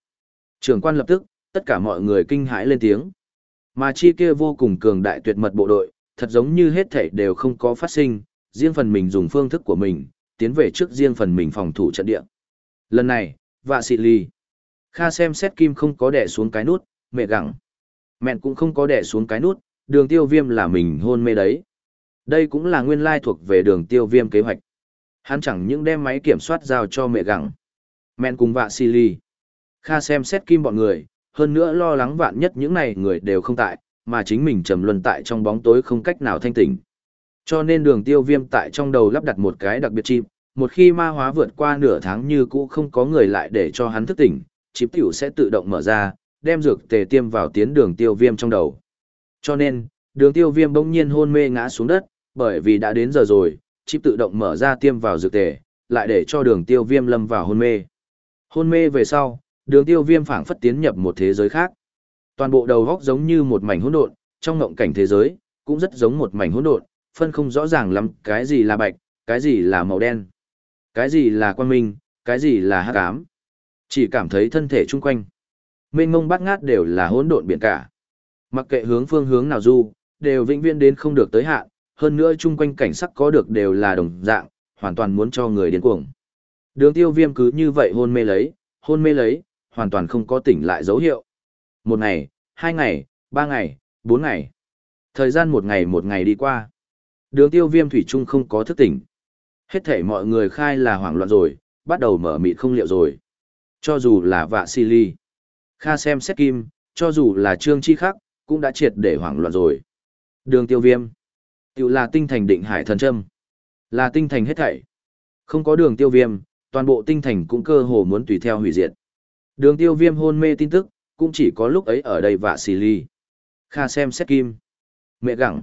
Trưởng quan lập tức, tất cả mọi người kinh hãi lên tiếng. Mà chi kia vô cùng cường đại tuyệt mật bộ đội, thật giống như hết thảy đều không có phát sinh, riêng phần mình dùng phương thức của mình, tiến về trước riêng phần mình phòng thủ trận địa. Lần này, vạ xị ly. Kha xem xét kim không có đẻ xuống cái nút, mẹ gặng. Mẹn cũng không có đẻ xuống cái nút, đường tiêu viêm là mình hôn mê đấy. Đây cũng là nguyên lai thuộc về đường tiêu viêm kế hoạch. Hắn chẳng những đem máy kiểm soát giao cho mẹ gặng. Mẹn cùng vạ xì ly. Kha xem xét kim bọn người, hơn nữa lo lắng vạn nhất những này người đều không tại, mà chính mình trầm luân tại trong bóng tối không cách nào thanh tỉnh. Cho nên đường tiêu viêm tại trong đầu lắp đặt một cái đặc biệt chip, một khi ma hóa vượt qua nửa tháng như cũ không có người lại để cho hắn thức tỉnh, chip tiểu sẽ tự động mở ra, đem dược tề tiêm vào tiến đường tiêu viêm trong đầu. Cho nên, đường tiêu viêm bỗng nhiên hôn mê ngã xuống đất, bởi vì đã đến giờ rồi, chip tự động mở ra tiêm vào dược tề, lại để cho đường tiêu viêm lâm vào hôn mê. Hôn mê về sau, đường tiêu viêm phảng phất tiến nhập một thế giới khác. Toàn bộ đầu góc giống như một mảnh hỗn độn, trong ngộng cảnh thế giới, cũng rất giống một mảnh hỗn độn, phân không rõ ràng lắm cái gì là bạch, cái gì là màu đen, cái gì là quang minh, cái gì là hắc ám. Chỉ cảm thấy thân thể chung quanh. Mênh mông bát ngát đều là hỗn độn biển cả. Mặc kệ hướng phương hướng nào du, đều vĩnh viễn đến không được tới hạn, hơn nữa chung quanh cảnh sắc có được đều là đồng dạng, hoàn toàn muốn cho người điên cuồng. Đường tiêu viêm cứ như vậy hôn mê lấy, hôn mê lấy, hoàn toàn không có tỉnh lại dấu hiệu. Một ngày, hai ngày, ba ngày, bốn ngày. Thời gian một ngày một ngày đi qua. Đường tiêu viêm thủy chung không có thức tỉnh. Hết thể mọi người khai là hoảng loạn rồi, bắt đầu mở mịt không liệu rồi. Cho dù là vạ si ly, kha xem xét kim, cho dù là trương chi khắc, cũng đã triệt để hoảng loạn rồi. Đường tiêu viêm, tự là tinh thành định hải thần châm, là tinh thành hết thảy. Không có đường tiêu viêm, toàn bộ tinh thành cũng cơ hồ muốn tùy theo hủy diệt. Đường tiêu viêm hôn mê tin tức, cũng chỉ có lúc ấy ở đây vạ xì ly. Kha xem xét kim. Mẹ gặng.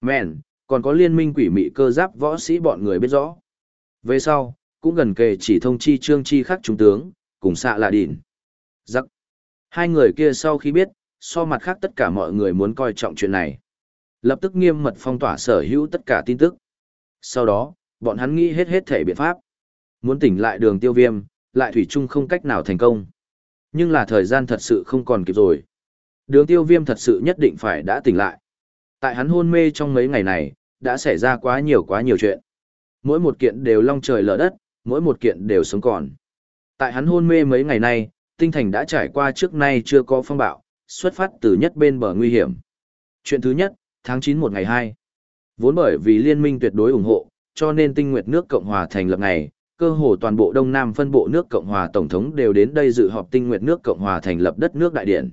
Mẹn, còn có liên minh quỷ mị cơ giáp võ sĩ bọn người biết rõ. Về sau, cũng gần kề chỉ thông chi trương chi khắc trung tướng, cùng xạ là đỉn. Giặc, Hai người kia sau khi biết, so mặt khác tất cả mọi người muốn coi trọng chuyện này. Lập tức nghiêm mật phong tỏa sở hữu tất cả tin tức. Sau đó, bọn hắn nghĩ hết hết thể biện pháp. Muốn tỉnh lại đường tiêu viêm, lại thủy chung không cách nào thành công. Nhưng là thời gian thật sự không còn kịp rồi. Đường tiêu viêm thật sự nhất định phải đã tỉnh lại. Tại hắn hôn mê trong mấy ngày này, đã xảy ra quá nhiều quá nhiều chuyện. Mỗi một kiện đều long trời lở đất, mỗi một kiện đều sống còn. Tại hắn hôn mê mấy ngày nay, tinh thành đã trải qua trước nay chưa có phong bạo, xuất phát từ nhất bên bờ nguy hiểm. Chuyện thứ nhất, tháng 9 một ngày 2. Vốn bởi vì liên minh tuyệt đối ủng hộ, cho nên tinh nguyệt nước Cộng hòa thành lập ngày, cơ hồ toàn bộ Đông Nam phân bộ nước Cộng hòa Tổng thống đều đến đây dự họp tinh nguyệt nước Cộng hòa thành lập đất nước đại điện.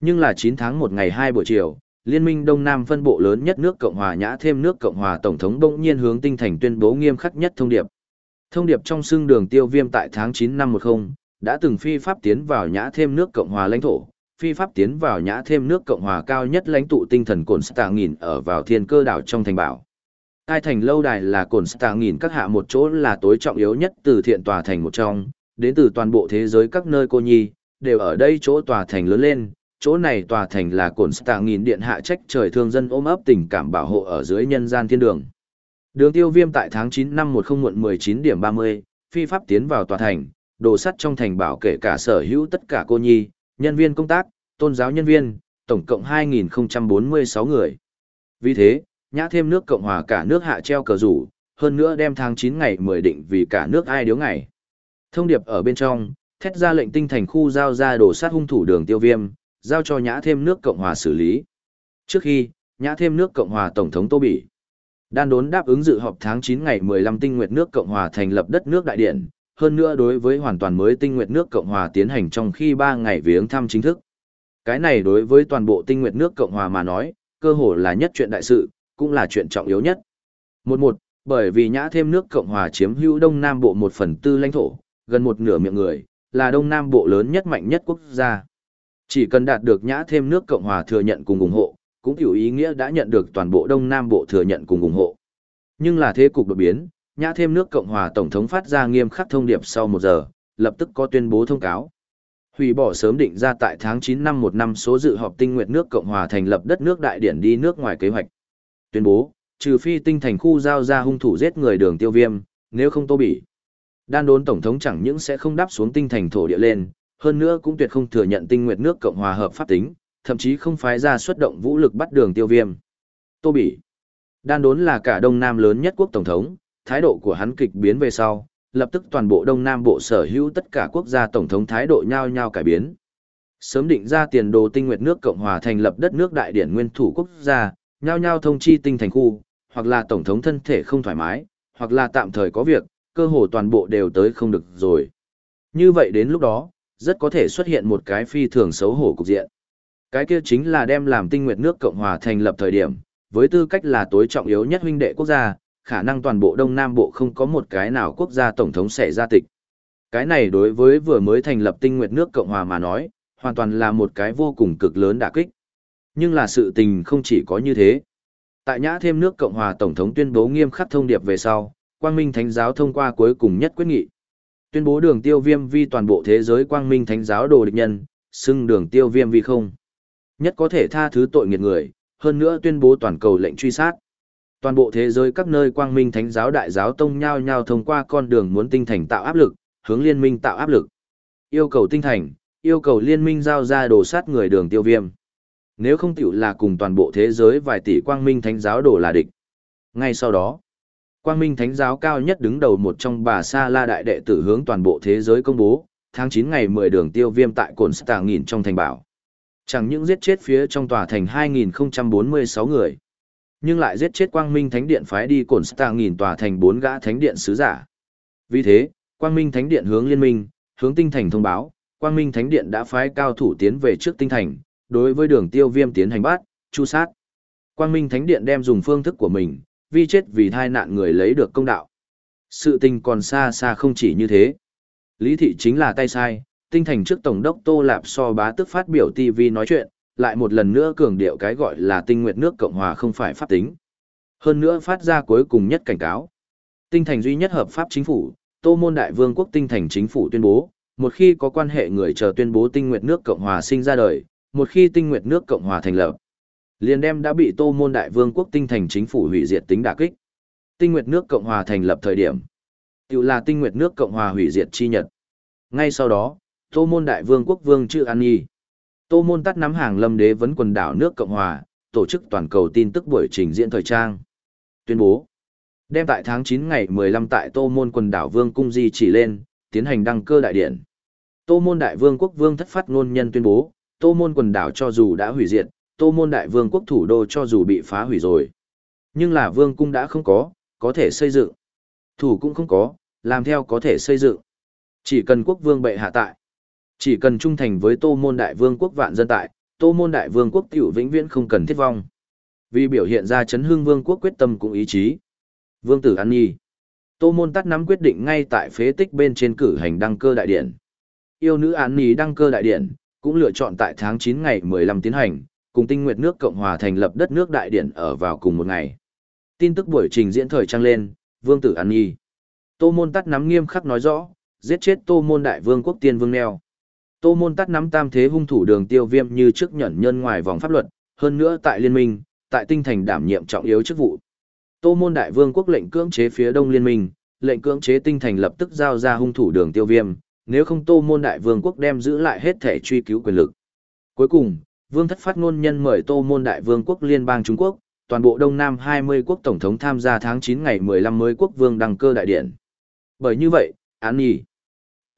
Nhưng là 9 tháng một ngày 2 buổi chiều, Liên minh Đông Nam phân bộ lớn nhất nước Cộng hòa nhã thêm nước Cộng hòa Tổng thống bỗng nhiên hướng tinh thành tuyên bố nghiêm khắc nhất thông điệp. Thông điệp trong xương đường tiêu viêm tại tháng 9 năm 10, đã từng phi pháp tiến vào nhã thêm nước Cộng hòa lãnh thổ, phi pháp tiến vào nhã thêm nước Cộng hòa cao nhất lãnh tụ tinh thần Cổn stạ nghìn ở vào thiên cơ đảo trong thành bảo. Hai thành lâu đài là Cổn stạ nghìn các hạ một chỗ là tối trọng yếu nhất từ thiện tòa thành một trong, đến từ toàn bộ thế giới các nơi cô nhi, đều ở đây chỗ tòa thành lớn lên, chỗ này tòa thành là Cổn stạ nghìn điện hạ trách trời thương dân ôm ấp tình cảm bảo hộ ở dưới nhân gian thiên đường. Đường tiêu viêm tại tháng 9 năm 10 muộn 19 điểm 30, phi pháp tiến vào tòa thành, đồ sắt trong thành bảo kể cả sở hữu tất cả cô nhi, nhân viên công tác, tôn giáo nhân viên, tổng cộng 2.046 người. Vì thế, nhã thêm nước Cộng hòa cả nước hạ treo cờ rủ, hơn nữa đem tháng 9 ngày 10 định vì cả nước ai điếu ngày. Thông điệp ở bên trong, thét ra lệnh tinh thành khu giao ra đồ sát hung thủ đường tiêu viêm, giao cho nhã thêm nước Cộng hòa xử lý. Trước khi, nhã thêm nước Cộng hòa Tổng thống Tô Bỉ, đan đốn đáp ứng dự họp tháng 9 ngày 15 tinh nguyệt nước Cộng hòa thành lập đất nước đại điện, hơn nữa đối với hoàn toàn mới tinh nguyệt nước Cộng hòa tiến hành trong khi 3 ngày viếng thăm chính thức. Cái này đối với toàn bộ tinh nguyệt nước Cộng hòa mà nói, cơ hồ là nhất chuyện đại sự, cũng là chuyện trọng yếu nhất. Một một, bởi vì nhã thêm nước Cộng hòa chiếm hữu Đông Nam Bộ một phần tư lãnh thổ, gần một nửa miệng người, là Đông Nam Bộ lớn nhất mạnh nhất quốc gia. Chỉ cần đạt được nhã thêm nước Cộng hòa thừa nhận cùng ủng hộ, cũng hiểu ý nghĩa đã nhận được toàn bộ Đông Nam Bộ thừa nhận cùng ủng hộ. Nhưng là thế cục đột biến, nhã thêm nước Cộng hòa Tổng thống phát ra nghiêm khắc thông điệp sau một giờ, lập tức có tuyên bố thông cáo. Hủy bỏ sớm định ra tại tháng 9 năm một năm số dự họp tinh nguyệt nước Cộng hòa thành lập đất nước đại điển đi nước ngoài kế hoạch. Tuyên bố, trừ phi tinh thành khu giao ra hung thủ giết người đường tiêu viêm, nếu không tô bỉ. Đan đốn Tổng thống chẳng những sẽ không đáp xuống tinh thành thổ địa lên, hơn nữa cũng tuyệt không thừa nhận tinh nguyệt nước Cộng hòa hợp pháp tính, thậm chí không phái ra xuất động vũ lực bắt đường tiêu viêm. Tô Bỉ Đan đốn là cả Đông Nam lớn nhất quốc Tổng thống, thái độ của hắn kịch biến về sau, lập tức toàn bộ Đông Nam Bộ sở hữu tất cả quốc gia Tổng thống thái độ nhau nhau cải biến. Sớm định ra tiền đồ tinh nguyệt nước Cộng hòa thành lập đất nước đại điển nguyên thủ quốc gia, nhau nhau thông chi tinh thành khu, hoặc là Tổng thống thân thể không thoải mái, hoặc là tạm thời có việc, cơ hồ toàn bộ đều tới không được rồi. Như vậy đến lúc đó, rất có thể xuất hiện một cái phi thường xấu hổ cục diện. Cái kia chính là đem làm tinh nguyệt nước Cộng hòa thành lập thời điểm, với tư cách là tối trọng yếu nhất huynh đệ quốc gia, khả năng toàn bộ Đông Nam Bộ không có một cái nào quốc gia tổng thống sẽ ra tịch. Cái này đối với vừa mới thành lập tinh nguyệt nước Cộng hòa mà nói, hoàn toàn là một cái vô cùng cực lớn đả kích. Nhưng là sự tình không chỉ có như thế. Tại nhã thêm nước Cộng hòa Tổng thống tuyên bố nghiêm khắc thông điệp về sau, Quang Minh Thánh giáo thông qua cuối cùng nhất quyết nghị. Tuyên bố đường tiêu viêm vi toàn bộ thế giới Quang Minh Thánh giáo đồ địch nhân, xưng đường tiêu viêm vi không. Nhất có thể tha thứ tội nghiệt người, hơn nữa tuyên bố toàn cầu lệnh truy sát. Toàn bộ thế giới các nơi Quang Minh Thánh giáo đại giáo tông nhau nhau thông qua con đường muốn tinh thành tạo áp lực, hướng liên minh tạo áp lực. Yêu cầu tinh thành, yêu cầu liên minh giao ra đồ sát người đường tiêu viêm. Nếu không tiểu là cùng toàn bộ thế giới vài tỷ quang minh thánh giáo đổ là địch. Ngay sau đó, quang minh thánh giáo cao nhất đứng đầu một trong bà Sa La đại đệ tử hướng toàn bộ thế giới công bố, tháng 9 ngày 10 đường tiêu viêm tại cồn stà nghìn trong thành bảo. Chẳng những giết chết phía trong tòa thành 2046 người. Nhưng lại giết chết Quang Minh Thánh Điện phái đi cổn Star nghìn tòa thành bốn gã Thánh Điện sứ giả. Vì thế, Quang Minh Thánh Điện hướng liên minh, hướng tinh thành thông báo, Quang Minh Thánh Điện đã phái cao thủ tiến về trước tinh thành, đối với đường tiêu viêm tiến hành bắt, chu sát. Quang Minh Thánh Điện đem dùng phương thức của mình, vi chết vì thai nạn người lấy được công đạo. Sự tình còn xa xa không chỉ như thế. Lý thị chính là tay sai, tinh thành trước Tổng đốc Tô Lạp so bá tức phát biểu TV nói chuyện, lại một lần nữa cường điệu cái gọi là tinh nguyệt nước Cộng Hòa không phải pháp tính. Hơn nữa phát ra cuối cùng nhất cảnh cáo. Tinh thành duy nhất hợp pháp chính phủ, Tô Môn Đại Vương quốc tinh thành chính phủ tuyên bố, một khi có quan hệ người chờ tuyên bố tinh nguyệt nước Cộng Hòa sinh ra đời, một khi tinh nguyệt nước Cộng Hòa thành lập, liền đem đã bị Tô Môn Đại Vương quốc tinh thành chính phủ hủy diệt tính đả kích. Tinh nguyệt nước Cộng Hòa thành lập thời điểm, tự là tinh nguyệt nước Cộng Hòa hủy diệt chi nhật. Ngay sau đó, Tô Môn Đại Vương quốc vương chữ An Nhi. Tô Môn tắt nắm hàng lâm đế vấn quần đảo nước Cộng Hòa, tổ chức toàn cầu tin tức buổi trình diễn thời trang. Tuyên bố, đem tại tháng 9 ngày 15 tại Tô Môn quần đảo Vương Cung Di chỉ lên, tiến hành đăng cơ đại điển. Tô Môn Đại Vương quốc vương thất phát ngôn nhân tuyên bố, Tô Môn quần đảo cho dù đã hủy diệt, Tô Môn Đại Vương quốc thủ đô cho dù bị phá hủy rồi. Nhưng là Vương cung đã không có, có thể xây dựng. Thủ cũng không có, làm theo có thể xây dựng. Chỉ cần quốc vương bệ hạ tại. Chỉ cần trung thành với Tô Môn Đại Vương quốc vạn dân tại, Tô Môn Đại Vương quốc tiểu vĩnh viễn không cần thiết vong. Vì biểu hiện ra chấn hương vương quốc quyết tâm cũng ý chí. Vương tử An Nhi. Tô Môn tắt nắm quyết định ngay tại phế tích bên trên cử hành đăng cơ đại điển. Yêu nữ An Nhi đăng cơ đại điển cũng lựa chọn tại tháng 9 ngày 15 tiến hành, cùng tinh nguyệt nước Cộng hòa thành lập đất nước đại điển ở vào cùng một ngày. Tin tức buổi trình diễn thời trang lên, Vương tử An Nhi. Tô Môn tắt nắm nghiêm khắc nói rõ, giết chết Tô Môn đại vương quốc tiên vương neo. Tô Môn tắt nắm tam thế hung thủ đường tiêu viêm như trước nhận nhân ngoài vòng pháp luật, hơn nữa tại liên minh, tại tinh thành đảm nhiệm trọng yếu chức vụ. Tô Môn đại vương quốc lệnh cưỡng chế phía đông liên minh, lệnh cưỡng chế tinh thành lập tức giao ra hung thủ đường tiêu viêm, nếu không Tô Môn đại vương quốc đem giữ lại hết thể truy cứu quyền lực. Cuối cùng, vương thất phát ngôn nhân mời Tô Môn đại vương quốc liên bang Trung Quốc, toàn bộ Đông Nam 20 quốc tổng thống tham gia tháng 9 ngày 15 mới quốc vương đăng cơ đại điện. Bởi như vậy, án nhỉ.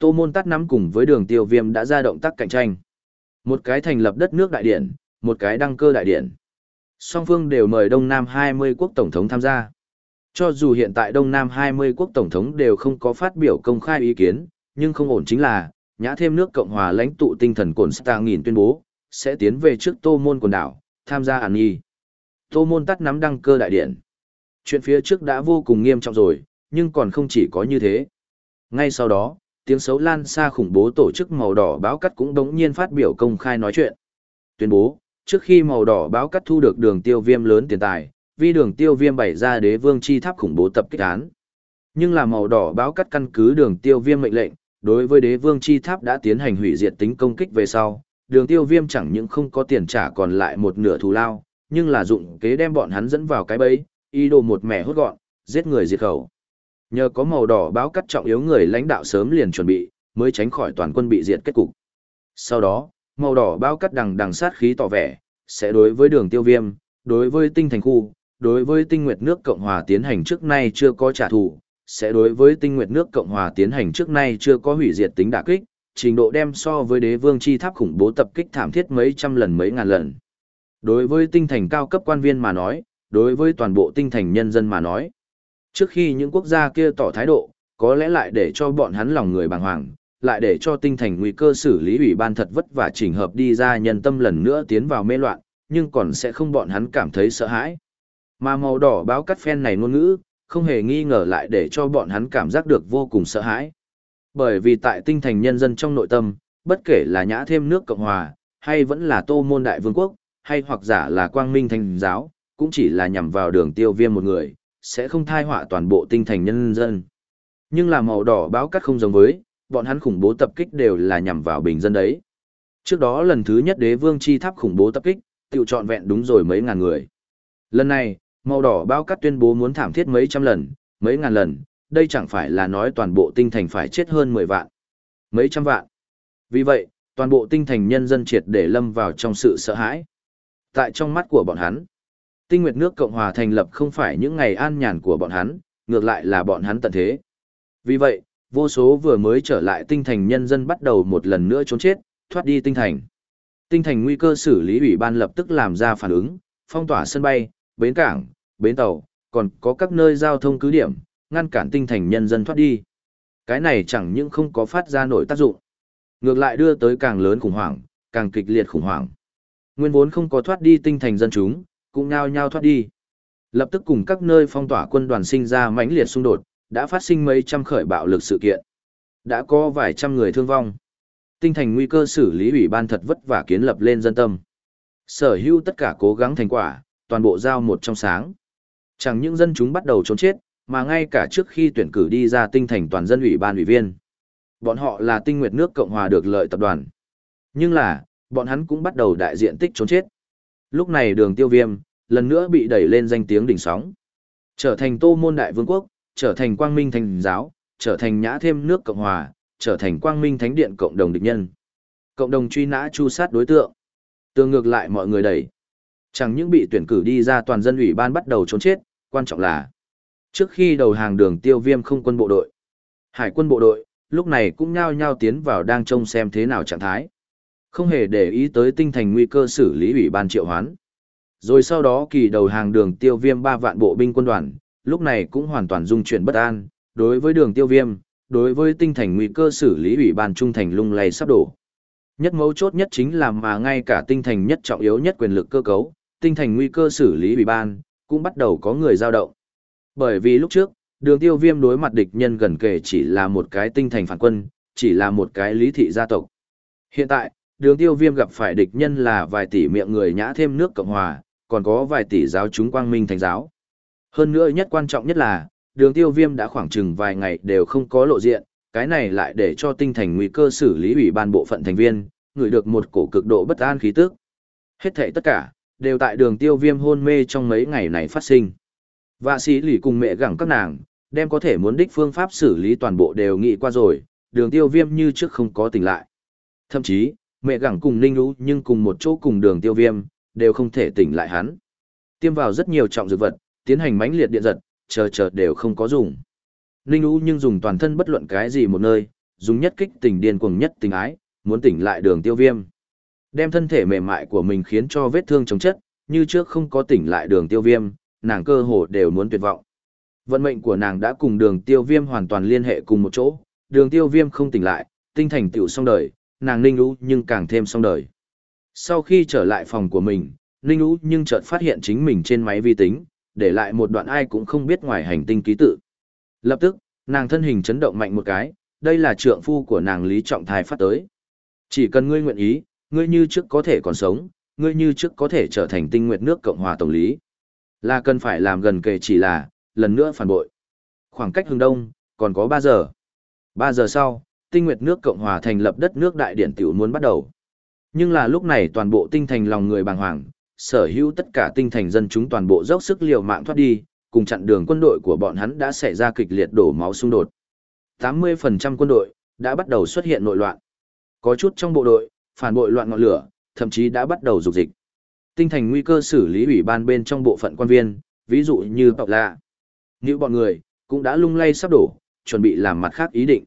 Tô Môn tắt nắm cùng với đường tiêu viêm đã ra động tác cạnh tranh. Một cái thành lập đất nước đại điển, một cái đăng cơ đại điển. Song phương đều mời Đông Nam 20 quốc tổng thống tham gia. Cho dù hiện tại Đông Nam 20 quốc tổng thống đều không có phát biểu công khai ý kiến, nhưng không ổn chính là, nhã thêm nước Cộng hòa lãnh tụ tinh thần cồn Star nghìn tuyên bố, sẽ tiến về trước Tô Môn quần đảo, tham gia ản nghi. Tô Môn tắt nắm đăng cơ đại điện. Chuyện phía trước đã vô cùng nghiêm trọng rồi, nhưng còn không chỉ có như thế. Ngay sau đó, tiếng xấu lan xa khủng bố tổ chức màu đỏ báo cắt cũng đống nhiên phát biểu công khai nói chuyện. Tuyên bố, trước khi màu đỏ báo cắt thu được đường tiêu viêm lớn tiền tài, vì đường tiêu viêm bày ra đế vương chi tháp khủng bố tập kích án. Nhưng là màu đỏ báo cắt căn cứ đường tiêu viêm mệnh lệnh, đối với đế vương chi tháp đã tiến hành hủy diệt tính công kích về sau, đường tiêu viêm chẳng những không có tiền trả còn lại một nửa thù lao, nhưng là dụng kế đem bọn hắn dẫn vào cái bẫy, ý đồ một mẻ hốt gọn, giết người diệt khẩu. Nhờ có màu đỏ báo cắt trọng yếu người lãnh đạo sớm liền chuẩn bị, mới tránh khỏi toàn quân bị diệt kết cục. Sau đó, màu đỏ báo cắt đằng đằng sát khí tỏ vẻ, sẽ đối với đường tiêu viêm, đối với tinh thành khu, đối với tinh nguyệt nước Cộng Hòa tiến hành trước nay chưa có trả thù, sẽ đối với tinh nguyệt nước Cộng Hòa tiến hành trước nay chưa có hủy diệt tính đả kích, trình độ đem so với đế vương chi tháp khủng bố tập kích thảm thiết mấy trăm lần mấy ngàn lần. Đối với tinh thành cao cấp quan viên mà nói, đối với toàn bộ tinh thành nhân dân mà nói, Trước khi những quốc gia kia tỏ thái độ, có lẽ lại để cho bọn hắn lòng người bàng hoàng, lại để cho tinh thành nguy cơ xử lý ủy ban thật vất vả chỉnh hợp đi ra nhân tâm lần nữa tiến vào mê loạn, nhưng còn sẽ không bọn hắn cảm thấy sợ hãi. Mà màu đỏ báo cắt phen này ngôn ngữ, không hề nghi ngờ lại để cho bọn hắn cảm giác được vô cùng sợ hãi. Bởi vì tại tinh thành nhân dân trong nội tâm, bất kể là nhã thêm nước Cộng Hòa, hay vẫn là tô môn đại vương quốc, hay hoặc giả là quang minh thành giáo, cũng chỉ là nhằm vào đường tiêu viêm một người, sẽ không thai họa toàn bộ tinh thành nhân dân. Nhưng là màu đỏ báo cắt không giống với, bọn hắn khủng bố tập kích đều là nhằm vào bình dân đấy. Trước đó lần thứ nhất đế vương chi tháp khủng bố tập kích, tiêu trọn vẹn đúng rồi mấy ngàn người. Lần này, màu đỏ báo cắt tuyên bố muốn thảm thiết mấy trăm lần, mấy ngàn lần, đây chẳng phải là nói toàn bộ tinh thành phải chết hơn 10 vạn, mấy trăm vạn. Vì vậy, toàn bộ tinh thành nhân dân triệt để lâm vào trong sự sợ hãi. Tại trong mắt của bọn hắn, Tinh Nguyệt nước Cộng hòa thành lập không phải những ngày an nhàn của bọn hắn, ngược lại là bọn hắn tận thế. Vì vậy, vô số vừa mới trở lại tinh thành nhân dân bắt đầu một lần nữa trốn chết, thoát đi tinh thành. Tinh thành nguy cơ xử lý ủy ban lập tức làm ra phản ứng, phong tỏa sân bay, bến cảng, bến tàu, còn có các nơi giao thông cứ điểm, ngăn cản tinh thành nhân dân thoát đi. Cái này chẳng những không có phát ra nổi tác dụng, ngược lại đưa tới càng lớn khủng hoảng, càng kịch liệt khủng hoảng. Nguyên vốn không có thoát đi tinh thành dân chúng, cũng nhao nhao thoát đi. Lập tức cùng các nơi phong tỏa quân đoàn sinh ra mãnh liệt xung đột, đã phát sinh mấy trăm khởi bạo lực sự kiện. Đã có vài trăm người thương vong. Tinh thành nguy cơ xử lý ủy ban thật vất vả kiến lập lên dân tâm. Sở hữu tất cả cố gắng thành quả, toàn bộ giao một trong sáng. Chẳng những dân chúng bắt đầu trốn chết, mà ngay cả trước khi tuyển cử đi ra tinh thành toàn dân ủy ban ủy viên. Bọn họ là tinh nguyệt nước Cộng hòa được lợi tập đoàn. Nhưng là, bọn hắn cũng bắt đầu đại diện tích trốn chết. Lúc này đường tiêu viêm, lần nữa bị đẩy lên danh tiếng đỉnh sóng. Trở thành tô môn đại vương quốc, trở thành quang minh thành giáo, trở thành nhã thêm nước Cộng hòa, trở thành quang minh thánh điện cộng đồng địch nhân. Cộng đồng truy nã chu sát đối tượng. Tương ngược lại mọi người đẩy. Chẳng những bị tuyển cử đi ra toàn dân ủy ban bắt đầu trốn chết, quan trọng là trước khi đầu hàng đường tiêu viêm không quân bộ đội. Hải quân bộ đội, lúc này cũng nhao nhao tiến vào đang trông xem thế nào trạng thái. Không hề để ý tới tinh thành nguy cơ xử lý ủy ban triệu hoán. Rồi sau đó kỳ đầu hàng đường tiêu viêm ba vạn bộ binh quân đoàn, lúc này cũng hoàn toàn dung chuyển bất an, đối với đường tiêu viêm, đối với tinh thành nguy cơ xử lý ủy ban trung thành lung lay sắp đổ. Nhất mấu chốt nhất chính là mà ngay cả tinh thành nhất trọng yếu nhất quyền lực cơ cấu, tinh thành nguy cơ xử lý ủy ban, cũng bắt đầu có người dao động. Bởi vì lúc trước, đường tiêu viêm đối mặt địch nhân gần kể chỉ là một cái tinh thành phản quân, chỉ là một cái lý thị gia tộc. Hiện tại, đường tiêu viêm gặp phải địch nhân là vài tỷ miệng người nhã thêm nước Cộng Hòa, còn có vài tỷ giáo chúng quang minh thành giáo. Hơn nữa nhất quan trọng nhất là, đường tiêu viêm đã khoảng chừng vài ngày đều không có lộ diện, cái này lại để cho tinh thành nguy cơ xử lý ủy ban bộ phận thành viên, người được một cổ cực độ bất an khí tức. Hết thể tất cả, đều tại đường tiêu viêm hôn mê trong mấy ngày này phát sinh. Vạ sĩ lì cùng mẹ gẳng các nàng, đem có thể muốn đích phương pháp xử lý toàn bộ đều nghĩ qua rồi, đường tiêu viêm như trước không có tỉnh lại. Thậm chí, mẹ gẳng cùng ninh lũ nhưng cùng một chỗ cùng đường tiêu viêm, đều không thể tỉnh lại hắn. Tiêm vào rất nhiều trọng dược vật, tiến hành mãnh liệt điện giật, chờ chờ đều không có dùng. Ninh lũ nhưng dùng toàn thân bất luận cái gì một nơi, dùng nhất kích tình điên cuồng nhất tình ái, muốn tỉnh lại đường tiêu viêm. Đem thân thể mềm mại của mình khiến cho vết thương chống chất, như trước không có tỉnh lại đường tiêu viêm, nàng cơ hồ đều muốn tuyệt vọng. Vận mệnh của nàng đã cùng đường tiêu viêm hoàn toàn liên hệ cùng một chỗ, đường tiêu viêm không tỉnh lại, tinh thành tiểu xong đời, nàng ninh lũ nhưng càng thêm xong đời. Sau khi trở lại phòng của mình, ninh lũ nhưng chợt phát hiện chính mình trên máy vi tính, để lại một đoạn ai cũng không biết ngoài hành tinh ký tự. Lập tức, nàng thân hình chấn động mạnh một cái, đây là trượng phu của nàng Lý Trọng Thái phát tới. Chỉ cần ngươi nguyện ý, ngươi như trước có thể còn sống, ngươi như trước có thể trở thành tinh nguyệt nước Cộng hòa Tổng lý. Là cần phải làm gần kề chỉ là, lần nữa phản bội. Khoảng cách hướng đông, còn có ba giờ. Ba giờ sau, tinh nguyệt nước Cộng hòa thành lập đất nước đại điển tiểu muốn bắt đầu. Nhưng là lúc này toàn bộ tinh thành lòng người bàng hoàng, sở hữu tất cả tinh thành dân chúng toàn bộ dốc sức liều mạng thoát đi, cùng chặn đường quân đội của bọn hắn đã xảy ra kịch liệt đổ máu xung đột. 80% quân đội đã bắt đầu xuất hiện nội loạn. Có chút trong bộ đội, phản bội loạn ngọn lửa, thậm chí đã bắt đầu dục dịch. Tinh thành nguy cơ xử lý ủy ban bên trong bộ phận quan viên, ví dụ như Bọc Lạ. Những bọn người, cũng đã lung lay sắp đổ, chuẩn bị làm mặt khác ý định.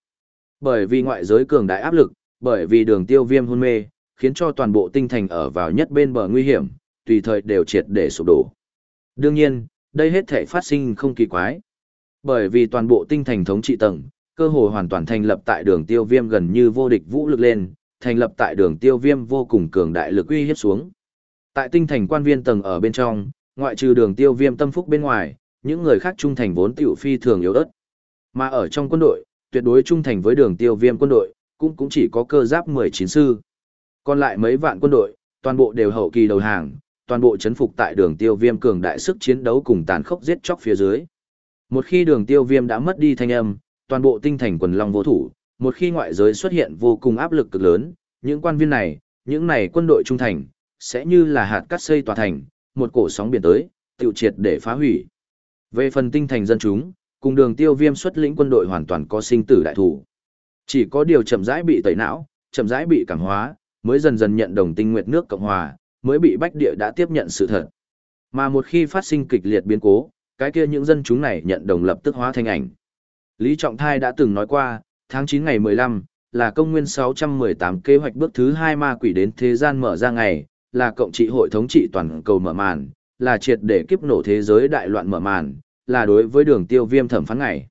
Bởi vì ngoại giới cường đại áp lực, bởi vì đường tiêu viêm hôn mê, khiến cho toàn bộ tinh thành ở vào nhất bên bờ nguy hiểm, tùy thời đều triệt để sụp đổ. Đương nhiên, đây hết thể phát sinh không kỳ quái. Bởi vì toàn bộ tinh thành thống trị tầng, cơ hội hoàn toàn thành lập tại đường tiêu viêm gần như vô địch vũ lực lên, thành lập tại đường tiêu viêm vô cùng cường đại lực uy hiếp xuống. Tại tinh thành quan viên tầng ở bên trong, ngoại trừ đường tiêu viêm tâm phúc bên ngoài, những người khác trung thành vốn tiểu phi thường yếu ớt. Mà ở trong quân đội, tuyệt đối trung thành với đường tiêu viêm quân đội, cũng cũng chỉ có cơ giáp 19 sư. Còn lại mấy vạn quân đội, toàn bộ đều hậu kỳ đầu hàng, toàn bộ chấn phục tại đường tiêu viêm cường đại sức chiến đấu cùng tàn khốc giết chóc phía dưới. Một khi đường tiêu viêm đã mất đi thanh âm, toàn bộ tinh thành quần long vô thủ, một khi ngoại giới xuất hiện vô cùng áp lực cực lớn, những quan viên này, những này quân đội trung thành, sẽ như là hạt cát xây tòa thành, một cổ sóng biển tới, tiêu triệt để phá hủy. Về phần tinh thành dân chúng, cùng đường tiêu viêm xuất lĩnh quân đội hoàn toàn có sinh tử đại thủ. Chỉ có điều chậm rãi bị tẩy não, chậm rãi bị cảm hóa, mới dần dần nhận đồng tinh nguyệt nước Cộng Hòa, mới bị bách địa đã tiếp nhận sự thật. Mà một khi phát sinh kịch liệt biến cố, cái kia những dân chúng này nhận đồng lập tức hóa thành ảnh. Lý Trọng Thai đã từng nói qua, tháng 9 ngày 15, là công nguyên 618 kế hoạch bước thứ 2 ma quỷ đến thế gian mở ra ngày, là cộng trị hội thống trị toàn cầu mở màn, là triệt để kiếp nổ thế giới đại loạn mở màn, là đối với đường tiêu viêm thẩm phán ngày.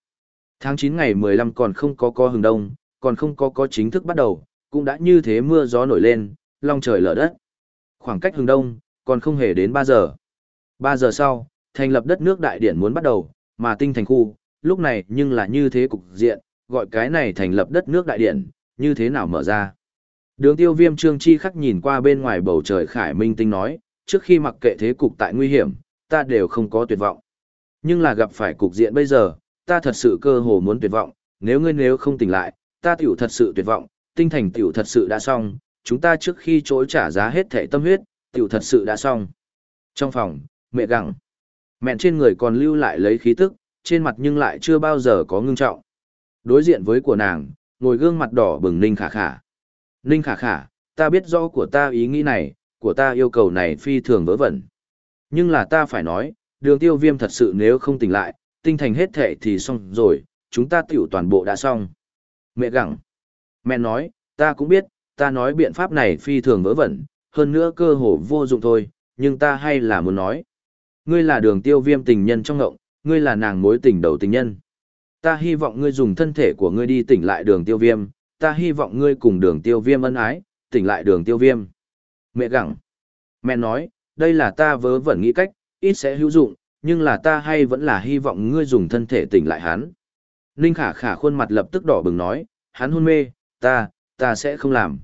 Tháng 9 ngày 15 còn không có co hừng đông, còn không có có chính thức bắt đầu, cũng đã như thế mưa gió nổi lên, long trời lở đất. Khoảng cách hừng đông, còn không hề đến 3 giờ. 3 giờ sau, thành lập đất nước đại điển muốn bắt đầu, mà tinh thành khu, lúc này nhưng là như thế cục diện, gọi cái này thành lập đất nước đại điển, như thế nào mở ra. Đường tiêu viêm trương chi khắc nhìn qua bên ngoài bầu trời khải minh tinh nói, trước khi mặc kệ thế cục tại nguy hiểm, ta đều không có tuyệt vọng. Nhưng là gặp phải cục diện bây giờ, ta thật sự cơ hồ muốn tuyệt vọng, nếu ngươi nếu không tỉnh lại, ta tiểu thật sự tuyệt vọng, tinh thành tiểu thật sự đã xong, chúng ta trước khi trối trả giá hết thể tâm huyết, tiểu thật sự đã xong. Trong phòng, mẹ gặng, mẹn trên người còn lưu lại lấy khí tức, trên mặt nhưng lại chưa bao giờ có ngưng trọng. Đối diện với của nàng, ngồi gương mặt đỏ bừng Ninh Khả Khả. Ninh Khả Khả, ta biết rõ của ta ý nghĩ này, của ta yêu cầu này phi thường vớ vẩn. Nhưng là ta phải nói, đường tiêu viêm thật sự nếu không tỉnh lại, tinh thành hết thệ thì xong rồi, chúng ta tiểu toàn bộ đã xong. Mẹ gặng. Mẹ nói, ta cũng biết, ta nói biện pháp này phi thường vớ vẩn, hơn nữa cơ hồ vô dụng thôi, nhưng ta hay là muốn nói. Ngươi là đường tiêu viêm tình nhân trong ngộng, ngươi là nàng mối tình đầu tình nhân. Ta hy vọng ngươi dùng thân thể của ngươi đi tỉnh lại đường tiêu viêm, ta hy vọng ngươi cùng đường tiêu viêm ân ái, tỉnh lại đường tiêu viêm. Mẹ gặng. Mẹ nói, đây là ta vớ vẩn nghĩ cách, ít sẽ hữu dụng, nhưng là ta hay vẫn là hy vọng ngươi dùng thân thể tỉnh lại hắn. Ninh khả khả khuôn mặt lập tức đỏ bừng nói, hắn hôn mê, ta, ta sẽ không làm.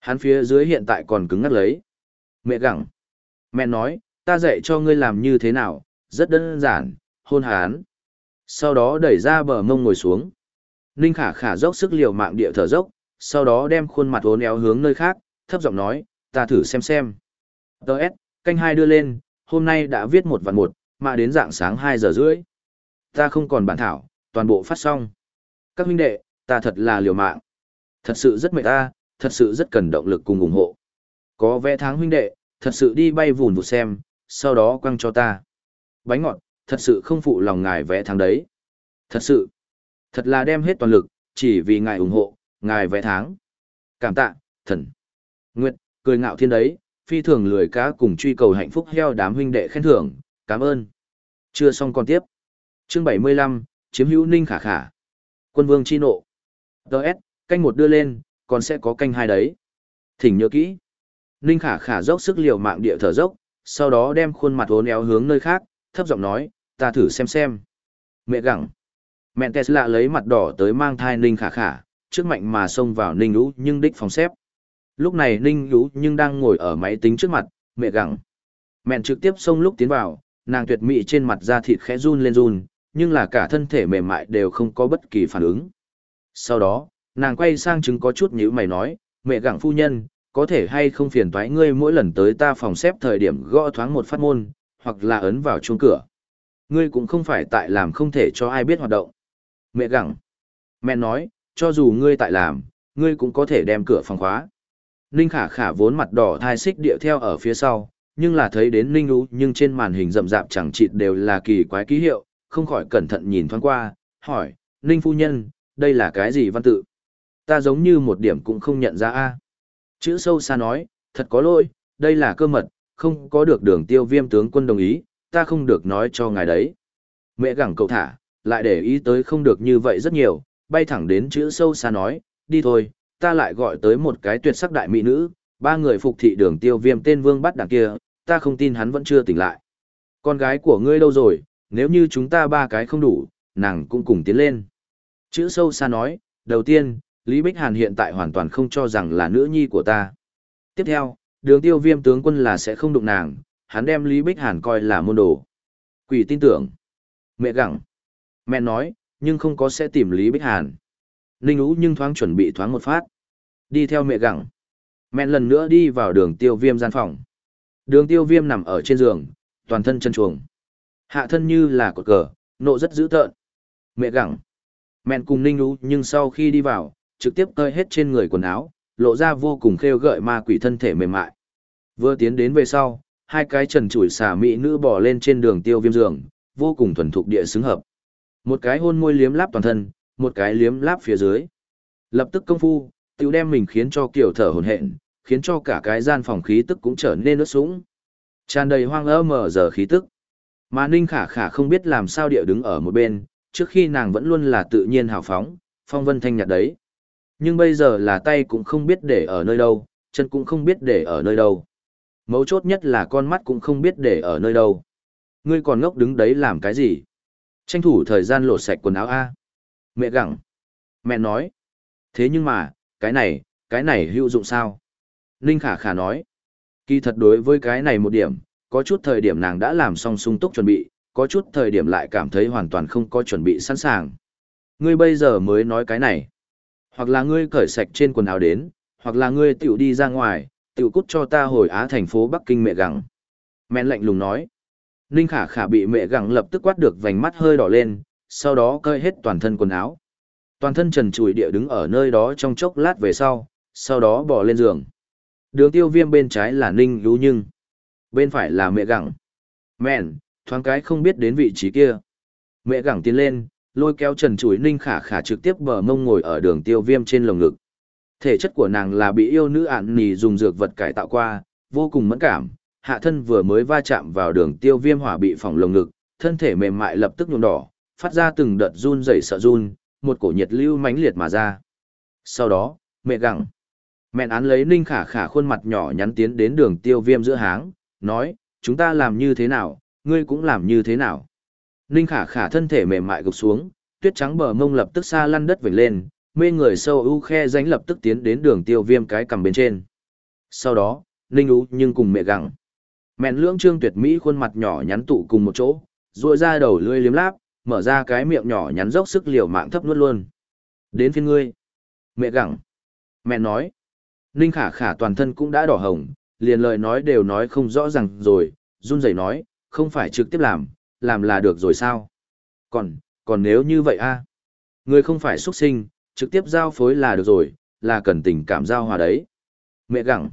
Hắn phía dưới hiện tại còn cứng ngắt lấy. Mẹ gặng. Mẹ nói, ta dạy cho ngươi làm như thế nào, rất đơn giản, hôn hắn. Sau đó đẩy ra bờ mông ngồi xuống. Ninh khả khả dốc sức liều mạng địa thở dốc, sau đó đem khuôn mặt ốn éo hướng nơi khác, thấp giọng nói, ta thử xem xem. Đợt, canh hai đưa lên, hôm nay đã viết một vạn một, mà đến dạng sáng 2 giờ rưỡi. Ta không còn bản thảo, toàn bộ phát xong. Các huynh đệ, ta thật là liều mạng. Thật sự rất mệt ta, thật sự rất cần động lực cùng ủng hộ. Có vẽ tháng huynh đệ, thật sự đi bay vùn vụt xem, sau đó quăng cho ta. Bánh ngọt, thật sự không phụ lòng ngài vẽ tháng đấy. Thật sự, thật là đem hết toàn lực, chỉ vì ngài ủng hộ, ngài vẽ tháng. Cảm tạ, thần. Nguyệt, cười ngạo thiên đấy, phi thường lười cá cùng truy cầu hạnh phúc heo đám huynh đệ khen thưởng, cảm ơn. Chưa xong còn tiếp. Chương 75, chiếm hữu ninh khả khả. Quân vương chi nộ. Đợt, canh một đưa lên, còn sẽ có canh hai đấy. Thỉnh nhớ kỹ. Ninh khả khả dốc sức liều mạng địa thở dốc, sau đó đem khuôn mặt uốn éo hướng nơi khác, thấp giọng nói, ta thử xem xem. Mẹ gặng. Mẹ Tesla lấy mặt đỏ tới mang thai Ninh khả khả, trước mạnh mà xông vào Ninh Lũ nhưng đích phòng xếp. Lúc này Ninh Lũ nhưng đang ngồi ở máy tính trước mặt, mẹ gặng. mẹn trực tiếp xông lúc tiến vào, nàng tuyệt mỹ trên mặt da thịt khẽ run lên run, nhưng là cả thân thể mềm mại đều không có bất kỳ phản ứng. Sau đó, nàng quay sang chứng có chút nhíu mày nói, mẹ gặng phu nhân, có thể hay không phiền thoái ngươi mỗi lần tới ta phòng xếp thời điểm gõ thoáng một phát môn, hoặc là ấn vào chuông cửa. Ngươi cũng không phải tại làm không thể cho ai biết hoạt động. Mẹ gặng. Mẹ nói, cho dù ngươi tại làm, ngươi cũng có thể đem cửa phòng khóa. Ninh khả khả vốn mặt đỏ thai xích địa theo ở phía sau, nhưng là thấy đến Ninh Lũ nhưng trên màn hình rậm rạp chẳng chịt đều là kỳ quái ký hiệu, không khỏi cẩn thận nhìn thoáng qua, hỏi, Ninh Phu Nhân, đây là cái gì văn tự? Ta giống như một điểm cũng không nhận ra a. Chữ sâu xa nói, thật có lỗi, đây là cơ mật, không có được đường tiêu viêm tướng quân đồng ý, ta không được nói cho ngài đấy. Mẹ gẳng cậu thả, lại để ý tới không được như vậy rất nhiều, bay thẳng đến chữ sâu xa nói, đi thôi, ta lại gọi tới một cái tuyệt sắc đại mỹ nữ, ba người phục thị đường tiêu viêm tên vương bắt đằng kia, ta không tin hắn vẫn chưa tỉnh lại. Con gái của ngươi đâu rồi, nếu như chúng ta ba cái không đủ, nàng cũng cùng tiến lên. Chữ sâu xa nói, đầu tiên, Lý Bích Hàn hiện tại hoàn toàn không cho rằng là nữ nhi của ta. Tiếp theo, đường tiêu viêm tướng quân là sẽ không đụng nàng, hắn đem Lý Bích Hàn coi là môn đồ. Quỷ tin tưởng. Mẹ gặng. Mẹ nói, nhưng không có sẽ tìm Lý Bích Hàn. Ninh Ú nhưng thoáng chuẩn bị thoáng một phát. Đi theo mẹ gặng. Mẹ lần nữa đi vào đường tiêu viêm gian phòng. Đường tiêu viêm nằm ở trên giường, toàn thân chân chuồng. Hạ thân như là cột cờ, nộ rất dữ tợn. Mẹ gặng. Mẹ cùng ninh ú nhưng sau khi đi vào, trực tiếp tơi hết trên người quần áo, lộ ra vô cùng khêu gợi ma quỷ thân thể mềm mại. Vừa tiến đến về sau, hai cái trần trụi xà mỹ nữ bỏ lên trên đường tiêu viêm giường, vô cùng thuần thục địa xứng hợp. Một cái hôn môi liếm láp toàn thân, một cái liếm láp phía dưới. Lập tức công phu, tiêu đem mình khiến cho kiểu thở hồn hện, khiến cho cả cái gian phòng khí tức cũng trở nên ướt sũng. Tràn đầy hoang ơ mở giờ khí tức. Mà Ninh Khả Khả không biết làm sao địa đứng ở một bên, trước khi nàng vẫn luôn là tự nhiên hào phóng, phong vân thanh nhạt đấy. Nhưng bây giờ là tay cũng không biết để ở nơi đâu, chân cũng không biết để ở nơi đâu. Mấu chốt nhất là con mắt cũng không biết để ở nơi đâu. Ngươi còn ngốc đứng đấy làm cái gì? Tranh thủ thời gian lột sạch quần áo A. Mẹ gặng. Mẹ nói. Thế nhưng mà, cái này, cái này hữu dụng sao? Ninh Khả Khả nói. Kỳ thật đối với cái này một điểm, có chút thời điểm nàng đã làm xong sung túc chuẩn bị, có chút thời điểm lại cảm thấy hoàn toàn không có chuẩn bị sẵn sàng. Ngươi bây giờ mới nói cái này. Hoặc là ngươi cởi sạch trên quần áo đến, hoặc là ngươi tựu đi ra ngoài, tựu cút cho ta hồi Á thành phố Bắc Kinh mẹ gặng. Mẹ lạnh lùng nói. Ninh khả khả bị mẹ gặng lập tức quát được vành mắt hơi đỏ lên, sau đó cởi hết toàn thân quần áo. Toàn thân trần trụi địa đứng ở nơi đó trong chốc lát về sau, sau đó bỏ lên giường. Đường tiêu viêm bên trái là Ninh Lú Nhưng. Bên phải là mẹ gặng. Mẹn, thoáng cái không biết đến vị trí kia. Mẹ gặng tiến lên, lôi kéo trần trụi ninh khả khả trực tiếp bờ mông ngồi ở đường tiêu viêm trên lồng ngực. Thể chất của nàng là bị yêu nữ ạn nì dùng dược vật cải tạo qua, vô cùng mẫn cảm, hạ thân vừa mới va chạm vào đường tiêu viêm hỏa bị phỏng lồng ngực, thân thể mềm mại lập tức nhuộm đỏ, phát ra từng đợt run rẩy sợ run, một cổ nhiệt lưu mãnh liệt mà ra. Sau đó, mẹ gặng. Mẹ án lấy ninh khả khả khuôn mặt nhỏ nhắn tiến đến đường tiêu viêm giữa háng, nói, chúng ta làm như thế nào, ngươi cũng làm như thế nào. Ninh khả khả thân thể mềm mại gục xuống, tuyết trắng bờ mông lập tức xa lăn đất vểnh lên, mê người sâu ưu khe ránh lập tức tiến đến đường tiêu viêm cái cầm bên trên. Sau đó, Ninh ú nhưng cùng mẹ gặng. Mẹn lưỡng trương tuyệt mỹ khuôn mặt nhỏ nhắn tụ cùng một chỗ, ruội ra đầu lươi liếm láp, mở ra cái miệng nhỏ nhắn dốc sức liều mạng thấp nuốt luôn. Đến phiên ngươi. Mẹ gặng. Mẹ nói. Ninh khả khả toàn thân cũng đã đỏ hồng, liền lời nói đều nói không rõ ràng rồi, run rẩy nói, không phải trực tiếp làm, làm là được rồi sao? Còn, còn nếu như vậy a Người không phải xuất sinh, trực tiếp giao phối là được rồi, là cần tình cảm giao hòa đấy. Mẹ gặng.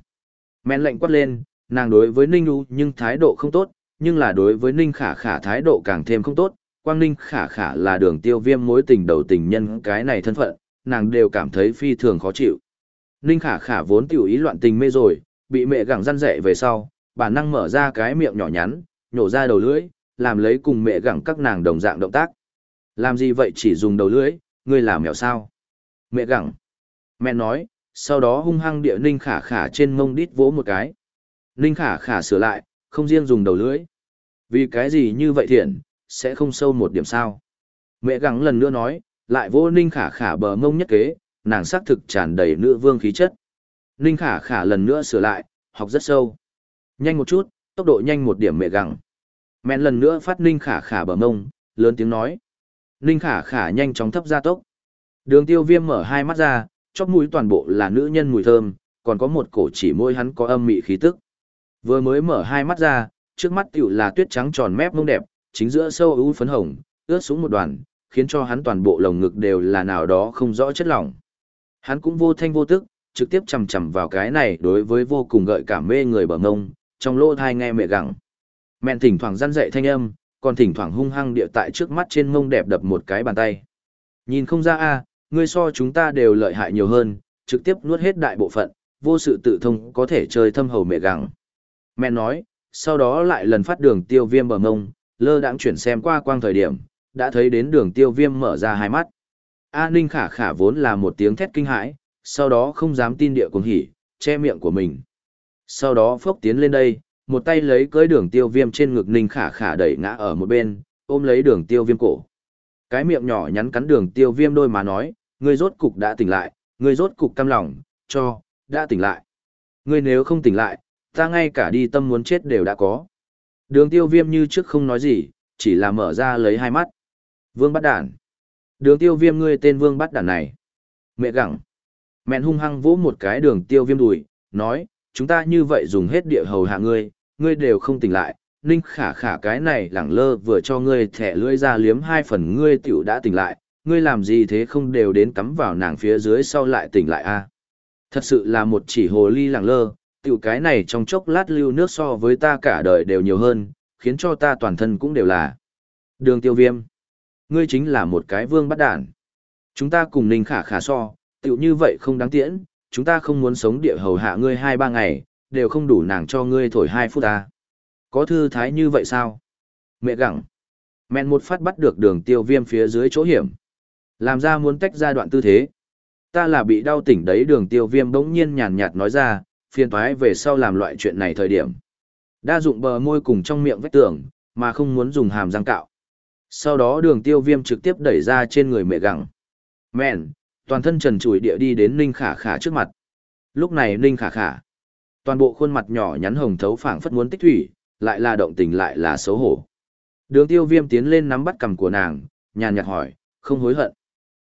Mẹ lệnh quát lên, nàng đối với Ninh U nhưng thái độ không tốt, nhưng là đối với Ninh Khả Khả thái độ càng thêm không tốt. Quang Ninh Khả Khả là đường tiêu viêm mối tình đầu tình nhân cái này thân phận, nàng đều cảm thấy phi thường khó chịu. Ninh Khả Khả vốn tiểu ý loạn tình mê rồi, bị mẹ gặng răn rẻ về sau, bản năng mở ra cái miệng nhỏ nhắn, nhổ ra đầu lưỡi, làm lấy cùng mẹ gặng các nàng đồng dạng động tác. Làm gì vậy chỉ dùng đầu lưỡi, ngươi làm mèo sao? Mẹ gặng. Mẹ nói, sau đó hung hăng địa Ninh Khả Khả trên mông đít vỗ một cái. Ninh Khả Khả sửa lại, không riêng dùng đầu lưỡi. Vì cái gì như vậy thiện, sẽ không sâu một điểm sao? Mẹ gặng lần nữa nói, lại vô Ninh Khả Khả bờ mông nhất kế, nàng xác thực tràn đầy nữ vương khí chất. Ninh Khả Khả lần nữa sửa lại, học rất sâu. Nhanh một chút, tốc độ nhanh một điểm mẹ gặng. Mẹ lần nữa phát Ninh Khả Khả bờ mông, lớn tiếng nói. Ninh Khả Khả nhanh chóng thấp ra tốc. Đường tiêu viêm mở hai mắt ra, chóp mũi toàn bộ là nữ nhân mùi thơm, còn có một cổ chỉ môi hắn có âm mị khí tức. Vừa mới mở hai mắt ra, trước mắt tiểu là tuyết trắng tròn mép mông đẹp, chính giữa sâu ưu phấn hồng, ướt xuống một đoàn, khiến cho hắn toàn bộ lồng ngực đều là nào đó không rõ chất lỏng. Hắn cũng vô thanh vô tức, trực tiếp chầm chầm vào cái này đối với vô cùng gợi cảm mê người bờ ngông, trong lỗ thai nghe mẹ gặng. Mẹn thỉnh thoảng răn dậy thanh âm, còn thỉnh thoảng hung hăng địa tại trước mắt trên mông đẹp đập một cái bàn tay. Nhìn không ra a, ngươi so chúng ta đều lợi hại nhiều hơn, trực tiếp nuốt hết đại bộ phận, vô sự tự thông có thể chơi thâm hầu mẹ gặng. Mẹ nói, sau đó lại lần phát đường tiêu viêm bờ ngông, lơ đãng chuyển xem qua quang thời điểm, đã thấy đến đường tiêu viêm mở ra hai mắt. A Ninh khả khả vốn là một tiếng thét kinh hãi, sau đó không dám tin địa cuồng hỉ, che miệng của mình. Sau đó phốc tiến lên đây, một tay lấy cưới đường tiêu viêm trên ngực Ninh khả khả đẩy ngã ở một bên, ôm lấy đường tiêu viêm cổ. Cái miệng nhỏ nhắn cắn đường tiêu viêm đôi mà nói, ngươi rốt cục đã tỉnh lại, ngươi rốt cục cam lòng, cho, đã tỉnh lại. Ngươi nếu không tỉnh lại, ta ngay cả đi tâm muốn chết đều đã có. Đường tiêu viêm như trước không nói gì, chỉ là mở ra lấy hai mắt. Vương bắt đản. Đường tiêu viêm ngươi tên vương bắt đản này. Mẹ gặng. Mẹn hung hăng vỗ một cái đường tiêu viêm đùi, nói, chúng ta như vậy dùng hết địa hầu hạ ngươi, ngươi đều không tỉnh lại, ninh khả khả cái này lẳng lơ vừa cho ngươi thẻ lưỡi ra liếm hai phần ngươi tiểu đã tỉnh lại, ngươi làm gì thế không đều đến cắm vào nàng phía dưới sau lại tỉnh lại a Thật sự là một chỉ hồ ly lẳng lơ, tiểu cái này trong chốc lát lưu nước so với ta cả đời đều nhiều hơn, khiến cho ta toàn thân cũng đều là. Đường tiêu viêm. Ngươi chính là một cái vương bắt đản. Chúng ta cùng ninh khả khả so, tiểu như vậy không đáng tiễn, chúng ta không muốn sống địa hầu hạ ngươi hai ba ngày, đều không đủ nàng cho ngươi thổi hai phút ta. có thư thái như vậy sao? Mẹ gặng. Mẹn một phát bắt được đường tiêu viêm phía dưới chỗ hiểm. Làm ra muốn tách ra đoạn tư thế. Ta là bị đau tỉnh đấy đường tiêu viêm bỗng nhiên nhàn nhạt nói ra, phiền toái về sau làm loại chuyện này thời điểm. Đa dụng bờ môi cùng trong miệng vách tường, mà không muốn dùng hàm răng cạo. Sau đó đường tiêu viêm trực tiếp đẩy ra trên người mẹ gặng. Mẹn, toàn thân trần trụi địa đi đến Ninh Khả Khả trước mặt. Lúc này Ninh Khả Khả, toàn bộ khuôn mặt nhỏ nhắn hồng thấu phảng phất muốn tích thủy, lại là động tình lại là xấu hổ. Đường tiêu viêm tiến lên nắm bắt cầm của nàng, nhàn nhạt hỏi, không hối hận.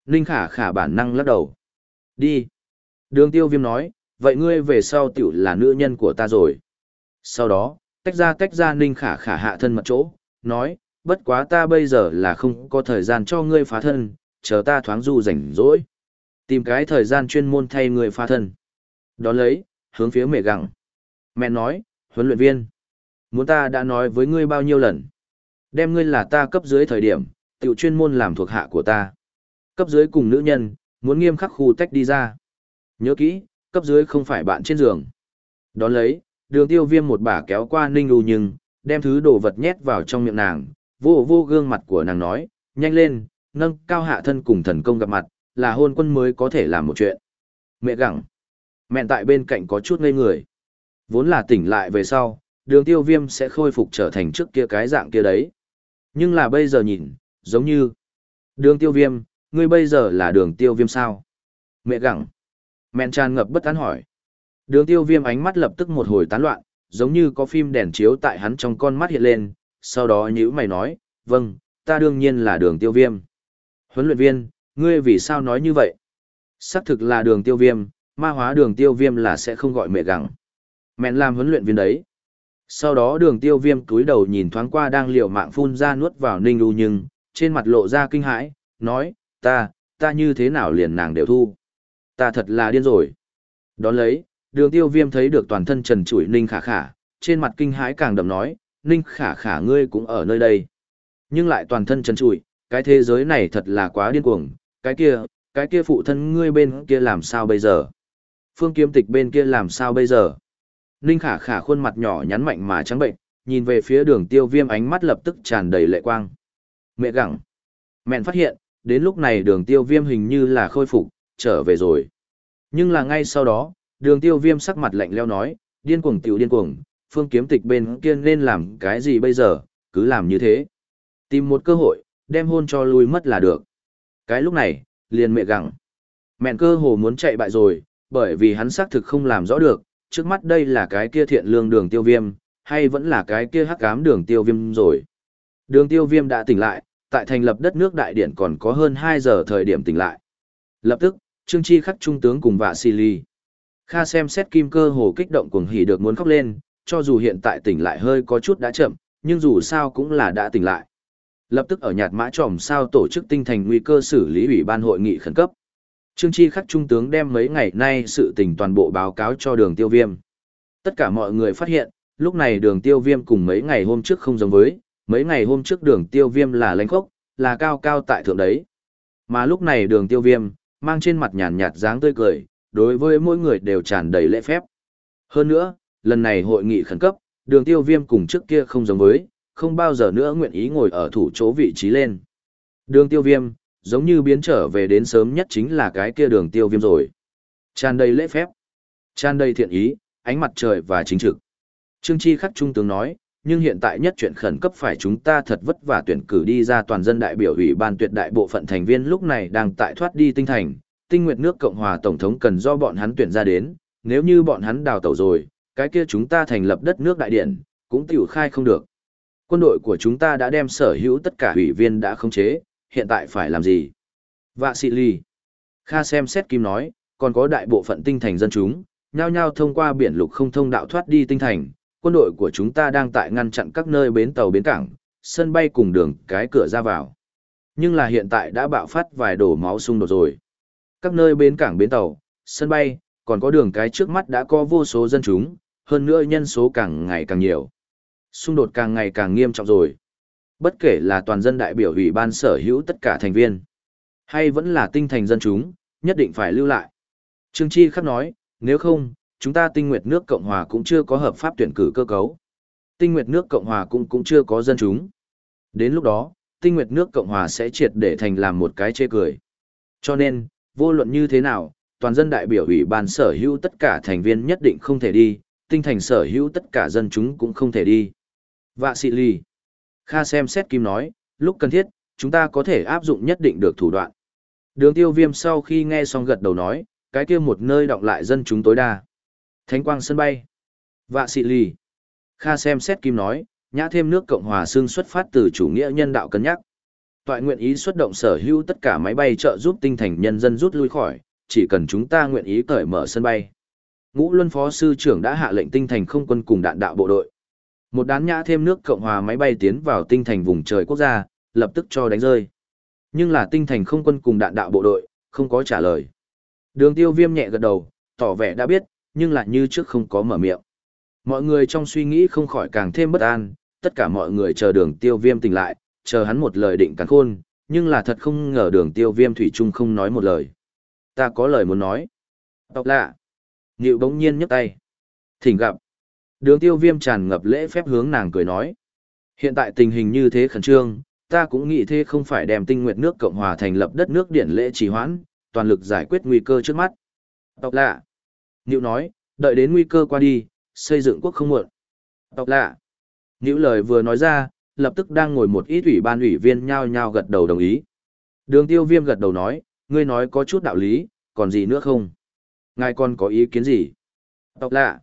Ninh Khả Khả bản năng lắc đầu. Đi. Đường tiêu viêm nói, vậy ngươi về sau tiểu là nữ nhân của ta rồi. Sau đó, tách ra tách ra Ninh Khả Khả hạ thân mật chỗ, nói, bất quá ta bây giờ là không có thời gian cho ngươi phá thân, chờ ta thoáng du rảnh rỗi. Tìm cái thời gian chuyên môn thay ngươi phá thân. Đó lấy, hướng phía mẹ gặng. Mẹ nói, huấn luyện viên. Muốn ta đã nói với ngươi bao nhiêu lần. Đem ngươi là ta cấp dưới thời điểm, tiểu chuyên môn làm thuộc hạ của ta. Cấp dưới cùng nữ nhân, muốn nghiêm khắc khu tách đi ra. Nhớ kỹ, cấp dưới không phải bạn trên giường. Đón lấy, đường tiêu viêm một bà kéo qua ninh lưu nhưng, đem thứ đồ vật nhét vào trong miệng nàng, vô vô gương mặt của nàng nói, nhanh lên, nâng cao hạ thân cùng thần công gặp mặt, là hôn quân mới có thể làm một chuyện. Mẹ gặng. Mẹ tại bên cạnh có chút ngây người. Vốn là tỉnh lại về sau, đường tiêu viêm sẽ khôi phục trở thành trước kia cái dạng kia đấy. Nhưng là bây giờ nhìn, giống như đường tiêu viêm, ngươi bây giờ là đường tiêu viêm sao? Mẹ gặng. Mẹn tràn ngập bất tán hỏi. Đường tiêu viêm ánh mắt lập tức một hồi tán loạn, giống như có phim đèn chiếu tại hắn trong con mắt hiện lên, sau đó nhữ mày nói, vâng, ta đương nhiên là đường tiêu viêm. Huấn luyện viên, ngươi vì sao nói như vậy? Xác thực là đường tiêu viêm, ma hóa đường tiêu viêm là sẽ không gọi mẹ gặng. Mẹn làm huấn luyện viên đấy. Sau đó đường tiêu viêm túi đầu nhìn thoáng qua đang liều mạng phun ra nuốt vào ninh lưu nhưng, trên mặt lộ ra kinh hãi, nói, ta, ta như thế nào liền nàng đều thu. Ta thật là điên rồi. Đón lấy, đường tiêu viêm thấy được toàn thân trần trụi ninh khả khả, trên mặt kinh hãi càng đậm nói, ninh khả khả ngươi cũng ở nơi đây. Nhưng lại toàn thân trần trụi, cái thế giới này thật là quá điên cuồng, cái kia, cái kia phụ thân ngươi bên kia làm sao bây giờ? Phương kiếm tịch bên kia làm sao bây giờ? Ninh khả khả khuôn mặt nhỏ nhắn mạnh mà trắng bệnh, nhìn về phía đường tiêu viêm ánh mắt lập tức tràn đầy lệ quang. Mẹ gặng. Mẹn phát hiện, đến lúc này đường tiêu viêm hình như là khôi phục, trở về rồi. Nhưng là ngay sau đó, đường tiêu viêm sắc mặt lạnh leo nói, điên cuồng tiểu điên cuồng, phương kiếm tịch bên kia nên làm cái gì bây giờ, cứ làm như thế. Tìm một cơ hội, đem hôn cho lui mất là được. Cái lúc này, liền mẹ gặng. Mẹn cơ hồ muốn chạy bại rồi, bởi vì hắn xác thực không làm rõ được, trước mắt đây là cái kia thiện lương đường tiêu viêm, hay vẫn là cái kia hắc ám đường tiêu viêm rồi. Đường tiêu viêm đã tỉnh lại, tại thành lập đất nước đại điển còn có hơn 2 giờ thời điểm tỉnh lại. Lập tức, Trương Chi khắc trung tướng cùng vạ xì ly. Kha xem xét kim cơ hồ kích động cuồng hỉ được muốn khóc lên, cho dù hiện tại tỉnh lại hơi có chút đã chậm, nhưng dù sao cũng là đã tỉnh lại. Lập tức ở nhạt mã tròm sao tổ chức tinh thành nguy cơ xử lý ủy ban hội nghị khẩn cấp. Trương Chi khắc trung tướng đem mấy ngày nay sự tình toàn bộ báo cáo cho đường tiêu viêm. Tất cả mọi người phát hiện, lúc này đường tiêu viêm cùng mấy ngày hôm trước không giống với, mấy ngày hôm trước đường tiêu viêm là lãnh khốc, là cao cao tại thượng đấy. Mà lúc này đường tiêu viêm, mang trên mặt nhàn nhạt dáng tươi cười, đối với mỗi người đều tràn đầy lễ phép. Hơn nữa, lần này hội nghị khẩn cấp, đường tiêu viêm cùng trước kia không giống với, không bao giờ nữa nguyện ý ngồi ở thủ chỗ vị trí lên. Đường tiêu viêm, giống như biến trở về đến sớm nhất chính là cái kia đường tiêu viêm rồi. Tràn đầy lễ phép, tràn đầy thiện ý, ánh mặt trời và chính trực. Trương Chi khắc trung tướng nói, nhưng hiện tại nhất chuyện khẩn cấp phải chúng ta thật vất vả tuyển cử đi ra toàn dân đại biểu ủy ban tuyệt đại bộ phận thành viên lúc này đang tại thoát đi tinh thành, tinh nguyệt nước Cộng hòa Tổng thống cần do bọn hắn tuyển ra đến, nếu như bọn hắn đào tẩu rồi, cái kia chúng ta thành lập đất nước đại điện, cũng tiểu khai không được. Quân đội của chúng ta đã đem sở hữu tất cả ủy viên đã khống chế, hiện tại phải làm gì? Vạ sĩ ly. Kha xem xét kim nói, còn có đại bộ phận tinh thành dân chúng, nhao nhao thông qua biển lục không thông đạo thoát đi tinh thành, quân đội của chúng ta đang tại ngăn chặn các nơi bến tàu bến cảng, sân bay cùng đường cái cửa ra vào. Nhưng là hiện tại đã bạo phát vài đổ máu xung đột rồi. Các nơi bến cảng bến tàu, sân bay, còn có đường cái trước mắt đã có vô số dân chúng, hơn nữa nhân số càng ngày càng nhiều. Xung đột càng ngày càng nghiêm trọng rồi. Bất kể là toàn dân đại biểu ủy ban sở hữu tất cả thành viên, hay vẫn là tinh thành dân chúng, nhất định phải lưu lại. Trương Chi khắc nói, nếu không, chúng ta tinh nguyệt nước Cộng Hòa cũng chưa có hợp pháp tuyển cử cơ cấu. Tinh Nguyệt nước Cộng Hòa cũng cũng chưa có dân chúng. Đến lúc đó, Tinh Nguyệt nước Cộng Hòa sẽ triệt để thành làm một cái chê cười. Cho nên, vô luận như thế nào, toàn dân đại biểu ủy ban sở hữu tất cả thành viên nhất định không thể đi, tinh thành sở hữu tất cả dân chúng cũng không thể đi. Vạ sĩ ly. Kha xem xét kim nói, lúc cần thiết, chúng ta có thể áp dụng nhất định được thủ đoạn. Đường tiêu viêm sau khi nghe xong gật đầu nói, cái kia một nơi đọng lại dân chúng tối đa. Thánh quang sân bay. Vạ sĩ lì Kha xem xét kim nói, nhã thêm nước Cộng hòa xương xuất phát từ chủ nghĩa nhân đạo cân nhắc. Toại nguyện ý xuất động sở hữu tất cả máy bay trợ giúp tinh thành nhân dân rút lui khỏi, chỉ cần chúng ta nguyện ý cởi mở sân bay. Ngũ Luân Phó Sư trưởng đã hạ lệnh tinh thành không quân cùng đạn đạo bộ đội. Một đán nhã thêm nước Cộng hòa máy bay tiến vào tinh thành vùng trời quốc gia, lập tức cho đánh rơi. Nhưng là tinh thành không quân cùng đạn đạo bộ đội, không có trả lời. Đường tiêu viêm nhẹ gật đầu, tỏ vẻ đã biết, nhưng lại như trước không có mở miệng. Mọi người trong suy nghĩ không khỏi càng thêm bất an, tất cả mọi người chờ đường tiêu viêm tỉnh lại, chờ hắn một lời định cắn khôn, nhưng là thật không ngờ đường tiêu viêm thủy chung không nói một lời. Ta có lời muốn nói. Tộc lạ. Nhịu bỗng nhiên nhấc tay. Thỉnh gặp. Đường tiêu viêm tràn ngập lễ phép hướng nàng cười nói. Hiện tại tình hình như thế khẩn trương, ta cũng nghĩ thế không phải đem tinh nguyện nước Cộng Hòa thành lập đất nước điển lễ trì hoãn, toàn lực giải quyết nguy cơ trước mắt. Tộc lạ. Nhiễu nói, đợi đến nguy cơ qua đi, xây dựng quốc không muộn. Tộc lạ. Nhiễu lời vừa nói ra, lập tức đang ngồi một ít ủy ban ủy viên nhao nhao gật đầu đồng ý. Đường tiêu viêm gật đầu nói, ngươi nói có chút đạo lý, còn gì nữa không? Ngài còn có ý kiến gì? Tộc lạ.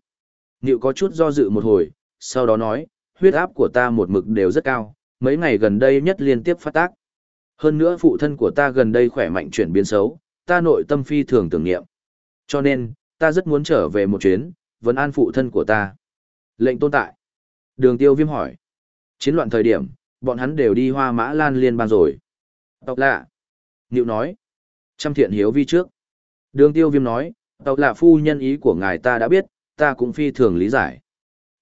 Nhiễu có chút do dự một hồi, sau đó nói, huyết áp của ta một mực đều rất cao, mấy ngày gần đây nhất liên tiếp phát tác. Hơn nữa phụ thân của ta gần đây khỏe mạnh chuyển biến xấu, ta nội tâm phi thường tưởng niệm. Cho nên, ta rất muốn trở về một chuyến, vấn an phụ thân của ta. Lệnh tồn tại. Đường tiêu viêm hỏi. Chiến loạn thời điểm, bọn hắn đều đi hoa mã lan liên bang rồi. Tộc lạ. Niệu nói. Trăm thiện hiếu vi trước. Đường tiêu viêm nói, tộc lạ phu nhân ý của ngài ta đã biết, ta cũng phi thường lý giải.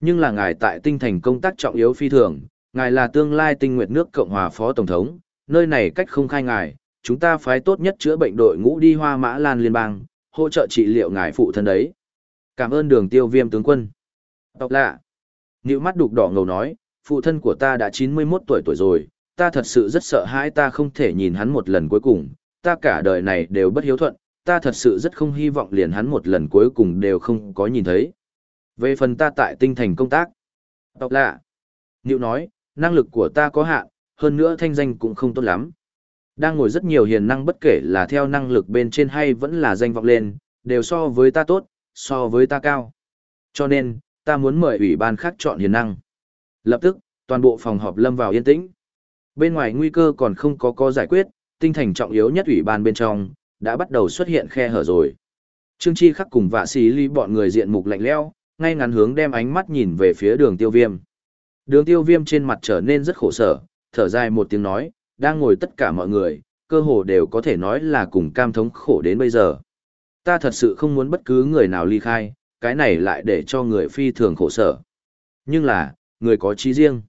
Nhưng là ngài tại tinh thành công tác trọng yếu phi thường, ngài là tương lai tinh nguyệt nước Cộng hòa Phó Tổng thống, nơi này cách không khai ngài, chúng ta phái tốt nhất chữa bệnh đội ngũ đi hoa mã lan liên bang, hỗ trợ trị liệu ngài phụ thân đấy. Cảm ơn đường tiêu viêm tướng quân. Tộc lạ. Nữ mắt đục đỏ ngầu nói, phụ thân của ta đã 91 tuổi tuổi rồi, ta thật sự rất sợ hãi ta không thể nhìn hắn một lần cuối cùng, ta cả đời này đều bất hiếu thuận, ta thật sự rất không hy vọng liền hắn một lần cuối cùng đều không có nhìn thấy. Về phần ta tại tinh thành công tác. Tộc lạ. Nữ nói, năng lực của ta có hạn, hơn nữa thanh danh cũng không tốt lắm. Đang ngồi rất nhiều hiền năng bất kể là theo năng lực bên trên hay vẫn là danh vọng lên, đều so với ta tốt, so với ta cao. Cho nên, ta muốn mời ủy ban khác chọn hiền năng. Lập tức, toàn bộ phòng họp lâm vào yên tĩnh. Bên ngoài nguy cơ còn không có có giải quyết, tinh thành trọng yếu nhất ủy ban bên trong, đã bắt đầu xuất hiện khe hở rồi. Trương Chi khắc cùng vạ xí ly bọn người diện mục lạnh leo, ngay ngắn hướng đem ánh mắt nhìn về phía đường tiêu viêm. Đường tiêu viêm trên mặt trở nên rất khổ sở, thở dài một tiếng nói, đang ngồi tất cả mọi người, cơ hồ đều có thể nói là cùng cam thống khổ đến bây giờ. Ta thật sự không muốn bất cứ người nào ly khai, cái này lại để cho người phi thường khổ sở. Nhưng là, người có trí riêng.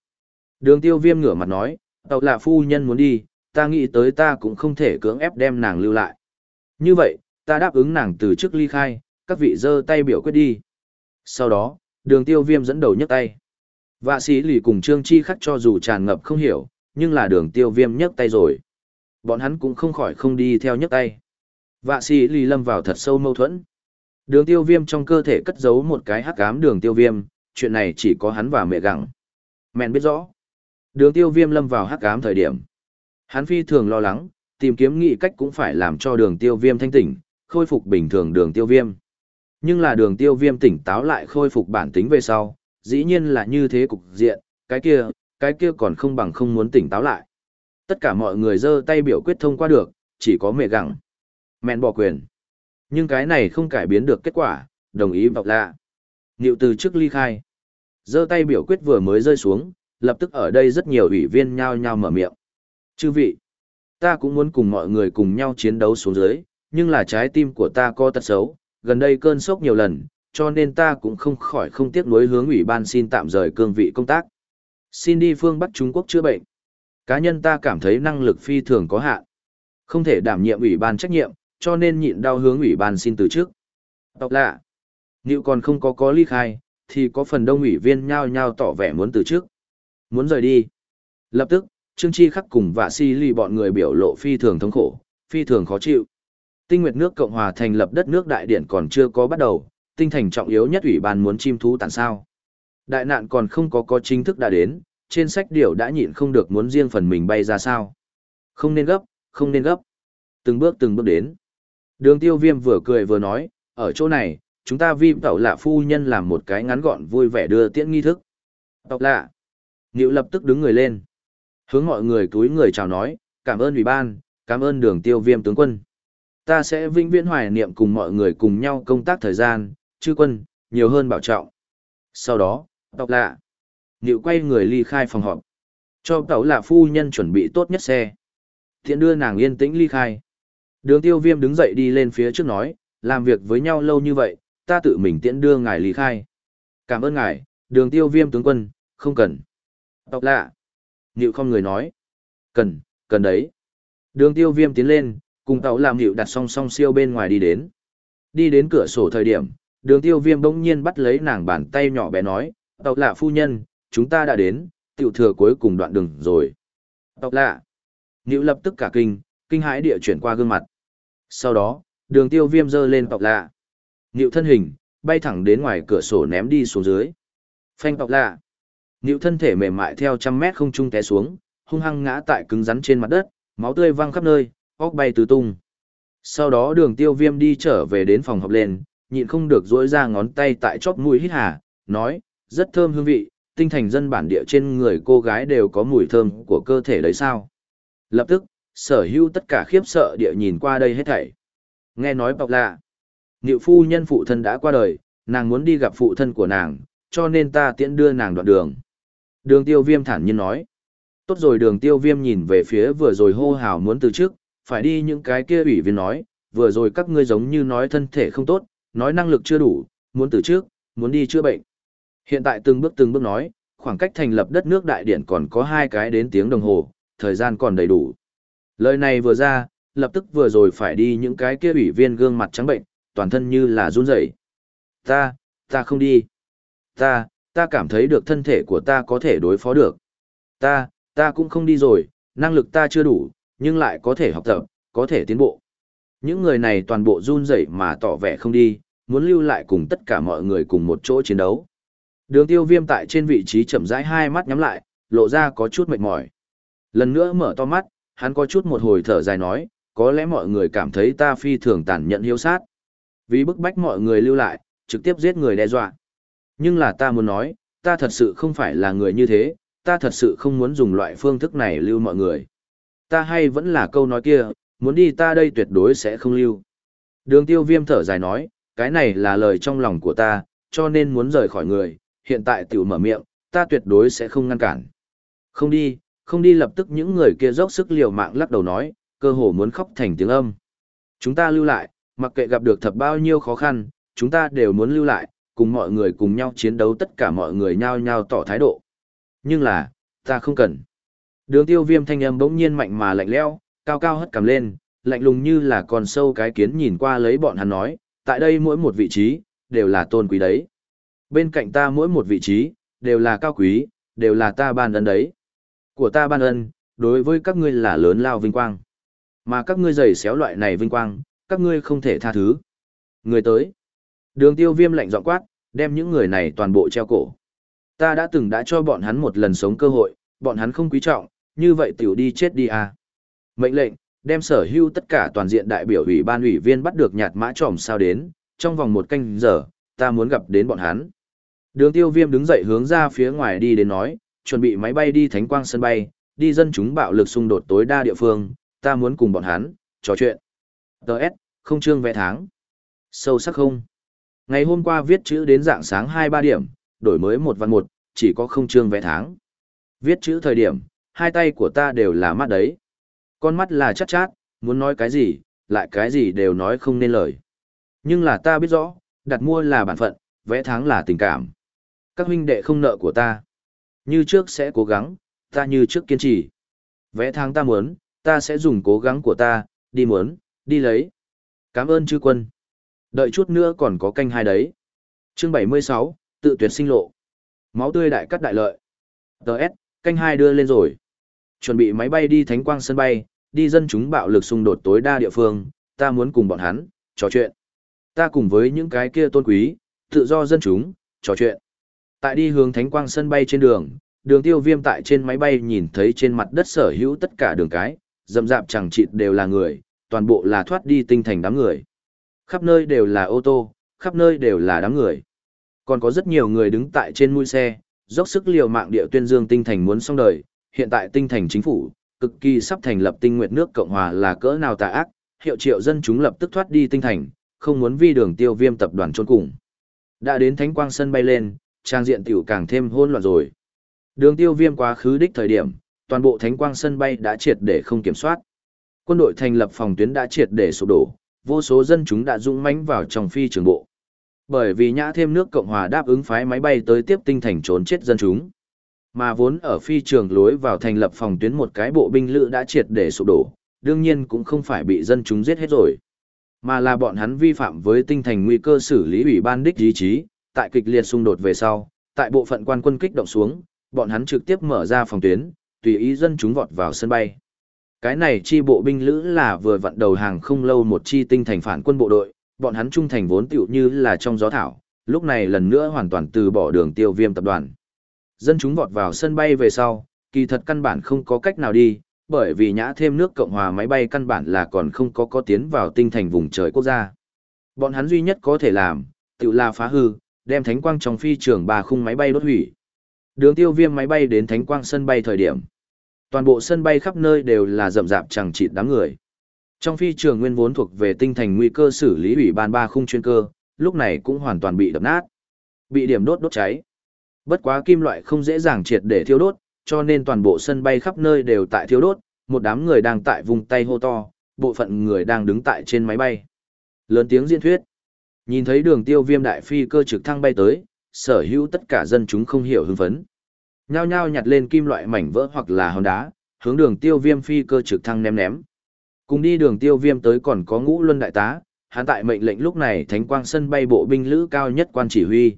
Đường tiêu viêm ngửa mặt nói, tàu là phu nhân muốn đi, ta nghĩ tới ta cũng không thể cưỡng ép đem nàng lưu lại. Như vậy, ta đáp ứng nàng từ trước ly khai, các vị dơ tay biểu quyết đi. Sau đó, đường tiêu viêm dẫn đầu nhấc tay. Vạ sĩ lì cùng Trương Chi khắc cho dù tràn ngập không hiểu, nhưng là đường tiêu viêm nhấc tay rồi. Bọn hắn cũng không khỏi không đi theo nhấc tay. Vạ sĩ lì lâm vào thật sâu mâu thuẫn. Đường tiêu viêm trong cơ thể cất giấu một cái hắc ám đường tiêu viêm, chuyện này chỉ có hắn và mẹ gặng. Mẹn biết rõ. Đường tiêu viêm lâm vào hắc ám thời điểm. Hắn phi thường lo lắng, tìm kiếm nghị cách cũng phải làm cho đường tiêu viêm thanh tỉnh, khôi phục bình thường đường tiêu viêm. Nhưng là đường tiêu viêm tỉnh táo lại khôi phục bản tính về sau, dĩ nhiên là như thế cục diện, cái kia, cái kia còn không bằng không muốn tỉnh táo lại. Tất cả mọi người giơ tay biểu quyết thông qua được, chỉ có mẹ gặng. Mẹn bỏ quyền. Nhưng cái này không cải biến được kết quả, đồng ý vọc lạ. Niệu từ trước ly khai. giơ tay biểu quyết vừa mới rơi xuống, lập tức ở đây rất nhiều ủy viên nhao nhao mở miệng. Chư vị, ta cũng muốn cùng mọi người cùng nhau chiến đấu xuống dưới, nhưng là trái tim của ta có tật xấu, gần đây cơn sốc nhiều lần, cho nên ta cũng không khỏi không tiếc nuối hướng ủy ban xin tạm rời cương vị công tác. Xin đi phương Bắc Trung Quốc chữa bệnh. Cá nhân ta cảm thấy năng lực phi thường có hạn. Không thể đảm nhiệm ủy ban trách nhiệm, cho nên nhịn đau hướng ủy ban xin từ chức. Tộc lạ. nếu còn không có có ly khai, thì có phần đông ủy viên nhao nhao tỏ vẻ muốn từ chức, Muốn rời đi. Lập tức, Trương Chi khắc cùng và si ly bọn người biểu lộ phi thường thống khổ, phi thường khó chịu. Tinh Nguyệt nước Cộng hòa thành lập đất nước đại điển còn chưa có bắt đầu, tinh thành trọng yếu nhất ủy ban muốn chim thú tàn sao. Đại nạn còn không có có chính thức đã đến, trên sách điều đã nhịn không được muốn riêng phần mình bay ra sao. Không nên gấp, không nên gấp. Từng bước từng bước đến. Đường tiêu viêm vừa cười vừa nói, ở chỗ này, chúng ta vi tẩu lạ phu nhân làm một cái ngắn gọn vui vẻ đưa tiễn nghi thức. Tộc lạ. Nhiệu lập tức đứng người lên. Hướng mọi người túi người chào nói, cảm ơn ủy ban, cảm ơn đường tiêu viêm tướng quân. Ta sẽ vinh viễn hoài niệm cùng mọi người cùng nhau công tác thời gian, chư quân, nhiều hơn bảo trọng. Sau đó, tộc lạ. nịu quay người ly khai phòng họp. Cho tẩu lạ phu nhân chuẩn bị tốt nhất xe. Thiện đưa nàng yên tĩnh ly khai. Đường tiêu viêm đứng dậy đi lên phía trước nói, làm việc với nhau lâu như vậy, ta tự mình tiễn đưa ngài ly khai. Cảm ơn ngài, đường tiêu viêm tướng quân, không cần. Tộc lạ. nịu không người nói. Cần, cần đấy. Đường tiêu viêm tiến lên, cùng tàu làm nịu đặt song song siêu bên ngoài đi đến. Đi đến cửa sổ thời điểm, đường tiêu viêm bỗng nhiên bắt lấy nàng bàn tay nhỏ bé nói, tàu lạ phu nhân, chúng ta đã đến, tiểu thừa cuối cùng đoạn đường rồi. Tàu lạ. Nhiệu lập tức cả kinh, kinh hãi địa chuyển qua gương mặt. Sau đó, đường tiêu viêm dơ lên tộc lạ. Nhiệu thân hình, bay thẳng đến ngoài cửa sổ ném đi xuống dưới. Phanh tộc lạ. Nhiệu thân thể mềm mại theo trăm mét không trung té xuống, hung hăng ngã tại cứng rắn trên mặt đất, máu tươi văng khắp nơi, óc bay tứ tung. Sau đó đường tiêu viêm đi trở về đến phòng học lên, nhịn không được dỗi ra ngón tay tại chóp mũi hít hà, nói, rất thơm hương vị, tinh thành dân bản địa trên người cô gái đều có mùi thơm của cơ thể đấy sao. Lập tức, sở hữu tất cả khiếp sợ địa nhìn qua đây hết thảy. Nghe nói bọc lạ, Niệu phu nhân phụ thân đã qua đời, nàng muốn đi gặp phụ thân của nàng, cho nên ta tiễn đưa nàng đoạn đường. Đường tiêu viêm thản nhiên nói. Tốt rồi đường tiêu viêm nhìn về phía vừa rồi hô hào muốn từ trước, phải đi những cái kia ủy viên nói, vừa rồi các ngươi giống như nói thân thể không tốt, nói năng lực chưa đủ, muốn từ trước, muốn đi chữa bệnh. Hiện tại từng bước từng bước nói, khoảng cách thành lập đất nước đại điển còn có hai cái đến tiếng đồng hồ, thời gian còn đầy đủ. Lời này vừa ra, lập tức vừa rồi phải đi những cái kia ủy viên gương mặt trắng bệnh, toàn thân như là run rẩy. Ta, ta không đi. Ta, ta cảm thấy được thân thể của ta có thể đối phó được. Ta, ta cũng không đi rồi, năng lực ta chưa đủ, nhưng lại có thể học tập, có thể tiến bộ. Những người này toàn bộ run rẩy mà tỏ vẻ không đi, muốn lưu lại cùng tất cả mọi người cùng một chỗ chiến đấu. Đường tiêu viêm tại trên vị trí chậm rãi hai mắt nhắm lại, lộ ra có chút mệt mỏi. Lần nữa mở to mắt, hắn có chút một hồi thở dài nói, có lẽ mọi người cảm thấy ta phi thường tàn nhẫn hiếu sát. Vì bức bách mọi người lưu lại, trực tiếp giết người đe dọa. Nhưng là ta muốn nói, ta thật sự không phải là người như thế, ta thật sự không muốn dùng loại phương thức này lưu mọi người. Ta hay vẫn là câu nói kia, muốn đi ta đây tuyệt đối sẽ không lưu. Đường tiêu viêm thở dài nói, cái này là lời trong lòng của ta, cho nên muốn rời khỏi người, hiện tại tiểu mở miệng, ta tuyệt đối sẽ không ngăn cản. Không đi, không đi lập tức những người kia dốc sức liều mạng lắc đầu nói, cơ hồ muốn khóc thành tiếng âm. Chúng ta lưu lại, mặc kệ gặp được thật bao nhiêu khó khăn, chúng ta đều muốn lưu lại, cùng mọi người cùng nhau chiến đấu tất cả mọi người nhao nhao tỏ thái độ. Nhưng là, ta không cần. Đường tiêu viêm thanh âm bỗng nhiên mạnh mà lạnh leo, cao cao hất cầm lên, lạnh lùng như là con sâu cái kiến nhìn qua lấy bọn hắn nói, tại đây mỗi một vị trí, đều là tôn quý đấy. Bên cạnh ta mỗi một vị trí, đều là cao quý, đều là ta ban ân đấy. Của ta ban ân, đối với các ngươi là lớn lao vinh quang. Mà các ngươi giày xéo loại này vinh quang, các ngươi không thể tha thứ. Người tới. Đường tiêu viêm lạnh giọng quát, đem những người này toàn bộ treo cổ. Ta đã từng đã cho bọn hắn một lần sống cơ hội, bọn hắn không quý trọng, như vậy tiểu đi chết đi à. Mệnh lệnh, đem sở hữu tất cả toàn diện đại biểu ủy ban ủy viên bắt được nhạt mã tròm sao đến, trong vòng một canh giờ, ta muốn gặp đến bọn hắn. Đường tiêu viêm đứng dậy hướng ra phía ngoài đi đến nói, chuẩn bị máy bay đi thánh quang sân bay, đi dân chúng bạo lực xung đột tối đa địa phương, ta muốn cùng bọn hắn, trò chuyện. Đợt, không trương vẽ tháng. Sâu sắc không. Ngày hôm qua viết chữ đến dạng sáng 2-3 điểm, đổi mới một văn một, chỉ có không trương vẽ tháng. Viết chữ thời điểm, hai tay của ta đều là mắt đấy. Con mắt là chắc chát, muốn nói cái gì, lại cái gì đều nói không nên lời. Nhưng là ta biết rõ, đặt mua là bản phận, vẽ tháng là tình cảm. Các huynh đệ không nợ của ta. Như trước sẽ cố gắng, ta như trước kiên trì. Vẽ tháng ta muốn, ta sẽ dùng cố gắng của ta, đi muốn, đi lấy. Cảm ơn chư quân. Đợi chút nữa còn có canh hai đấy. Chương 76, Tự tuyệt sinh lộ. Máu tươi đại cắt đại lợi. Đợt, canh hai đưa lên rồi. Chuẩn bị máy bay đi thánh quang sân bay, đi dân chúng bạo lực xung đột tối đa địa phương, ta muốn cùng bọn hắn, trò chuyện. Ta cùng với những cái kia tôn quý, tự do dân chúng, trò chuyện. Tại đi hướng thánh quang sân bay trên đường, đường tiêu viêm tại trên máy bay nhìn thấy trên mặt đất sở hữu tất cả đường cái, dầm dạp chẳng chịt đều là người, toàn bộ là thoát đi tinh thành đám người. Khắp nơi đều là ô tô, khắp nơi đều là đám người. Còn có rất nhiều người đứng tại trên mũi xe, dốc sức liều mạng địa tuyên dương tinh thành muốn xong đời, hiện tại tinh thành chính phủ, cực kỳ sắp thành lập tinh nguyệt nước Cộng Hòa là cỡ nào tà ác, hiệu triệu dân chúng lập tức thoát đi tinh thành, không muốn vi đường tiêu viêm tập đoàn trôn cùng. Đã đến thánh quang sân bay lên, trang diện tiểu càng thêm hỗn loạn rồi. Đường tiêu viêm quá khứ đích thời điểm, toàn bộ thánh quang sân bay đã triệt để không kiểm soát. Quân đội thành lập phòng tuyến đã triệt để sụp đổ, vô số dân chúng đã dũng mãnh vào trong phi trường bộ. Bởi vì nhã thêm nước Cộng hòa đáp ứng phái máy bay tới tiếp tinh thành trốn chết dân chúng. Mà vốn ở phi trường lối vào thành lập phòng tuyến một cái bộ binh lữ đã triệt để sụp đổ, đương nhiên cũng không phải bị dân chúng giết hết rồi. Mà là bọn hắn vi phạm với tinh thành nguy cơ xử lý ủy ban đích ý chí, tại kịch liệt xung đột về sau, tại bộ phận quan quân kích động xuống, bọn hắn trực tiếp mở ra phòng tuyến, tùy ý dân chúng vọt vào sân bay. Cái này chi bộ binh lữ là vừa vặn đầu hàng không lâu một chi tinh thành phản quân bộ đội, bọn hắn trung thành vốn tựu như là trong gió thảo, lúc này lần nữa hoàn toàn từ bỏ đường tiêu viêm tập đoàn. Dân chúng vọt vào sân bay về sau, kỳ thật căn bản không có cách nào đi, bởi vì nhã thêm nước Cộng hòa máy bay căn bản là còn không có có tiến vào tinh thành vùng trời quốc gia. Bọn hắn duy nhất có thể làm, tự là phá hư, đem thánh quang trong phi trường ba khung máy bay đốt hủy. Đường tiêu viêm máy bay đến thánh quang sân bay thời điểm. Toàn bộ sân bay khắp nơi đều là rậm rạp chẳng chịt đám người. Trong phi trường nguyên vốn thuộc về tinh thành nguy cơ xử lý ủy ban ba khung chuyên cơ, lúc này cũng hoàn toàn bị đập nát. Bị điểm đốt đốt cháy. Bất quá kim loại không dễ dàng triệt để thiêu đốt, cho nên toàn bộ sân bay khắp nơi đều tại thiêu đốt, một đám người đang tại vùng tay hô to, bộ phận người đang đứng tại trên máy bay. Lớn tiếng diễn thuyết. Nhìn thấy đường tiêu viêm đại phi cơ trực thăng bay tới, sở hữu tất cả dân chúng không hiểu hưng phấn. Nhao nhao nhặt lên kim loại mảnh vỡ hoặc là hòn đá, hướng đường tiêu viêm phi cơ trực thăng ném ném. Cùng đi đường tiêu viêm tới còn có ngũ luân đại tá, hắn tại mệnh lệnh lúc này thánh quang sân bay bộ binh lữ cao nhất quan chỉ huy.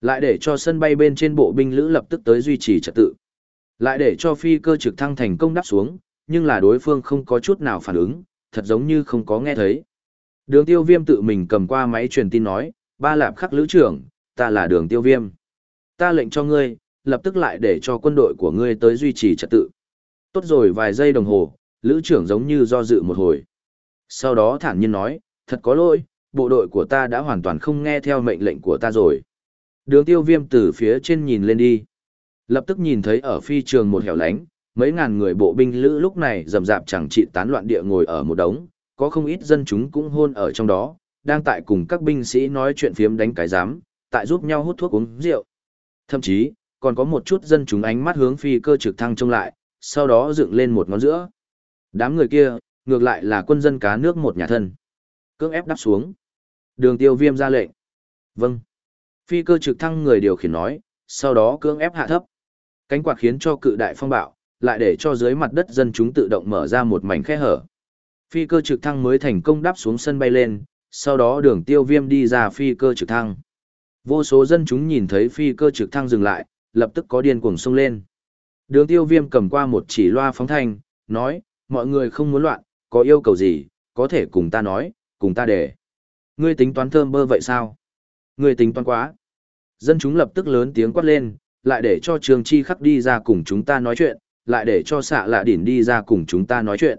Lại để cho sân bay bên trên bộ binh lữ lập tức tới duy trì trật tự. Lại để cho phi cơ trực thăng thành công đáp xuống, nhưng là đối phương không có chút nào phản ứng, thật giống như không có nghe thấy. Đường tiêu viêm tự mình cầm qua máy truyền tin nói, ba lạp khắc lữ trưởng, ta là đường tiêu viêm. Ta lệnh cho ngươi, lập tức lại để cho quân đội của ngươi tới duy trì trật tự. Tốt rồi vài giây đồng hồ, lữ trưởng giống như do dự một hồi. Sau đó thản nhiên nói, thật có lỗi, bộ đội của ta đã hoàn toàn không nghe theo mệnh lệnh của ta rồi. Đường tiêu viêm từ phía trên nhìn lên đi. Lập tức nhìn thấy ở phi trường một hẻo lánh, mấy ngàn người bộ binh lữ lúc này rầm rạp chẳng trị tán loạn địa ngồi ở một đống, có không ít dân chúng cũng hôn ở trong đó, đang tại cùng các binh sĩ nói chuyện phiếm đánh cái giám, tại giúp nhau hút thuốc uống rượu. Thậm chí, còn có một chút dân chúng ánh mắt hướng phi cơ trực thăng trông lại, sau đó dựng lên một ngón giữa. Đám người kia, ngược lại là quân dân cá nước một nhà thân. Cưỡng ép đắp xuống. Đường tiêu viêm ra lệnh. Vâng. Phi cơ trực thăng người điều khiển nói, sau đó cưỡng ép hạ thấp. Cánh quạt khiến cho cự đại phong bạo, lại để cho dưới mặt đất dân chúng tự động mở ra một mảnh khe hở. Phi cơ trực thăng mới thành công đáp xuống sân bay lên, sau đó đường tiêu viêm đi ra phi cơ trực thăng. Vô số dân chúng nhìn thấy phi cơ trực thăng dừng lại, lập tức có điên cuồng xông lên. Đường tiêu viêm cầm qua một chỉ loa phóng thanh, nói, mọi người không muốn loạn, có yêu cầu gì, có thể cùng ta nói, cùng ta để. Ngươi tính toán thơm bơ vậy sao? Ngươi tính toán quá. Dân chúng lập tức lớn tiếng quát lên, lại để cho Trường Chi Khắc đi ra cùng chúng ta nói chuyện, lại để cho xạ lạ đỉn đi ra cùng chúng ta nói chuyện.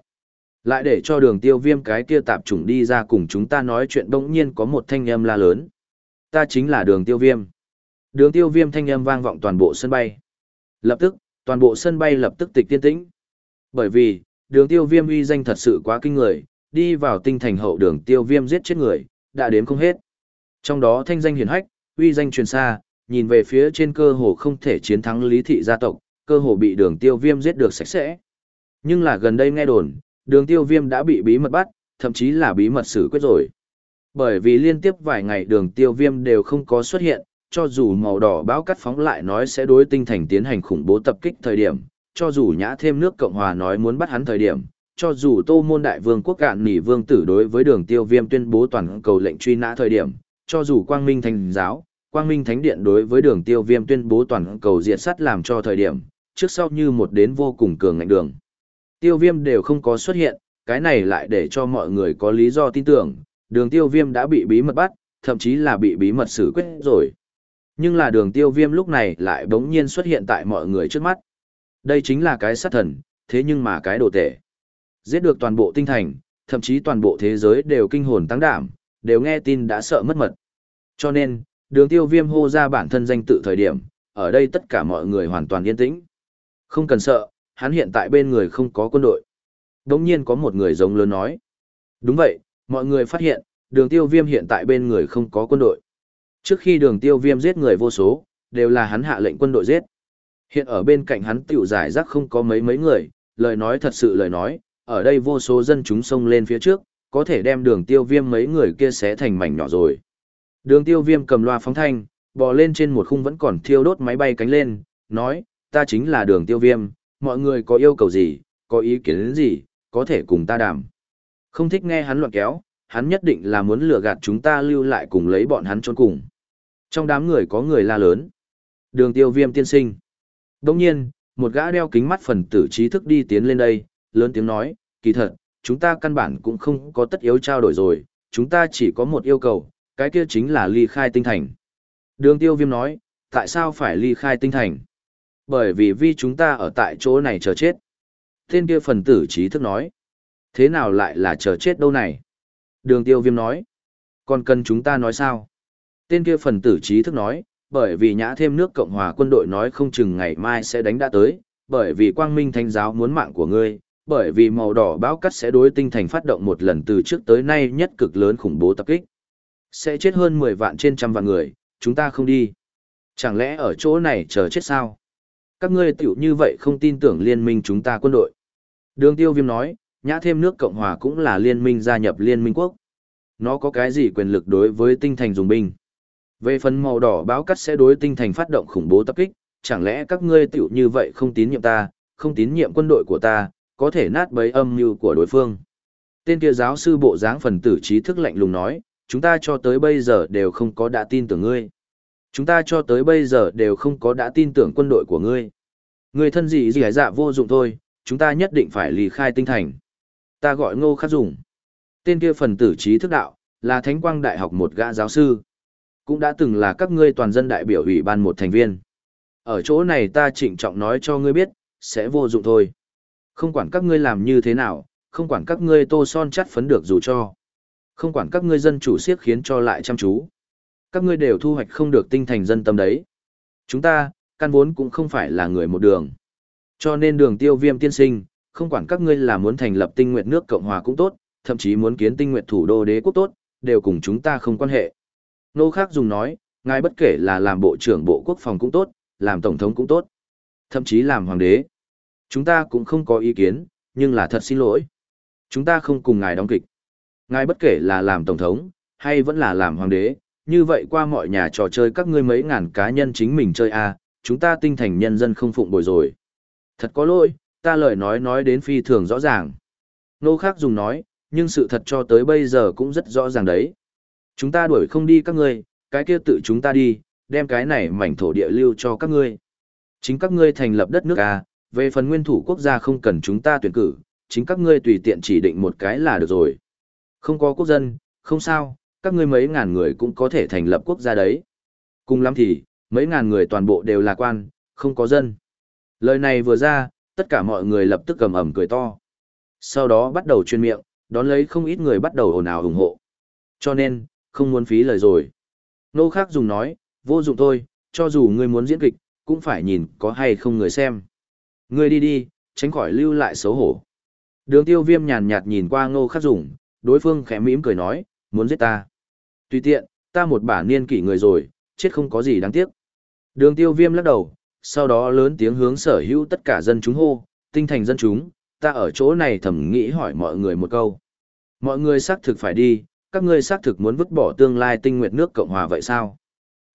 Lại để cho đường tiêu viêm cái kia tạp chủng đi ra cùng chúng ta nói chuyện đông nhiên có một thanh âm la lớn. Ta chính là đường tiêu viêm. Đường tiêu viêm thanh âm vang vọng toàn bộ sân bay. Lập tức, toàn bộ sân bay lập tức tịch tiên tĩnh. Bởi vì, đường tiêu viêm uy danh thật sự quá kinh người, đi vào tinh thành hậu đường tiêu viêm giết chết người, đã đếm không hết. Trong đó thanh danh hiển hách, uy danh truyền xa, nhìn về phía trên cơ hồ không thể chiến thắng lý thị gia tộc, cơ hồ bị đường tiêu viêm giết được sạch sẽ. Nhưng là gần đây nghe đồn, đường tiêu viêm đã bị bí mật bắt, thậm chí là bí mật xử quyết rồi. Bởi vì liên tiếp vài ngày đường tiêu viêm đều không có xuất hiện, cho dù màu đỏ báo cắt phóng lại nói sẽ đối tinh thành tiến hành khủng bố tập kích thời điểm, cho dù nhã thêm nước Cộng Hòa nói muốn bắt hắn thời điểm, cho dù tô môn đại vương quốc cạn nỉ vương tử đối với đường tiêu viêm tuyên bố toàn cầu lệnh truy nã thời điểm, cho dù quang minh thành giáo, Quang Minh Thánh Điện đối với đường tiêu viêm tuyên bố toàn cầu diệt sắt làm cho thời điểm, trước sau như một đến vô cùng cường ngạnh đường. Tiêu viêm đều không có xuất hiện, cái này lại để cho mọi người có lý do tin tưởng, đường tiêu viêm đã bị bí mật bắt, thậm chí là bị bí mật xử quyết rồi. Nhưng là đường tiêu viêm lúc này lại bỗng nhiên xuất hiện tại mọi người trước mắt. Đây chính là cái sát thần, thế nhưng mà cái đồ tệ. Giết được toàn bộ tinh thành, thậm chí toàn bộ thế giới đều kinh hồn tăng đảm, đều nghe tin đã sợ mất mật. Cho nên, đường tiêu viêm hô ra bản thân danh tự thời điểm, ở đây tất cả mọi người hoàn toàn yên tĩnh. Không cần sợ, hắn hiện tại bên người không có quân đội. Đống nhiên có một người giống lớn nói. Đúng vậy, mọi người phát hiện, đường tiêu viêm hiện tại bên người không có quân đội. Trước khi đường tiêu viêm giết người vô số, đều là hắn hạ lệnh quân đội giết. Hiện ở bên cạnh hắn tiểu giải rác không có mấy mấy người, lời nói thật sự lời nói, ở đây vô số dân chúng xông lên phía trước, có thể đem đường tiêu viêm mấy người kia xé thành mảnh nhỏ rồi. Đường tiêu viêm cầm loa phóng thanh, bò lên trên một khung vẫn còn thiêu đốt máy bay cánh lên, nói, ta chính là đường tiêu viêm, mọi người có yêu cầu gì, có ý kiến gì, có thể cùng ta đàm. Không thích nghe hắn loạn kéo, hắn nhất định là muốn lừa gạt chúng ta lưu lại cùng lấy bọn hắn trốn cùng. Trong đám người có người la lớn. Đường tiêu viêm tiên sinh. Đồng nhiên, một gã đeo kính mắt phần tử trí thức đi tiến lên đây, lớn tiếng nói, kỳ thật, chúng ta căn bản cũng không có tất yếu trao đổi rồi, chúng ta chỉ có một yêu cầu, cái kia chính là ly khai tinh thành. Đường tiêu viêm nói, tại sao phải ly khai tinh thành? Bởi vì vì chúng ta ở tại chỗ này chờ chết. Tên kia phần tử trí thức nói, thế nào lại là chờ chết đâu này? Đường tiêu viêm nói, còn cần chúng ta nói sao? Tên kia phần tử trí thức nói, bởi vì nhã thêm nước Cộng hòa quân đội nói không chừng ngày mai sẽ đánh đã tới, bởi vì quang minh thánh giáo muốn mạng của ngươi, bởi vì màu đỏ báo cắt sẽ đối tinh thành phát động một lần từ trước tới nay nhất cực lớn khủng bố tập kích. Sẽ chết hơn 10 vạn trên trăm vạn người, chúng ta không đi. Chẳng lẽ ở chỗ này chờ chết sao? Các ngươi tiểu như vậy không tin tưởng liên minh chúng ta quân đội. Đường tiêu viêm nói, nhã thêm nước Cộng Hòa cũng là liên minh gia nhập liên minh quốc. Nó có cái gì quyền lực đối với tinh thành dùng binh? Về phần màu đỏ báo cắt sẽ đối tinh thành phát động khủng bố tập kích, chẳng lẽ các ngươi tiểu như vậy không tín nhiệm ta, không tín nhiệm quân đội của ta, có thể nát bấy âm mưu của đối phương. Tên kia giáo sư bộ dáng phần tử trí thức lạnh lùng nói, chúng ta cho tới bây giờ đều không có đã tin tưởng ngươi. Chúng ta cho tới bây giờ đều không có đã tin tưởng quân đội của ngươi. Ngươi thân gì gì dạ vô dụng thôi, chúng ta nhất định phải lì khai tinh thành. Ta gọi ngô khắc dùng. Tên kia phần tử trí thức đạo, là Thánh Quang Đại học một gã giáo sư. Cũng đã từng là các ngươi toàn dân đại biểu ủy ban một thành viên. Ở chỗ này ta trịnh trọng nói cho ngươi biết, sẽ vô dụng thôi. Không quản các ngươi làm như thế nào, không quản các ngươi tô son chắt phấn được dù cho. Không quản các ngươi dân chủ siếc khiến cho lại chăm chú. Các ngươi đều thu hoạch không được tinh thành dân tâm đấy. Chúng ta, căn vốn cũng không phải là người một đường. Cho nên đường tiêu viêm tiên sinh, không quản các ngươi là muốn thành lập tinh nguyện nước Cộng Hòa cũng tốt, thậm chí muốn kiến tinh nguyện thủ đô đế quốc tốt, đều cùng chúng ta không quan hệ. Nô khác dùng nói, ngài bất kể là làm bộ trưởng bộ quốc phòng cũng tốt, làm tổng thống cũng tốt, thậm chí làm hoàng đế. Chúng ta cũng không có ý kiến, nhưng là thật xin lỗi. Chúng ta không cùng ngài đóng kịch. Ngài bất kể là làm tổng thống, hay vẫn là làm hoàng đế, như vậy qua mọi nhà trò chơi các ngươi mấy ngàn cá nhân chính mình chơi a à, chúng ta tinh thành nhân dân không phụng bồi rồi. Thật có lỗi, ta lời nói nói đến phi thường rõ ràng. Nô khác dùng nói, nhưng sự thật cho tới bây giờ cũng rất rõ ràng đấy. Chúng ta đuổi không đi các ngươi, cái kia tự chúng ta đi, đem cái này mảnh thổ địa lưu cho các ngươi. Chính các ngươi thành lập đất nước à, về phần nguyên thủ quốc gia không cần chúng ta tuyển cử, chính các ngươi tùy tiện chỉ định một cái là được rồi. Không có quốc dân, không sao, các ngươi mấy ngàn người cũng có thể thành lập quốc gia đấy. Cùng lắm thì, mấy ngàn người toàn bộ đều là quan, không có dân. Lời này vừa ra, tất cả mọi người lập tức cầm ẩm cười to. Sau đó bắt đầu chuyên miệng, đón lấy không ít người bắt đầu ồn ào ủng hộ. Cho nên, không muốn phí lời rồi. Nô khác dùng nói, vô dụng thôi, cho dù ngươi muốn diễn kịch, cũng phải nhìn có hay không người xem. Ngươi đi đi, tránh khỏi lưu lại xấu hổ. Đường tiêu viêm nhàn nhạt nhìn qua ngô khắc dùng, đối phương khẽ mỉm cười nói, muốn giết ta. Tùy tiện, ta một bản niên kỷ người rồi, chết không có gì đáng tiếc. Đường tiêu viêm lắc đầu, sau đó lớn tiếng hướng sở hữu tất cả dân chúng hô, tinh thành dân chúng, ta ở chỗ này thầm nghĩ hỏi mọi người một câu. Mọi người xác thực phải đi, các ngươi xác thực muốn vứt bỏ tương lai tinh nguyệt nước Cộng Hòa vậy sao?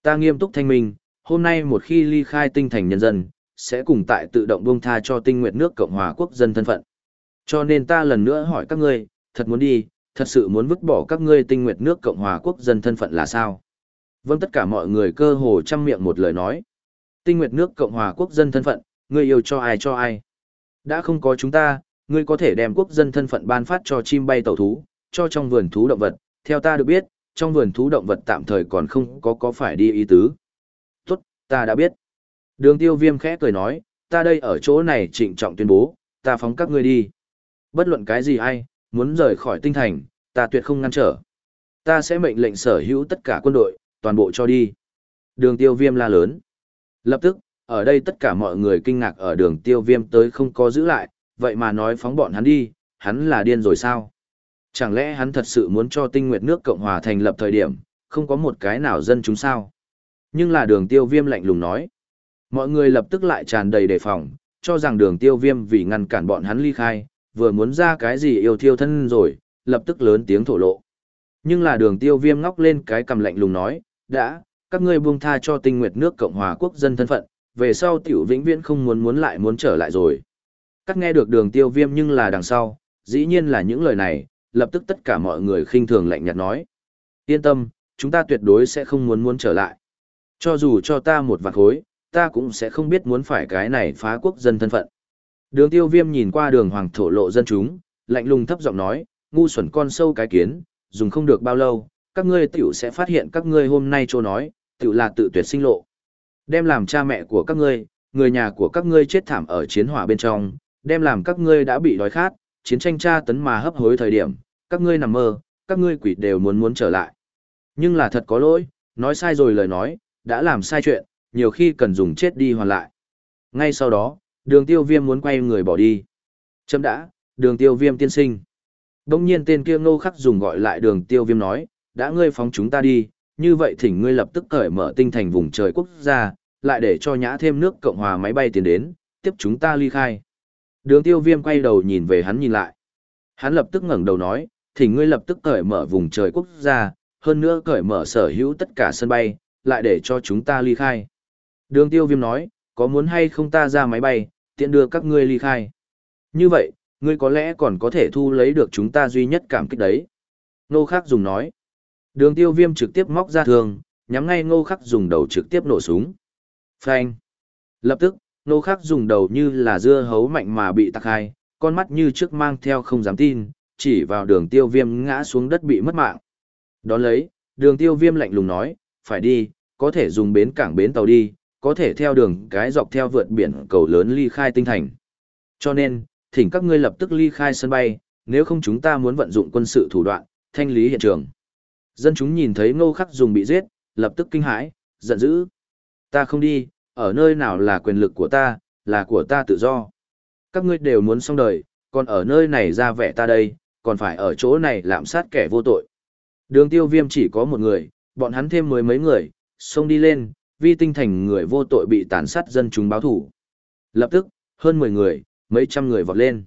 Ta nghiêm túc thanh minh, hôm nay một khi ly khai tinh thành nhân dân, sẽ cùng tại tự động buông tha cho tinh nguyệt nước Cộng hòa quốc dân thân phận. Cho nên ta lần nữa hỏi các ngươi, thật muốn đi, thật sự muốn vứt bỏ các ngươi tinh nguyệt nước Cộng hòa quốc dân thân phận là sao? Vâng tất cả mọi người cơ hồ chăm miệng một lời nói. Tinh Nguyệt nước Cộng hòa quốc dân thân phận, ngươi yêu cho ai cho ai. Đã không có chúng ta, ngươi có thể đem quốc dân thân phận ban phát cho chim bay tàu thú, cho trong vườn thú động vật, theo ta được biết, trong vườn thú động vật tạm thời còn không có có phải đi ý tứ. Tốt, ta đã biết. Đường tiêu viêm khẽ cười nói, ta đây ở chỗ này trịnh trọng tuyên bố, ta phóng các ngươi đi. Bất luận cái gì ai, muốn rời khỏi tinh thành, ta tuyệt không ngăn trở. Ta sẽ mệnh lệnh sở hữu tất cả quân đội, toàn bộ cho đi. Đường tiêu viêm la lớn. Lập tức, ở đây tất cả mọi người kinh ngạc ở đường tiêu viêm tới không có giữ lại, vậy mà nói phóng bọn hắn đi, hắn là điên rồi sao? Chẳng lẽ hắn thật sự muốn cho tinh nguyệt nước Cộng Hòa thành lập thời điểm, không có một cái nào dân chúng sao? Nhưng là đường tiêu viêm lạnh lùng nói. Mọi người lập tức lại tràn đầy đề phòng, cho rằng đường tiêu viêm vì ngăn cản bọn hắn ly khai, vừa muốn ra cái gì yêu thiêu thân rồi, lập tức lớn tiếng thổ lộ. Nhưng là đường tiêu viêm ngóc lên cái cầm lạnh lùng nói, đã, các ngươi buông tha cho tinh nguyệt nước Cộng hòa quốc dân thân phận, về sau tiểu vĩnh viễn không muốn muốn lại muốn trở lại rồi. Cắt nghe được đường tiêu viêm nhưng là đằng sau, dĩ nhiên là những lời này, lập tức tất cả mọi người khinh thường lạnh nhạt nói. Yên tâm, chúng ta tuyệt đối sẽ không muốn muốn trở lại. Cho dù cho ta một vạn khối, ta cũng sẽ không biết muốn phải cái này phá quốc dân thân phận. Đường tiêu viêm nhìn qua đường hoàng thổ lộ dân chúng, lạnh lùng thấp giọng nói, ngu xuẩn con sâu cái kiến, dùng không được bao lâu, các ngươi tiểu sẽ phát hiện các ngươi hôm nay trô nói, tiểu là tự tuyệt sinh lộ. Đem làm cha mẹ của các ngươi, người nhà của các ngươi chết thảm ở chiến hỏa bên trong, đem làm các ngươi đã bị đói khát, chiến tranh tra tấn mà hấp hối thời điểm, các ngươi nằm mơ, các ngươi quỷ đều muốn muốn trở lại. Nhưng là thật có lỗi, nói sai rồi lời nói, đã làm sai chuyện, nhiều khi cần dùng chết đi hoàn lại. Ngay sau đó, đường tiêu viêm muốn quay người bỏ đi. Chấm đã, đường tiêu viêm tiên sinh. Đông nhiên tên kia ngô khắc dùng gọi lại đường tiêu viêm nói, đã ngươi phóng chúng ta đi, như vậy thỉnh ngươi lập tức cởi mở tinh thành vùng trời quốc gia, lại để cho nhã thêm nước Cộng hòa máy bay tiến đến, tiếp chúng ta ly khai. Đường tiêu viêm quay đầu nhìn về hắn nhìn lại. Hắn lập tức ngẩng đầu nói, thỉnh ngươi lập tức cởi mở vùng trời quốc gia, hơn nữa cởi mở sở hữu tất cả sân bay, lại để cho chúng ta ly khai. Đường tiêu viêm nói, có muốn hay không ta ra máy bay, tiện đưa các ngươi ly khai. Như vậy, ngươi có lẽ còn có thể thu lấy được chúng ta duy nhất cảm kích đấy. Ngô Khắc dùng nói. Đường tiêu viêm trực tiếp móc ra thường, nhắm ngay ngô khắc dùng đầu trực tiếp nổ súng. Phanh. Lập tức, ngô khắc dùng đầu như là dưa hấu mạnh mà bị tắc hai, con mắt như trước mang theo không dám tin, chỉ vào đường tiêu viêm ngã xuống đất bị mất mạng. Đón lấy, đường tiêu viêm lạnh lùng nói, phải đi, có thể dùng bến cảng bến tàu đi, có thể theo đường cái dọc theo vượt biển cầu lớn ly khai tinh thành. Cho nên, thỉnh các ngươi lập tức ly khai sân bay, nếu không chúng ta muốn vận dụng quân sự thủ đoạn, thanh lý hiện trường. Dân chúng nhìn thấy ngô khắc dùng bị giết, lập tức kinh hãi, giận dữ. Ta không đi, ở nơi nào là quyền lực của ta, là của ta tự do. Các ngươi đều muốn xong đời, còn ở nơi này ra vẻ ta đây, còn phải ở chỗ này lạm sát kẻ vô tội. Đường tiêu viêm chỉ có một người, bọn hắn thêm mười mấy người, xông đi lên, vi tinh thành người vô tội bị tàn sát dân chúng báo thủ. Lập tức, hơn mười người, mấy trăm người vọt lên.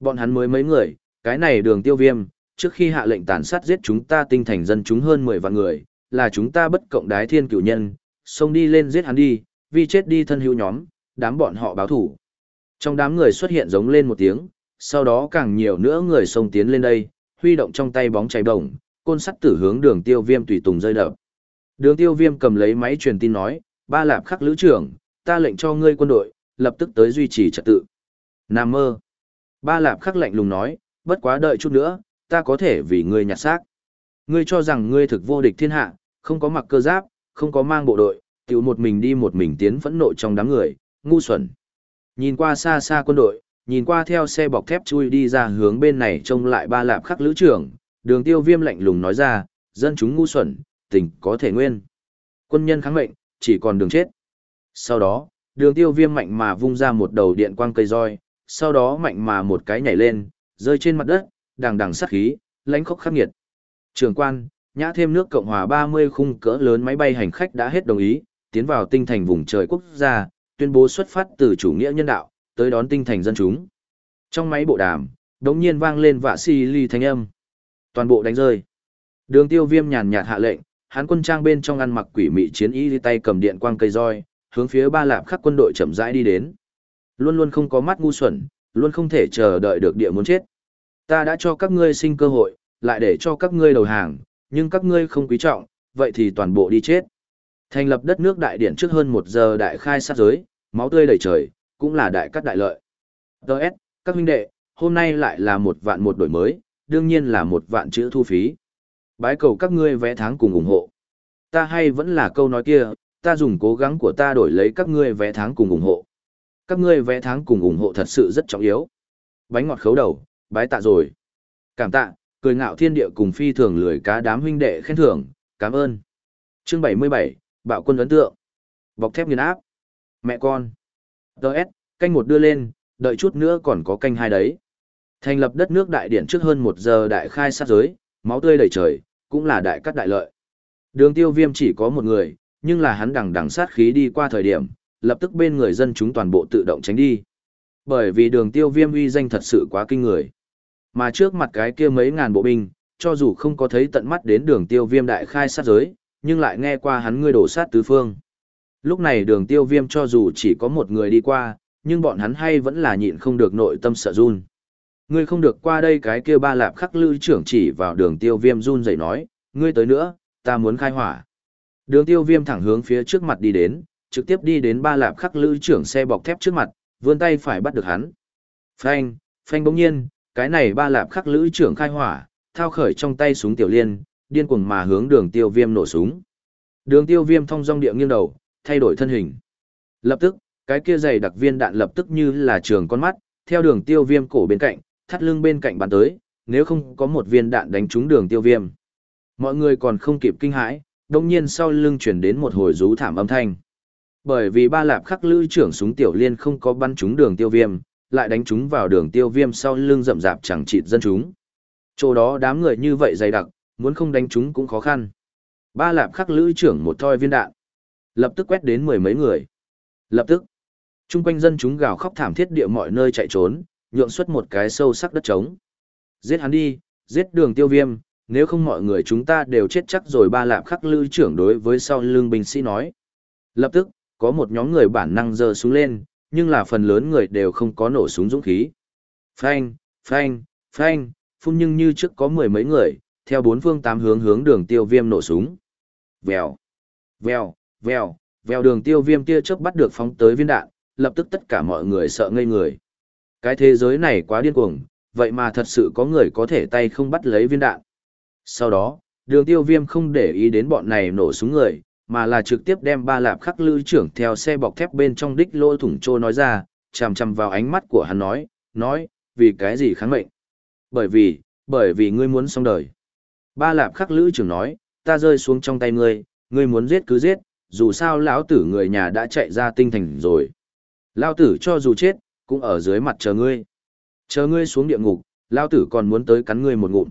Bọn hắn mới mấy người, cái này đường tiêu viêm, trước khi hạ lệnh tàn sát giết chúng ta tinh thành dân chúng hơn 10 vạn người, là chúng ta bất cộng đái thiên cửu nhân, xông đi lên giết hắn đi, vì chết đi thân hữu nhóm, đám bọn họ báo thủ. Trong đám người xuất hiện giống lên một tiếng, sau đó càng nhiều nữa người xông tiến lên đây, huy động trong tay bóng cháy bổng, côn sắt tử hướng đường tiêu viêm tùy tùng rơi đập. Đường tiêu viêm cầm lấy máy truyền tin nói, ba lạp khắc lữ trưởng, ta lệnh cho ngươi quân đội, lập tức tới duy trì trật tự. Nam mơ. Ba lạp khắc lệnh lùng nói, bất quá đợi chút nữa, ta có thể vì ngươi nhặt xác. Ngươi cho rằng ngươi thực vô địch thiên hạ, không có mặc cơ giáp, không có mang bộ đội, tiểu một mình đi một mình tiến phẫn nộ trong đám người, ngu xuẩn. Nhìn qua xa xa quân đội, nhìn qua theo xe bọc thép chui đi ra hướng bên này trông lại ba lạp khắc lữ trưởng, đường tiêu viêm lạnh lùng nói ra, dân chúng ngu xuẩn, tình có thể nguyên. Quân nhân kháng mệnh, chỉ còn đường chết. Sau đó, đường tiêu viêm mạnh mà vung ra một đầu điện quang cây roi, sau đó mạnh mà một cái nhảy lên, rơi trên mặt đất, đằng đằng sát khí, lãnh khốc khắc nghiệt. Trường quan, nhã thêm nước Cộng hòa 30 khung cỡ lớn máy bay hành khách đã hết đồng ý, tiến vào tinh thành vùng trời quốc gia, tuyên bố xuất phát từ chủ nghĩa nhân đạo, tới đón tinh thành dân chúng. Trong máy bộ đàm, đống nhiên vang lên vạ si ly thanh âm. Toàn bộ đánh rơi. Đường tiêu viêm nhàn nhạt hạ lệnh, hắn quân trang bên trong ăn mặc quỷ mị chiến y tay cầm điện quang cây roi, hướng phía ba lạp khắc quân đội chậm rãi đi đến. Luôn luôn không có mắt ngu xuẩn, luôn không thể chờ đợi được địa muốn chết. Ta đã cho các ngươi sinh cơ hội, lại để cho các ngươi đầu hàng, nhưng các ngươi không quý trọng, vậy thì toàn bộ đi chết. Thành lập đất nước đại điện trước hơn một giờ đại khai sát giới, máu tươi đầy trời, cũng là đại cắt đại lợi. Đợt, các huynh đệ, hôm nay lại là một vạn một đổi mới, đương nhiên là một vạn chữ thu phí. Bái cầu các ngươi vẽ tháng cùng ủng hộ. Ta hay vẫn là câu nói kia, ta dùng cố gắng của ta đổi lấy các ngươi vé tháng cùng ủng hộ. Các ngươi vé tháng cùng ủng hộ thật sự rất trọng yếu. Bánh ngọt khấu đầu, bái tạ rồi. Cảm tạ, cười ngạo thiên địa cùng phi thường lười cá đám huynh đệ khen thưởng, cảm ơn. Chương 77, bạo quân ấn tượng. Bọc thép nghiền áp. Mẹ con. Đợt, canh một đưa lên, đợi chút nữa còn có canh hai đấy. Thành lập đất nước đại điển trước hơn một giờ đại khai sát giới, máu tươi đầy trời, cũng là đại cắt đại lợi. Đường tiêu viêm chỉ có một người, nhưng là hắn đằng đằng sát khí đi qua thời điểm, lập tức bên người dân chúng toàn bộ tự động tránh đi. Bởi vì đường tiêu viêm uy danh thật sự quá kinh người. Mà trước mặt cái kia mấy ngàn bộ binh, cho dù không có thấy tận mắt đến đường tiêu viêm đại khai sát giới, nhưng lại nghe qua hắn ngươi đổ sát tứ phương. Lúc này đường tiêu viêm cho dù chỉ có một người đi qua, nhưng bọn hắn hay vẫn là nhịn không được nội tâm sợ run. Ngươi không được qua đây cái kia ba lạp khắc lư trưởng chỉ vào đường tiêu viêm run dậy nói, ngươi tới nữa, ta muốn khai hỏa. Đường tiêu viêm thẳng hướng phía trước mặt đi đến, trực tiếp đi đến ba lạp khắc lữ trưởng xe bọc thép trước mặt, vươn tay phải bắt được hắn. Phanh, phanh bỗng nhiên, cái này ba lạp khắc lữ trưởng khai hỏa, thao khởi trong tay súng tiểu liên, điên cuồng mà hướng đường tiêu viêm nổ súng. Đường tiêu viêm thong dong địa nghiêng đầu, thay đổi thân hình. Lập tức, cái kia dày đặc viên đạn lập tức như là trường con mắt, theo đường tiêu viêm cổ bên cạnh, thắt lưng bên cạnh bắn tới, nếu không có một viên đạn đánh trúng đường tiêu viêm. Mọi người còn không kịp kinh hãi, đồng nhiên sau lưng chuyển đến một hồi rú thảm âm thanh. Bởi vì ba lạp khắc lữ trưởng súng tiểu liên không có bắn trúng đường tiêu viêm, lại đánh trúng vào đường tiêu viêm sau lưng rậm rạp chẳng chịt dân chúng. Chỗ đó đám người như vậy dày đặc, muốn không đánh trúng cũng khó khăn. Ba lạp khắc lữ trưởng một thoi viên đạn. Lập tức quét đến mười mấy người. Lập tức, chung quanh dân chúng gào khóc thảm thiết địa mọi nơi chạy trốn, nhượng xuất một cái sâu sắc đất trống. Giết hắn đi, giết đường tiêu viêm, nếu không mọi người chúng ta đều chết chắc rồi ba lạp khắc lưu trưởng đối với sau lưng binh sĩ nói. Lập tức, có một nhóm người bản năng giơ súng lên, nhưng là phần lớn người đều không có nổ súng dũng khí. Phanh, phanh, phanh, phun nhưng như trước có mười mấy người, theo bốn phương tám hướng hướng đường tiêu viêm nổ súng. Vèo, vèo, vèo, vèo đường tiêu viêm tia chớp bắt được phóng tới viên đạn, lập tức tất cả mọi người sợ ngây người. Cái thế giới này quá điên cuồng, vậy mà thật sự có người có thể tay không bắt lấy viên đạn. Sau đó, đường tiêu viêm không để ý đến bọn này nổ súng người, mà là trực tiếp đem ba lạp khắc lưu trưởng theo xe bọc thép bên trong đích lỗ thủng trô nói ra, chằm chằm vào ánh mắt của hắn nói, nói, vì cái gì kháng mệnh? Bởi vì, bởi vì ngươi muốn xong đời. Ba lạp khắc lữ trưởng nói, ta rơi xuống trong tay ngươi, ngươi muốn giết cứ giết, dù sao lão tử người nhà đã chạy ra tinh thành rồi. Lão tử cho dù chết, cũng ở dưới mặt chờ ngươi. Chờ ngươi xuống địa ngục, lao tử còn muốn tới cắn ngươi một ngụm.